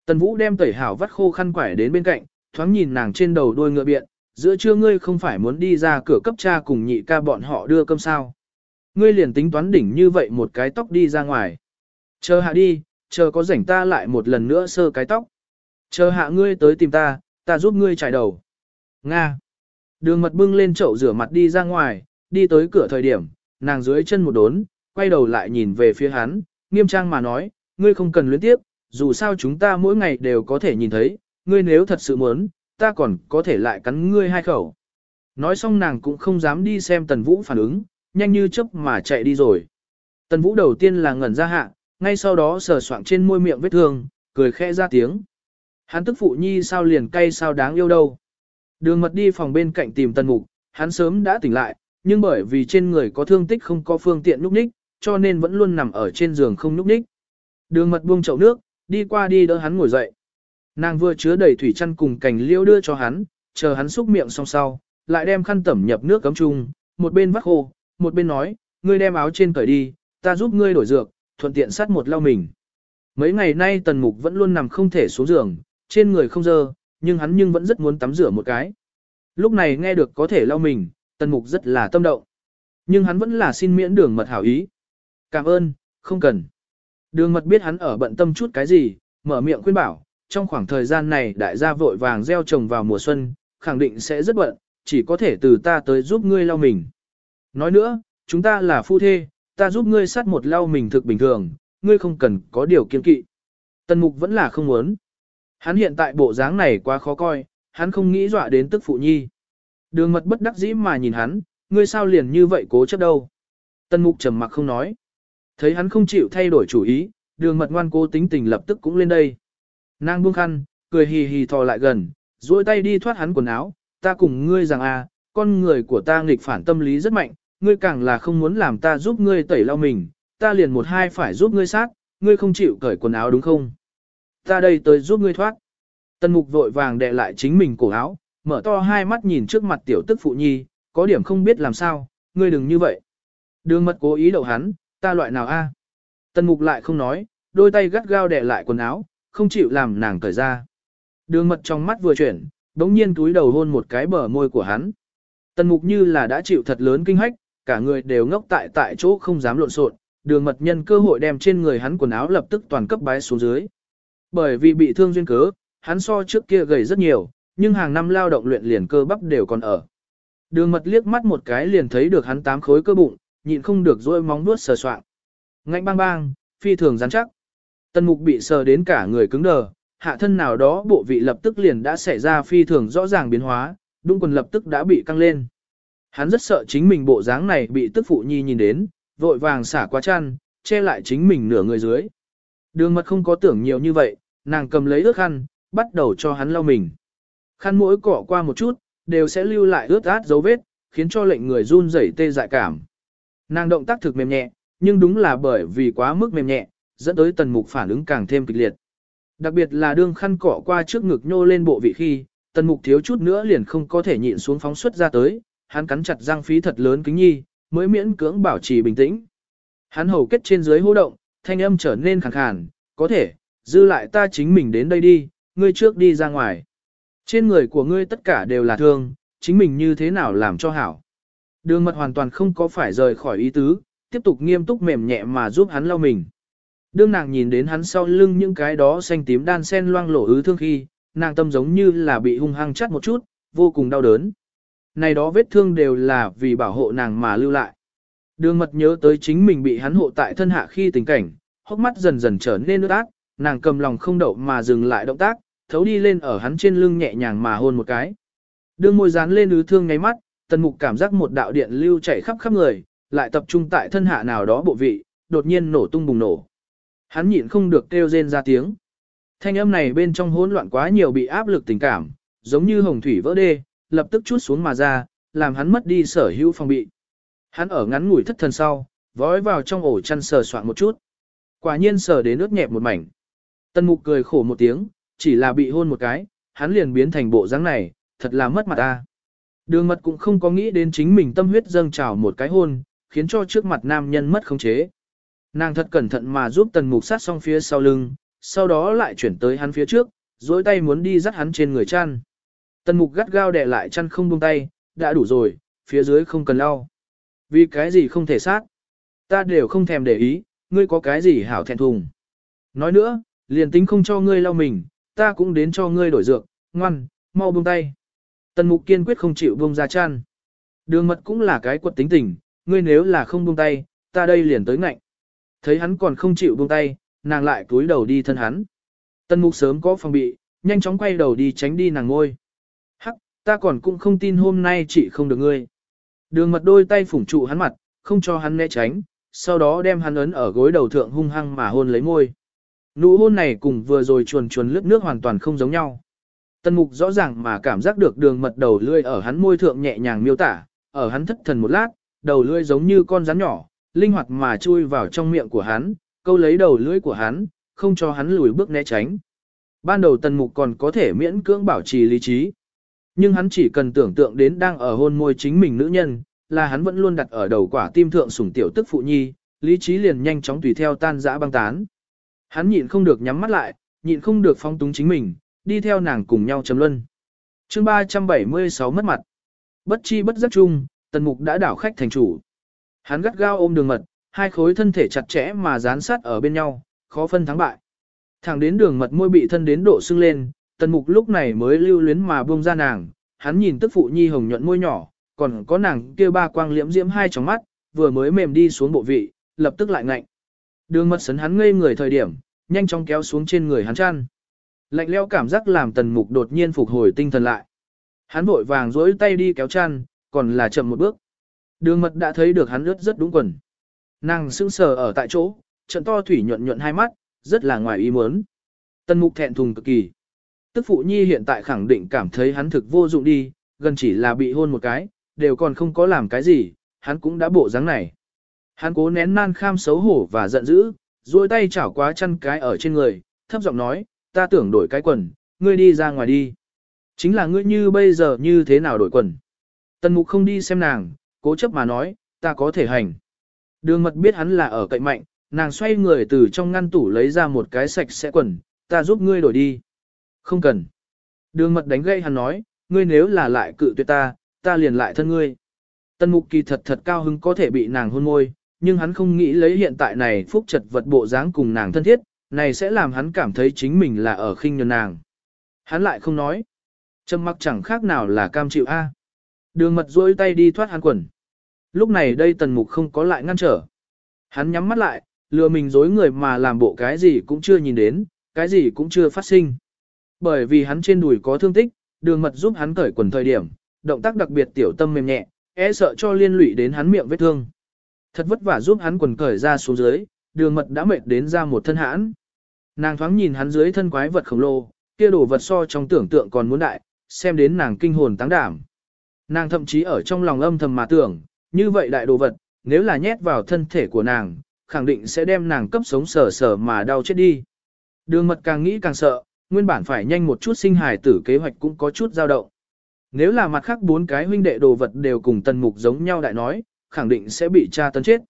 Tần Vũ đem tẩy hảo vắt khô khăn quải đến bên cạnh, thoáng nhìn nàng trên đầu đôi ngựa biện, giữa trưa ngươi không phải muốn đi ra cửa cấp cha cùng nhị ca bọn họ đưa cơm sao. Ngươi liền tính toán đỉnh như vậy một cái tóc đi ra ngoài. Chờ hạ đi, chờ có rảnh ta lại một lần nữa sơ cái tóc. Chờ hạ ngươi tới tìm ta, ta giúp ngươi trải đầu. Nga. Đường mật bưng lên chậu rửa mặt đi ra ngoài, đi tới cửa thời điểm, nàng dưới chân một đốn, quay đầu lại nhìn về phía hắn, nghiêm trang mà nói, ngươi không cần luyến tiếp, dù sao chúng ta mỗi ngày đều có thể nhìn thấy, ngươi nếu thật sự muốn, ta còn có thể lại cắn ngươi hai khẩu. Nói xong nàng cũng không dám đi xem Tần Vũ phản ứng, nhanh như chớp mà chạy đi rồi. Tần Vũ đầu tiên là ngẩn ra hạ, ngay sau đó sờ soạng trên môi miệng vết thương, cười khẽ ra tiếng. Hắn tức phụ nhi sao liền cay sao đáng yêu đâu. Đường mật đi phòng bên cạnh tìm Tần Mục, hắn sớm đã tỉnh lại, nhưng bởi vì trên người có thương tích không có phương tiện núp ních, cho nên vẫn luôn nằm ở trên giường không núp ních. Đường mật buông chậu nước, đi qua đi đỡ hắn ngồi dậy. Nàng vừa chứa đầy thủy chăn cùng cành liễu đưa cho hắn, chờ hắn xúc miệng xong sau, lại đem khăn tẩm nhập nước cấm chung, một bên vắt khô, một bên nói, ngươi đem áo trên cởi đi, ta giúp ngươi đổi dược, thuận tiện sát một lau mình. Mấy ngày nay tần mục vẫn luôn nằm không thể xuống giường, trên người không dơ, nhưng hắn nhưng vẫn rất muốn tắm rửa một cái. Lúc này nghe được có thể lau mình, tần mục rất là tâm động. Nhưng hắn vẫn là xin miễn đường mật hảo ý. Cảm ơn, không cần. Đường mật biết hắn ở bận tâm chút cái gì, mở miệng khuyên bảo, trong khoảng thời gian này đại gia vội vàng gieo trồng vào mùa xuân, khẳng định sẽ rất bận, chỉ có thể từ ta tới giúp ngươi lau mình. Nói nữa, chúng ta là phu thê, ta giúp ngươi sát một lau mình thực bình thường, ngươi không cần có điều kiên kỵ. Tần mục vẫn là không muốn. Hắn hiện tại bộ dáng này quá khó coi, hắn không nghĩ dọa đến tức phụ nhi. Đường mật bất đắc dĩ mà nhìn hắn, ngươi sao liền như vậy cố chấp đâu. Tần mục trầm mặc không nói. Thấy hắn không chịu thay đổi chủ ý, đường mật ngoan cố tính tình lập tức cũng lên đây. Nàng buông khăn, cười hì hì thò lại gần, duỗi tay đi thoát hắn quần áo, ta cùng ngươi rằng à, con người của ta nghịch phản tâm lý rất mạnh, ngươi càng là không muốn làm ta giúp ngươi tẩy lau mình, ta liền một hai phải giúp ngươi sát, ngươi không chịu cởi quần áo đúng không? Ta đây tới giúp ngươi thoát. Tân mục vội vàng đè lại chính mình cổ áo, mở to hai mắt nhìn trước mặt tiểu tức phụ nhi, có điểm không biết làm sao, ngươi đừng như vậy. Đường mật cố ý đậu hắn, ta loại nào a? Tần mục lại không nói, đôi tay gắt gao đè lại quần áo, không chịu làm nàng cởi ra. Đường mật trong mắt vừa chuyển, đống nhiên túi đầu hôn một cái bờ môi của hắn. Tần mục như là đã chịu thật lớn kinh hách, cả người đều ngốc tại tại chỗ không dám lộn xộn. đường mật nhân cơ hội đem trên người hắn quần áo lập tức toàn cấp bái xuống dưới. Bởi vì bị thương duyên cớ, hắn so trước kia gầy rất nhiều, nhưng hàng năm lao động luyện liền cơ bắp đều còn ở. Đường mật liếc mắt một cái liền thấy được hắn tám khối cơ bụng, nhịn không được dôi móng nuốt sờ soạng. Ngạnh bang bang, phi thường rắn chắc. Tần mục bị sờ đến cả người cứng đờ, hạ thân nào đó bộ vị lập tức liền đã xảy ra phi thường rõ ràng biến hóa, đung quần lập tức đã bị căng lên. Hắn rất sợ chính mình bộ dáng này bị tức phụ nhi nhìn đến, vội vàng xả qua chăn, che lại chính mình nửa người dưới. Đường mật không có tưởng nhiều như vậy, nàng cầm lấy ướt khăn, bắt đầu cho hắn lau mình. Khăn mỗi cọ qua một chút, đều sẽ lưu lại ướt át dấu vết, khiến cho lệnh người run rẩy tê dại cảm. Nàng động tác thực mềm nhẹ, nhưng đúng là bởi vì quá mức mềm nhẹ, dẫn tới tần mục phản ứng càng thêm kịch liệt. Đặc biệt là đương khăn cọ qua trước ngực nhô lên bộ vị khi, tần mục thiếu chút nữa liền không có thể nhịn xuống phóng xuất ra tới, hắn cắn chặt răng phí thật lớn kính nhi, mới miễn cưỡng bảo trì bình tĩnh. Hắn hầu kết trên dưới hô động, thanh âm trở nên khàn khàn, có thể, dư lại ta chính mình đến đây đi, ngươi trước đi ra ngoài. Trên người của ngươi tất cả đều là thương, chính mình như thế nào làm cho hảo. Đường mật hoàn toàn không có phải rời khỏi ý tứ, tiếp tục nghiêm túc mềm nhẹ mà giúp hắn lau mình. Đương nàng nhìn đến hắn sau lưng những cái đó xanh tím đan sen loang lổ ứ thương khi, nàng tâm giống như là bị hung hăng chắt một chút, vô cùng đau đớn. Này đó vết thương đều là vì bảo hộ nàng mà lưu lại. Đường mật nhớ tới chính mình bị hắn hộ tại thân hạ khi tình cảnh, hốc mắt dần dần trở nên nước ác, nàng cầm lòng không đậu mà dừng lại động tác, thấu đi lên ở hắn trên lưng nhẹ nhàng mà hôn một cái. Đường môi dán lên ứ thương ngay mắt, tần mục cảm giác một đạo điện lưu chảy khắp khắp người, lại tập trung tại thân hạ nào đó bộ vị, đột nhiên nổ tung bùng nổ. Hắn nhịn không được kêu rên ra tiếng. Thanh âm này bên trong hỗn loạn quá nhiều bị áp lực tình cảm, giống như hồng thủy vỡ đê, lập tức chút xuống mà ra, làm hắn mất đi sở hữu phòng bị. Hắn ở ngắn ngủi thất thần sau, vói vào trong ổ chăn sờ soạn một chút. Quả nhiên sờ đến ướt nhẹp một mảnh. Tân mục cười khổ một tiếng, chỉ là bị hôn một cái, hắn liền biến thành bộ dáng này, thật là mất mặt ta. Đường mật cũng không có nghĩ đến chính mình tâm huyết dâng trào một cái hôn, khiến cho trước mặt nam nhân mất khống chế. Nàng thật cẩn thận mà giúp tần mục sát xong phía sau lưng, sau đó lại chuyển tới hắn phía trước, dối tay muốn đi dắt hắn trên người chăn. Tần mục gắt gao đè lại chăn không buông tay, đã đủ rồi, phía dưới không cần lau. Vì cái gì không thể sát? Ta đều không thèm để ý, ngươi có cái gì hảo thẹn thùng. Nói nữa, liền tính không cho ngươi lau mình, ta cũng đến cho ngươi đổi dược, ngoan, mau buông tay. Tần mục kiên quyết không chịu buông ra chăn. Đường mật cũng là cái quật tính tình, ngươi nếu là không buông tay, ta đây liền tới ngạnh. Thấy hắn còn không chịu buông tay, nàng lại cúi đầu đi thân hắn. Tần mục sớm có phòng bị, nhanh chóng quay đầu đi tránh đi nàng ngôi. Hắc, ta còn cũng không tin hôm nay chị không được ngươi. Đường mật đôi tay phủng trụ hắn mặt, không cho hắn né tránh, sau đó đem hắn ấn ở gối đầu thượng hung hăng mà hôn lấy môi. Nụ hôn này cùng vừa rồi chuồn chuồn lướt nước hoàn toàn không giống nhau. Tần mục rõ ràng mà cảm giác được đường mật đầu lươi ở hắn môi thượng nhẹ nhàng miêu tả, ở hắn thất thần một lát, đầu lươi giống như con rắn nhỏ, linh hoạt mà chui vào trong miệng của hắn, câu lấy đầu lưỡi của hắn, không cho hắn lùi bước né tránh. Ban đầu tần mục còn có thể miễn cưỡng bảo trì lý trí. Nhưng hắn chỉ cần tưởng tượng đến đang ở hôn môi chính mình nữ nhân, là hắn vẫn luôn đặt ở đầu quả tim thượng sủng tiểu tức phụ nhi, lý trí liền nhanh chóng tùy theo tan dã băng tán. Hắn nhịn không được nhắm mắt lại, nhịn không được phong túng chính mình, đi theo nàng cùng nhau chấm luân. chương 376 mất mặt. Bất chi bất giấc chung, tần mục đã đảo khách thành chủ. Hắn gắt gao ôm đường mật, hai khối thân thể chặt chẽ mà dán sát ở bên nhau, khó phân thắng bại. Thẳng đến đường mật môi bị thân đến độ sưng lên, tần mục lúc này mới lưu luyến mà buông ra nàng, hắn nhìn tức phụ nhi hồng nhuận môi nhỏ, còn có nàng kia ba quang liễm diễm hai tròng mắt, vừa mới mềm đi xuống bộ vị, lập tức lại ngạnh. Đường mật sấn hắn ngây người thời điểm, nhanh chóng kéo xuống trên người hắn chăn. Lạnh leo cảm giác làm tần mục đột nhiên phục hồi tinh thần lại. Hắn vội vàng dối tay đi kéo chăn, còn là chậm một bước. Đường mật đã thấy được hắn ướt rất đúng quần. Nàng sững sờ ở tại chỗ, trận to thủy nhuận nhuận hai mắt, rất là ngoài ý muốn. Tần mục thẹn thùng cực kỳ. Tức phụ nhi hiện tại khẳng định cảm thấy hắn thực vô dụng đi, gần chỉ là bị hôn một cái, đều còn không có làm cái gì, hắn cũng đã bộ dáng này. Hắn cố nén nan kham xấu hổ và giận dữ, duỗi tay chảo quá chăn cái ở trên người, thấp giọng nói, ta tưởng đổi cái quần, ngươi đi ra ngoài đi. Chính là ngươi như bây giờ như thế nào đổi quần. Tần mục không đi xem nàng, cố chấp mà nói, ta có thể hành. Đường mật biết hắn là ở cậy mạnh, nàng xoay người từ trong ngăn tủ lấy ra một cái sạch sẽ quần, ta giúp ngươi đổi đi. Không cần. Đường mật đánh gây hắn nói, ngươi nếu là lại cự tuyệt ta, ta liền lại thân ngươi. Tần mục kỳ thật thật cao hứng có thể bị nàng hôn môi, nhưng hắn không nghĩ lấy hiện tại này phúc chật vật bộ dáng cùng nàng thân thiết, này sẽ làm hắn cảm thấy chính mình là ở khinh nhờn nàng. Hắn lại không nói. Trầm mặc chẳng khác nào là cam chịu A. Đường mật duỗi tay đi thoát hắn quần. Lúc này đây tần mục không có lại ngăn trở. Hắn nhắm mắt lại, lừa mình dối người mà làm bộ cái gì cũng chưa nhìn đến, cái gì cũng chưa phát sinh. Bởi vì hắn trên đùi có thương tích, đường mật giúp hắn cởi quần thời điểm, động tác đặc biệt tiểu tâm mềm nhẹ, e sợ cho liên lụy đến hắn miệng vết thương. Thật vất vả giúp hắn quần cởi ra xuống dưới, đường mật đã mệt đến ra một thân hãn. Nàng thoáng nhìn hắn dưới thân quái vật khổng lồ, kia đồ vật so trong tưởng tượng còn muốn đại, xem đến nàng kinh hồn táng đảm. Nàng thậm chí ở trong lòng âm thầm mà tưởng, như vậy đại đồ vật, nếu là nhét vào thân thể của nàng, khẳng định sẽ đem nàng cấp sống sờ sờ mà đau chết đi. Đường mật càng nghĩ càng sợ, nguyên bản phải nhanh một chút sinh hài tử kế hoạch cũng có chút dao động. Nếu là mặt khác bốn cái huynh đệ đồ vật đều cùng tần mục giống nhau đại nói, khẳng định sẽ bị cha tấn chết.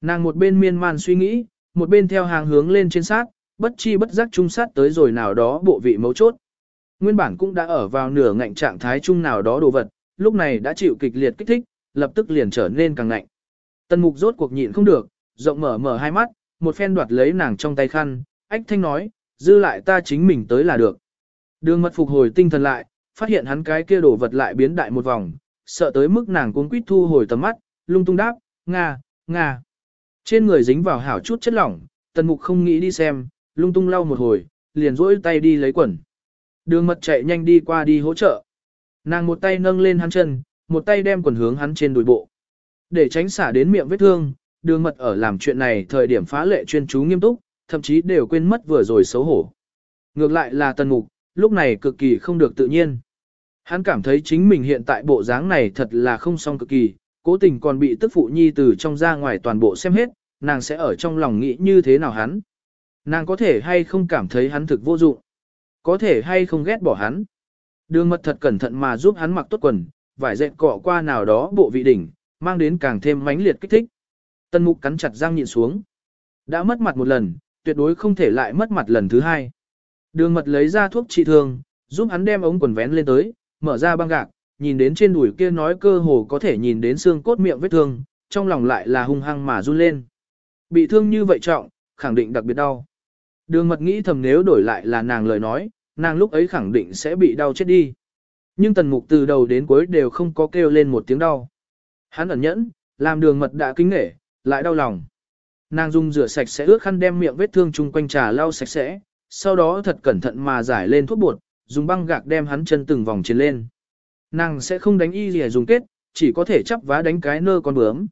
Nàng một bên miên man suy nghĩ, một bên theo hàng hướng lên trên sát, bất chi bất giác trung sát tới rồi nào đó bộ vị mấu chốt. Nguyên bản cũng đã ở vào nửa ngạnh trạng thái chung nào đó đồ vật, lúc này đã chịu kịch liệt kích thích, lập tức liền trở nên càng ngạnh. Tần mục rốt cuộc nhịn không được, rộng mở mở hai mắt, một phen đoạt lấy nàng trong tay khăn, ách thanh nói, dư lại ta chính mình tới là được. Đường mật phục hồi tinh thần lại, phát hiện hắn cái kia đồ vật lại biến đại một vòng, sợ tới mức nàng cuốn quýt thu hồi tầm mắt, lung tung đáp, nga, nga. Trên người dính vào hảo chút chất lỏng, tần mục không nghĩ đi xem, lung tung lau một hồi, liền rỗi tay đi lấy quần. Đường mật chạy nhanh đi qua đi hỗ trợ. Nàng một tay nâng lên hắn chân, một tay đem quần hướng hắn trên đùi bộ. Để tránh xả đến miệng vết thương, đường mật ở làm chuyện này thời điểm phá lệ chuyên chú nghiêm túc, thậm chí đều quên mất vừa rồi xấu hổ. Ngược lại là tần mục, lúc này cực kỳ không được tự nhiên. Hắn cảm thấy chính mình hiện tại bộ dáng này thật là không song cực kỳ, cố tình còn bị tức phụ nhi từ trong ra ngoài toàn bộ xem hết, nàng sẽ ở trong lòng nghĩ như thế nào hắn. Nàng có thể hay không cảm thấy hắn thực vô dụng, có thể hay không ghét bỏ hắn. Đường mật thật cẩn thận mà giúp hắn mặc tốt quần, vải dẹn cọ qua nào đó bộ vị đỉnh, mang đến càng thêm mãnh liệt kích thích. Tân mục cắn chặt răng nhịn xuống. Đã mất mặt một lần, tuyệt đối không thể lại mất mặt lần thứ hai. Đường mật lấy ra thuốc trị thương, giúp hắn đem ống quần vén lên tới, mở ra băng gạc, nhìn đến trên đùi kia nói cơ hồ có thể nhìn đến xương cốt miệng vết thương, trong lòng lại là hung hăng mà run lên. Bị thương như vậy trọng, khẳng định đặc biệt đau. Đường mật nghĩ thầm nếu đổi lại là nàng lời nói, nàng lúc ấy khẳng định sẽ bị đau chết đi. Nhưng tần mục từ đầu đến cuối đều không có kêu lên một tiếng đau. Hắn ẩn nhẫn, làm đường mật đã kính nể, lại đau lòng. Nàng dùng rửa sạch sẽ ướt khăn đem miệng vết thương chung quanh trà lau sạch sẽ, sau đó thật cẩn thận mà giải lên thuốc bột, dùng băng gạc đem hắn chân từng vòng trên lên. Nàng sẽ không đánh y gì dùng kết, chỉ có thể chắp vá đánh cái nơ con bướm.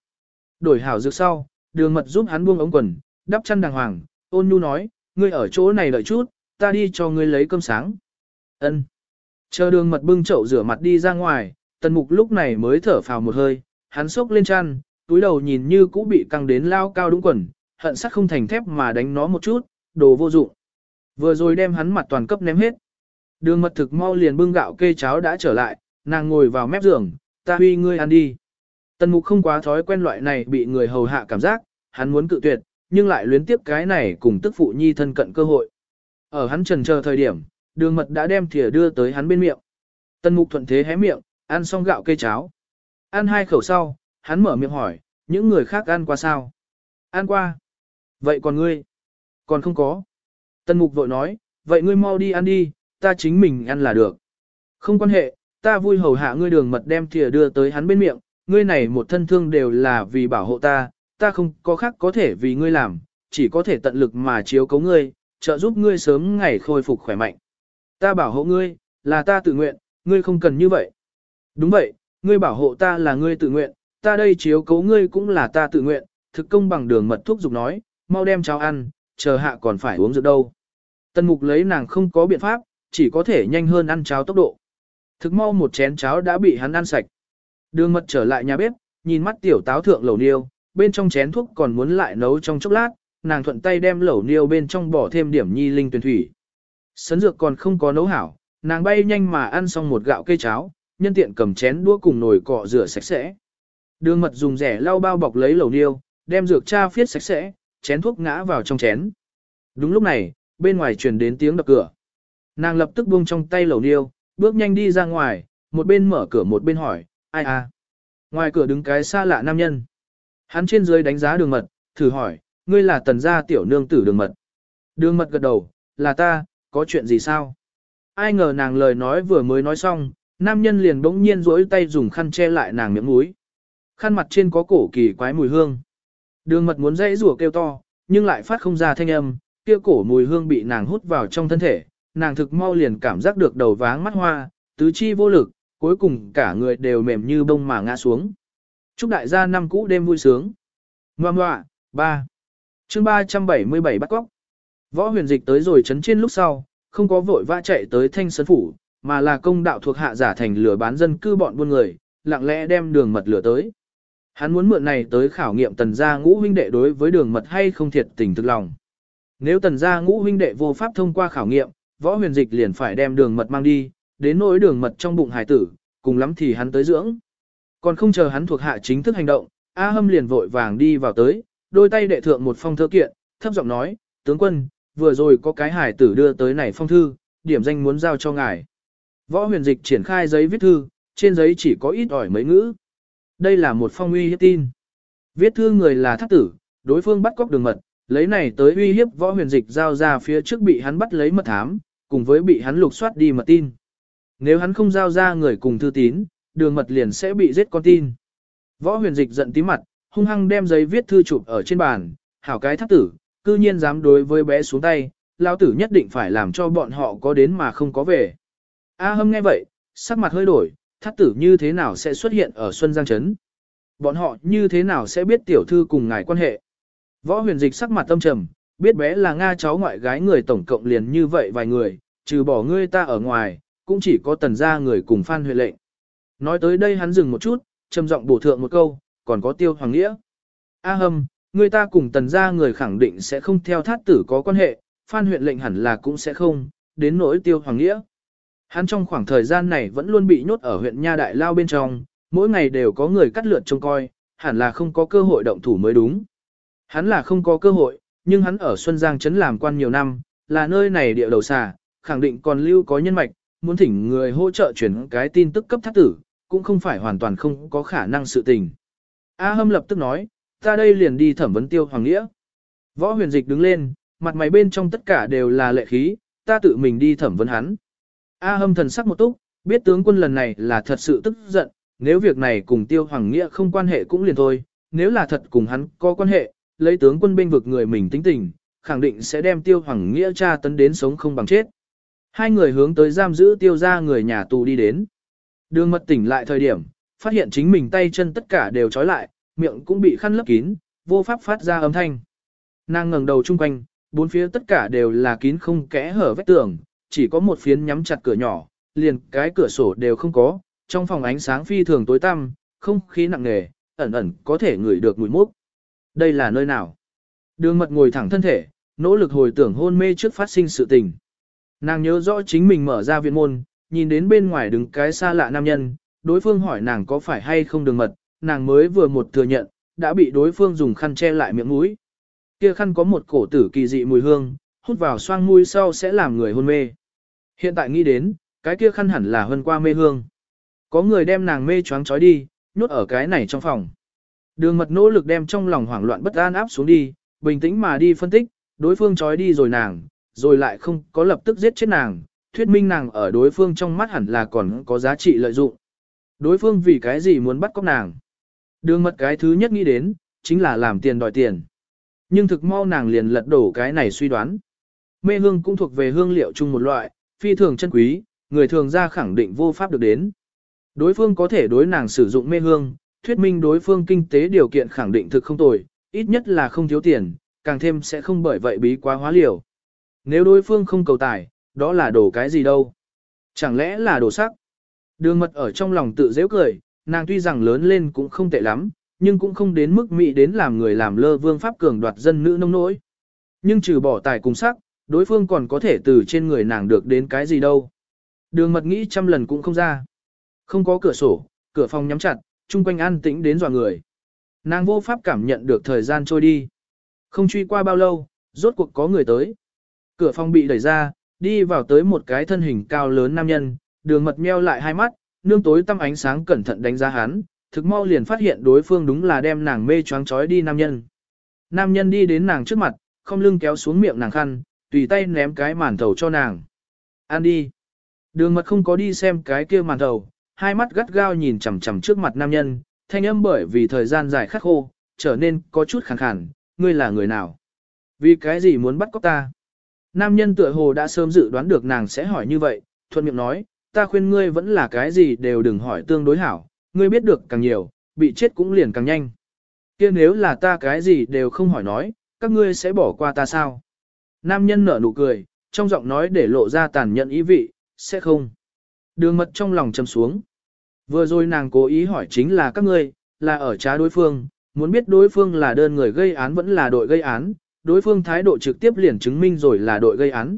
Đổi hảo dược sau, đường mật giúp hắn buông ống quần, đắp chăn đàng hoàng, ôn nhu nói, ngươi ở chỗ này đợi chút, ta đi cho ngươi lấy cơm sáng. Ân. Chờ đường mật bưng chậu rửa mặt đi ra ngoài, tần mục lúc này mới thở phào một hơi, hắn sốc lên chăn, túi đầu nhìn như cũ bị căng đến lao cao đúng quần, hận sắc không thành thép mà đánh nó một chút, đồ vô dụng. Vừa rồi đem hắn mặt toàn cấp ném hết. Đường mật thực mau liền bưng gạo kê cháo đã trở lại, nàng ngồi vào mép giường, ta huy ngươi ăn đi. Tần mục không quá thói quen loại này bị người hầu hạ cảm giác, hắn muốn cự tuyệt, nhưng lại luyến tiếp cái này cùng tức phụ nhi thân cận cơ hội. Ở hắn trần chờ thời điểm, đường mật đã đem thìa đưa tới hắn bên miệng. tân mục thuận thế hé miệng, ăn xong gạo kê cháo. Ăn hai khẩu sau, hắn mở miệng hỏi, những người khác ăn qua sao? Ăn qua. Vậy còn ngươi? Còn không có. tân mục vội nói, vậy ngươi mau đi ăn đi, ta chính mình ăn là được. Không quan hệ, ta vui hầu hạ ngươi đường mật đem thìa đưa tới hắn bên miệng, ngươi này một thân thương đều là vì bảo hộ ta, ta không có khác có thể vì ngươi làm, chỉ có thể tận lực mà chiếu cấu ngươi, trợ giúp ngươi sớm ngày khôi phục khỏe mạnh. Ta bảo hộ ngươi, là ta tự nguyện, ngươi không cần như vậy. Đúng vậy, ngươi bảo hộ ta là ngươi tự nguyện, ta đây chiếu cấu ngươi cũng là ta tự nguyện, thực công bằng đường mật thuốc dục nói, mau đem cháo ăn, chờ hạ còn phải uống rượu đâu. Tân mục lấy nàng không có biện pháp, chỉ có thể nhanh hơn ăn cháo tốc độ. Thực mau một chén cháo đã bị hắn ăn sạch. Đường mật trở lại nhà bếp, nhìn mắt tiểu táo thượng lầu niêu, bên trong chén thuốc còn muốn lại nấu trong chốc lát, nàng thuận tay đem lẩu niêu bên trong bỏ thêm điểm nhi linh tuyển thủy. Sấn dược còn không có nấu hảo, nàng bay nhanh mà ăn xong một gạo cây cháo, nhân tiện cầm chén đũa cùng nồi cọ rửa sạch sẽ. Đường mật dùng rẻ lau bao bọc lấy lẩu niêu, đem dược cha phiết sạch sẽ, chén thuốc ngã vào trong chén. Đúng lúc này, bên ngoài truyền đến tiếng đập cửa. Nàng lập tức buông trong tay lẩu niêu, bước nhanh đi ra ngoài, một bên mở cửa một bên hỏi, ai à? Ngoài cửa đứng cái xa lạ nam nhân. Hắn trên dưới đánh giá đường mật, thử hỏi, ngươi là tần gia tiểu nương tử đường mật. Đường mật gật đầu, là ta, có chuyện gì sao? Ai ngờ nàng lời nói vừa mới nói xong, nam nhân liền bỗng nhiên rỗi tay dùng khăn che lại nàng miệng mũi. Khăn mặt trên có cổ kỳ quái mùi hương. Đường mật muốn dãy rủa kêu to, nhưng lại phát không ra thanh âm, kia cổ mùi hương bị nàng hút vào trong thân thể, nàng thực mau liền cảm giác được đầu váng mắt hoa, tứ chi vô lực, cuối cùng cả người đều mềm như bông mà ngã xuống. Chúc đại gia năm cũ đêm vui sướng. Ngoà ngoạ, 3. chương 377 bắt cóc. Võ huyền dịch tới rồi chấn trên lúc sau, không có vội vã chạy tới thanh sơn phủ, mà là công đạo thuộc hạ giả thành lửa bán dân cư bọn buôn người, lặng lẽ đem đường mật lửa tới. Hắn muốn mượn này tới khảo nghiệm tần gia ngũ huynh đệ đối với đường mật hay không thiệt tình thực lòng. Nếu tần gia ngũ huynh đệ vô pháp thông qua khảo nghiệm, võ huyền dịch liền phải đem đường mật mang đi, đến nỗi đường mật trong bụng hải tử, cùng lắm thì hắn tới dưỡng. Còn không chờ hắn thuộc hạ chính thức hành động, A Hâm liền vội vàng đi vào tới, đôi tay đệ thượng một phong thư kiện, thấp giọng nói, tướng quân, vừa rồi có cái hải tử đưa tới này phong thư, điểm danh muốn giao cho ngài. Võ huyền dịch triển khai giấy viết thư, trên giấy chỉ có ít ỏi mấy ngữ. Đây là một phong uy hiếp tin. Viết thư người là thác tử, đối phương bắt cóc đường mật, lấy này tới uy hiếp võ huyền dịch giao ra phía trước bị hắn bắt lấy mật thám, cùng với bị hắn lục soát đi mật tin. Nếu hắn không giao ra người cùng thư tín, đường mật liền sẽ bị giết con tin. Võ huyền dịch giận tí mặt, hung hăng đem giấy viết thư chụp ở trên bàn, hảo cái thác tử, cư nhiên dám đối với bé xuống tay, lao tử nhất định phải làm cho bọn họ có đến mà không có về. A hâm nghe vậy, sắc mặt hơi đổi, thác tử như thế nào sẽ xuất hiện ở Xuân Giang Trấn? Bọn họ như thế nào sẽ biết tiểu thư cùng ngài quan hệ? Võ huyền dịch sắc mặt tâm trầm, biết bé là Nga cháu ngoại gái người tổng cộng liền như vậy vài người, trừ bỏ ngươi ta ở ngoài, cũng chỉ có tần gia người cùng Phan huyện lệnh. Nói tới đây hắn dừng một chút, trầm giọng bổ thượng một câu, còn có tiêu hoàng nghĩa. A hâm, người ta cùng tần gia người khẳng định sẽ không theo thát tử có quan hệ, Phan huyện lệnh hẳn là cũng sẽ không, đến nỗi tiêu hoàng nghĩa. Hắn trong khoảng thời gian này vẫn luôn bị nhốt ở huyện Nha Đại Lao bên trong, mỗi ngày đều có người cắt lượt trông coi, hẳn là không có cơ hội động thủ mới đúng. Hắn là không có cơ hội, nhưng hắn ở Xuân Giang Trấn làm quan nhiều năm, là nơi này địa đầu xà, khẳng định còn lưu có nhân mạch, muốn thỉnh người hỗ trợ chuyển cái tin tức cấp thác tử, cũng không phải hoàn toàn không có khả năng sự tình. A Hâm lập tức nói, ta đây liền đi thẩm vấn tiêu hoàng nghĩa. Võ huyền dịch đứng lên, mặt mày bên trong tất cả đều là lệ khí, ta tự mình đi thẩm vấn hắn. A Hâm thần sắc một túc, biết tướng quân lần này là thật sự tức giận, nếu việc này cùng tiêu hoàng nghĩa không quan hệ cũng liền thôi, nếu là thật cùng hắn có quan hệ, lấy tướng quân binh vực người mình tính tình, khẳng định sẽ đem tiêu hoàng nghĩa tra tấn đến sống không bằng chết. Hai người hướng tới giam giữ tiêu ra người nhà tù đi đến. Đường mật tỉnh lại thời điểm, phát hiện chính mình tay chân tất cả đều trói lại, miệng cũng bị khăn lấp kín, vô pháp phát ra âm thanh. Nàng ngẩng đầu chung quanh, bốn phía tất cả đều là kín không kẽ hở vách tường, chỉ có một phiến nhắm chặt cửa nhỏ, liền cái cửa sổ đều không có, trong phòng ánh sáng phi thường tối tăm, không khí nặng nề, ẩn ẩn có thể ngửi được mùi mốc. Đây là nơi nào? Đường mật ngồi thẳng thân thể, nỗ lực hồi tưởng hôn mê trước phát sinh sự tình. Nàng nhớ rõ chính mình mở ra viện môn, nhìn đến bên ngoài đứng cái xa lạ nam nhân, đối phương hỏi nàng có phải hay không đường mật, nàng mới vừa một thừa nhận, đã bị đối phương dùng khăn che lại miệng mũi. Kia khăn có một cổ tử kỳ dị mùi hương, hút vào xoang mũi sau sẽ làm người hôn mê. Hiện tại nghĩ đến, cái kia khăn hẳn là hơn qua mê hương. Có người đem nàng mê choáng trói đi, nhốt ở cái này trong phòng. Đường mật nỗ lực đem trong lòng hoảng loạn bất an áp xuống đi, bình tĩnh mà đi phân tích, đối phương trói đi rồi nàng, rồi lại không có lập tức giết chết nàng, thuyết minh nàng ở đối phương trong mắt hẳn là còn có giá trị lợi dụng. Đối phương vì cái gì muốn bắt cóc nàng? Đường mật cái thứ nhất nghĩ đến, chính là làm tiền đòi tiền. Nhưng thực mau nàng liền lật đổ cái này suy đoán. Mê hương cũng thuộc về hương liệu chung một loại, phi thường chân quý, người thường ra khẳng định vô pháp được đến. Đối phương có thể đối nàng sử dụng mê hương, thuyết minh đối phương kinh tế điều kiện khẳng định thực không tồi, ít nhất là không thiếu tiền, càng thêm sẽ không bởi vậy bí quá hóa liều. Nếu đối phương không cầu tài, đó là đồ cái gì đâu? Chẳng lẽ là đồ sắc? Đường mật ở trong lòng tự dễ cười, nàng tuy rằng lớn lên cũng không tệ lắm, nhưng cũng không đến mức mỹ đến làm người làm lơ vương pháp cường đoạt dân nữ nông nỗi. Nhưng trừ bỏ tài cùng sắc, đối phương còn có thể từ trên người nàng được đến cái gì đâu. Đường mật nghĩ trăm lần cũng không ra. Không có cửa sổ, cửa phòng nhắm chặt, chung quanh an tĩnh đến dò người. Nàng vô pháp cảm nhận được thời gian trôi đi. Không truy qua bao lâu, rốt cuộc có người tới. Cửa phòng bị đẩy ra, đi vào tới một cái thân hình cao lớn nam nhân, đường mật meo lại hai mắt, nương tối tăm ánh sáng cẩn thận đánh giá hắn, thực mau liền phát hiện đối phương đúng là đem nàng mê choáng chói đi nam nhân. Nam nhân đi đến nàng trước mặt, không lưng kéo xuống miệng nàng khăn, tùy tay ném cái màn thầu cho nàng. Ăn đi. Đường mật không có đi xem cái kia màn thầu, hai mắt gắt gao nhìn chằm chằm trước mặt nam nhân, thanh âm bởi vì thời gian dài khắc khô, trở nên có chút khàn khàn, ngươi là người nào? Vì cái gì muốn bắt cóc ta? Nam nhân tựa hồ đã sớm dự đoán được nàng sẽ hỏi như vậy, thuận miệng nói, ta khuyên ngươi vẫn là cái gì đều đừng hỏi tương đối hảo, ngươi biết được càng nhiều, bị chết cũng liền càng nhanh. kia nếu là ta cái gì đều không hỏi nói, các ngươi sẽ bỏ qua ta sao? Nam nhân nở nụ cười, trong giọng nói để lộ ra tàn nhẫn ý vị, sẽ không. Đường mật trong lòng châm xuống. Vừa rồi nàng cố ý hỏi chính là các ngươi, là ở trá đối phương, muốn biết đối phương là đơn người gây án vẫn là đội gây án, đối phương thái độ trực tiếp liền chứng minh rồi là đội gây án.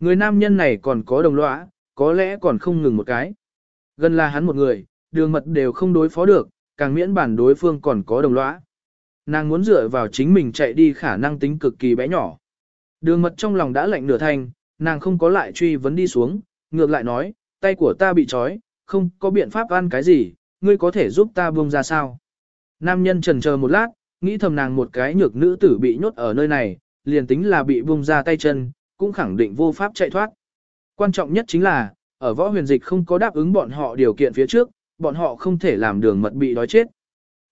Người nam nhân này còn có đồng lõa, có lẽ còn không ngừng một cái. Gần là hắn một người, đường mật đều không đối phó được, càng miễn bản đối phương còn có đồng lõa. Nàng muốn dựa vào chính mình chạy đi khả năng tính cực kỳ bé nhỏ. Đường mật trong lòng đã lạnh nửa thanh, nàng không có lại truy vấn đi xuống, ngược lại nói, tay của ta bị trói, không có biện pháp ăn cái gì, ngươi có thể giúp ta buông ra sao? Nam nhân trần chờ một lát, nghĩ thầm nàng một cái nhược nữ tử bị nhốt ở nơi này, liền tính là bị buông ra tay chân, cũng khẳng định vô pháp chạy thoát. Quan trọng nhất chính là, ở võ huyền dịch không có đáp ứng bọn họ điều kiện phía trước, bọn họ không thể làm đường mật bị đói chết.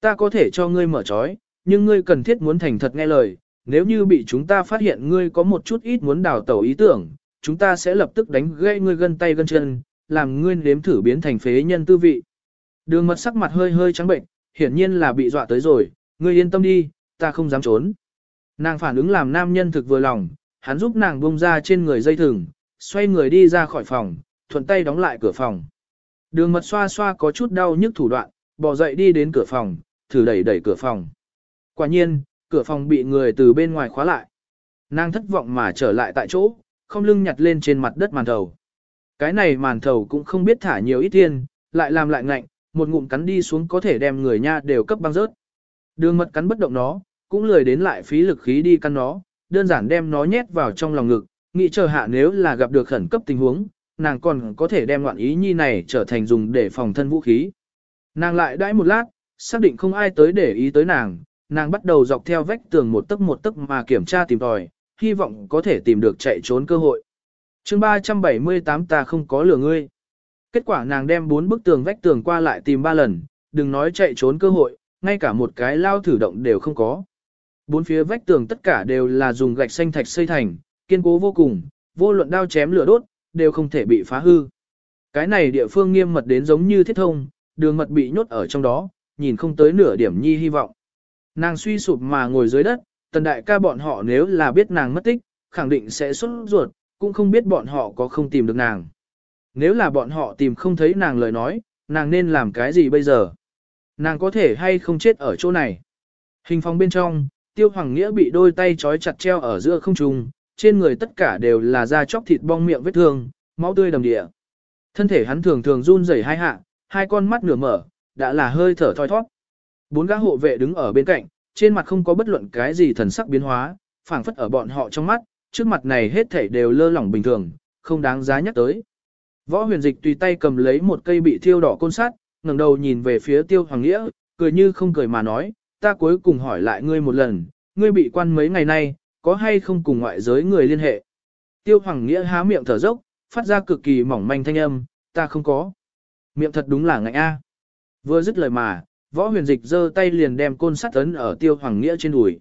Ta có thể cho ngươi mở trói, nhưng ngươi cần thiết muốn thành thật nghe lời, nếu như bị chúng ta phát hiện ngươi có một chút ít muốn đào tẩu ý tưởng, chúng ta sẽ lập tức đánh gãy ngươi gân tay gân chân, làm ngươi nếm thử biến thành phế nhân tư vị. Đường mật sắc mặt hơi hơi trắng bệnh, hiển nhiên là bị dọa tới rồi, ngươi yên tâm đi, ta không dám trốn. Nàng phản ứng làm nam nhân thực vừa lòng, hắn giúp nàng bông ra trên người dây thừng, xoay người đi ra khỏi phòng, thuận tay đóng lại cửa phòng. Đường mật xoa xoa có chút đau nhức thủ đoạn, bò dậy đi đến cửa phòng, thử đẩy đẩy cửa phòng. Quả nhiên, cửa phòng bị người từ bên ngoài khóa lại. Nàng thất vọng mà trở lại tại chỗ, không lưng nhặt lên trên mặt đất màn thầu. Cái này màn thầu cũng không biết thả nhiều ít tiền, lại làm lại ngạnh, một ngụm cắn đi xuống có thể đem người nha đều cấp băng rớt. Đường mật cắn bất động nó, cũng lười đến lại phí lực khí đi căn nó, đơn giản đem nó nhét vào trong lòng ngực, nghĩ chờ hạ nếu là gặp được khẩn cấp tình huống, nàng còn có thể đem loạn ý nhi này trở thành dùng để phòng thân vũ khí. Nàng lại đãi một lát, xác định không ai tới để ý tới nàng, nàng bắt đầu dọc theo vách tường một tấc một tấc mà kiểm tra tìm tòi, hy vọng có thể tìm được chạy trốn cơ hội. chương 378 ta không có lừa ngươi. Kết quả nàng đem bốn bức tường vách tường qua lại tìm ba lần, đừng nói chạy trốn cơ hội, ngay cả một cái lao thử động đều không có. Bốn phía vách tường tất cả đều là dùng gạch xanh thạch xây thành, kiên cố vô cùng, vô luận đao chém lửa đốt, đều không thể bị phá hư. Cái này địa phương nghiêm mật đến giống như thiết thông, đường mật bị nhốt ở trong đó, nhìn không tới nửa điểm nhi hy vọng. Nàng suy sụp mà ngồi dưới đất, tần đại ca bọn họ nếu là biết nàng mất tích, khẳng định sẽ xuất ruột, cũng không biết bọn họ có không tìm được nàng. Nếu là bọn họ tìm không thấy nàng lời nói, nàng nên làm cái gì bây giờ? Nàng có thể hay không chết ở chỗ này? Hình phòng bên trong, tiêu hoàng nghĩa bị đôi tay trói chặt treo ở giữa không trung, trên người tất cả đều là da chóc thịt bong miệng vết thương, máu tươi đầm địa. Thân thể hắn thường thường run rẩy hai hạ, hai con mắt nửa mở, đã là hơi thở thoi thoát. Bốn gã hộ vệ đứng ở bên cạnh, trên mặt không có bất luận cái gì thần sắc biến hóa, phảng phất ở bọn họ trong mắt, trước mặt này hết thảy đều lơ lỏng bình thường, không đáng giá nhắc tới. Võ huyền dịch tùy tay cầm lấy một cây bị thiêu đỏ côn sắt, ngẩng đầu nhìn về phía tiêu hoàng nghĩa, cười như không cười mà nói, ta cuối cùng hỏi lại ngươi một lần, ngươi bị quan mấy ngày nay, có hay không cùng ngoại giới người liên hệ. Tiêu hoàng nghĩa há miệng thở dốc, phát ra cực kỳ mỏng manh thanh âm, ta không có. Miệng thật đúng là ngạnh a. Vừa dứt lời mà, võ huyền dịch giơ tay liền đem côn sắt ấn ở tiêu hoàng nghĩa trên đùi.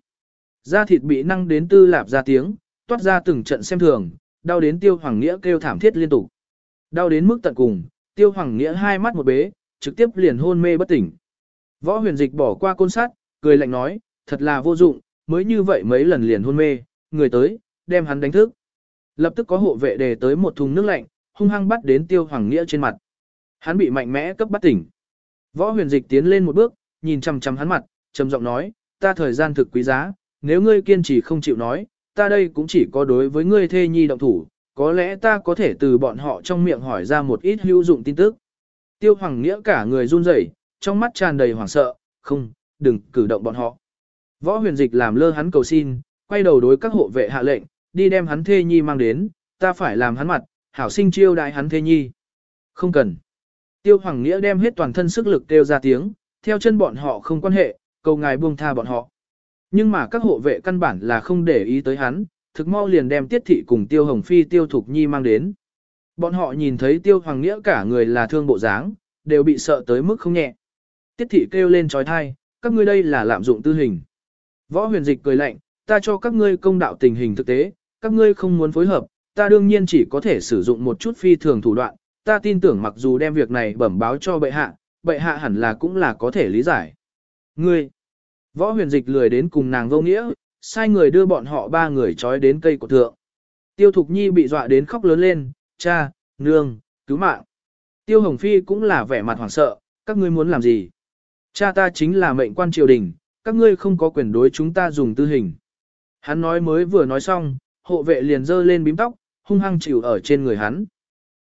Da thịt bị năng đến tư lạp ra tiếng, toát ra từng trận xem thường, đau đến tiêu hoàng nghĩa kêu thảm thiết liên tục. Đau đến mức tận cùng, tiêu hoàng nghĩa hai mắt một bế, trực tiếp liền hôn mê bất tỉnh. Võ huyền dịch bỏ qua côn sát cười lạnh nói, thật là vô dụng, mới như vậy mấy lần liền hôn mê, người tới, đem hắn đánh thức. Lập tức có hộ vệ đề tới một thùng nước lạnh, hung hăng bắt đến tiêu hoàng nghĩa trên mặt. Hắn bị mạnh mẽ cấp bắt tỉnh. Võ huyền dịch tiến lên một bước, nhìn chằm chằm hắn mặt, trầm giọng nói, ta thời gian thực quý giá, nếu ngươi kiên trì không chịu nói, ta đây cũng chỉ có đối với ngươi thê nhi động thủ, có lẽ ta có thể từ bọn họ trong miệng hỏi ra một ít hữu dụng tin tức. Tiêu Hoàng Nghĩa cả người run rẩy, trong mắt tràn đầy hoảng sợ, không, đừng cử động bọn họ. Võ huyền dịch làm lơ hắn cầu xin, quay đầu đối các hộ vệ hạ lệnh, đi đem hắn thê nhi mang đến, ta phải làm hắn mặt, hảo sinh chiêu đại hắn thê nhi. Không cần. Tiêu Hoàng Nghĩa đem hết toàn thân sức lực kêu ra tiếng, theo chân bọn họ không quan hệ, cầu ngài buông tha bọn họ. Nhưng mà các hộ vệ căn bản là không để ý tới hắn, thực mau liền đem Tiết Thị cùng Tiêu Hồng Phi Tiêu Thục Nhi mang đến. Bọn họ nhìn thấy Tiêu Hoàng Nghĩa cả người là thương bộ dáng, đều bị sợ tới mức không nhẹ. Tiết Thị kêu lên trói thai, các ngươi đây là lạm dụng tư hình. Võ huyền dịch cười lạnh, ta cho các ngươi công đạo tình hình thực tế, các ngươi không muốn phối hợp, ta đương nhiên chỉ có thể sử dụng một chút phi thường thủ đoạn, ta tin tưởng mặc dù đem việc này bẩm báo cho bệ hạ, bệ hạ hẳn là cũng là có thể lý giải. Ngươi, võ huyền dịch lười đến cùng nàng vô nghĩa, sai người đưa bọn họ ba người trói đến cây của thượng. Tiêu Thục Nhi bị dọa đến khóc lớn lên, cha, nương, cứu mạng. Tiêu Hồng Phi cũng là vẻ mặt hoảng sợ, các ngươi muốn làm gì? Cha ta chính là mệnh quan triều đình, các ngươi không có quyền đối chúng ta dùng tư hình. Hắn nói mới vừa nói xong, hộ vệ liền giơ lên bím tóc, hung hăng chịu ở trên người hắn.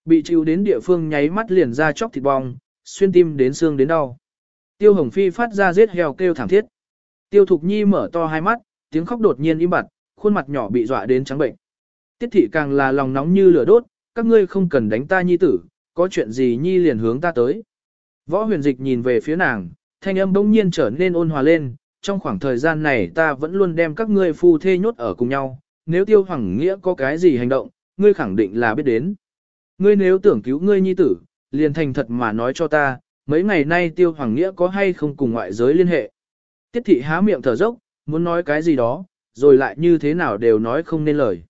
Bị chịu đến địa phương nháy mắt liền ra chóc thịt bong, xuyên tim đến xương đến đau. Tiêu Hồng Phi phát ra giết heo kêu thảm thiết. Tiêu Thục Nhi mở to hai mắt, tiếng khóc đột nhiên im bặt, khuôn mặt nhỏ bị dọa đến trắng bệnh. Tiết thị càng là lòng nóng như lửa đốt, các ngươi không cần đánh ta nhi tử, có chuyện gì nhi liền hướng ta tới. Võ huyền dịch nhìn về phía nàng, thanh âm bỗng nhiên trở nên ôn hòa lên, trong khoảng thời gian này ta vẫn luôn đem các ngươi phu thê nhốt ở cùng nhau, nếu tiêu hoàng nghĩa có cái gì hành động, ngươi khẳng định là biết đến. Ngươi nếu tưởng cứu ngươi nhi tử, liền thành thật mà nói cho ta, mấy ngày nay tiêu hoàng nghĩa có hay không cùng ngoại giới liên hệ. Tiết thị há miệng thở dốc, muốn nói cái gì đó, rồi lại như thế nào đều nói không nên lời.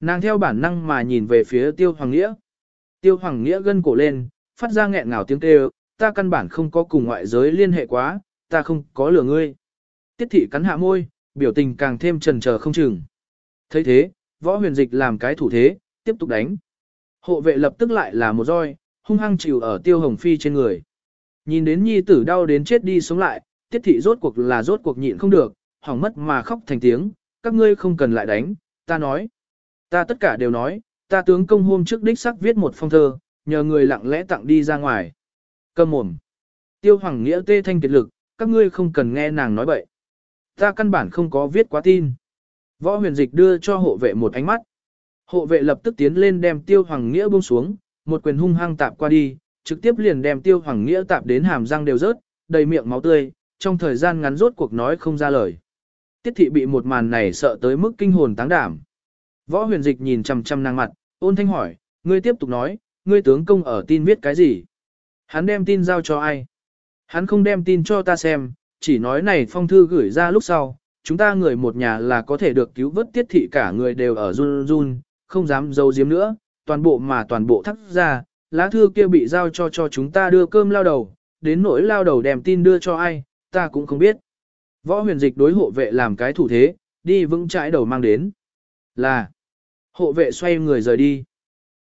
Nàng theo bản năng mà nhìn về phía tiêu hoàng nghĩa. Tiêu hoàng nghĩa gân cổ lên, phát ra nghẹn ngào tiếng kêu, ta căn bản không có cùng ngoại giới liên hệ quá, ta không có lừa ngươi. Tiết thị cắn hạ môi, biểu tình càng thêm trần chờ không chừng. thấy thế, võ huyền dịch làm cái thủ thế, tiếp tục đánh. Hộ vệ lập tức lại là một roi, hung hăng chịu ở tiêu hồng phi trên người. Nhìn đến nhi tử đau đến chết đi sống lại, tiết thị rốt cuộc là rốt cuộc nhịn không được, hỏng mất mà khóc thành tiếng, các ngươi không cần lại đánh, ta nói. Ta tất cả đều nói, ta tướng công hôm trước đích sắc viết một phong thơ, nhờ người lặng lẽ tặng đi ra ngoài. Cầm mồm. Tiêu hoàng nghĩa tê thanh kiệt lực, các ngươi không cần nghe nàng nói bậy. Ta căn bản không có viết quá tin. Võ huyền dịch đưa cho hộ vệ một ánh mắt. Hộ vệ lập tức tiến lên đem tiêu hoàng nghĩa buông xuống, một quyền hung hăng tạp qua đi, trực tiếp liền đem tiêu hoàng nghĩa tạp đến hàm răng đều rớt, đầy miệng máu tươi, trong thời gian ngắn rốt cuộc nói không ra lời. Tiết thị bị một màn này sợ tới mức kinh hồn táng đảm. Võ huyền dịch nhìn chằm chằm nàng mặt, ôn thanh hỏi, ngươi tiếp tục nói, ngươi tướng công ở tin viết cái gì? Hắn đem tin giao cho ai? Hắn không đem tin cho ta xem, chỉ nói này phong thư gửi ra lúc sau, chúng ta người một nhà là có thể được cứu vớt tiết thị cả người đều ở run run, không dám giấu giếm nữa, toàn bộ mà toàn bộ thắt ra, lá thư kia bị giao cho cho chúng ta đưa cơm lao đầu, đến nỗi lao đầu đem tin đưa cho ai, ta cũng không biết. Võ huyền dịch đối hộ vệ làm cái thủ thế, đi vững trái đầu mang đến. Là, hộ vệ xoay người rời đi.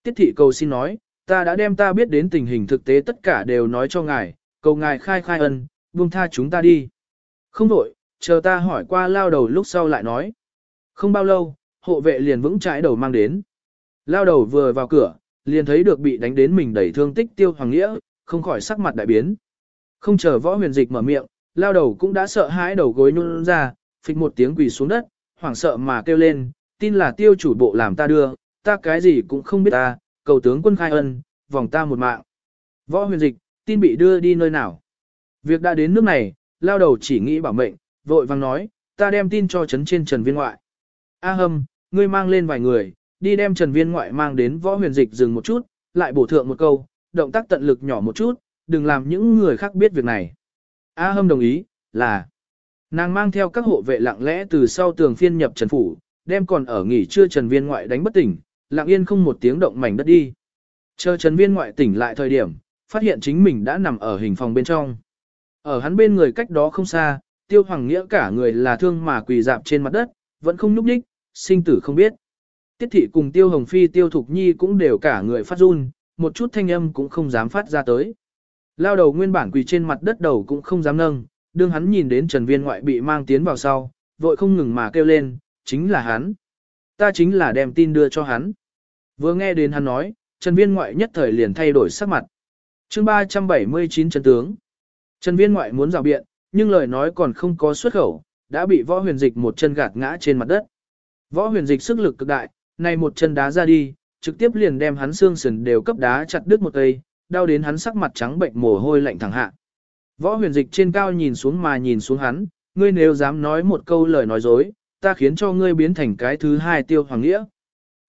Tiết thị cầu xin nói, ta đã đem ta biết đến tình hình thực tế tất cả đều nói cho ngài, cầu ngài khai khai ân, buông tha chúng ta đi. Không đổi, chờ ta hỏi qua lao đầu lúc sau lại nói. Không bao lâu, hộ vệ liền vững trái đầu mang đến. Lao đầu vừa vào cửa, liền thấy được bị đánh đến mình đẩy thương tích tiêu hoàng nghĩa, không khỏi sắc mặt đại biến. Không chờ võ huyền dịch mở miệng, lao đầu cũng đã sợ hãi đầu gối nhún ra, phịch một tiếng quỳ xuống đất, hoảng sợ mà kêu lên, tin là tiêu chủ bộ làm ta đưa, ta cái gì cũng không biết ta, cầu tướng quân khai ân, vòng ta một mạng. Võ huyền dịch, tin bị đưa đi nơi nào? Việc đã đến nước này, lao đầu chỉ nghĩ bảo mệnh, vội vang nói, ta đem tin cho chấn trên trần viên ngoại. A hâm, ngươi mang lên vài người, đi đem trần viên ngoại mang đến võ huyền dịch dừng một chút, lại bổ thượng một câu, động tác tận lực nhỏ một chút, đừng làm những người khác biết việc này. A hâm đồng ý, là nàng mang theo các hộ vệ lặng lẽ từ sau tường phiên nhập trần phủ, đem còn ở nghỉ trưa trần viên ngoại đánh bất tỉnh, lặng yên không một tiếng động mảnh đất đi. Chờ trần viên ngoại tỉnh lại thời điểm, phát hiện chính mình đã nằm ở hình phòng bên trong. Ở hắn bên người cách đó không xa, tiêu hoàng nghĩa cả người là thương mà quỳ dạp trên mặt đất, vẫn không nhúc nhích, sinh tử không biết. Tiết thị cùng tiêu hồng phi tiêu thục nhi cũng đều cả người phát run, một chút thanh âm cũng không dám phát ra tới. Lao đầu nguyên bản quỳ trên mặt đất đầu cũng không dám nâng, đương hắn nhìn đến trần viên ngoại bị mang tiến vào sau, vội không ngừng mà kêu lên, chính là hắn. Ta chính là đem tin đưa cho hắn. Vừa nghe đến hắn nói, trần viên ngoại nhất thời liền thay đổi sắc mặt. chương 379 trần tướng. Trần viên ngoại muốn rào biện, nhưng lời nói còn không có xuất khẩu, đã bị võ huyền dịch một chân gạt ngã trên mặt đất. Võ huyền dịch sức lực cực đại, này một chân đá ra đi, trực tiếp liền đem hắn xương sườn đều cấp đá chặt đứt một cây, đau đến hắn sắc mặt trắng bệnh mồ hôi lạnh thẳng hạ. Võ huyền dịch trên cao nhìn xuống mà nhìn xuống hắn, ngươi nếu dám nói một câu lời nói dối, ta khiến cho ngươi biến thành cái thứ hai tiêu hoàng nghĩa.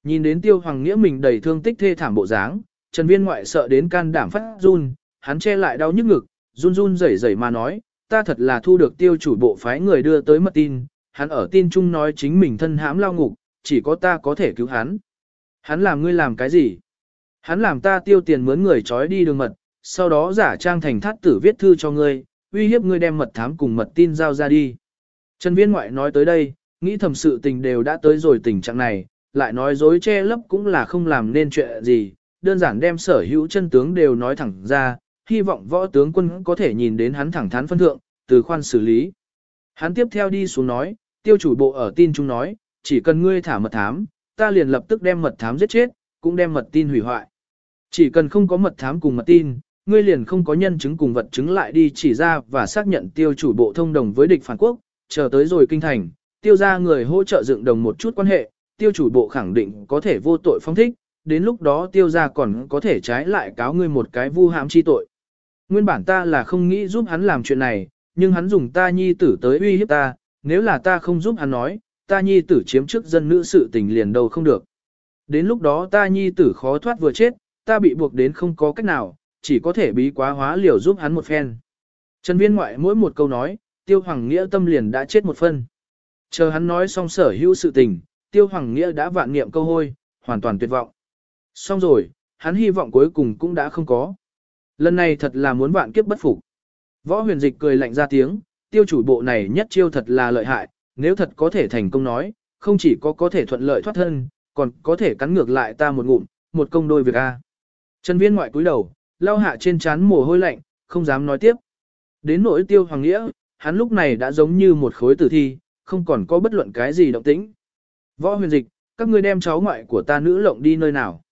Nhìn đến tiêu hoàng nghĩa mình đầy thương tích thê thảm bộ dáng, Trần Viên ngoại sợ đến can đảm phát run, hắn che lại đau nhức ngực, run run rẩy rẩy mà nói, ta thật là thu được tiêu chủ bộ phái người đưa tới mật tin, hắn ở tin chung nói chính mình thân hãm lao ngục, chỉ có ta có thể cứu hắn. Hắn làm ngươi làm cái gì? Hắn làm ta tiêu tiền mướn người trói đi đường mật, sau đó giả trang thành thát tử viết thư cho ngươi, uy hiếp ngươi đem mật thám cùng mật tin giao ra đi. Trần viên ngoại nói tới đây, nghĩ thầm sự tình đều đã tới rồi tình trạng này, lại nói dối che lấp cũng là không làm nên chuyện gì, đơn giản đem sở hữu chân tướng đều nói thẳng ra, hy vọng võ tướng quân có thể nhìn đến hắn thẳng thắn phân thượng, từ khoan xử lý. Hắn tiếp theo đi xuống nói, tiêu chủ bộ ở tin chúng nói, chỉ cần ngươi thả mật thám, ta liền lập tức đem mật thám giết chết, cũng đem mật tin hủy hoại. Chỉ cần không có mật thám cùng mật tin, ngươi liền không có nhân chứng cùng vật chứng lại đi chỉ ra và xác nhận tiêu chủ bộ thông đồng với địch phản quốc, chờ tới rồi kinh thành, tiêu ra người hỗ trợ dựng đồng một chút quan hệ, tiêu chủ bộ khẳng định có thể vô tội phong thích, đến lúc đó tiêu ra còn có thể trái lại cáo ngươi một cái vu hãm chi tội. Nguyên bản ta là không nghĩ giúp hắn làm chuyện này, nhưng hắn dùng ta nhi tử tới uy hiếp ta, nếu là ta không giúp hắn nói, ta nhi tử chiếm trước dân nữ sự tình liền đâu không được. Đến lúc đó ta nhi tử khó thoát vừa chết, ta bị buộc đến không có cách nào, chỉ có thể bí quá hóa liều giúp hắn một phen. Trần viên ngoại mỗi một câu nói, tiêu hoàng nghĩa tâm liền đã chết một phân. Chờ hắn nói xong sở hữu sự tình, tiêu hoàng nghĩa đã vạn niệm câu hôi, hoàn toàn tuyệt vọng. Xong rồi, hắn hy vọng cuối cùng cũng đã không có. Lần này thật là muốn vạn kiếp bất phục. Võ huyền dịch cười lạnh ra tiếng, tiêu chủ bộ này nhất chiêu thật là lợi hại, nếu thật có thể thành công nói, không chỉ có có thể thuận lợi thoát thân, còn có thể cắn ngược lại ta một ngụm, một công đôi việc a. Trần viên ngoại cúi đầu, lao hạ trên trán mồ hôi lạnh, không dám nói tiếp. Đến nỗi tiêu hoàng nghĩa, hắn lúc này đã giống như một khối tử thi, không còn có bất luận cái gì động tĩnh. Võ huyền dịch, các ngươi đem cháu ngoại của ta nữ lộng đi nơi nào.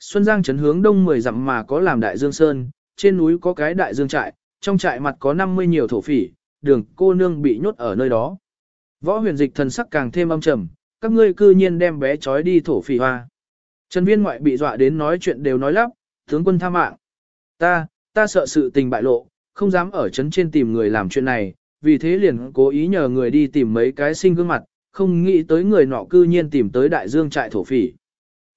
Xuân Giang chấn hướng đông 10 dặm mà có làm đại dương sơn, trên núi có cái đại dương trại, trong trại mặt có 50 nhiều thổ phỉ, đường cô nương bị nhốt ở nơi đó. Võ huyền dịch thần sắc càng thêm âm trầm, các ngươi cư nhiên đem bé trói đi thổ phỉ hoa. Trần viên ngoại bị dọa đến nói chuyện đều nói lắp, tướng quân tha mạng. Ta, ta sợ sự tình bại lộ, không dám ở trấn trên tìm người làm chuyện này, vì thế liền cố ý nhờ người đi tìm mấy cái sinh gương mặt, không nghĩ tới người nọ cư nhiên tìm tới đại dương trại thổ phỉ.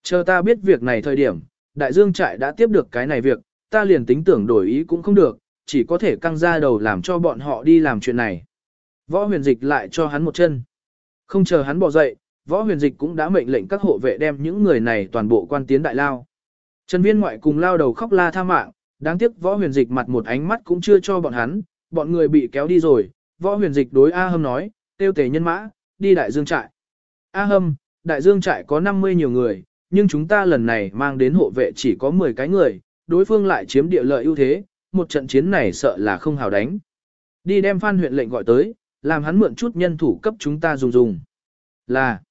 Chờ ta biết việc này thời điểm, đại dương trại đã tiếp được cái này việc, ta liền tính tưởng đổi ý cũng không được, chỉ có thể căng ra đầu làm cho bọn họ đi làm chuyện này. Võ huyền dịch lại cho hắn một chân. Không chờ hắn bỏ dậy, võ huyền dịch cũng đã mệnh lệnh các hộ vệ đem những người này toàn bộ quan tiến đại lao. Trần viên ngoại cùng lao đầu khóc la tha mạng, đáng tiếc võ huyền dịch mặt một ánh mắt cũng chưa cho bọn hắn, bọn người bị kéo đi rồi, võ huyền dịch đối A Hâm nói, tiêu tề nhân mã, đi đại dương trại. A Hâm, đại dương trại có 50 nhiều người, nhưng chúng ta lần này mang đến hộ vệ chỉ có 10 cái người, đối phương lại chiếm địa lợi ưu thế, một trận chiến này sợ là không hào đánh. Đi đem Phan huyện lệnh gọi tới, làm hắn mượn chút nhân thủ cấp chúng ta dùng dùng. Là,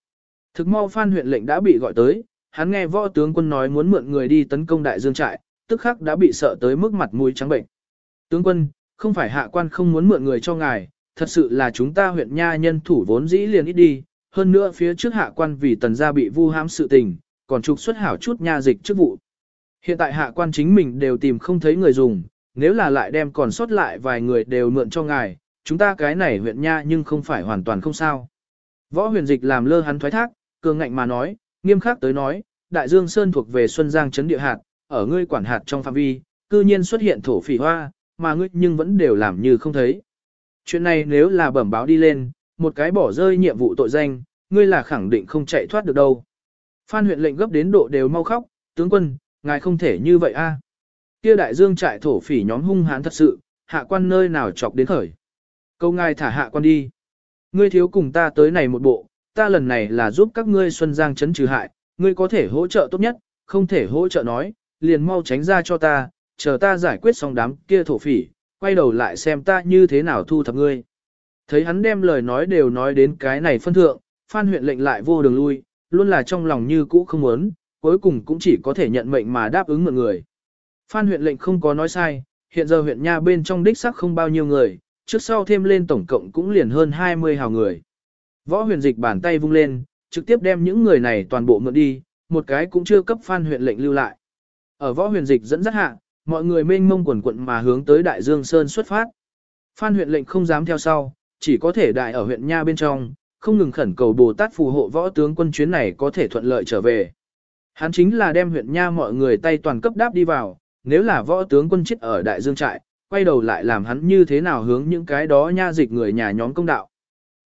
thực mau Phan huyện lệnh đã bị gọi tới, hắn nghe võ tướng quân nói muốn mượn người đi tấn công đại dương trại, tức khắc đã bị sợ tới mức mặt mũi trắng bệnh. Tướng quân, không phải hạ quan không muốn mượn người cho ngài, thật sự là chúng ta huyện nha nhân thủ vốn dĩ liền ít đi, hơn nữa phía trước hạ quan vì tần gia bị vu hãm sự tình, còn trục xuất hảo chút nha dịch chức vụ. Hiện tại hạ quan chính mình đều tìm không thấy người dùng, nếu là lại đem còn sót lại vài người đều mượn cho ngài, chúng ta cái này huyện nha nhưng không phải hoàn toàn không sao. Võ huyền dịch làm lơ hắn thoái thác, cường ngạnh mà nói, nghiêm khắc tới nói, Đại Dương Sơn thuộc về Xuân Giang Trấn địa hạt, ở ngươi quản hạt trong phạm vi, cư nhiên xuất hiện thổ phỉ hoa, mà ngươi nhưng vẫn đều làm như không thấy. Chuyện này nếu là bẩm báo đi lên, một cái bỏ rơi nhiệm vụ tội danh, ngươi là khẳng định không chạy thoát được đâu. Phan huyện lệnh gấp đến độ đều mau khóc, tướng quân, ngài không thể như vậy a. Kia đại dương trại thổ phỉ nhóm hung hãn thật sự, hạ quan nơi nào chọc đến khởi. Câu ngài thả hạ quan đi. Ngươi thiếu cùng ta tới này một bộ, ta lần này là giúp các ngươi Xuân Giang chấn trừ hại, ngươi có thể hỗ trợ tốt nhất, không thể hỗ trợ nói, liền mau tránh ra cho ta, chờ ta giải quyết xong đám kia thổ phỉ, quay đầu lại xem ta như thế nào thu thập ngươi. Thấy hắn đem lời nói đều nói đến cái này phân thượng, Phan huyện lệnh lại vô đường lui, luôn là trong lòng như cũ không muốn, cuối cùng cũng chỉ có thể nhận mệnh mà đáp ứng mọi người. Phan huyện lệnh không có nói sai, hiện giờ huyện nha bên trong đích sắc không bao nhiêu người, trước sau thêm lên tổng cộng cũng liền hơn 20 hào người. Võ huyền dịch bàn tay vung lên, trực tiếp đem những người này toàn bộ mượn đi, một cái cũng chưa cấp Phan huyện lệnh lưu lại. Ở võ huyền dịch dẫn dắt hạ, mọi người mênh mông quần quận mà hướng tới Đại Dương Sơn xuất phát. Phan huyện lệnh không dám theo sau, chỉ có thể đại ở huyện Nha bên trong, không ngừng khẩn cầu Bồ Tát phù hộ võ tướng quân chuyến này có thể thuận lợi trở về. Hắn chính là đem huyện Nha mọi người tay toàn cấp đáp đi vào, nếu là võ tướng quân chết ở Đại Dương Trại, quay đầu lại làm hắn như thế nào hướng những cái đó nha dịch người nhà nhóm công đạo.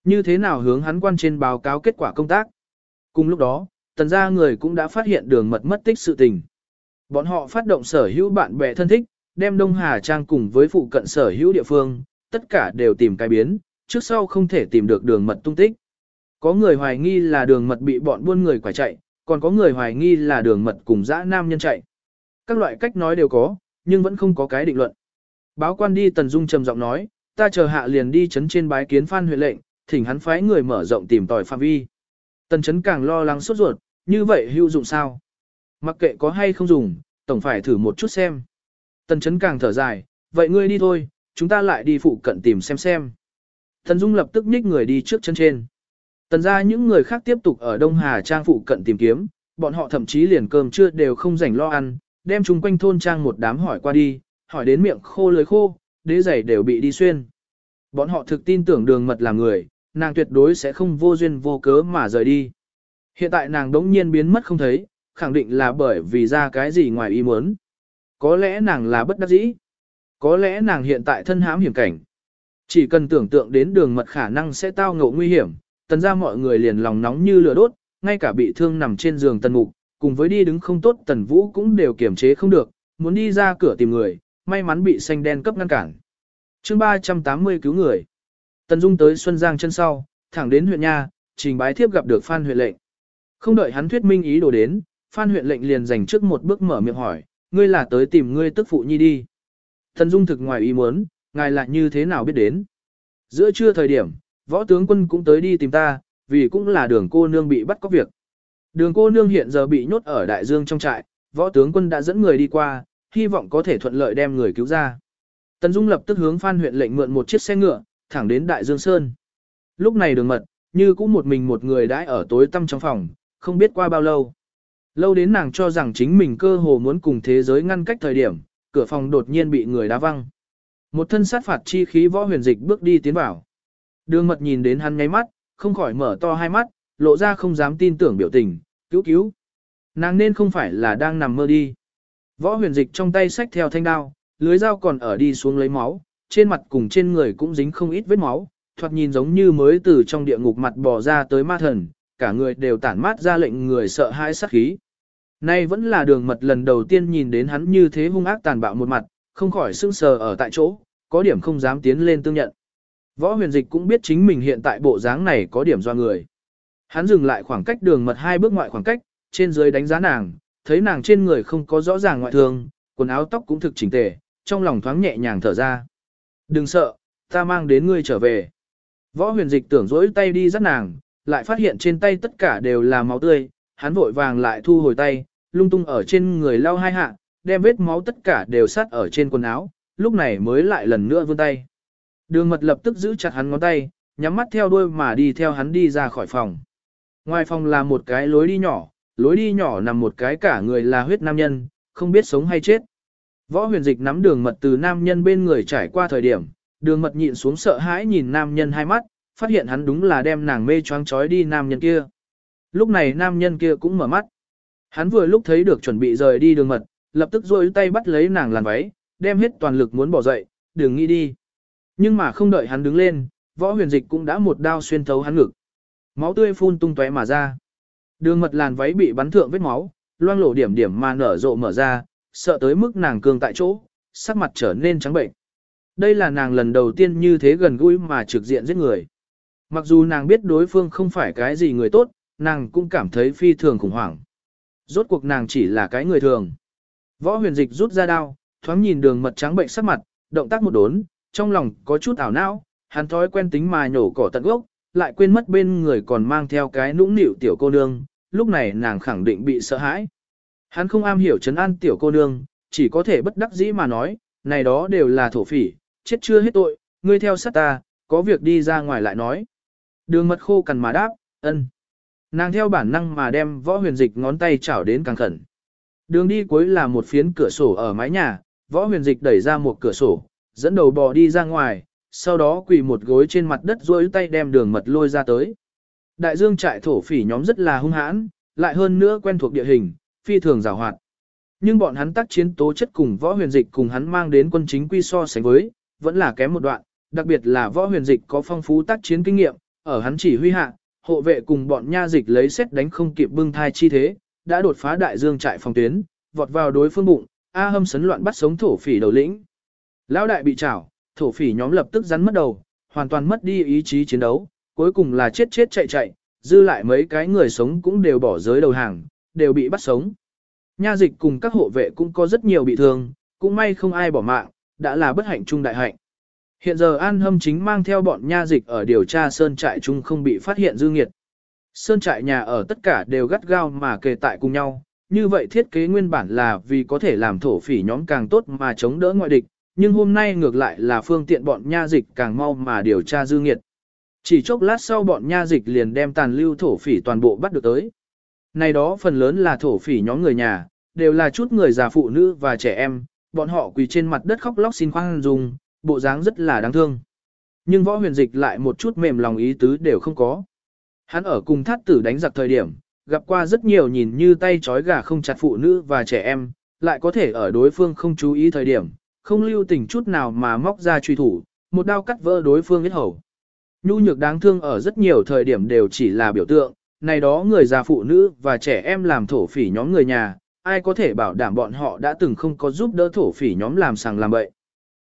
Như thế nào hướng hắn quan trên báo cáo kết quả công tác. Cùng lúc đó, tần gia người cũng đã phát hiện đường mật mất tích sự tình. Bọn họ phát động sở hữu bạn bè thân thích, đem Đông Hà Trang cùng với phụ cận sở hữu địa phương, tất cả đều tìm cái biến, trước sau không thể tìm được đường mật tung tích. Có người hoài nghi là đường mật bị bọn buôn người quải chạy, còn có người hoài nghi là đường mật cùng dã nam nhân chạy. Các loại cách nói đều có, nhưng vẫn không có cái định luận. Báo quan đi Tần Dung trầm giọng nói, ta chờ hạ liền đi chấn trên bái kiến Phan huyện lệnh, thỉnh hắn phái người mở rộng tìm tòi phạm vi. Tần chấn càng lo lắng sốt ruột, như vậy hữu dụng sao? Mặc kệ có hay không dùng, tổng phải thử một chút xem. Tần chấn càng thở dài, vậy ngươi đi thôi, chúng ta lại đi phụ cận tìm xem xem. Tần Dung lập tức nhích người đi trước chân trên. Tần ra những người khác tiếp tục ở Đông Hà Trang phụ cận tìm kiếm, bọn họ thậm chí liền cơm trưa đều không rảnh lo ăn, đem chúng quanh thôn trang một đám hỏi qua đi, hỏi đến miệng khô lưới khô, đế giày đều bị đi xuyên. Bọn họ thực tin tưởng đường mật là người, nàng tuyệt đối sẽ không vô duyên vô cớ mà rời đi. Hiện tại nàng đống nhiên biến mất không thấy, khẳng định là bởi vì ra cái gì ngoài ý muốn. Có lẽ nàng là bất đắc dĩ. Có lẽ nàng hiện tại thân hãm hiểm cảnh. Chỉ cần tưởng tượng đến đường mật khả năng sẽ tao ngộ nguy hiểm, tần ra mọi người liền lòng nóng như lửa đốt, ngay cả bị thương nằm trên giường tần mục, cùng với đi đứng không tốt tần vũ cũng đều kiểm chế không được, muốn đi ra cửa tìm người, may mắn bị xanh đen cấp ngăn cản. chương 380 cứu người. Tần Dung tới Xuân Giang chân sau, thẳng đến huyện Nha, trình bái thiếp gặp được Phan huyện lệnh. Không đợi hắn thuyết minh ý đồ đến, Phan huyện lệnh liền dành trước một bước mở miệng hỏi, ngươi là tới tìm ngươi tức phụ nhi đi. Tần Dung thực ngoài ý muốn, ngài lại như thế nào biết đến. Giữa trưa thời điểm, võ tướng quân cũng tới đi tìm ta, vì cũng là đường cô nương bị bắt có việc. Đường cô nương hiện giờ bị nhốt ở đại dương trong trại, võ tướng quân đã dẫn người đi qua, hy vọng có thể thuận lợi đem người cứu ra. Tần Dung lập tức hướng Phan huyện lệnh mượn một chiếc xe ngựa, thẳng đến Đại Dương Sơn. Lúc này đường mật, như cũng một mình một người đãi ở tối tăm trong phòng, không biết qua bao lâu. Lâu đến nàng cho rằng chính mình cơ hồ muốn cùng thế giới ngăn cách thời điểm, cửa phòng đột nhiên bị người đá văng. Một thân sát phạt chi khí võ huyền dịch bước đi tiến vào. Đường mật nhìn đến hắn nháy mắt, không khỏi mở to hai mắt, lộ ra không dám tin tưởng biểu tình, cứu cứu. Nàng nên không phải là đang nằm mơ đi. Võ huyền dịch trong tay xách theo thanh đao, lưới dao còn ở đi xuống lấy máu, trên mặt cùng trên người cũng dính không ít vết máu, thoạt nhìn giống như mới từ trong địa ngục mặt bò ra tới ma thần, cả người đều tản mát ra lệnh người sợ hãi sát khí. Nay vẫn là đường mật lần đầu tiên nhìn đến hắn như thế hung ác tàn bạo một mặt, không khỏi sưng sờ ở tại chỗ, có điểm không dám tiến lên tương nhận. Võ huyền dịch cũng biết chính mình hiện tại bộ dáng này có điểm do người. Hắn dừng lại khoảng cách đường mật hai bước ngoại khoảng cách, trên dưới đánh giá nàng, thấy nàng trên người không có rõ ràng ngoại thương, quần áo tóc cũng thực chỉnh tề, trong lòng thoáng nhẹ nhàng thở ra. Đừng sợ, ta mang đến ngươi trở về. Võ huyền dịch tưởng dỗi tay đi dắt nàng, lại phát hiện trên tay tất cả đều là máu tươi, hắn vội vàng lại thu hồi tay, lung tung ở trên người lau hai hạ, đem vết máu tất cả đều sát ở trên quần áo, lúc này mới lại lần nữa vươn tay. Đường mật lập tức giữ chặt hắn ngón tay, nhắm mắt theo đuôi mà đi theo hắn đi ra khỏi phòng. Ngoài phòng là một cái lối đi nhỏ, lối đi nhỏ nằm một cái cả người là huyết nam nhân, không biết sống hay chết. Võ huyền dịch nắm đường mật từ nam nhân bên người trải qua thời điểm, đường mật nhịn xuống sợ hãi nhìn nam nhân hai mắt, phát hiện hắn đúng là đem nàng mê choáng trói đi nam nhân kia. Lúc này nam nhân kia cũng mở mắt. Hắn vừa lúc thấy được chuẩn bị rời đi đường mật, lập tức rôi tay bắt lấy nàng làn váy, đem hết toàn lực muốn bỏ dậy, đừng nghĩ đi. Nhưng mà không đợi hắn đứng lên, võ huyền dịch cũng đã một đao xuyên thấu hắn ngực. Máu tươi phun tung tóe mà ra. Đường mật làn váy bị bắn thượng vết máu, loang lổ điểm điểm mà nở rộ mở ra, sợ tới mức nàng cương tại chỗ, sắc mặt trở nên trắng bệnh. Đây là nàng lần đầu tiên như thế gần gũi mà trực diện giết người. Mặc dù nàng biết đối phương không phải cái gì người tốt, nàng cũng cảm thấy phi thường khủng hoảng. Rốt cuộc nàng chỉ là cái người thường. Võ huyền dịch rút ra đao, thoáng nhìn đường mật trắng bệnh sắc mặt, động tác một đốn, trong lòng có chút ảo não, hắn thói quen tính mà nhổ cỏ tận gốc, lại quên mất bên người còn mang theo cái nũng nịu tiểu cô nương, lúc này nàng khẳng định bị sợ hãi. Hắn không am hiểu chấn an tiểu cô nương, chỉ có thể bất đắc dĩ mà nói, này đó đều là thổ phỉ, chết chưa hết tội, ngươi theo sát ta, có việc đi ra ngoài lại nói. Đường mật khô cằn mà đáp, ân. Nàng theo bản năng mà đem võ huyền dịch ngón tay chảo đến càng khẩn. Đường đi cuối là một phiến cửa sổ ở mái nhà, võ huyền dịch đẩy ra một cửa sổ, dẫn đầu bò đi ra ngoài, sau đó quỳ một gối trên mặt đất duỗi tay đem đường mật lôi ra tới. Đại dương trại thổ phỉ nhóm rất là hung hãn, lại hơn nữa quen thuộc địa hình, phi thường rào hoạt. Nhưng bọn hắn tác chiến tố chất cùng võ huyền dịch cùng hắn mang đến quân chính quy so sánh với, vẫn là kém một đoạn, đặc biệt là võ huyền dịch có phong phú tác chiến kinh nghiệm, ở hắn chỉ huy hạ, hộ vệ cùng bọn nha dịch lấy xét đánh không kịp bưng thai chi thế, đã đột phá đại dương trại phòng tuyến, vọt vào đối phương bụng, A hâm sấn loạn bắt sống thổ phỉ đầu lĩnh. Lão đại bị trảo, thổ phỉ nhóm lập tức rắn mất đầu, hoàn toàn mất đi ý chí chiến đấu, cuối cùng là chết chết chạy chạy, dư lại mấy cái người sống cũng đều bỏ giới đầu hàng, đều bị bắt sống. Nha dịch cùng các hộ vệ cũng có rất nhiều bị thương, cũng may không ai bỏ mạng, đã là bất hạnh chung đại hạnh. Hiện giờ An Hâm chính mang theo bọn nha dịch ở điều tra sơn trại chung không bị phát hiện dư nghiệt. Sơn trại nhà ở tất cả đều gắt gao mà kề tại cùng nhau, như vậy thiết kế nguyên bản là vì có thể làm thổ phỉ nhóm càng tốt mà chống đỡ ngoại địch, nhưng hôm nay ngược lại là phương tiện bọn nha dịch càng mau mà điều tra dư nghiệt. Chỉ chốc lát sau bọn nha dịch liền đem tàn lưu thổ phỉ toàn bộ bắt được tới. Này đó phần lớn là thổ phỉ nhóm người nhà, đều là chút người già phụ nữ và trẻ em, bọn họ quỳ trên mặt đất khóc lóc xin khoan dung, bộ dáng rất là đáng thương. Nhưng võ huyền dịch lại một chút mềm lòng ý tứ đều không có. Hắn ở cùng thát tử đánh giặc thời điểm, gặp qua rất nhiều nhìn như tay trói gà không chặt phụ nữ và trẻ em, lại có thể ở đối phương không chú ý thời điểm, không lưu tình chút nào mà móc ra truy thủ, một đao cắt vỡ đối phương ít hầu. Nhu nhược đáng thương ở rất nhiều thời điểm đều chỉ là biểu tượng, này đó người già phụ nữ và trẻ em làm thổ phỉ nhóm người nhà, ai có thể bảo đảm bọn họ đã từng không có giúp đỡ thổ phỉ nhóm làm sàng làm bậy.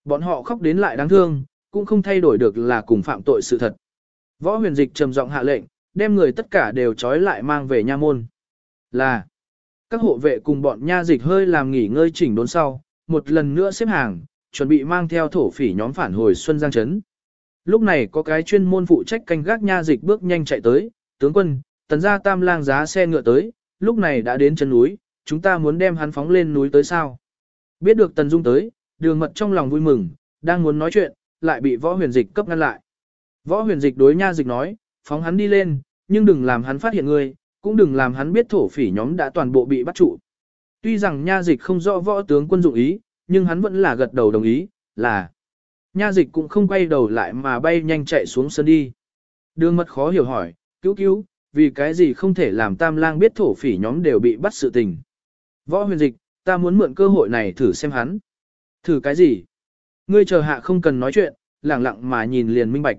Bọn họ khóc đến lại đáng thương, cũng không thay đổi được là cùng phạm tội sự thật. Võ huyền dịch trầm giọng hạ lệnh, đem người tất cả đều trói lại mang về nha môn. Là, các hộ vệ cùng bọn nha dịch hơi làm nghỉ ngơi chỉnh đốn sau, một lần nữa xếp hàng, chuẩn bị mang theo thổ phỉ nhóm phản hồi Xuân Giang Trấn. Lúc này có cái chuyên môn phụ trách canh gác nha dịch bước nhanh chạy tới, tướng quân, tần gia tam lang giá xe ngựa tới, lúc này đã đến chân núi, chúng ta muốn đem hắn phóng lên núi tới sao. Biết được tần dung tới, đường mật trong lòng vui mừng, đang muốn nói chuyện, lại bị võ huyền dịch cấp ngăn lại. Võ huyền dịch đối nha dịch nói, phóng hắn đi lên, nhưng đừng làm hắn phát hiện ngươi, cũng đừng làm hắn biết thổ phỉ nhóm đã toàn bộ bị bắt trụ. Tuy rằng nha dịch không rõ võ tướng quân dụng ý, nhưng hắn vẫn là gật đầu đồng ý, là nha dịch cũng không quay đầu lại mà bay nhanh chạy xuống sân đi. Đường mật khó hiểu hỏi, cứu cứu, vì cái gì không thể làm tam lang biết thổ phỉ nhóm đều bị bắt sự tình. Võ huyền dịch, ta muốn mượn cơ hội này thử xem hắn. Thử cái gì? Ngươi chờ hạ không cần nói chuyện, lặng lặng mà nhìn liền minh bạch.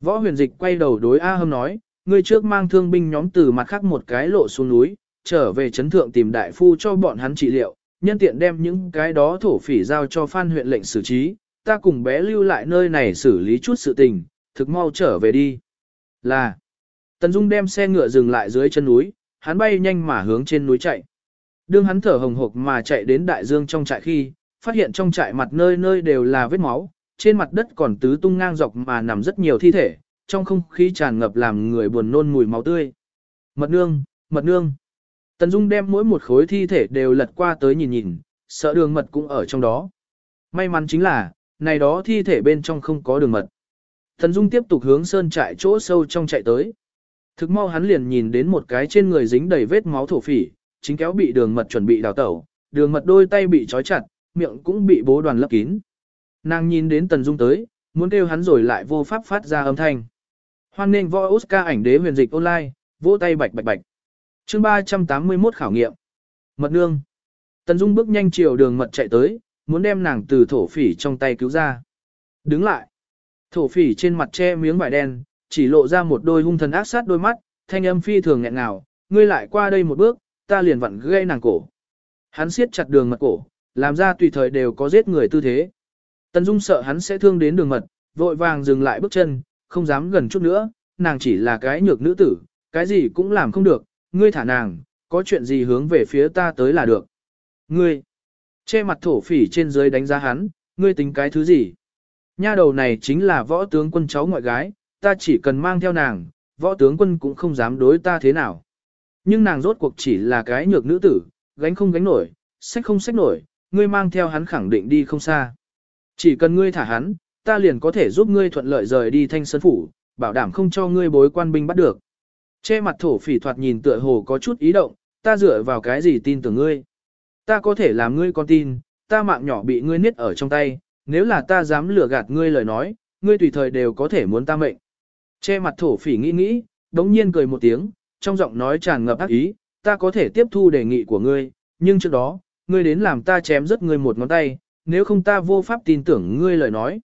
Võ huyền dịch quay đầu đối A Hâm nói, ngươi trước mang thương binh nhóm từ mặt khác một cái lộ xuống núi, trở về chấn thượng tìm đại phu cho bọn hắn trị liệu, nhân tiện đem những cái đó thổ phỉ giao cho phan huyện lệnh xử trí, ta cùng bé lưu lại nơi này xử lý chút sự tình, thực mau trở về đi. Là, Tần Dung đem xe ngựa dừng lại dưới chân núi, hắn bay nhanh mà hướng trên núi chạy. Đương hắn thở hồng hộc mà chạy đến đại dương trong trại khi, phát hiện trong trại mặt nơi nơi đều là vết máu, trên mặt đất còn tứ tung ngang dọc mà nằm rất nhiều thi thể, trong không khí tràn ngập làm người buồn nôn mùi máu tươi. Mật nương, mật nương. Tần Dung đem mỗi một khối thi thể đều lật qua tới nhìn nhìn, sợ đường mật cũng ở trong đó. May mắn chính là, này đó thi thể bên trong không có đường mật. Tần Dung tiếp tục hướng sơn trại chỗ sâu trong chạy tới. Thực mau hắn liền nhìn đến một cái trên người dính đầy vết máu thổ phỉ, chính kéo bị đường mật chuẩn bị đào tẩu, đường mật đôi tay bị trói chặt, miệng cũng bị bố đoàn lấp kín. Nàng nhìn đến Tần Dung tới, muốn kêu hắn rồi lại vô pháp phát ra âm thanh. Hoan nên voi Oscar ảnh đế huyền dịch online, vỗ tay bạch bạch bạch. Chương 381 khảo nghiệm. Mật nương. Tần Dung bước nhanh chiều đường mật chạy tới, muốn đem nàng từ thổ phỉ trong tay cứu ra. Đứng lại. Thổ phỉ trên mặt che miếng vải đen, chỉ lộ ra một đôi hung thần ác sát đôi mắt, thanh âm phi thường nghẹn ngào, ngươi lại qua đây một bước, ta liền vặn gây nàng cổ. Hắn siết chặt đường mật cổ, làm ra tùy thời đều có giết người tư thế. Tần Dung sợ hắn sẽ thương đến đường mật, vội vàng dừng lại bước chân, không dám gần chút nữa, nàng chỉ là cái nhược nữ tử, cái gì cũng làm không được, ngươi thả nàng, có chuyện gì hướng về phía ta tới là được. Ngươi, che mặt thổ phỉ trên dưới đánh giá hắn, ngươi tính cái thứ gì? Nha đầu này chính là võ tướng quân cháu ngoại gái, ta chỉ cần mang theo nàng, võ tướng quân cũng không dám đối ta thế nào. Nhưng nàng rốt cuộc chỉ là cái nhược nữ tử, gánh không gánh nổi, sách không sách nổi, ngươi mang theo hắn khẳng định đi không xa. Chỉ cần ngươi thả hắn, ta liền có thể giúp ngươi thuận lợi rời đi thanh sơn phủ, bảo đảm không cho ngươi bối quan binh bắt được. Che mặt thổ phỉ thoạt nhìn tựa hồ có chút ý động, ta dựa vào cái gì tin tưởng ngươi. Ta có thể làm ngươi con tin, ta mạng nhỏ bị ngươi niết ở trong tay, nếu là ta dám lừa gạt ngươi lời nói, ngươi tùy thời đều có thể muốn ta mệnh. Che mặt thổ phỉ nghĩ nghĩ, đống nhiên cười một tiếng, trong giọng nói tràn ngập ác ý, ta có thể tiếp thu đề nghị của ngươi, nhưng trước đó, ngươi đến làm ta chém rất ngươi một ngón tay, nếu không ta vô pháp tin tưởng ngươi lời nói.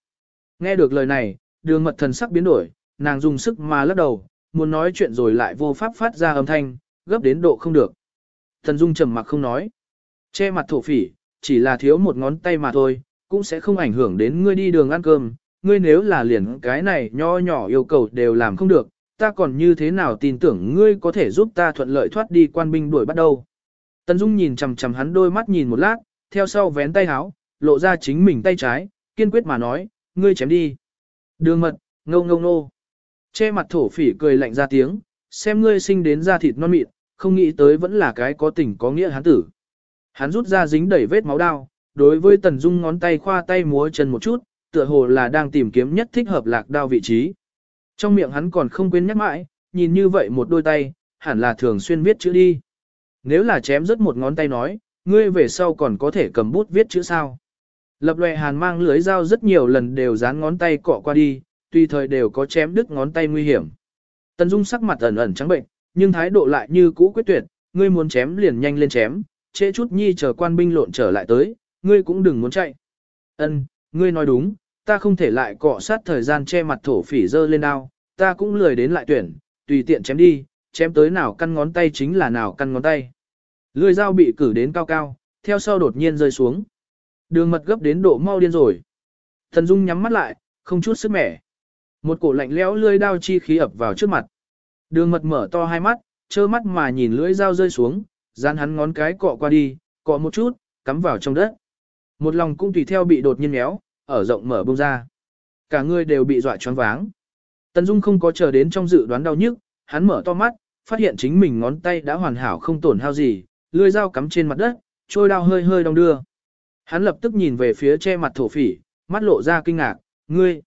Nghe được lời này, đường mật thần sắc biến đổi, nàng dùng sức mà lắc đầu, muốn nói chuyện rồi lại vô pháp phát ra âm thanh, gấp đến độ không được. Thần Dung trầm mặc không nói. Che mặt thổ phỉ, chỉ là thiếu một ngón tay mà thôi, cũng sẽ không ảnh hưởng đến ngươi đi đường ăn cơm. Ngươi nếu là liền cái này nho nhỏ yêu cầu đều làm không được, ta còn như thế nào tin tưởng ngươi có thể giúp ta thuận lợi thoát đi quan binh đuổi bắt đầu. Tần Dung nhìn chằm chằm hắn đôi mắt nhìn một lát, theo sau vén tay háo, lộ ra chính mình tay trái, kiên quyết mà nói, ngươi chém đi. Đường mật, ngâu ngâu nô. Che mặt thổ phỉ cười lạnh ra tiếng, xem ngươi sinh đến da thịt non mịn, không nghĩ tới vẫn là cái có tình có nghĩa hắn tử. Hắn rút ra dính đầy vết máu đao, đối với Tần Dung ngón tay khoa tay múa chân một chút, tựa hồ là đang tìm kiếm nhất thích hợp lạc đao vị trí. Trong miệng hắn còn không quên nhắc mãi, nhìn như vậy một đôi tay, hẳn là thường xuyên viết chữ đi. Nếu là chém rất một ngón tay nói, ngươi về sau còn có thể cầm bút viết chữ sao. Lập lòe hàn mang lưới dao rất nhiều lần đều dán ngón tay cọ qua đi, tùy thời đều có chém đứt ngón tay nguy hiểm. Tần Dung sắc mặt ẩn ẩn trắng bệnh, nhưng thái độ lại như cũ quyết tuyệt, ngươi muốn chém liền nhanh lên chém, trễ chút nhi chờ quan binh lộn trở lại tới, ngươi cũng đừng muốn chạy. Ân, ngươi nói đúng, ta không thể lại cọ sát thời gian che mặt thổ phỉ dơ lên đao, ta cũng lười đến lại tuyển, tùy tiện chém đi, chém tới nào căn ngón tay chính là nào căn ngón tay. Lưỡi dao bị cử đến cao cao, theo sau đột nhiên rơi xuống. Đường mật gấp đến độ mau điên rồi. Thần Dung nhắm mắt lại, không chút sức mẻ. Một cổ lạnh lẽo lưỡi dao chi khí ập vào trước mặt. Đường mật mở to hai mắt, trơ mắt mà nhìn lưỡi dao rơi xuống, dán hắn ngón cái cọ qua đi, cọ một chút, cắm vào trong đất. Một lòng cũng tùy theo bị đột nhiên méo, ở rộng mở bông ra. Cả người đều bị dọa choáng váng. Tần Dung không có chờ đến trong dự đoán đau nhức, hắn mở to mắt, phát hiện chính mình ngón tay đã hoàn hảo không tổn hao gì, lưỡi dao cắm trên mặt đất, trôi đao hơi hơi đong đưa. Hắn lập tức nhìn về phía che mặt thổ phỉ, mắt lộ ra kinh ngạc, ngươi.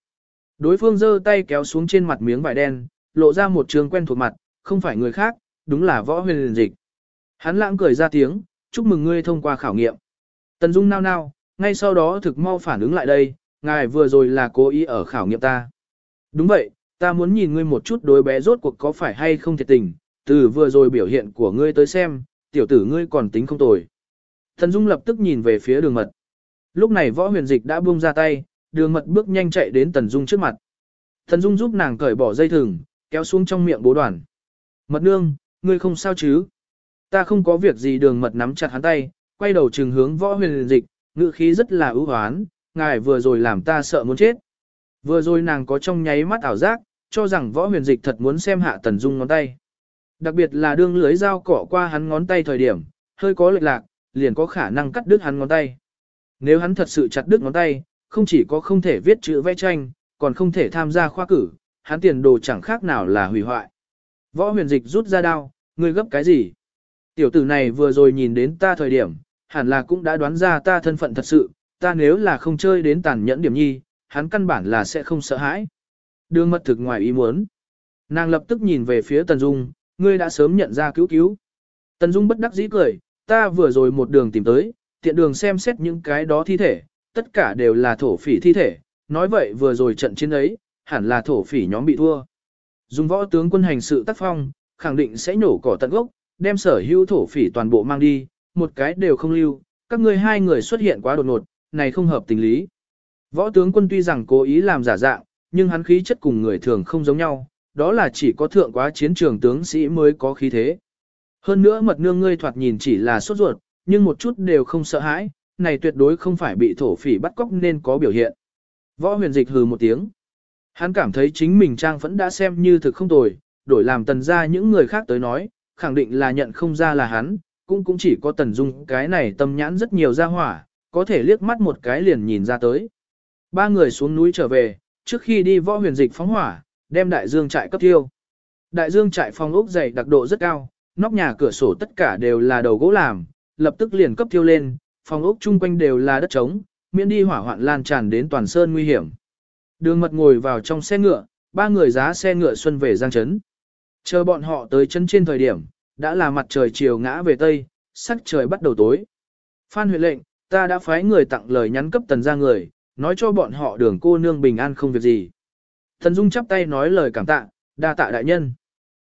Đối phương giơ tay kéo xuống trên mặt miếng vải đen, lộ ra một trường quen thuộc mặt, không phải người khác, đúng là võ huyền liền dịch. Hắn lãng cười ra tiếng, chúc mừng ngươi thông qua khảo nghiệm. Tần Dung nao nao, ngay sau đó thực mau phản ứng lại đây, ngài vừa rồi là cố ý ở khảo nghiệm ta. Đúng vậy, ta muốn nhìn ngươi một chút đối bé rốt cuộc có phải hay không thiệt tình, từ vừa rồi biểu hiện của ngươi tới xem, tiểu tử ngươi còn tính không tồi. Thần Dung lập tức nhìn về phía đường mật. Lúc này võ huyền dịch đã buông ra tay, đường mật bước nhanh chạy đến Tần Dung trước mặt. Thần Dung giúp nàng cởi bỏ dây thừng, kéo xuống trong miệng bố đoàn. Mật nương, ngươi không sao chứ? Ta không có việc gì đường mật nắm chặt hắn tay, quay đầu trừng hướng võ huyền dịch, ngữ khí rất là ưu hoán, ngài vừa rồi làm ta sợ muốn chết. Vừa rồi nàng có trong nháy mắt ảo giác, cho rằng võ huyền dịch thật muốn xem hạ Tần Dung ngón tay. Đặc biệt là đương lưới dao cỏ qua hắn ngón tay thời điểm, hơi có lệch lạc, liền có khả năng cắt đứt hắn ngón tay. Nếu hắn thật sự chặt đứt ngón tay, không chỉ có không thể viết chữ vẽ tranh, còn không thể tham gia khoa cử, hắn tiền đồ chẳng khác nào là hủy hoại. Võ huyền dịch rút ra đao, ngươi gấp cái gì? Tiểu tử này vừa rồi nhìn đến ta thời điểm, hẳn là cũng đã đoán ra ta thân phận thật sự, ta nếu là không chơi đến tàn nhẫn điểm nhi, hắn căn bản là sẽ không sợ hãi. Đường mật thực ngoài ý muốn. Nàng lập tức nhìn về phía Tần Dung, ngươi đã sớm nhận ra cứu cứu. Tần Dung bất đắc dĩ cười, ta vừa rồi một đường tìm tới, tiện đường xem xét những cái đó thi thể, tất cả đều là thổ phỉ thi thể, nói vậy vừa rồi trận chiến ấy, hẳn là thổ phỉ nhóm bị thua. Dùng võ tướng quân hành sự tác phong, khẳng định sẽ nổ cỏ tận gốc, đem sở hữu thổ phỉ toàn bộ mang đi, một cái đều không lưu, các ngươi hai người xuất hiện quá đột ngột, này không hợp tình lý. Võ tướng quân tuy rằng cố ý làm giả dạng, nhưng hắn khí chất cùng người thường không giống nhau, đó là chỉ có thượng quá chiến trường tướng sĩ mới có khí thế. Hơn nữa mật nương ngươi thoạt nhìn chỉ là sốt ruột, nhưng một chút đều không sợ hãi, này tuyệt đối không phải bị thổ phỉ bắt cóc nên có biểu hiện. Võ huyền dịch hừ một tiếng. Hắn cảm thấy chính mình trang vẫn đã xem như thực không tồi, đổi làm tần ra những người khác tới nói, khẳng định là nhận không ra là hắn, cũng cũng chỉ có tần dung cái này tâm nhãn rất nhiều ra hỏa, có thể liếc mắt một cái liền nhìn ra tới. Ba người xuống núi trở về, trước khi đi võ huyền dịch phóng hỏa, đem đại dương trại cấp thiêu. Đại dương trại phong ốc dày đặc độ rất cao, nóc nhà cửa sổ tất cả đều là đầu gỗ làm, lập tức liền cấp thiêu lên, phòng ốc chung quanh đều là đất trống, miễn đi hỏa hoạn lan tràn đến toàn sơn nguy hiểm. Đường mật ngồi vào trong xe ngựa, ba người giá xe ngựa xuân về Giang Trấn. Chờ bọn họ tới chân trên thời điểm, đã là mặt trời chiều ngã về tây, sắc trời bắt đầu tối. Phan huyện lệnh, ta đã phái người tặng lời nhắn cấp tần ra người, nói cho bọn họ đường cô nương bình an không việc gì. Thần Dung chắp tay nói lời cảm tạ, đa tạ đại nhân.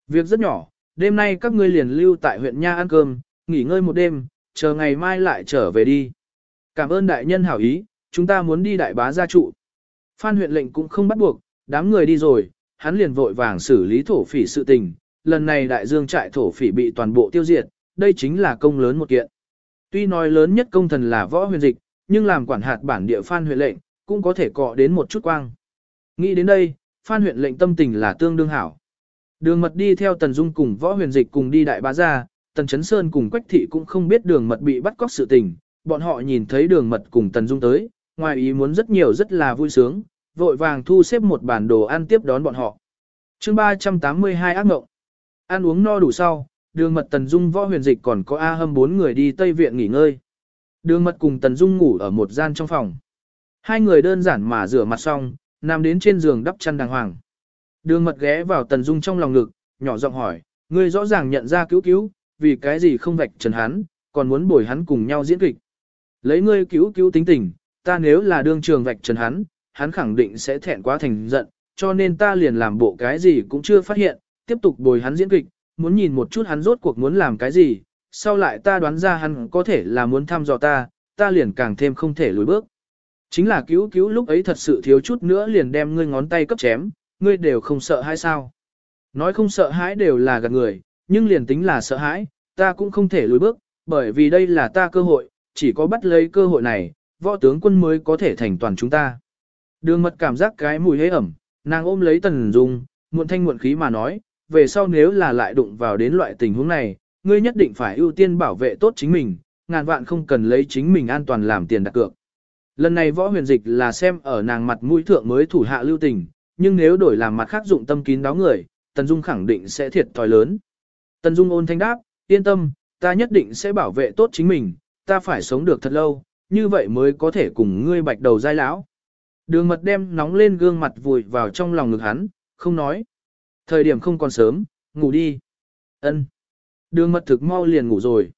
Việc rất nhỏ, đêm nay các ngươi liền lưu tại huyện Nha ăn cơm, nghỉ ngơi một đêm, chờ ngày mai lại trở về đi. Cảm ơn đại nhân hảo ý, chúng ta muốn đi đại bá gia trụ. Phan huyện lệnh cũng không bắt buộc, đám người đi rồi, hắn liền vội vàng xử lý thổ phỉ sự tình. Lần này đại dương trại thổ phỉ bị toàn bộ tiêu diệt, đây chính là công lớn một kiện. Tuy nói lớn nhất công thần là võ huyền dịch, nhưng làm quản hạt bản địa Phan huyện lệnh, cũng có thể cọ đến một chút quang. Nghĩ đến đây, Phan huyện lệnh tâm tình là tương đương hảo. Đường mật đi theo Tần Dung cùng võ huyền dịch cùng đi đại bá gia, Tần Chấn Sơn cùng Quách Thị cũng không biết đường mật bị bắt cóc sự tình, bọn họ nhìn thấy đường mật cùng Tần Dung tới, ngoài ý muốn rất nhiều rất là vui sướng, vội vàng thu xếp một bản đồ ăn tiếp đón bọn họ. chương 382 ác ngộng. Ăn uống no đủ sau, đường mật Tần Dung võ huyền dịch còn có A hâm bốn người đi Tây Viện nghỉ ngơi. Đường mật cùng Tần Dung ngủ ở một gian trong phòng. Hai người đơn giản mà rửa mặt xong, nằm đến trên giường đắp chăn đàng hoàng. Đường mật ghé vào Tần Dung trong lòng ngực, nhỏ giọng hỏi, ngươi rõ ràng nhận ra cứu cứu, vì cái gì không vạch trần hắn, còn muốn bồi hắn cùng nhau diễn kịch. Lấy ngươi cứu cứu tính tình, ta nếu là đương trường vạch trần hắn, hắn khẳng định sẽ thẹn quá thành giận, cho nên ta liền làm bộ cái gì cũng chưa phát hiện, tiếp tục bồi hắn diễn kịch, muốn nhìn một chút hắn rốt cuộc muốn làm cái gì, sau lại ta đoán ra hắn có thể là muốn thăm dò ta, ta liền càng thêm không thể lùi bước. Chính là cứu cứu lúc ấy thật sự thiếu chút nữa liền đem ngươi ngón tay cấp chém, ngươi đều không sợ hãi sao. Nói không sợ hãi đều là gạt người, nhưng liền tính là sợ hãi, ta cũng không thể lùi bước, bởi vì đây là ta cơ hội, chỉ có bắt lấy cơ hội này, võ tướng quân mới có thể thành toàn chúng ta. Đường mật cảm giác cái mùi hế ẩm, nàng ôm lấy tần dung, muộn thanh muộn khí mà nói, về sau nếu là lại đụng vào đến loại tình huống này, ngươi nhất định phải ưu tiên bảo vệ tốt chính mình, ngàn vạn không cần lấy chính mình an toàn làm tiền đặt cược. Lần này võ huyền dịch là xem ở nàng mặt mũi thượng mới thủ hạ lưu tình, nhưng nếu đổi làm mặt khác dụng tâm kín đáo người, Tần Dung khẳng định sẽ thiệt thòi lớn. Tần Dung ôn thanh đáp, yên tâm, ta nhất định sẽ bảo vệ tốt chính mình, ta phải sống được thật lâu, như vậy mới có thể cùng ngươi bạch đầu dai lão. Đường mật đem nóng lên gương mặt vùi vào trong lòng ngực hắn, không nói. Thời điểm không còn sớm, ngủ đi. Ân. Đường mật thực mau liền ngủ rồi.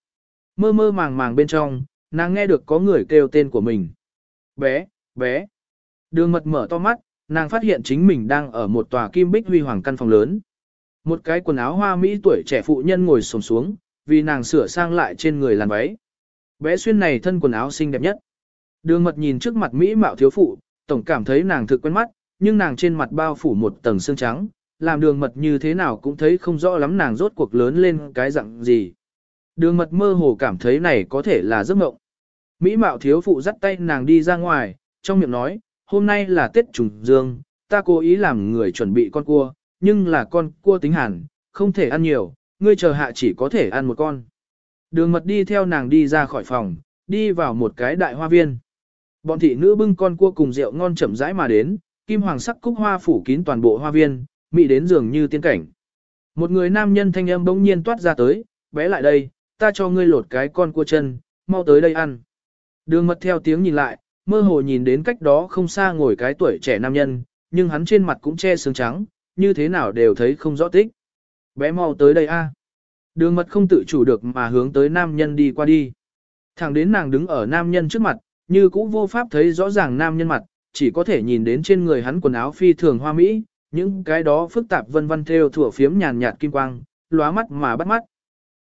Mơ mơ màng màng bên trong, nàng nghe được có người kêu tên của mình. Bé, bé. Đường mật mở to mắt, nàng phát hiện chính mình đang ở một tòa kim bích huy hoàng căn phòng lớn. Một cái quần áo hoa mỹ tuổi trẻ phụ nhân ngồi sồn xuống, vì nàng sửa sang lại trên người làn váy. Bé xuyên này thân quần áo xinh đẹp nhất. Đường mật nhìn trước mặt mỹ mạo thiếu phụ, tổng cảm thấy nàng thực quen mắt, nhưng nàng trên mặt bao phủ một tầng xương trắng, làm đường mật như thế nào cũng thấy không rõ lắm nàng rốt cuộc lớn lên cái dạng gì. Đường mật mơ hồ cảm thấy này có thể là giấc mộng. Mỹ mạo thiếu phụ dắt tay nàng đi ra ngoài, trong miệng nói, hôm nay là Tết trùng dương, ta cố ý làm người chuẩn bị con cua, nhưng là con cua tính hẳn, không thể ăn nhiều, ngươi chờ hạ chỉ có thể ăn một con. Đường mật đi theo nàng đi ra khỏi phòng, đi vào một cái đại hoa viên. Bọn thị nữ bưng con cua cùng rượu ngon chậm rãi mà đến, kim hoàng sắc cúc hoa phủ kín toàn bộ hoa viên, mị đến dường như tiên cảnh. Một người nam nhân thanh âm bỗng nhiên toát ra tới, bé lại đây, ta cho ngươi lột cái con cua chân, mau tới đây ăn. Đường mật theo tiếng nhìn lại, mơ hồ nhìn đến cách đó không xa ngồi cái tuổi trẻ nam nhân, nhưng hắn trên mặt cũng che sương trắng, như thế nào đều thấy không rõ tích. Bé mau tới đây a. Đường mật không tự chủ được mà hướng tới nam nhân đi qua đi. Thẳng đến nàng đứng ở nam nhân trước mặt, như cũ vô pháp thấy rõ ràng nam nhân mặt, chỉ có thể nhìn đến trên người hắn quần áo phi thường hoa mỹ, những cái đó phức tạp vân vân theo thủa phiếm nhàn nhạt kim quang, lóa mắt mà bắt mắt.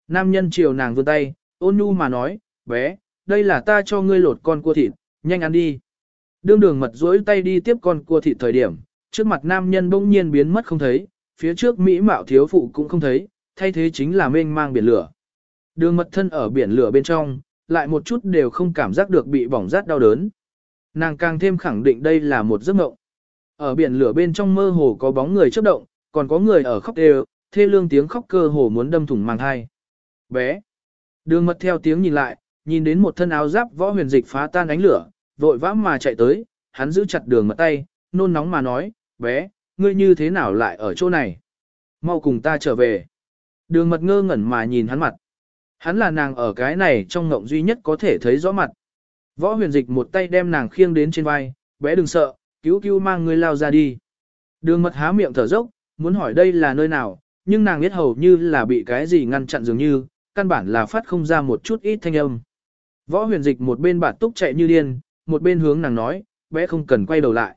Nam nhân chiều nàng vươn tay, ôn nhu mà nói, bé, đây là ta cho ngươi lột con cua thịt, nhanh ăn đi. Đương đường mật duỗi tay đi tiếp con cua thịt thời điểm, trước mặt nam nhân bỗng nhiên biến mất không thấy, phía trước Mỹ mạo thiếu phụ cũng không thấy, thay thế chính là mênh mang biển lửa. Đường mật thân ở biển lửa bên trong, lại một chút đều không cảm giác được bị bỏng rát đau đớn. Nàng càng thêm khẳng định đây là một giấc mộng. Ở biển lửa bên trong mơ hồ có bóng người chớp động, còn có người ở khóc đều, thê lương tiếng khóc cơ hồ muốn đâm thủng màng hai. Bé. Đường mật theo tiếng nhìn lại, nhìn đến một thân áo giáp võ huyền dịch phá tan ánh lửa, vội vã mà chạy tới, hắn giữ chặt đường mật tay, nôn nóng mà nói, bé, ngươi như thế nào lại ở chỗ này? Mau cùng ta trở về. Đường mật ngơ ngẩn mà nhìn hắn mặt. Hắn là nàng ở cái này trong ngộng duy nhất có thể thấy rõ mặt. Võ huyền dịch một tay đem nàng khiêng đến trên vai, bé đừng sợ, cứu cứu mang ngươi lao ra đi. Đường mật há miệng thở dốc, muốn hỏi đây là nơi nào, nhưng nàng biết hầu như là bị cái gì ngăn chặn dường như, căn bản là phát không ra một chút ít thanh âm. Võ huyền dịch một bên bạt túc chạy như điên, một bên hướng nàng nói, bé không cần quay đầu lại.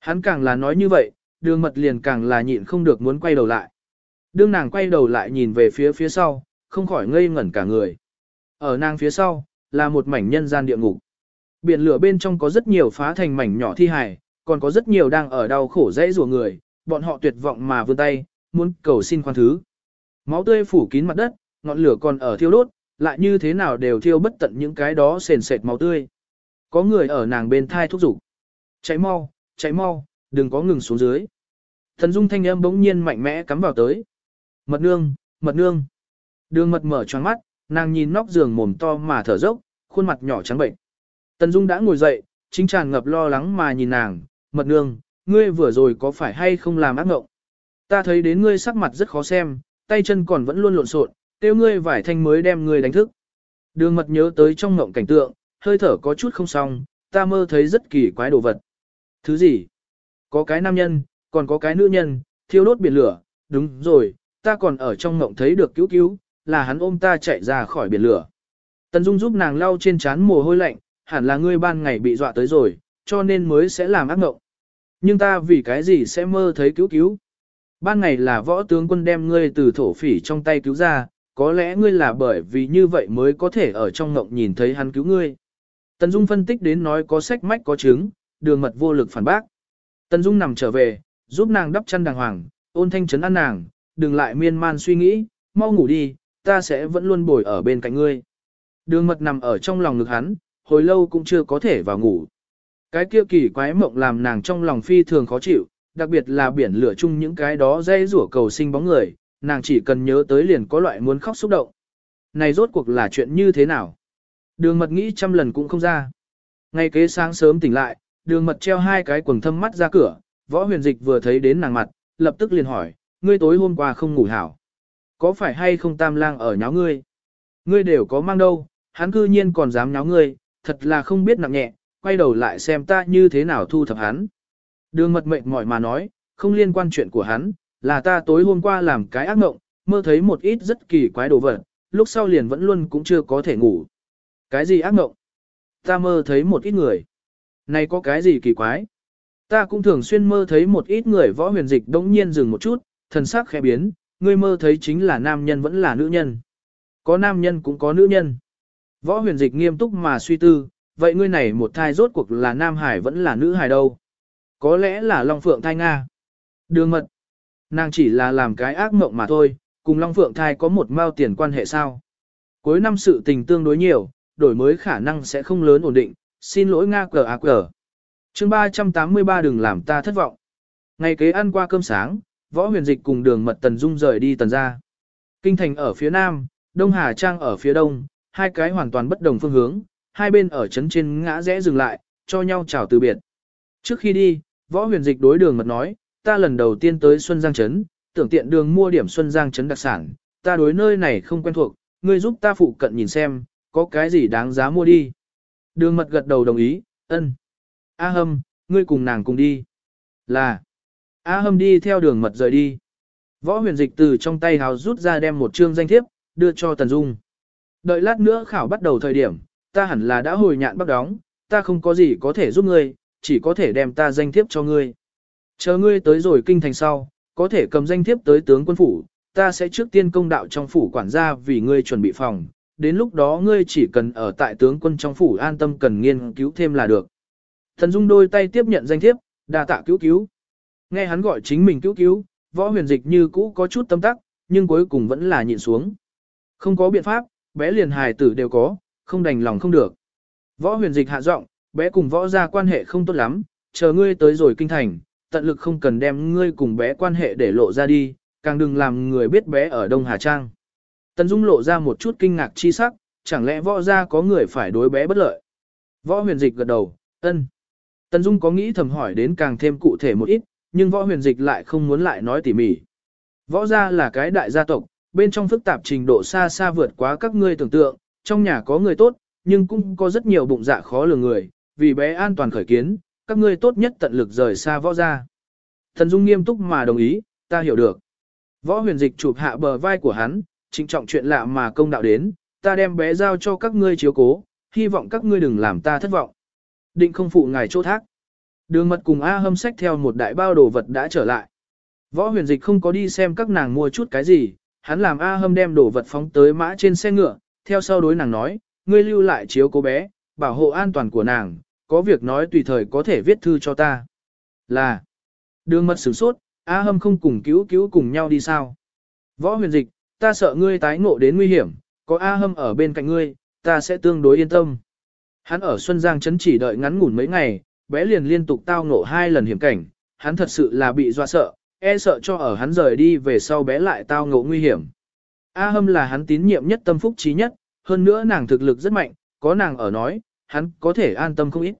Hắn càng là nói như vậy, đường mật liền càng là nhịn không được muốn quay đầu lại. Đương nàng quay đầu lại nhìn về phía phía sau, không khỏi ngây ngẩn cả người. Ở nàng phía sau, là một mảnh nhân gian địa ngục. Biển lửa bên trong có rất nhiều phá thành mảnh nhỏ thi hài, còn có rất nhiều đang ở đau khổ dãy rùa người, bọn họ tuyệt vọng mà vươn tay, muốn cầu xin khoan thứ. Máu tươi phủ kín mặt đất, ngọn lửa còn ở thiêu đốt, lại như thế nào đều thiêu bất tận những cái đó sền sệt máu tươi. Có người ở nàng bên thai thúc giục. Cháy mau, cháy mau, đừng có ngừng xuống dưới. Thần dung thanh âm bỗng nhiên mạnh mẽ cắm vào tới. Mật nương, mật nương. Đường mật mở choáng mắt, nàng nhìn nóc giường mồm to mà thở dốc, khuôn mặt nhỏ trắng bệnh. Tần Dung đã ngồi dậy, chính tràn ngập lo lắng mà nhìn nàng, mật nương, ngươi vừa rồi có phải hay không làm ác ngộng? Ta thấy đến ngươi sắc mặt rất khó xem, tay chân còn vẫn luôn lộn xộn, tiêu ngươi vải thanh mới đem ngươi đánh thức. Đường mật nhớ tới trong ngộng cảnh tượng, hơi thở có chút không xong, ta mơ thấy rất kỳ quái đồ vật. Thứ gì? Có cái nam nhân, còn có cái nữ nhân, thiêu đốt biển lửa, đúng rồi, ta còn ở trong ngộng thấy được cứu cứu, là hắn ôm ta chạy ra khỏi biển lửa. Tần Dung giúp nàng lau trên trán mồ hôi lạnh, hẳn là ngươi ban ngày bị dọa tới rồi, cho nên mới sẽ làm ác ngộng. Nhưng ta vì cái gì sẽ mơ thấy cứu cứu? Ban ngày là võ tướng quân đem ngươi từ thổ phỉ trong tay cứu ra, có lẽ ngươi là bởi vì như vậy mới có thể ở trong ngộng nhìn thấy hắn cứu ngươi. Tần Dung phân tích đến nói có sách mách có chứng, đường mật vô lực phản bác. Tần Dung nằm trở về, giúp nàng đắp chăn đàng hoàng, ôn thanh trấn an nàng, đừng lại miên man suy nghĩ, mau ngủ đi, ta sẽ vẫn luôn bồi ở bên cạnh ngươi. Đường mật nằm ở trong lòng ngực hắn, hồi lâu cũng chưa có thể vào ngủ. Cái kia kỳ quái mộng làm nàng trong lòng phi thường khó chịu, đặc biệt là biển lửa chung những cái đó dây rủa cầu sinh bóng người, nàng chỉ cần nhớ tới liền có loại muốn khóc xúc động. Này rốt cuộc là chuyện như thế nào? Đường mật nghĩ trăm lần cũng không ra. Ngay kế sáng sớm tỉnh lại, đường mật treo hai cái quần thâm mắt ra cửa, võ huyền dịch vừa thấy đến nàng mặt, lập tức liền hỏi, ngươi tối hôm qua không ngủ hảo. Có phải hay không tam lang ở nháo ngươi? Ngươi đều có mang đâu, hắn cư nhiên còn dám nháo ngươi, thật là không biết nặng nhẹ, quay đầu lại xem ta như thế nào thu thập hắn. Đường mật mệnh mỏi mà nói, không liên quan chuyện của hắn, là ta tối hôm qua làm cái ác mộng, mơ thấy một ít rất kỳ quái đồ vật, lúc sau liền vẫn luôn cũng chưa có thể ngủ. Cái gì ác mộng? Ta mơ thấy một ít người. Này có cái gì kỳ quái? Ta cũng thường xuyên mơ thấy một ít người võ huyền dịch đống nhiên dừng một chút, thần sắc khẽ biến, ngươi mơ thấy chính là nam nhân vẫn là nữ nhân. Có nam nhân cũng có nữ nhân. Võ huyền dịch nghiêm túc mà suy tư, vậy ngươi này một thai rốt cuộc là nam hải vẫn là nữ hải đâu? Có lẽ là Long Phượng thai Nga. Đường mật. Nàng chỉ là làm cái ác mộng mà thôi, cùng Long Phượng thai có một mao tiền quan hệ sao? Cuối năm sự tình tương đối nhiều, đổi mới khả năng sẽ không lớn ổn định, xin lỗi Nga cờ ác cờ. Chương 383 đừng làm ta thất vọng. Ngày kế ăn qua cơm sáng, võ huyền dịch cùng đường mật tần dung rời đi tần ra. Kinh thành ở phía nam, Đông Hà Trang ở phía đông, hai cái hoàn toàn bất đồng phương hướng, hai bên ở trấn trên ngã rẽ dừng lại, cho nhau chào từ biệt. Trước khi đi, võ huyền dịch đối đường mật nói, ta lần đầu tiên tới Xuân Giang Trấn, tưởng tiện đường mua điểm Xuân Giang Trấn đặc sản, ta đối nơi này không quen thuộc, ngươi giúp ta phụ cận nhìn xem, có cái gì đáng giá mua đi. Đường mật gật đầu đồng ý, ân. A hâm, ngươi cùng nàng cùng đi. Là. A hâm đi theo đường mật rời đi. Võ huyền dịch từ trong tay hào rút ra đem một chương danh thiếp, đưa cho Tần Dung. Đợi lát nữa khảo bắt đầu thời điểm, ta hẳn là đã hồi nhạn bắt đóng, ta không có gì có thể giúp ngươi, chỉ có thể đem ta danh thiếp cho ngươi. Chờ ngươi tới rồi kinh thành sau, có thể cầm danh thiếp tới tướng quân phủ, ta sẽ trước tiên công đạo trong phủ quản gia vì ngươi chuẩn bị phòng, đến lúc đó ngươi chỉ cần ở tại tướng quân trong phủ an tâm cần nghiên cứu thêm là được. Thần Dung đôi tay tiếp nhận danh thiếp, đa tạ cứu cứu. Nghe hắn gọi chính mình cứu cứu, võ huyền dịch như cũ có chút tâm tắc, nhưng cuối cùng vẫn là nhịn xuống. Không có biện pháp, bé liền hài tử đều có, không đành lòng không được. Võ huyền dịch hạ giọng, bé cùng võ ra quan hệ không tốt lắm, chờ ngươi tới rồi kinh thành, tận lực không cần đem ngươi cùng bé quan hệ để lộ ra đi, càng đừng làm người biết bé ở Đông Hà Trang. Tần Dung lộ ra một chút kinh ngạc chi sắc, chẳng lẽ võ ra có người phải đối bé bất lợi. Võ huyền dịch gật đầu, ân. Tần Dung có nghĩ thầm hỏi đến càng thêm cụ thể một ít, nhưng võ huyền dịch lại không muốn lại nói tỉ mỉ. Võ gia là cái đại gia tộc, bên trong phức tạp trình độ xa xa vượt quá các ngươi tưởng tượng, trong nhà có người tốt, nhưng cũng có rất nhiều bụng dạ khó lường người, vì bé an toàn khởi kiến, các ngươi tốt nhất tận lực rời xa võ gia. Thần Dung nghiêm túc mà đồng ý, ta hiểu được. Võ huyền dịch chụp hạ bờ vai của hắn, trịnh trọng chuyện lạ mà công đạo đến, ta đem bé giao cho các ngươi chiếu cố, hy vọng các ngươi đừng làm ta thất vọng. Định không phụ ngài chỗ thác. Đường mật cùng A hâm sách theo một đại bao đồ vật đã trở lại. Võ huyền dịch không có đi xem các nàng mua chút cái gì, hắn làm A hâm đem đồ vật phóng tới mã trên xe ngựa, theo sau đối nàng nói, ngươi lưu lại chiếu cố bé, bảo hộ an toàn của nàng, có việc nói tùy thời có thể viết thư cho ta. Là, đường mật sửng sốt, A hâm không cùng cứu cứu cùng nhau đi sao. Võ huyền dịch, ta sợ ngươi tái ngộ đến nguy hiểm, có A hâm ở bên cạnh ngươi, ta sẽ tương đối yên tâm. Hắn ở Xuân Giang chấn chỉ đợi ngắn ngủn mấy ngày, bé liền liên tục tao ngộ hai lần hiểm cảnh, hắn thật sự là bị doa sợ, e sợ cho ở hắn rời đi về sau bé lại tao ngộ nguy hiểm. A hâm là hắn tín nhiệm nhất tâm phúc trí nhất, hơn nữa nàng thực lực rất mạnh, có nàng ở nói, hắn có thể an tâm không ít.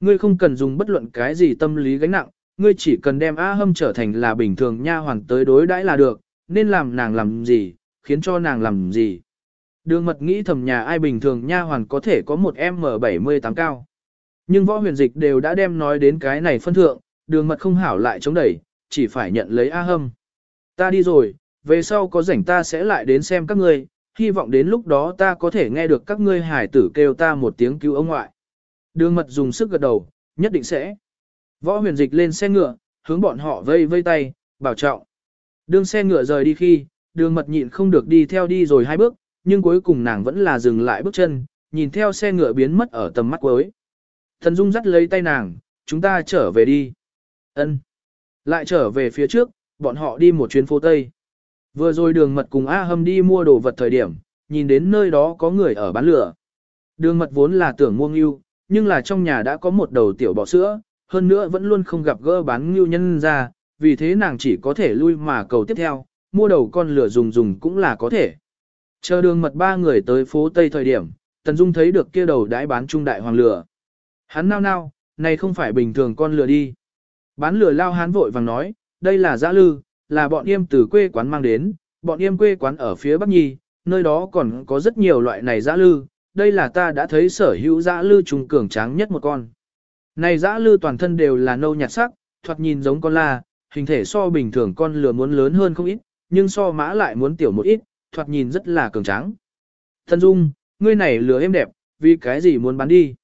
Ngươi không cần dùng bất luận cái gì tâm lý gánh nặng, ngươi chỉ cần đem A hâm trở thành là bình thường nha hoàn tới đối đãi là được, nên làm nàng làm gì, khiến cho nàng làm gì. Đường mật nghĩ thầm nhà ai bình thường nha hoàn có thể có một M78 cao. Nhưng võ huyền dịch đều đã đem nói đến cái này phân thượng, đường mật không hảo lại chống đẩy, chỉ phải nhận lấy A hâm. Ta đi rồi, về sau có rảnh ta sẽ lại đến xem các ngươi, hy vọng đến lúc đó ta có thể nghe được các ngươi hải tử kêu ta một tiếng cứu ông ngoại. Đường mật dùng sức gật đầu, nhất định sẽ. Võ huyền dịch lên xe ngựa, hướng bọn họ vây vây tay, bảo trọng. Đường xe ngựa rời đi khi, đường mật nhịn không được đi theo đi rồi hai bước, nhưng cuối cùng nàng vẫn là dừng lại bước chân, nhìn theo xe ngựa biến mất ở tầm mắt cuối. Thần Dung dắt lấy tay nàng, chúng ta trở về đi. Ân. Lại trở về phía trước, bọn họ đi một chuyến phố Tây. Vừa rồi đường mật cùng A Hâm đi mua đồ vật thời điểm, nhìn đến nơi đó có người ở bán lửa. Đường mật vốn là tưởng mua ngưu, nhưng là trong nhà đã có một đầu tiểu bò sữa, hơn nữa vẫn luôn không gặp gỡ bán ngưu nhân ra, vì thế nàng chỉ có thể lui mà cầu tiếp theo, mua đầu con lửa dùng dùng cũng là có thể. Chờ đường mật ba người tới phố Tây thời điểm, Tần Dung thấy được kia đầu đãi bán trung đại hoàng lửa. Hắn nao nao, này không phải bình thường con lửa đi. Bán lửa lao hán vội vàng nói, đây là giã lư, là bọn yêm từ quê quán mang đến, bọn yêm quê quán ở phía Bắc Nhi, nơi đó còn có rất nhiều loại này giã lư, đây là ta đã thấy sở hữu giã lư trùng cường tráng nhất một con. Này giã lư toàn thân đều là nâu nhạt sắc, thoạt nhìn giống con la, hình thể so bình thường con lừa muốn lớn hơn không ít, nhưng so mã lại muốn tiểu một ít, thoạt nhìn rất là cường tráng. Thân Dung, ngươi này lừa em đẹp, vì cái gì muốn bán đi?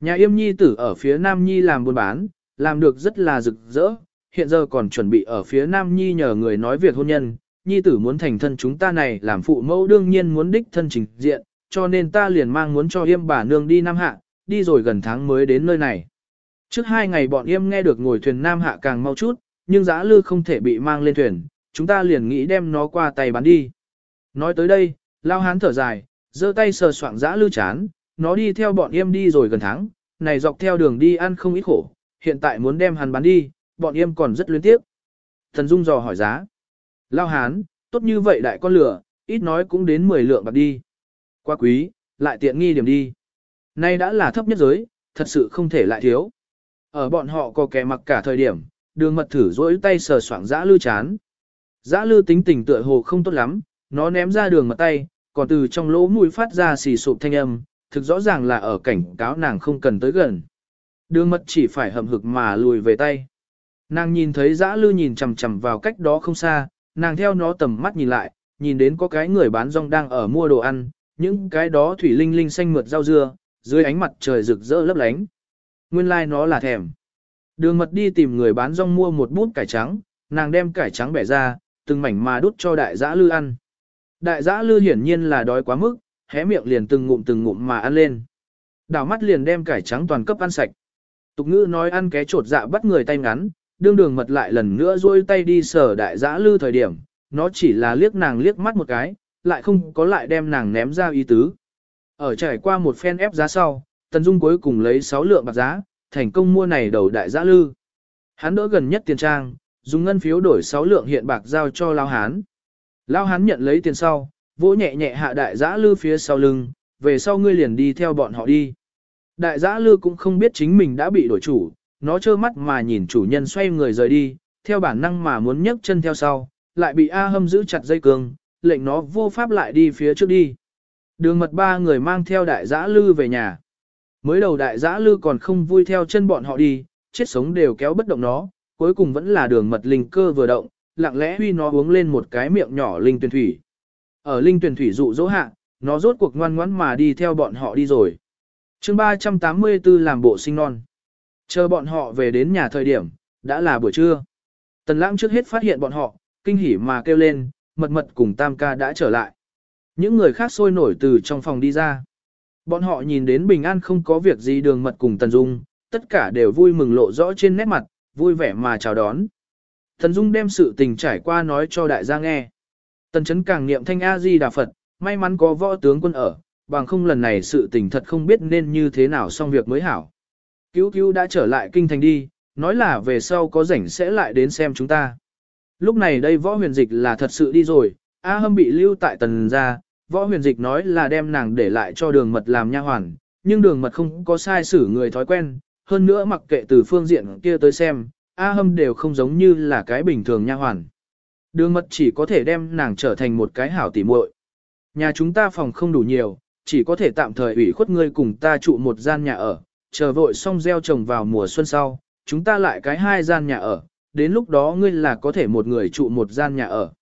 Nhà yêm nhi tử ở phía Nam Nhi làm buôn bán, làm được rất là rực rỡ, hiện giờ còn chuẩn bị ở phía Nam Nhi nhờ người nói việc hôn nhân, Nhi tử muốn thành thân chúng ta này làm phụ mẫu đương nhiên muốn đích thân trình diện, cho nên ta liền mang muốn cho yêm bà nương đi Nam Hạ, đi rồi gần tháng mới đến nơi này. Trước hai ngày bọn yêm nghe được ngồi thuyền Nam Hạ càng mau chút, nhưng giã lư không thể bị mang lên thuyền, chúng ta liền nghĩ đem nó qua tay bán đi. Nói tới đây, lao hán thở dài, giơ tay sờ soạng giã lư chán, nó đi theo bọn yêm đi rồi gần tháng, này dọc theo đường đi ăn không ít khổ, hiện tại muốn đem hắn bán đi, bọn em còn rất luyến tiếc. Thần Dung dò hỏi giá. Lao hán, tốt như vậy đại con lửa, ít nói cũng đến 10 lượng bạc đi. Quá quý, lại tiện nghi điểm đi. Nay đã là thấp nhất giới, thật sự không thể lại thiếu. Ở bọn họ có kẻ mặc cả thời điểm, đường mật thử dỗi tay sờ soạng dã lư chán. Dã lư tính tình tựa hồ không tốt lắm, nó ném ra đường mật tay, còn từ trong lỗ mũi phát ra xì sụp thanh âm, thực rõ ràng là ở cảnh cáo nàng không cần tới gần. Đường mật chỉ phải hậm hực mà lùi về tay. Nàng nhìn thấy dã lư nhìn chằm chằm vào cách đó không xa, nàng theo nó tầm mắt nhìn lại, nhìn đến có cái người bán rong đang ở mua đồ ăn, những cái đó thủy linh linh xanh mượt rau dưa, dưới ánh mặt trời rực rỡ lấp lánh. Nguyên lai like nó là thèm. Đường mật đi tìm người bán rong mua một bút cải trắng, nàng đem cải trắng bẻ ra, từng mảnh mà đút cho đại dã lư ăn. Đại dã lư hiển nhiên là đói quá mức, hé miệng liền từng ngụm từng ngụm mà ăn lên. Đảo mắt liền đem cải trắng toàn cấp ăn sạch. Tục ngữ nói ăn ké trột dạ bắt người tay ngắn, đương đường mật lại lần nữa duỗi tay đi sở đại giã lư thời điểm, nó chỉ là liếc nàng liếc mắt một cái, lại không có lại đem nàng ném ra ý tứ. Ở trải qua một phen ép giá sau, Tần Dung cuối cùng lấy 6 lượng bạc giá, thành công mua này đầu đại giã lư. Hắn đỡ gần nhất tiền trang, dùng ngân phiếu đổi 6 lượng hiện bạc giao cho Lao Hán. Lao Hán nhận lấy tiền sau, vỗ nhẹ nhẹ hạ đại giã lư phía sau lưng, về sau ngươi liền đi theo bọn họ đi. Đại giã lư cũng không biết chính mình đã bị đổi chủ, nó trơ mắt mà nhìn chủ nhân xoay người rời đi, theo bản năng mà muốn nhấc chân theo sau, lại bị A hâm giữ chặt dây cương, lệnh nó vô pháp lại đi phía trước đi. Đường mật ba người mang theo đại giã lư về nhà. Mới đầu đại giã lư còn không vui theo chân bọn họ đi, chết sống đều kéo bất động nó, cuối cùng vẫn là đường mật linh cơ vừa động, lặng lẽ huy nó uống lên một cái miệng nhỏ linh tuyển thủy. Ở linh tuyển thủy dụ dỗ hạ, nó rốt cuộc ngoan ngoãn mà đi theo bọn họ đi rồi. chương 384 làm bộ sinh non. Chờ bọn họ về đến nhà thời điểm, đã là buổi trưa. Tần lãng trước hết phát hiện bọn họ, kinh hỉ mà kêu lên, mật mật cùng tam ca đã trở lại. Những người khác sôi nổi từ trong phòng đi ra. Bọn họ nhìn đến bình an không có việc gì đường mật cùng Tần Dung, tất cả đều vui mừng lộ rõ trên nét mặt, vui vẻ mà chào đón. Tần Dung đem sự tình trải qua nói cho đại gia nghe. Tần chấn càng niệm thanh A-di Đà Phật, may mắn có võ tướng quân ở, bằng không lần này sự tình thật không biết nên như thế nào xong việc mới hảo. Cứu cứu đã trở lại kinh thành đi, nói là về sau có rảnh sẽ lại đến xem chúng ta. Lúc này đây võ huyền dịch là thật sự đi rồi, A hâm bị lưu tại tần gia, võ huyền dịch nói là đem nàng để lại cho đường mật làm nha hoàn, nhưng đường mật không có sai xử người thói quen, hơn nữa mặc kệ từ phương diện kia tới xem, A hâm đều không giống như là cái bình thường nha hoàn. Đường mật chỉ có thể đem nàng trở thành một cái hảo tỉ muội. Nhà chúng ta phòng không đủ nhiều, chỉ có thể tạm thời ủy khuất ngươi cùng ta trụ một gian nhà ở, chờ vội xong gieo trồng vào mùa xuân sau, chúng ta lại cái hai gian nhà ở, đến lúc đó ngươi là có thể một người trụ một gian nhà ở.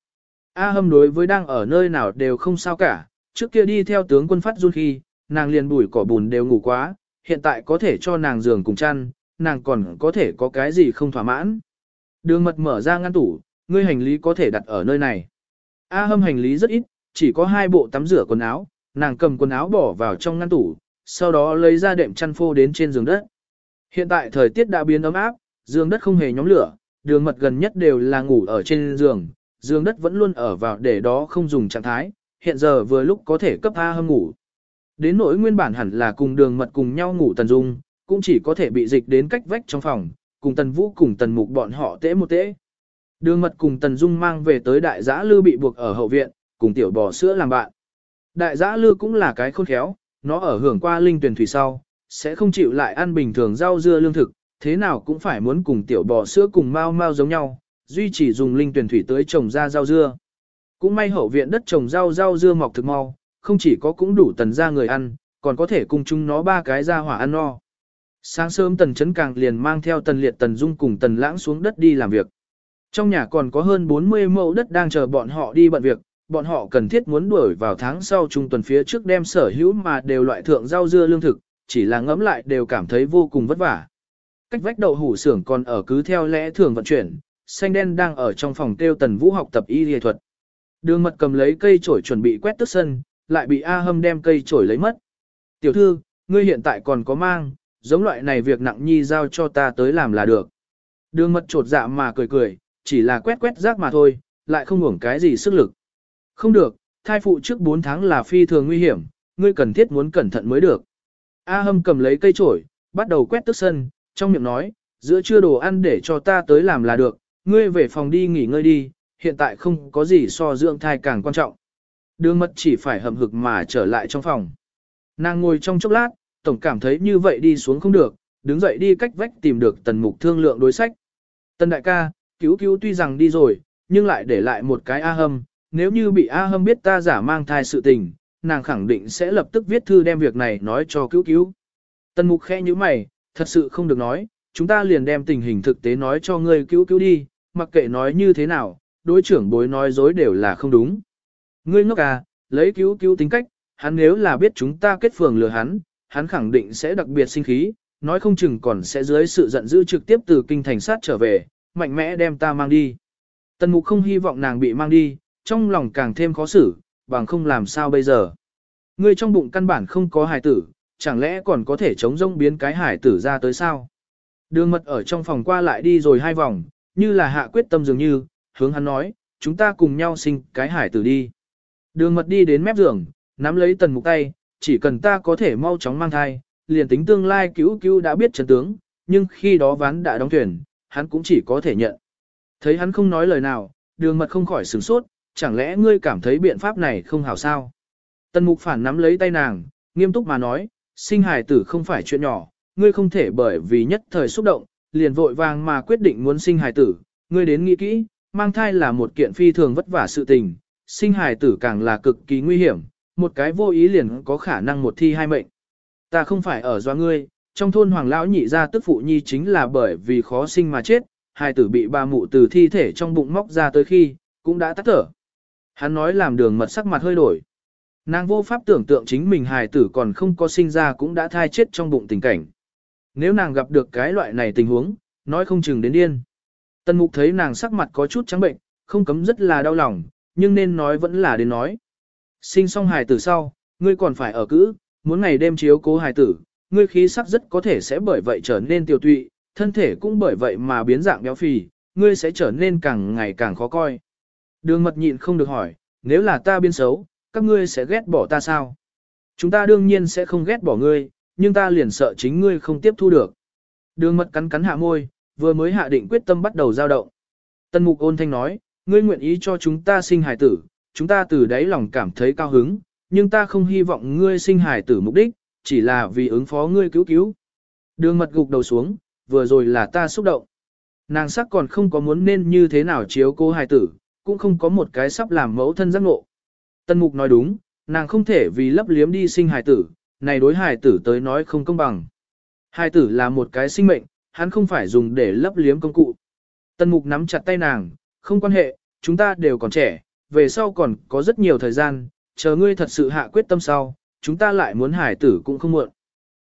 A hâm đối với đang ở nơi nào đều không sao cả, trước kia đi theo tướng quân phát run khi, nàng liền bùi cỏ bùn đều ngủ quá, hiện tại có thể cho nàng giường cùng chăn, nàng còn có thể có cái gì không thỏa mãn. Đường mật mở ra ngăn tủ, ngươi hành lý có thể đặt ở nơi này. A hâm hành lý rất ít, chỉ có hai bộ tắm rửa quần áo, nàng cầm quần áo bỏ vào trong ngăn tủ, sau đó lấy ra đệm chăn phô đến trên giường đất. Hiện tại thời tiết đã biến ấm áp, giường đất không hề nhóm lửa, đường mật gần nhất đều là ngủ ở trên giường, giường đất vẫn luôn ở vào để đó không dùng trạng thái, hiện giờ vừa lúc có thể cấp A hâm ngủ. Đến nỗi nguyên bản hẳn là cùng đường mật cùng nhau ngủ tần dung, cũng chỉ có thể bị dịch đến cách vách trong phòng, cùng tần vũ cùng tần mục bọn họ tễ một tễ. Đường mật cùng tần dung mang về tới đại giã lư bị buộc ở hậu viện, cùng tiểu bò sữa làm bạn. Đại giã lư cũng là cái khôn khéo, nó ở hưởng qua linh tuyển thủy sau, sẽ không chịu lại ăn bình thường rau dưa lương thực, thế nào cũng phải muốn cùng tiểu bò sữa cùng mau mau giống nhau, duy chỉ dùng linh tuyển thủy tới trồng ra rau dưa. Cũng may hậu viện đất trồng rau rau dưa mọc thực mau, không chỉ có cũng đủ tần ra người ăn, còn có thể cùng chúng nó ba cái ra hỏa ăn no. Sáng sớm tần chấn càng liền mang theo tần liệt tần dung cùng tần lãng xuống đất đi làm việc. Trong nhà còn có hơn 40 mẫu đất đang chờ bọn họ đi bận việc, bọn họ cần thiết muốn đuổi vào tháng sau trung tuần phía trước đem sở hữu mà đều loại thượng rau dưa lương thực, chỉ là ngẫm lại đều cảm thấy vô cùng vất vả. Cách vách đậu hủ xưởng còn ở cứ theo lẽ thường vận chuyển, xanh đen đang ở trong phòng tiêu tần vũ học tập y y thuật. Đường mật cầm lấy cây chổi chuẩn bị quét tức sân, lại bị A hâm đem cây chổi lấy mất. Tiểu thư, ngươi hiện tại còn có mang, giống loại này việc nặng nhi giao cho ta tới làm là được. Đường mật trột dạ mà cười cười, chỉ là quét quét rác mà thôi, lại không hưởng cái gì sức lực. Không được, thai phụ trước 4 tháng là phi thường nguy hiểm, ngươi cần thiết muốn cẩn thận mới được. A hâm cầm lấy cây chổi, bắt đầu quét tức sân, trong miệng nói, giữa trưa đồ ăn để cho ta tới làm là được, ngươi về phòng đi nghỉ ngơi đi, hiện tại không có gì so dưỡng thai càng quan trọng. Đường mật chỉ phải hầm hực mà trở lại trong phòng. Nàng ngồi trong chốc lát, tổng cảm thấy như vậy đi xuống không được, đứng dậy đi cách vách tìm được tần mục thương lượng đối sách. Tần đại ca, cứu cứu tuy rằng đi rồi, nhưng lại để lại một cái A hâm, nếu như bị A hâm biết ta giả mang thai sự tình, nàng khẳng định sẽ lập tức viết thư đem việc này nói cho cứu cứu. Tần mục khẽ như mày, thật sự không được nói, chúng ta liền đem tình hình thực tế nói cho ngươi cứu cứu đi, mặc kệ nói như thế nào, đối trưởng bối nói dối đều là không đúng. Ngươi ngốc à, lấy cứu cứu tính cách, hắn nếu là biết chúng ta kết phường lừa hắn, hắn khẳng định sẽ đặc biệt sinh khí, nói không chừng còn sẽ dưới sự giận dữ trực tiếp từ kinh thành sát trở về, mạnh mẽ đem ta mang đi. Tần mục không hy vọng nàng bị mang đi, trong lòng càng thêm khó xử, bằng không làm sao bây giờ. Ngươi trong bụng căn bản không có hài tử, chẳng lẽ còn có thể chống rông biến cái hải tử ra tới sao? Đường mật ở trong phòng qua lại đi rồi hai vòng, như là hạ quyết tâm dường như, hướng hắn nói, chúng ta cùng nhau sinh cái hải tử đi. Đường mật đi đến mép giường, nắm lấy tần mục tay, chỉ cần ta có thể mau chóng mang thai, liền tính tương lai cứu cứu đã biết chân tướng, nhưng khi đó ván đã đóng thuyền, hắn cũng chỉ có thể nhận. Thấy hắn không nói lời nào, đường mật không khỏi sửng sốt, chẳng lẽ ngươi cảm thấy biện pháp này không hảo sao? Tần mục phản nắm lấy tay nàng, nghiêm túc mà nói, sinh hài tử không phải chuyện nhỏ, ngươi không thể bởi vì nhất thời xúc động, liền vội vàng mà quyết định muốn sinh hài tử, ngươi đến nghĩ kỹ, mang thai là một kiện phi thường vất vả sự tình, sinh hài tử càng là cực kỳ nguy hiểm, một cái vô ý liền có khả năng một thi hai mệnh. Ta không phải ở do ngươi, trong thôn hoàng lão nhị gia tức phụ nhi chính là bởi vì khó sinh mà chết, hài tử bị ba mụ từ thi thể trong bụng móc ra tới khi, cũng đã tắt thở. Hắn nói làm đường mật sắc mặt hơi đổi. Nàng vô pháp tưởng tượng chính mình hài tử còn không có sinh ra cũng đã thai chết trong bụng tình cảnh. Nếu nàng gặp được cái loại này tình huống, nói không chừng đến điên. Tần mục thấy nàng sắc mặt có chút trắng bệnh, không cấm rất là đau lòng, nhưng nên nói vẫn là đến nói. Sinh xong hài tử sau, ngươi còn phải ở cữ, muốn ngày đêm chiếu cố hài tử, ngươi khí sắc rất có thể sẽ bởi vậy trở nên tiêu tụy, thân thể cũng bởi vậy mà biến dạng béo phì, ngươi sẽ trở nên càng ngày càng khó coi. Đường mật nhịn không được hỏi, nếu là ta biên xấu, các ngươi sẽ ghét bỏ ta sao? Chúng ta đương nhiên sẽ không ghét bỏ ngươi, nhưng ta liền sợ chính ngươi không tiếp thu được. Đường mật cắn cắn hạ môi, vừa mới hạ định quyết tâm bắt đầu giao động. Tân mục ôn thanh nói, ngươi nguyện ý cho chúng ta sinh hài tử, chúng ta từ đáy lòng cảm thấy cao hứng, nhưng ta không hy vọng ngươi sinh hài tử mục đích, chỉ là vì ứng phó ngươi cứu cứu. Đường mật gục đầu xuống, vừa rồi là ta xúc động. Nàng sắc còn không có muốn nên như thế nào chiếu cô hài tử, cũng không có một cái sắp làm mẫu thân giác ngộ. Tân mục nói đúng, nàng không thể vì lấp liếm đi sinh hài tử, này đối hài tử tới nói không công bằng. Hài tử là một cái sinh mệnh, hắn không phải dùng để lấp liếm công cụ. Tân mục nắm chặt tay nàng, không quan hệ, chúng ta đều còn trẻ, về sau còn có rất nhiều thời gian, chờ ngươi thật sự hạ quyết tâm sau, chúng ta lại muốn hải tử cũng không muộn.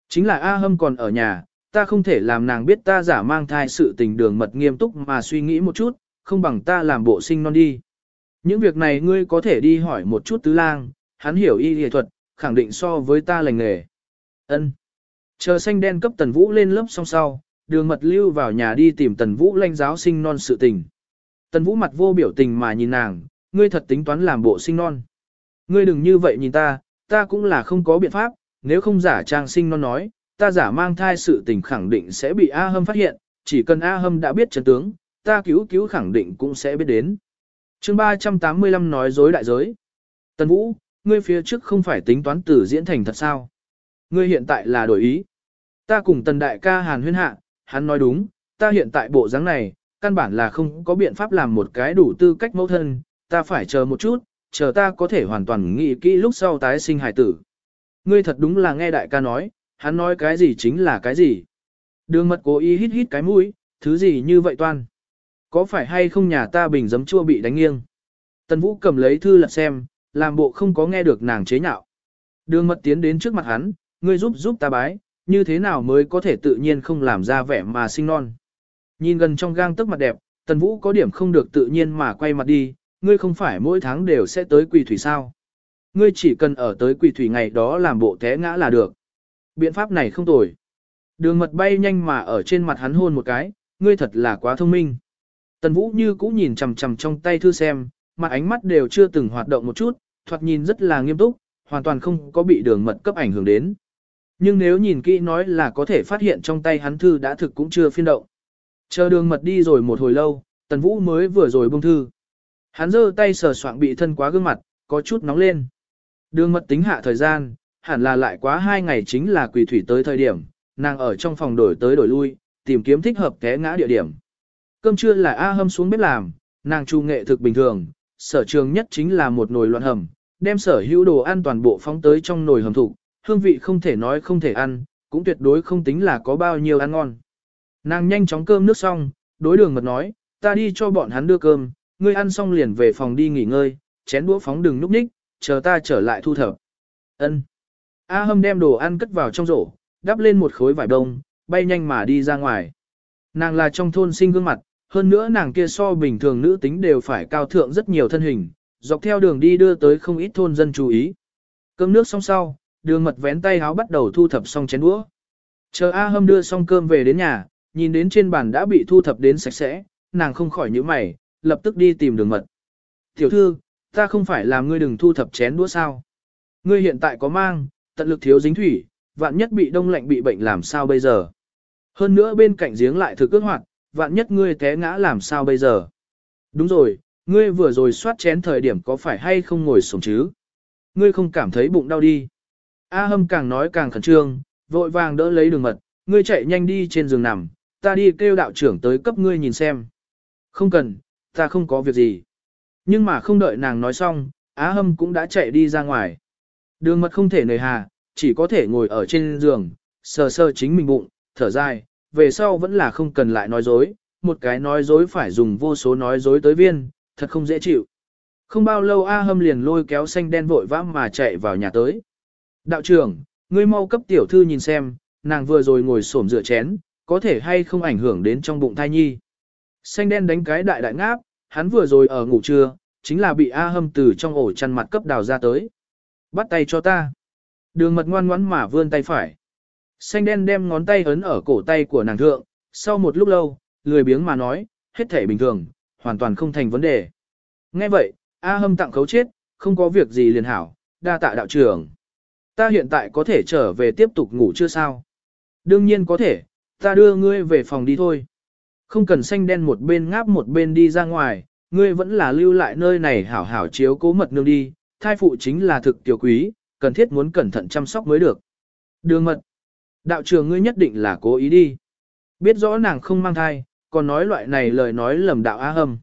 Chính là A Hâm còn ở nhà, ta không thể làm nàng biết ta giả mang thai sự tình đường mật nghiêm túc mà suy nghĩ một chút, không bằng ta làm bộ sinh non đi. Những việc này ngươi có thể đi hỏi một chút tứ lang, hắn hiểu y y thuật, khẳng định so với ta lành nghề. Ân. Chờ xanh đen cấp tần vũ lên lớp xong sau, đường mật lưu vào nhà đi tìm tần vũ lanh giáo sinh non sự tình. Tần vũ mặt vô biểu tình mà nhìn nàng, ngươi thật tính toán làm bộ sinh non. Ngươi đừng như vậy nhìn ta, ta cũng là không có biện pháp, nếu không giả trang sinh non nói, ta giả mang thai sự tình khẳng định sẽ bị A Hâm phát hiện, chỉ cần A Hâm đã biết chân tướng, ta cứu cứu khẳng định cũng sẽ biết đến. chương 385 nói dối đại giới. Tần Vũ, ngươi phía trước không phải tính toán tử diễn thành thật sao? Ngươi hiện tại là đổi ý. Ta cùng tần đại ca hàn huyên hạ, hắn nói đúng, ta hiện tại bộ dáng này, căn bản là không có biện pháp làm một cái đủ tư cách mẫu thân, ta phải chờ một chút, chờ ta có thể hoàn toàn nghĩ kỹ lúc sau tái sinh hài tử. Ngươi thật đúng là nghe đại ca nói, hắn nói cái gì chính là cái gì. Đường mật cố ý hít hít cái mũi, thứ gì như vậy toan. Có phải hay không nhà ta bình giấm chua bị đánh nghiêng? Tần Vũ cầm lấy thư lật xem, làm bộ không có nghe được nàng chế nhạo. Đường mật tiến đến trước mặt hắn, ngươi giúp giúp ta bái, như thế nào mới có thể tự nhiên không làm ra vẻ mà sinh non. Nhìn gần trong gang tức mặt đẹp, Tần Vũ có điểm không được tự nhiên mà quay mặt đi, ngươi không phải mỗi tháng đều sẽ tới quỳ thủy sao. Ngươi chỉ cần ở tới quỳ thủy ngày đó làm bộ té ngã là được. Biện pháp này không tồi. Đường mật bay nhanh mà ở trên mặt hắn hôn một cái, ngươi thật là quá thông minh. Tần Vũ như cũ nhìn chằm chằm trong tay thư xem, mặt ánh mắt đều chưa từng hoạt động một chút, thoạt nhìn rất là nghiêm túc, hoàn toàn không có bị đường mật cấp ảnh hưởng đến. Nhưng nếu nhìn kỹ nói là có thể phát hiện trong tay hắn thư đã thực cũng chưa phiên động. Chờ đường mật đi rồi một hồi lâu, Tần Vũ mới vừa rồi buông thư. Hắn giơ tay sờ soạng bị thân quá gương mặt, có chút nóng lên. Đường mật tính hạ thời gian, hẳn là lại quá hai ngày chính là quỷ thủy tới thời điểm, nàng ở trong phòng đổi tới đổi lui, tìm kiếm thích hợp té ngã địa điểm. Cơm trưa là A hâm xuống bếp làm, nàng chu nghệ thực bình thường, sở trường nhất chính là một nồi loạn hầm, đem sở hữu đồ ăn toàn bộ phóng tới trong nồi hầm thủ, hương vị không thể nói không thể ăn, cũng tuyệt đối không tính là có bao nhiêu ăn ngon. Nàng nhanh chóng cơm nước xong, đối đường mật nói, ta đi cho bọn hắn đưa cơm, ngươi ăn xong liền về phòng đi nghỉ ngơi, chén đũa phóng đừng núp ních, chờ ta trở lại thu thập. Ân. A Hâm đem đồ ăn cất vào trong rổ, đắp lên một khối vải đông, bay nhanh mà đi ra ngoài. Nàng là trong thôn sinh gương mặt, hơn nữa nàng kia so bình thường nữ tính đều phải cao thượng rất nhiều thân hình, dọc theo đường đi đưa tới không ít thôn dân chú ý. Cơm nước xong sau, đường mật vén tay háo bắt đầu thu thập xong chén đũa. Chờ A Hâm đưa xong cơm về đến nhà, nhìn đến trên bàn đã bị thu thập đến sạch sẽ, nàng không khỏi nhíu mày, lập tức đi tìm đường mật. Tiểu thư, ta không phải làm ngươi đừng thu thập chén đũa sao. Ngươi hiện tại có mang, tận lực thiếu dính thủy, vạn nhất bị đông lạnh bị bệnh làm sao bây giờ. Hơn nữa bên cạnh giếng lại thực ước hoạt, vạn nhất ngươi té ngã làm sao bây giờ. Đúng rồi, ngươi vừa rồi soát chén thời điểm có phải hay không ngồi sống chứ? Ngươi không cảm thấy bụng đau đi. A hâm càng nói càng khẩn trương, vội vàng đỡ lấy đường mật, ngươi chạy nhanh đi trên giường nằm, ta đi kêu đạo trưởng tới cấp ngươi nhìn xem. Không cần, ta không có việc gì. Nhưng mà không đợi nàng nói xong, Á Hâm cũng đã chạy đi ra ngoài. Đường mật không thể nề hà, chỉ có thể ngồi ở trên giường, sờ sờ chính mình bụng, thở dài, về sau vẫn là không cần lại nói dối, một cái nói dối phải dùng vô số nói dối tới viên, thật không dễ chịu. Không bao lâu A Hâm liền lôi kéo xanh đen vội vã mà chạy vào nhà tới. Đạo trưởng, ngươi mau cấp tiểu thư nhìn xem, nàng vừa rồi ngồi xổm rửa chén, có thể hay không ảnh hưởng đến trong bụng thai nhi. Xanh đen đánh cái đại đại ngáp, hắn vừa rồi ở ngủ trưa, chính là bị A Hâm từ trong ổ chăn mặt cấp đào ra tới. Bắt tay cho ta. Đường mật ngoan ngoãn mà vươn tay phải. Xanh đen đem ngón tay ấn ở cổ tay của nàng thượng, sau một lúc lâu, lười biếng mà nói, hết thể bình thường, hoàn toàn không thành vấn đề. Nghe vậy, A hâm tặng khấu chết, không có việc gì liền hảo, đa tạ đạo trưởng. Ta hiện tại có thể trở về tiếp tục ngủ chưa sao? Đương nhiên có thể, ta đưa ngươi về phòng đi thôi. Không cần xanh đen một bên ngáp một bên đi ra ngoài, ngươi vẫn là lưu lại nơi này hảo hảo chiếu cố mật nương đi, thai phụ chính là thực tiểu quý, cần thiết muốn cẩn thận chăm sóc mới được. Đường mật, đạo trưởng ngươi nhất định là cố ý đi. Biết rõ nàng không mang thai, còn nói loại này lời nói lầm đạo A hâm.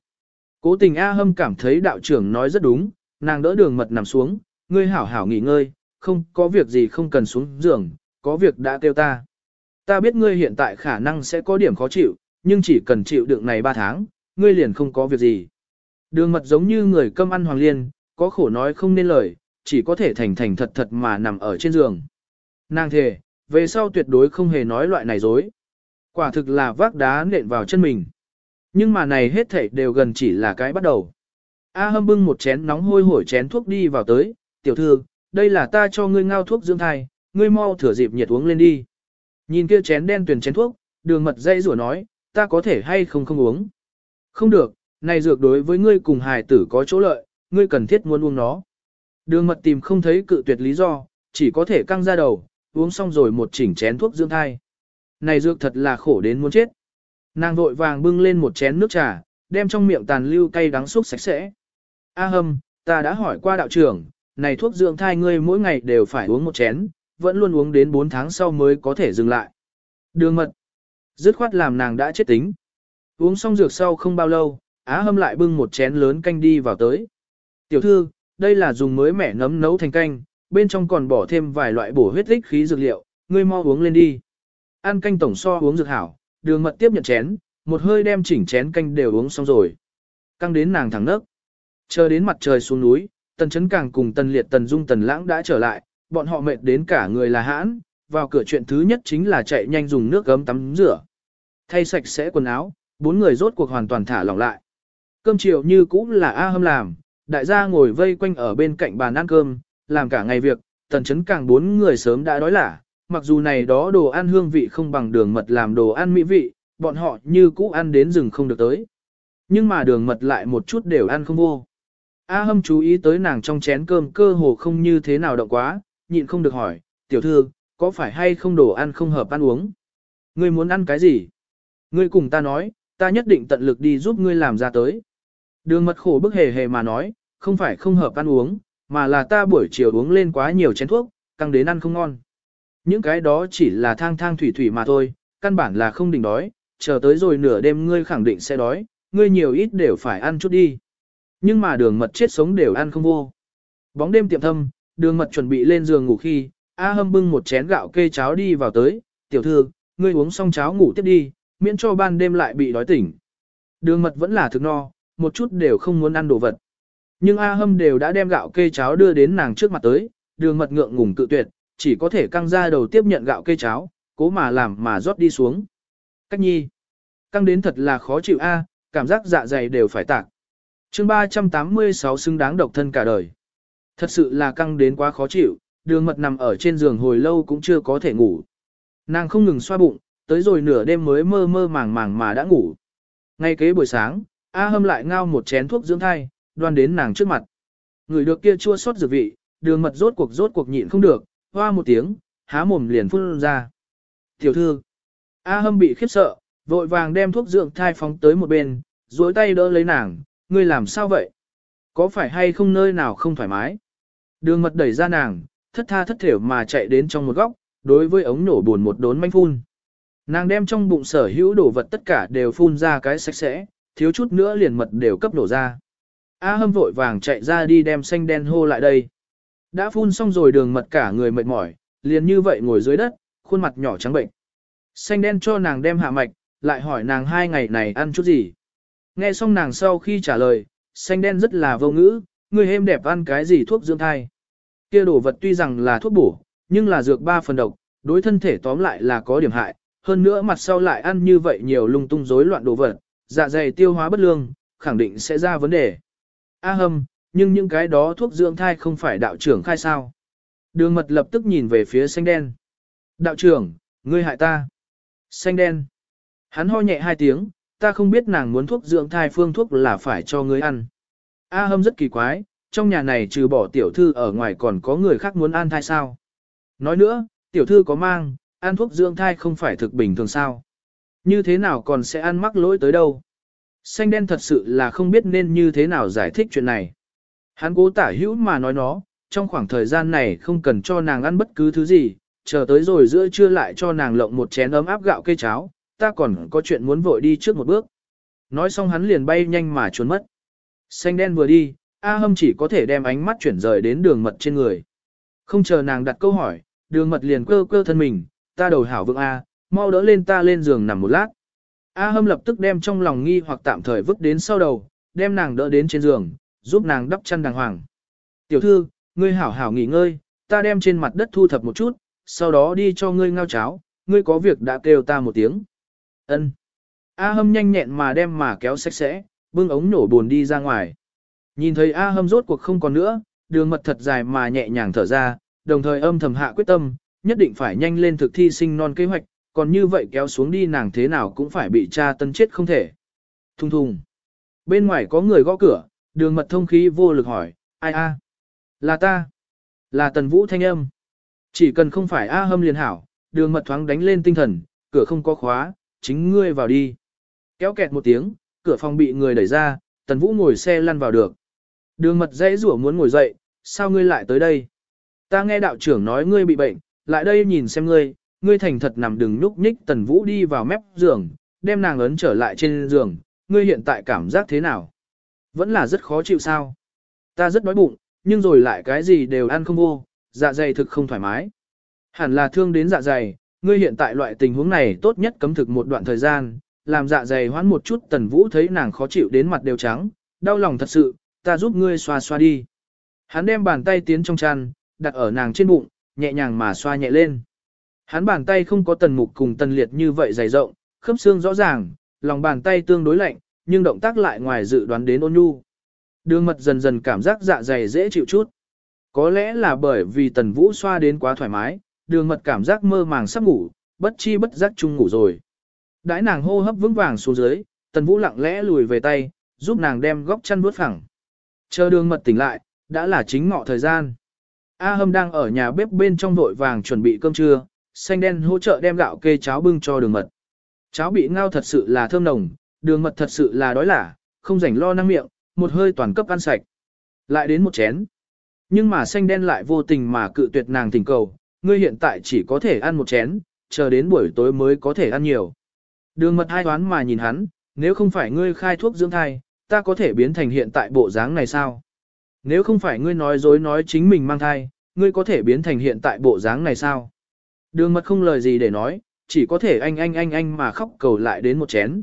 Cố tình A hâm cảm thấy đạo trưởng nói rất đúng, nàng đỡ đường mật nằm xuống, ngươi hảo hảo nghỉ ngơi, không có việc gì không cần xuống giường, có việc đã kêu ta. Ta biết ngươi hiện tại khả năng sẽ có điểm khó chịu, nhưng chỉ cần chịu đựng này 3 tháng, ngươi liền không có việc gì. Đường mật giống như người câm ăn hoàng liên, có khổ nói không nên lời, chỉ có thể thành thành thật thật mà nằm ở trên giường. Nàng thề, về sau tuyệt đối không hề nói loại này dối. Quả thực là vác đá nện vào chân mình. Nhưng mà này hết thảy đều gần chỉ là cái bắt đầu. A hâm bưng một chén nóng hôi hổi chén thuốc đi vào tới, tiểu thư, đây là ta cho ngươi ngao thuốc dưỡng thai, ngươi mau thửa dịp nhiệt uống lên đi. Nhìn kia chén đen tuyển chén thuốc, đường mật dây rủa nói, ta có thể hay không không uống. Không được, này dược đối với ngươi cùng hài tử có chỗ lợi, ngươi cần thiết muốn uống nó. Đường mật tìm không thấy cự tuyệt lý do, chỉ có thể căng ra đầu, uống xong rồi một chỉnh chén thuốc dưỡng thai. Này dược thật là khổ đến muốn chết. Nàng vội vàng bưng lên một chén nước trà, đem trong miệng tàn lưu cay đắng xúc sạch sẽ. A hâm, ta đã hỏi qua đạo trưởng, này thuốc dưỡng thai ngươi mỗi ngày đều phải uống một chén, vẫn luôn uống đến 4 tháng sau mới có thể dừng lại. Đường mật, dứt khoát làm nàng đã chết tính. Uống xong dược sau không bao lâu, Á hâm lại bưng một chén lớn canh đi vào tới. Tiểu thư, đây là dùng mới mẻ nấm nấu thành canh, bên trong còn bỏ thêm vài loại bổ huyết tích khí dược liệu, ngươi mau uống lên đi. Ăn canh tổng so uống dược hảo, đường mật tiếp nhận chén, một hơi đem chỉnh chén canh đều uống xong rồi. Căng đến nàng thẳng nấc. Chờ đến mặt trời xuống núi, tần chấn càng cùng tần liệt tần dung tần lãng đã trở lại, bọn họ mệt đến cả người là hãn, vào cửa chuyện thứ nhất chính là chạy nhanh dùng nước gấm tắm rửa. Thay sạch sẽ quần áo, bốn người rốt cuộc hoàn toàn thả lỏng lại. Cơm chiều như cũ là A hâm làm, đại gia ngồi vây quanh ở bên cạnh bàn ăn cơm, làm cả ngày việc, tần chấn càng bốn người sớm đã đói lả, mặc dù này đó đồ ăn hương vị không bằng đường mật làm đồ ăn mỹ vị, bọn họ như cũ ăn đến rừng không được tới. Nhưng mà đường mật lại một chút đều ăn không vô. A hâm chú ý tới nàng trong chén cơm cơ hồ không như thế nào động quá, nhịn không được hỏi, tiểu thư, có phải hay không đồ ăn không hợp ăn uống? Ngươi muốn ăn cái gì? Ngươi cùng ta nói, ta nhất định tận lực đi giúp ngươi làm ra tới. Đường mật khổ bức hề hề mà nói, không phải không hợp ăn uống, mà là ta buổi chiều uống lên quá nhiều chén thuốc, căng đến ăn không ngon. Những cái đó chỉ là thang thang thủy thủy mà thôi, căn bản là không đỉnh đói, chờ tới rồi nửa đêm ngươi khẳng định sẽ đói, ngươi nhiều ít đều phải ăn chút đi. Nhưng mà đường mật chết sống đều ăn không vô. Bóng đêm tiệm thâm, đường mật chuẩn bị lên giường ngủ khi, A hâm bưng một chén gạo kê cháo đi vào tới, tiểu thư, ngươi uống xong cháo ngủ tiếp đi, miễn cho ban đêm lại bị đói tỉnh. Đường mật vẫn là thực no, một chút đều không muốn ăn đồ vật. Nhưng A hâm đều đã đem gạo kê cháo đưa đến nàng trước mặt tới, đường mật ngượng ngùng tự tuyệt, chỉ có thể căng ra đầu tiếp nhận gạo kê cháo, cố mà làm mà rót đi xuống. Cách nhi, căng đến thật là khó chịu a, cảm giác dạ dày đều phải tạc. chương 386 xứng đáng độc thân cả đời. Thật sự là căng đến quá khó chịu, đường mật nằm ở trên giường hồi lâu cũng chưa có thể ngủ. Nàng không ngừng xoa bụng, tới rồi nửa đêm mới mơ mơ màng màng mà đã ngủ. Ngay kế buổi sáng, A hâm lại ngao một chén thuốc dưỡng thai, đoan đến nàng trước mặt. Người được kia chua xót dược vị, đường mật rốt cuộc rốt cuộc nhịn không được, hoa một tiếng, há mồm liền phun ra. Tiểu thư, A hâm bị khiếp sợ, vội vàng đem thuốc dưỡng thai phóng tới một bên, duỗi tay đỡ lấy nàng, ngươi làm sao vậy? Có phải hay không nơi nào không thoải mái? Đường mật đẩy ra nàng, thất tha thất thểu mà chạy đến trong một góc, đối với ống nổ buồn một đốn manh phun. Nàng đem trong bụng sở hữu đồ vật tất cả đều phun ra cái sạch sẽ, thiếu chút nữa liền mật đều cấp đổ ra. A hâm vội vàng chạy ra đi đem xanh đen hô lại đây. Đã phun xong rồi đường mật cả người mệt mỏi, liền như vậy ngồi dưới đất, khuôn mặt nhỏ trắng bệnh. Xanh đen cho nàng đem hạ mạch, lại hỏi nàng hai ngày này ăn chút gì. Nghe xong nàng sau khi trả lời, xanh đen rất là vô ngữ, người hêm đẹp ăn cái gì thuốc dưỡng thai. Kia đồ vật tuy rằng là thuốc bổ, nhưng là dược ba phần độc, đối thân thể tóm lại là có điểm hại, hơn nữa mặt sau lại ăn như vậy nhiều lung tung rối loạn đồ vật, dạ dày tiêu hóa bất lương, khẳng định sẽ ra vấn đề. A hâm, nhưng những cái đó thuốc dưỡng thai không phải đạo trưởng khai sao. Đường mật lập tức nhìn về phía xanh đen. Đạo trưởng, ngươi hại ta. Xanh đen. Hắn ho nhẹ hai tiếng, ta không biết nàng muốn thuốc dưỡng thai phương thuốc là phải cho ngươi ăn. A hâm rất kỳ quái, trong nhà này trừ bỏ tiểu thư ở ngoài còn có người khác muốn ăn thai sao. Nói nữa, tiểu thư có mang, ăn thuốc dưỡng thai không phải thực bình thường sao. Như thế nào còn sẽ ăn mắc lỗi tới đâu. Xanh đen thật sự là không biết nên như thế nào giải thích chuyện này. Hắn cố tả hữu mà nói nó, trong khoảng thời gian này không cần cho nàng ăn bất cứ thứ gì, chờ tới rồi giữa trưa lại cho nàng lộng một chén ấm áp gạo cây cháo, ta còn có chuyện muốn vội đi trước một bước. Nói xong hắn liền bay nhanh mà trốn mất. Xanh đen vừa đi, A hâm chỉ có thể đem ánh mắt chuyển rời đến đường mật trên người. Không chờ nàng đặt câu hỏi, đường mật liền cơ cơ thân mình, ta đầu hảo vượng A, mau đỡ lên ta lên giường nằm một lát. A hâm lập tức đem trong lòng nghi hoặc tạm thời vứt đến sau đầu, đem nàng đỡ đến trên giường, giúp nàng đắp chăn đàng hoàng. Tiểu thư, ngươi hảo hảo nghỉ ngơi, ta đem trên mặt đất thu thập một chút, sau đó đi cho ngươi ngao cháo, ngươi có việc đã kêu ta một tiếng. Ân. A hâm nhanh nhẹn mà đem mà kéo sạch sẽ, bưng ống nổ buồn đi ra ngoài. Nhìn thấy A hâm rốt cuộc không còn nữa, đường mật thật dài mà nhẹ nhàng thở ra, đồng thời âm thầm hạ quyết tâm, nhất định phải nhanh lên thực thi sinh non kế hoạch, còn như vậy kéo xuống đi nàng thế nào cũng phải bị cha tân chết không thể. Thùng thùng. Bên ngoài có người gõ cửa, đường mật thông khí vô lực hỏi, ai a? Là ta. Là tần vũ thanh âm. Chỉ cần không phải A hâm liền hảo, đường mật thoáng đánh lên tinh thần, cửa không có khóa, chính ngươi vào đi. Kéo kẹt một tiếng, cửa phòng bị người đẩy ra, tần vũ ngồi xe lăn vào được. Đường mật dãy rủa muốn ngồi dậy, sao ngươi lại tới đây? Ta nghe đạo trưởng nói ngươi bị bệnh, lại đây nhìn xem ngươi, ngươi thành thật nằm đừng nhúc nhích tần vũ đi vào mép giường, đem nàng ấn trở lại trên giường, ngươi hiện tại cảm giác thế nào? Vẫn là rất khó chịu sao? Ta rất đói bụng, nhưng rồi lại cái gì đều ăn không vô, dạ dày thực không thoải mái. Hẳn là thương đến dạ dày, ngươi hiện tại loại tình huống này tốt nhất cấm thực một đoạn thời gian, làm dạ dày hoãn một chút tần vũ thấy nàng khó chịu đến mặt đều trắng, đau lòng thật sự, ta giúp ngươi xoa xoa đi. Hắn đem bàn tay tiến trong chăn, đặt ở nàng trên bụng, nhẹ nhàng mà xoa nhẹ lên. Hắn bàn tay không có tần mục cùng tần liệt như vậy dày rộng, khớp xương rõ ràng, lòng bàn tay tương đối lạnh, nhưng động tác lại ngoài dự đoán đến ôn nhu. Đường mật dần dần cảm giác dạ dày dễ chịu chút. Có lẽ là bởi vì tần vũ xoa đến quá thoải mái, đường mật cảm giác mơ màng sắp ngủ, bất chi bất giác chung ngủ rồi. Đãi nàng hô hấp vững vàng xuống dưới, tần vũ lặng lẽ lùi về tay, giúp nàng đem góc chăn vuốt phẳng. Chờ đường mật tỉnh lại, đã là chính ngọ thời gian. A hâm đang ở nhà bếp bên trong vội vàng chuẩn bị cơm trưa, xanh đen hỗ trợ đem gạo kê cháo bưng cho đường mật. Cháo bị ngao thật sự là thơm nồng, đường mật thật sự là đói lả, không rảnh lo năng miệng, một hơi toàn cấp ăn sạch. Lại đến một chén. Nhưng mà xanh đen lại vô tình mà cự tuyệt nàng tình cầu, ngươi hiện tại chỉ có thể ăn một chén, chờ đến buổi tối mới có thể ăn nhiều. Đường mật hai toán mà nhìn hắn, nếu không phải ngươi khai thuốc dưỡng thai, ta có thể biến thành hiện tại bộ dáng này sao? Nếu không phải ngươi nói dối nói chính mình mang thai, ngươi có thể biến thành hiện tại bộ dáng này sao? Đường mật không lời gì để nói, chỉ có thể anh anh anh anh mà khóc cầu lại đến một chén.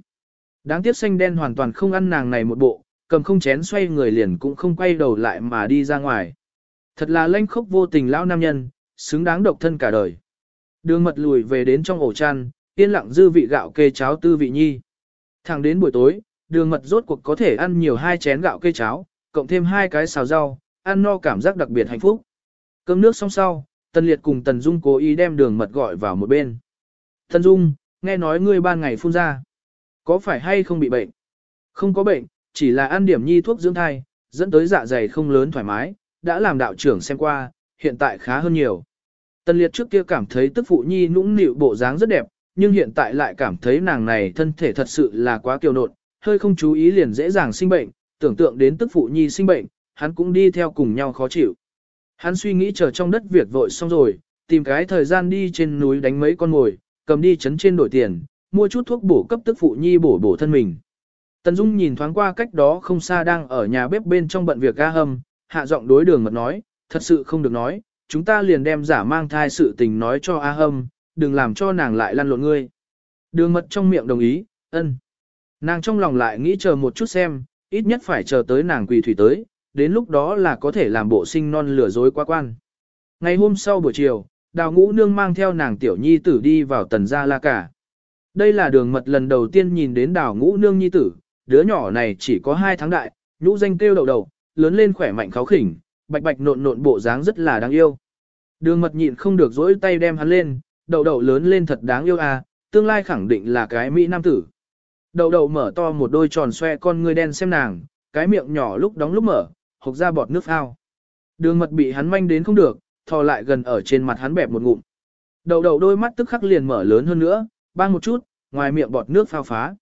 Đáng tiếc xanh đen hoàn toàn không ăn nàng này một bộ, cầm không chén xoay người liền cũng không quay đầu lại mà đi ra ngoài. Thật là lanh khốc vô tình lão nam nhân, xứng đáng độc thân cả đời. Đường mật lùi về đến trong ổ chăn, yên lặng dư vị gạo kê cháo tư vị nhi. Thẳng đến buổi tối, đường mật rốt cuộc có thể ăn nhiều hai chén gạo kê cháo, cộng thêm hai cái xào rau, ăn no cảm giác đặc biệt hạnh phúc. Cơm nước xong sau, Tần Liệt cùng Tần Dung cố ý đem đường mật gọi vào một bên. Tần Dung, nghe nói ngươi ban ngày phun ra. Có phải hay không bị bệnh? Không có bệnh, chỉ là ăn điểm nhi thuốc dưỡng thai, dẫn tới dạ dày không lớn thoải mái, đã làm đạo trưởng xem qua, hiện tại khá hơn nhiều. Tần Liệt trước kia cảm thấy tức phụ nhi nũng nịu bộ dáng rất đẹp, nhưng hiện tại lại cảm thấy nàng này thân thể thật sự là quá kiều nộn, hơi không chú ý liền dễ dàng sinh bệnh, tưởng tượng đến tức phụ nhi sinh bệnh, hắn cũng đi theo cùng nhau khó chịu. Hắn suy nghĩ chờ trong đất việc vội xong rồi, tìm cái thời gian đi trên núi đánh mấy con ngồi, cầm đi chấn trên đổi tiền, mua chút thuốc bổ cấp tức phụ nhi bổ bổ thân mình. Tần Dung nhìn thoáng qua cách đó không xa đang ở nhà bếp bên trong bận việc ga hâm, hạ giọng đối đường mật nói, thật sự không được nói, chúng ta liền đem giả mang thai sự tình nói cho A hâm, đừng làm cho nàng lại lăn lộn ngươi. Đường mật trong miệng đồng ý, ân. Nàng trong lòng lại nghĩ chờ một chút xem, ít nhất phải chờ tới nàng quỳ thủy tới, đến lúc đó là có thể làm bộ sinh non lừa dối quá quan. Ngày hôm sau buổi chiều, đào ngũ nương mang theo nàng tiểu nhi tử đi vào tần gia la cả. Đây là đường mật lần đầu tiên nhìn đến đào ngũ nương nhi tử, đứa nhỏ này chỉ có 2 tháng đại, nhũ danh kêu đầu đầu, lớn lên khỏe mạnh kháo khỉnh, bạch bạch nộn nộn bộ dáng rất là đáng yêu. Đường mật nhịn không được dỗi tay đem hắn lên, đầu đầu lớn lên thật đáng yêu à, tương lai khẳng định là cái mỹ nam tử. Đầu đầu mở to một đôi tròn xoe con ngươi đen xem nàng, cái miệng nhỏ lúc đóng lúc mở, hộc ra bọt nước phao. Đường mật bị hắn manh đến không được, thò lại gần ở trên mặt hắn bẹp một ngụm. Đầu đầu đôi mắt tức khắc liền mở lớn hơn nữa, bang một chút, ngoài miệng bọt nước phao phá.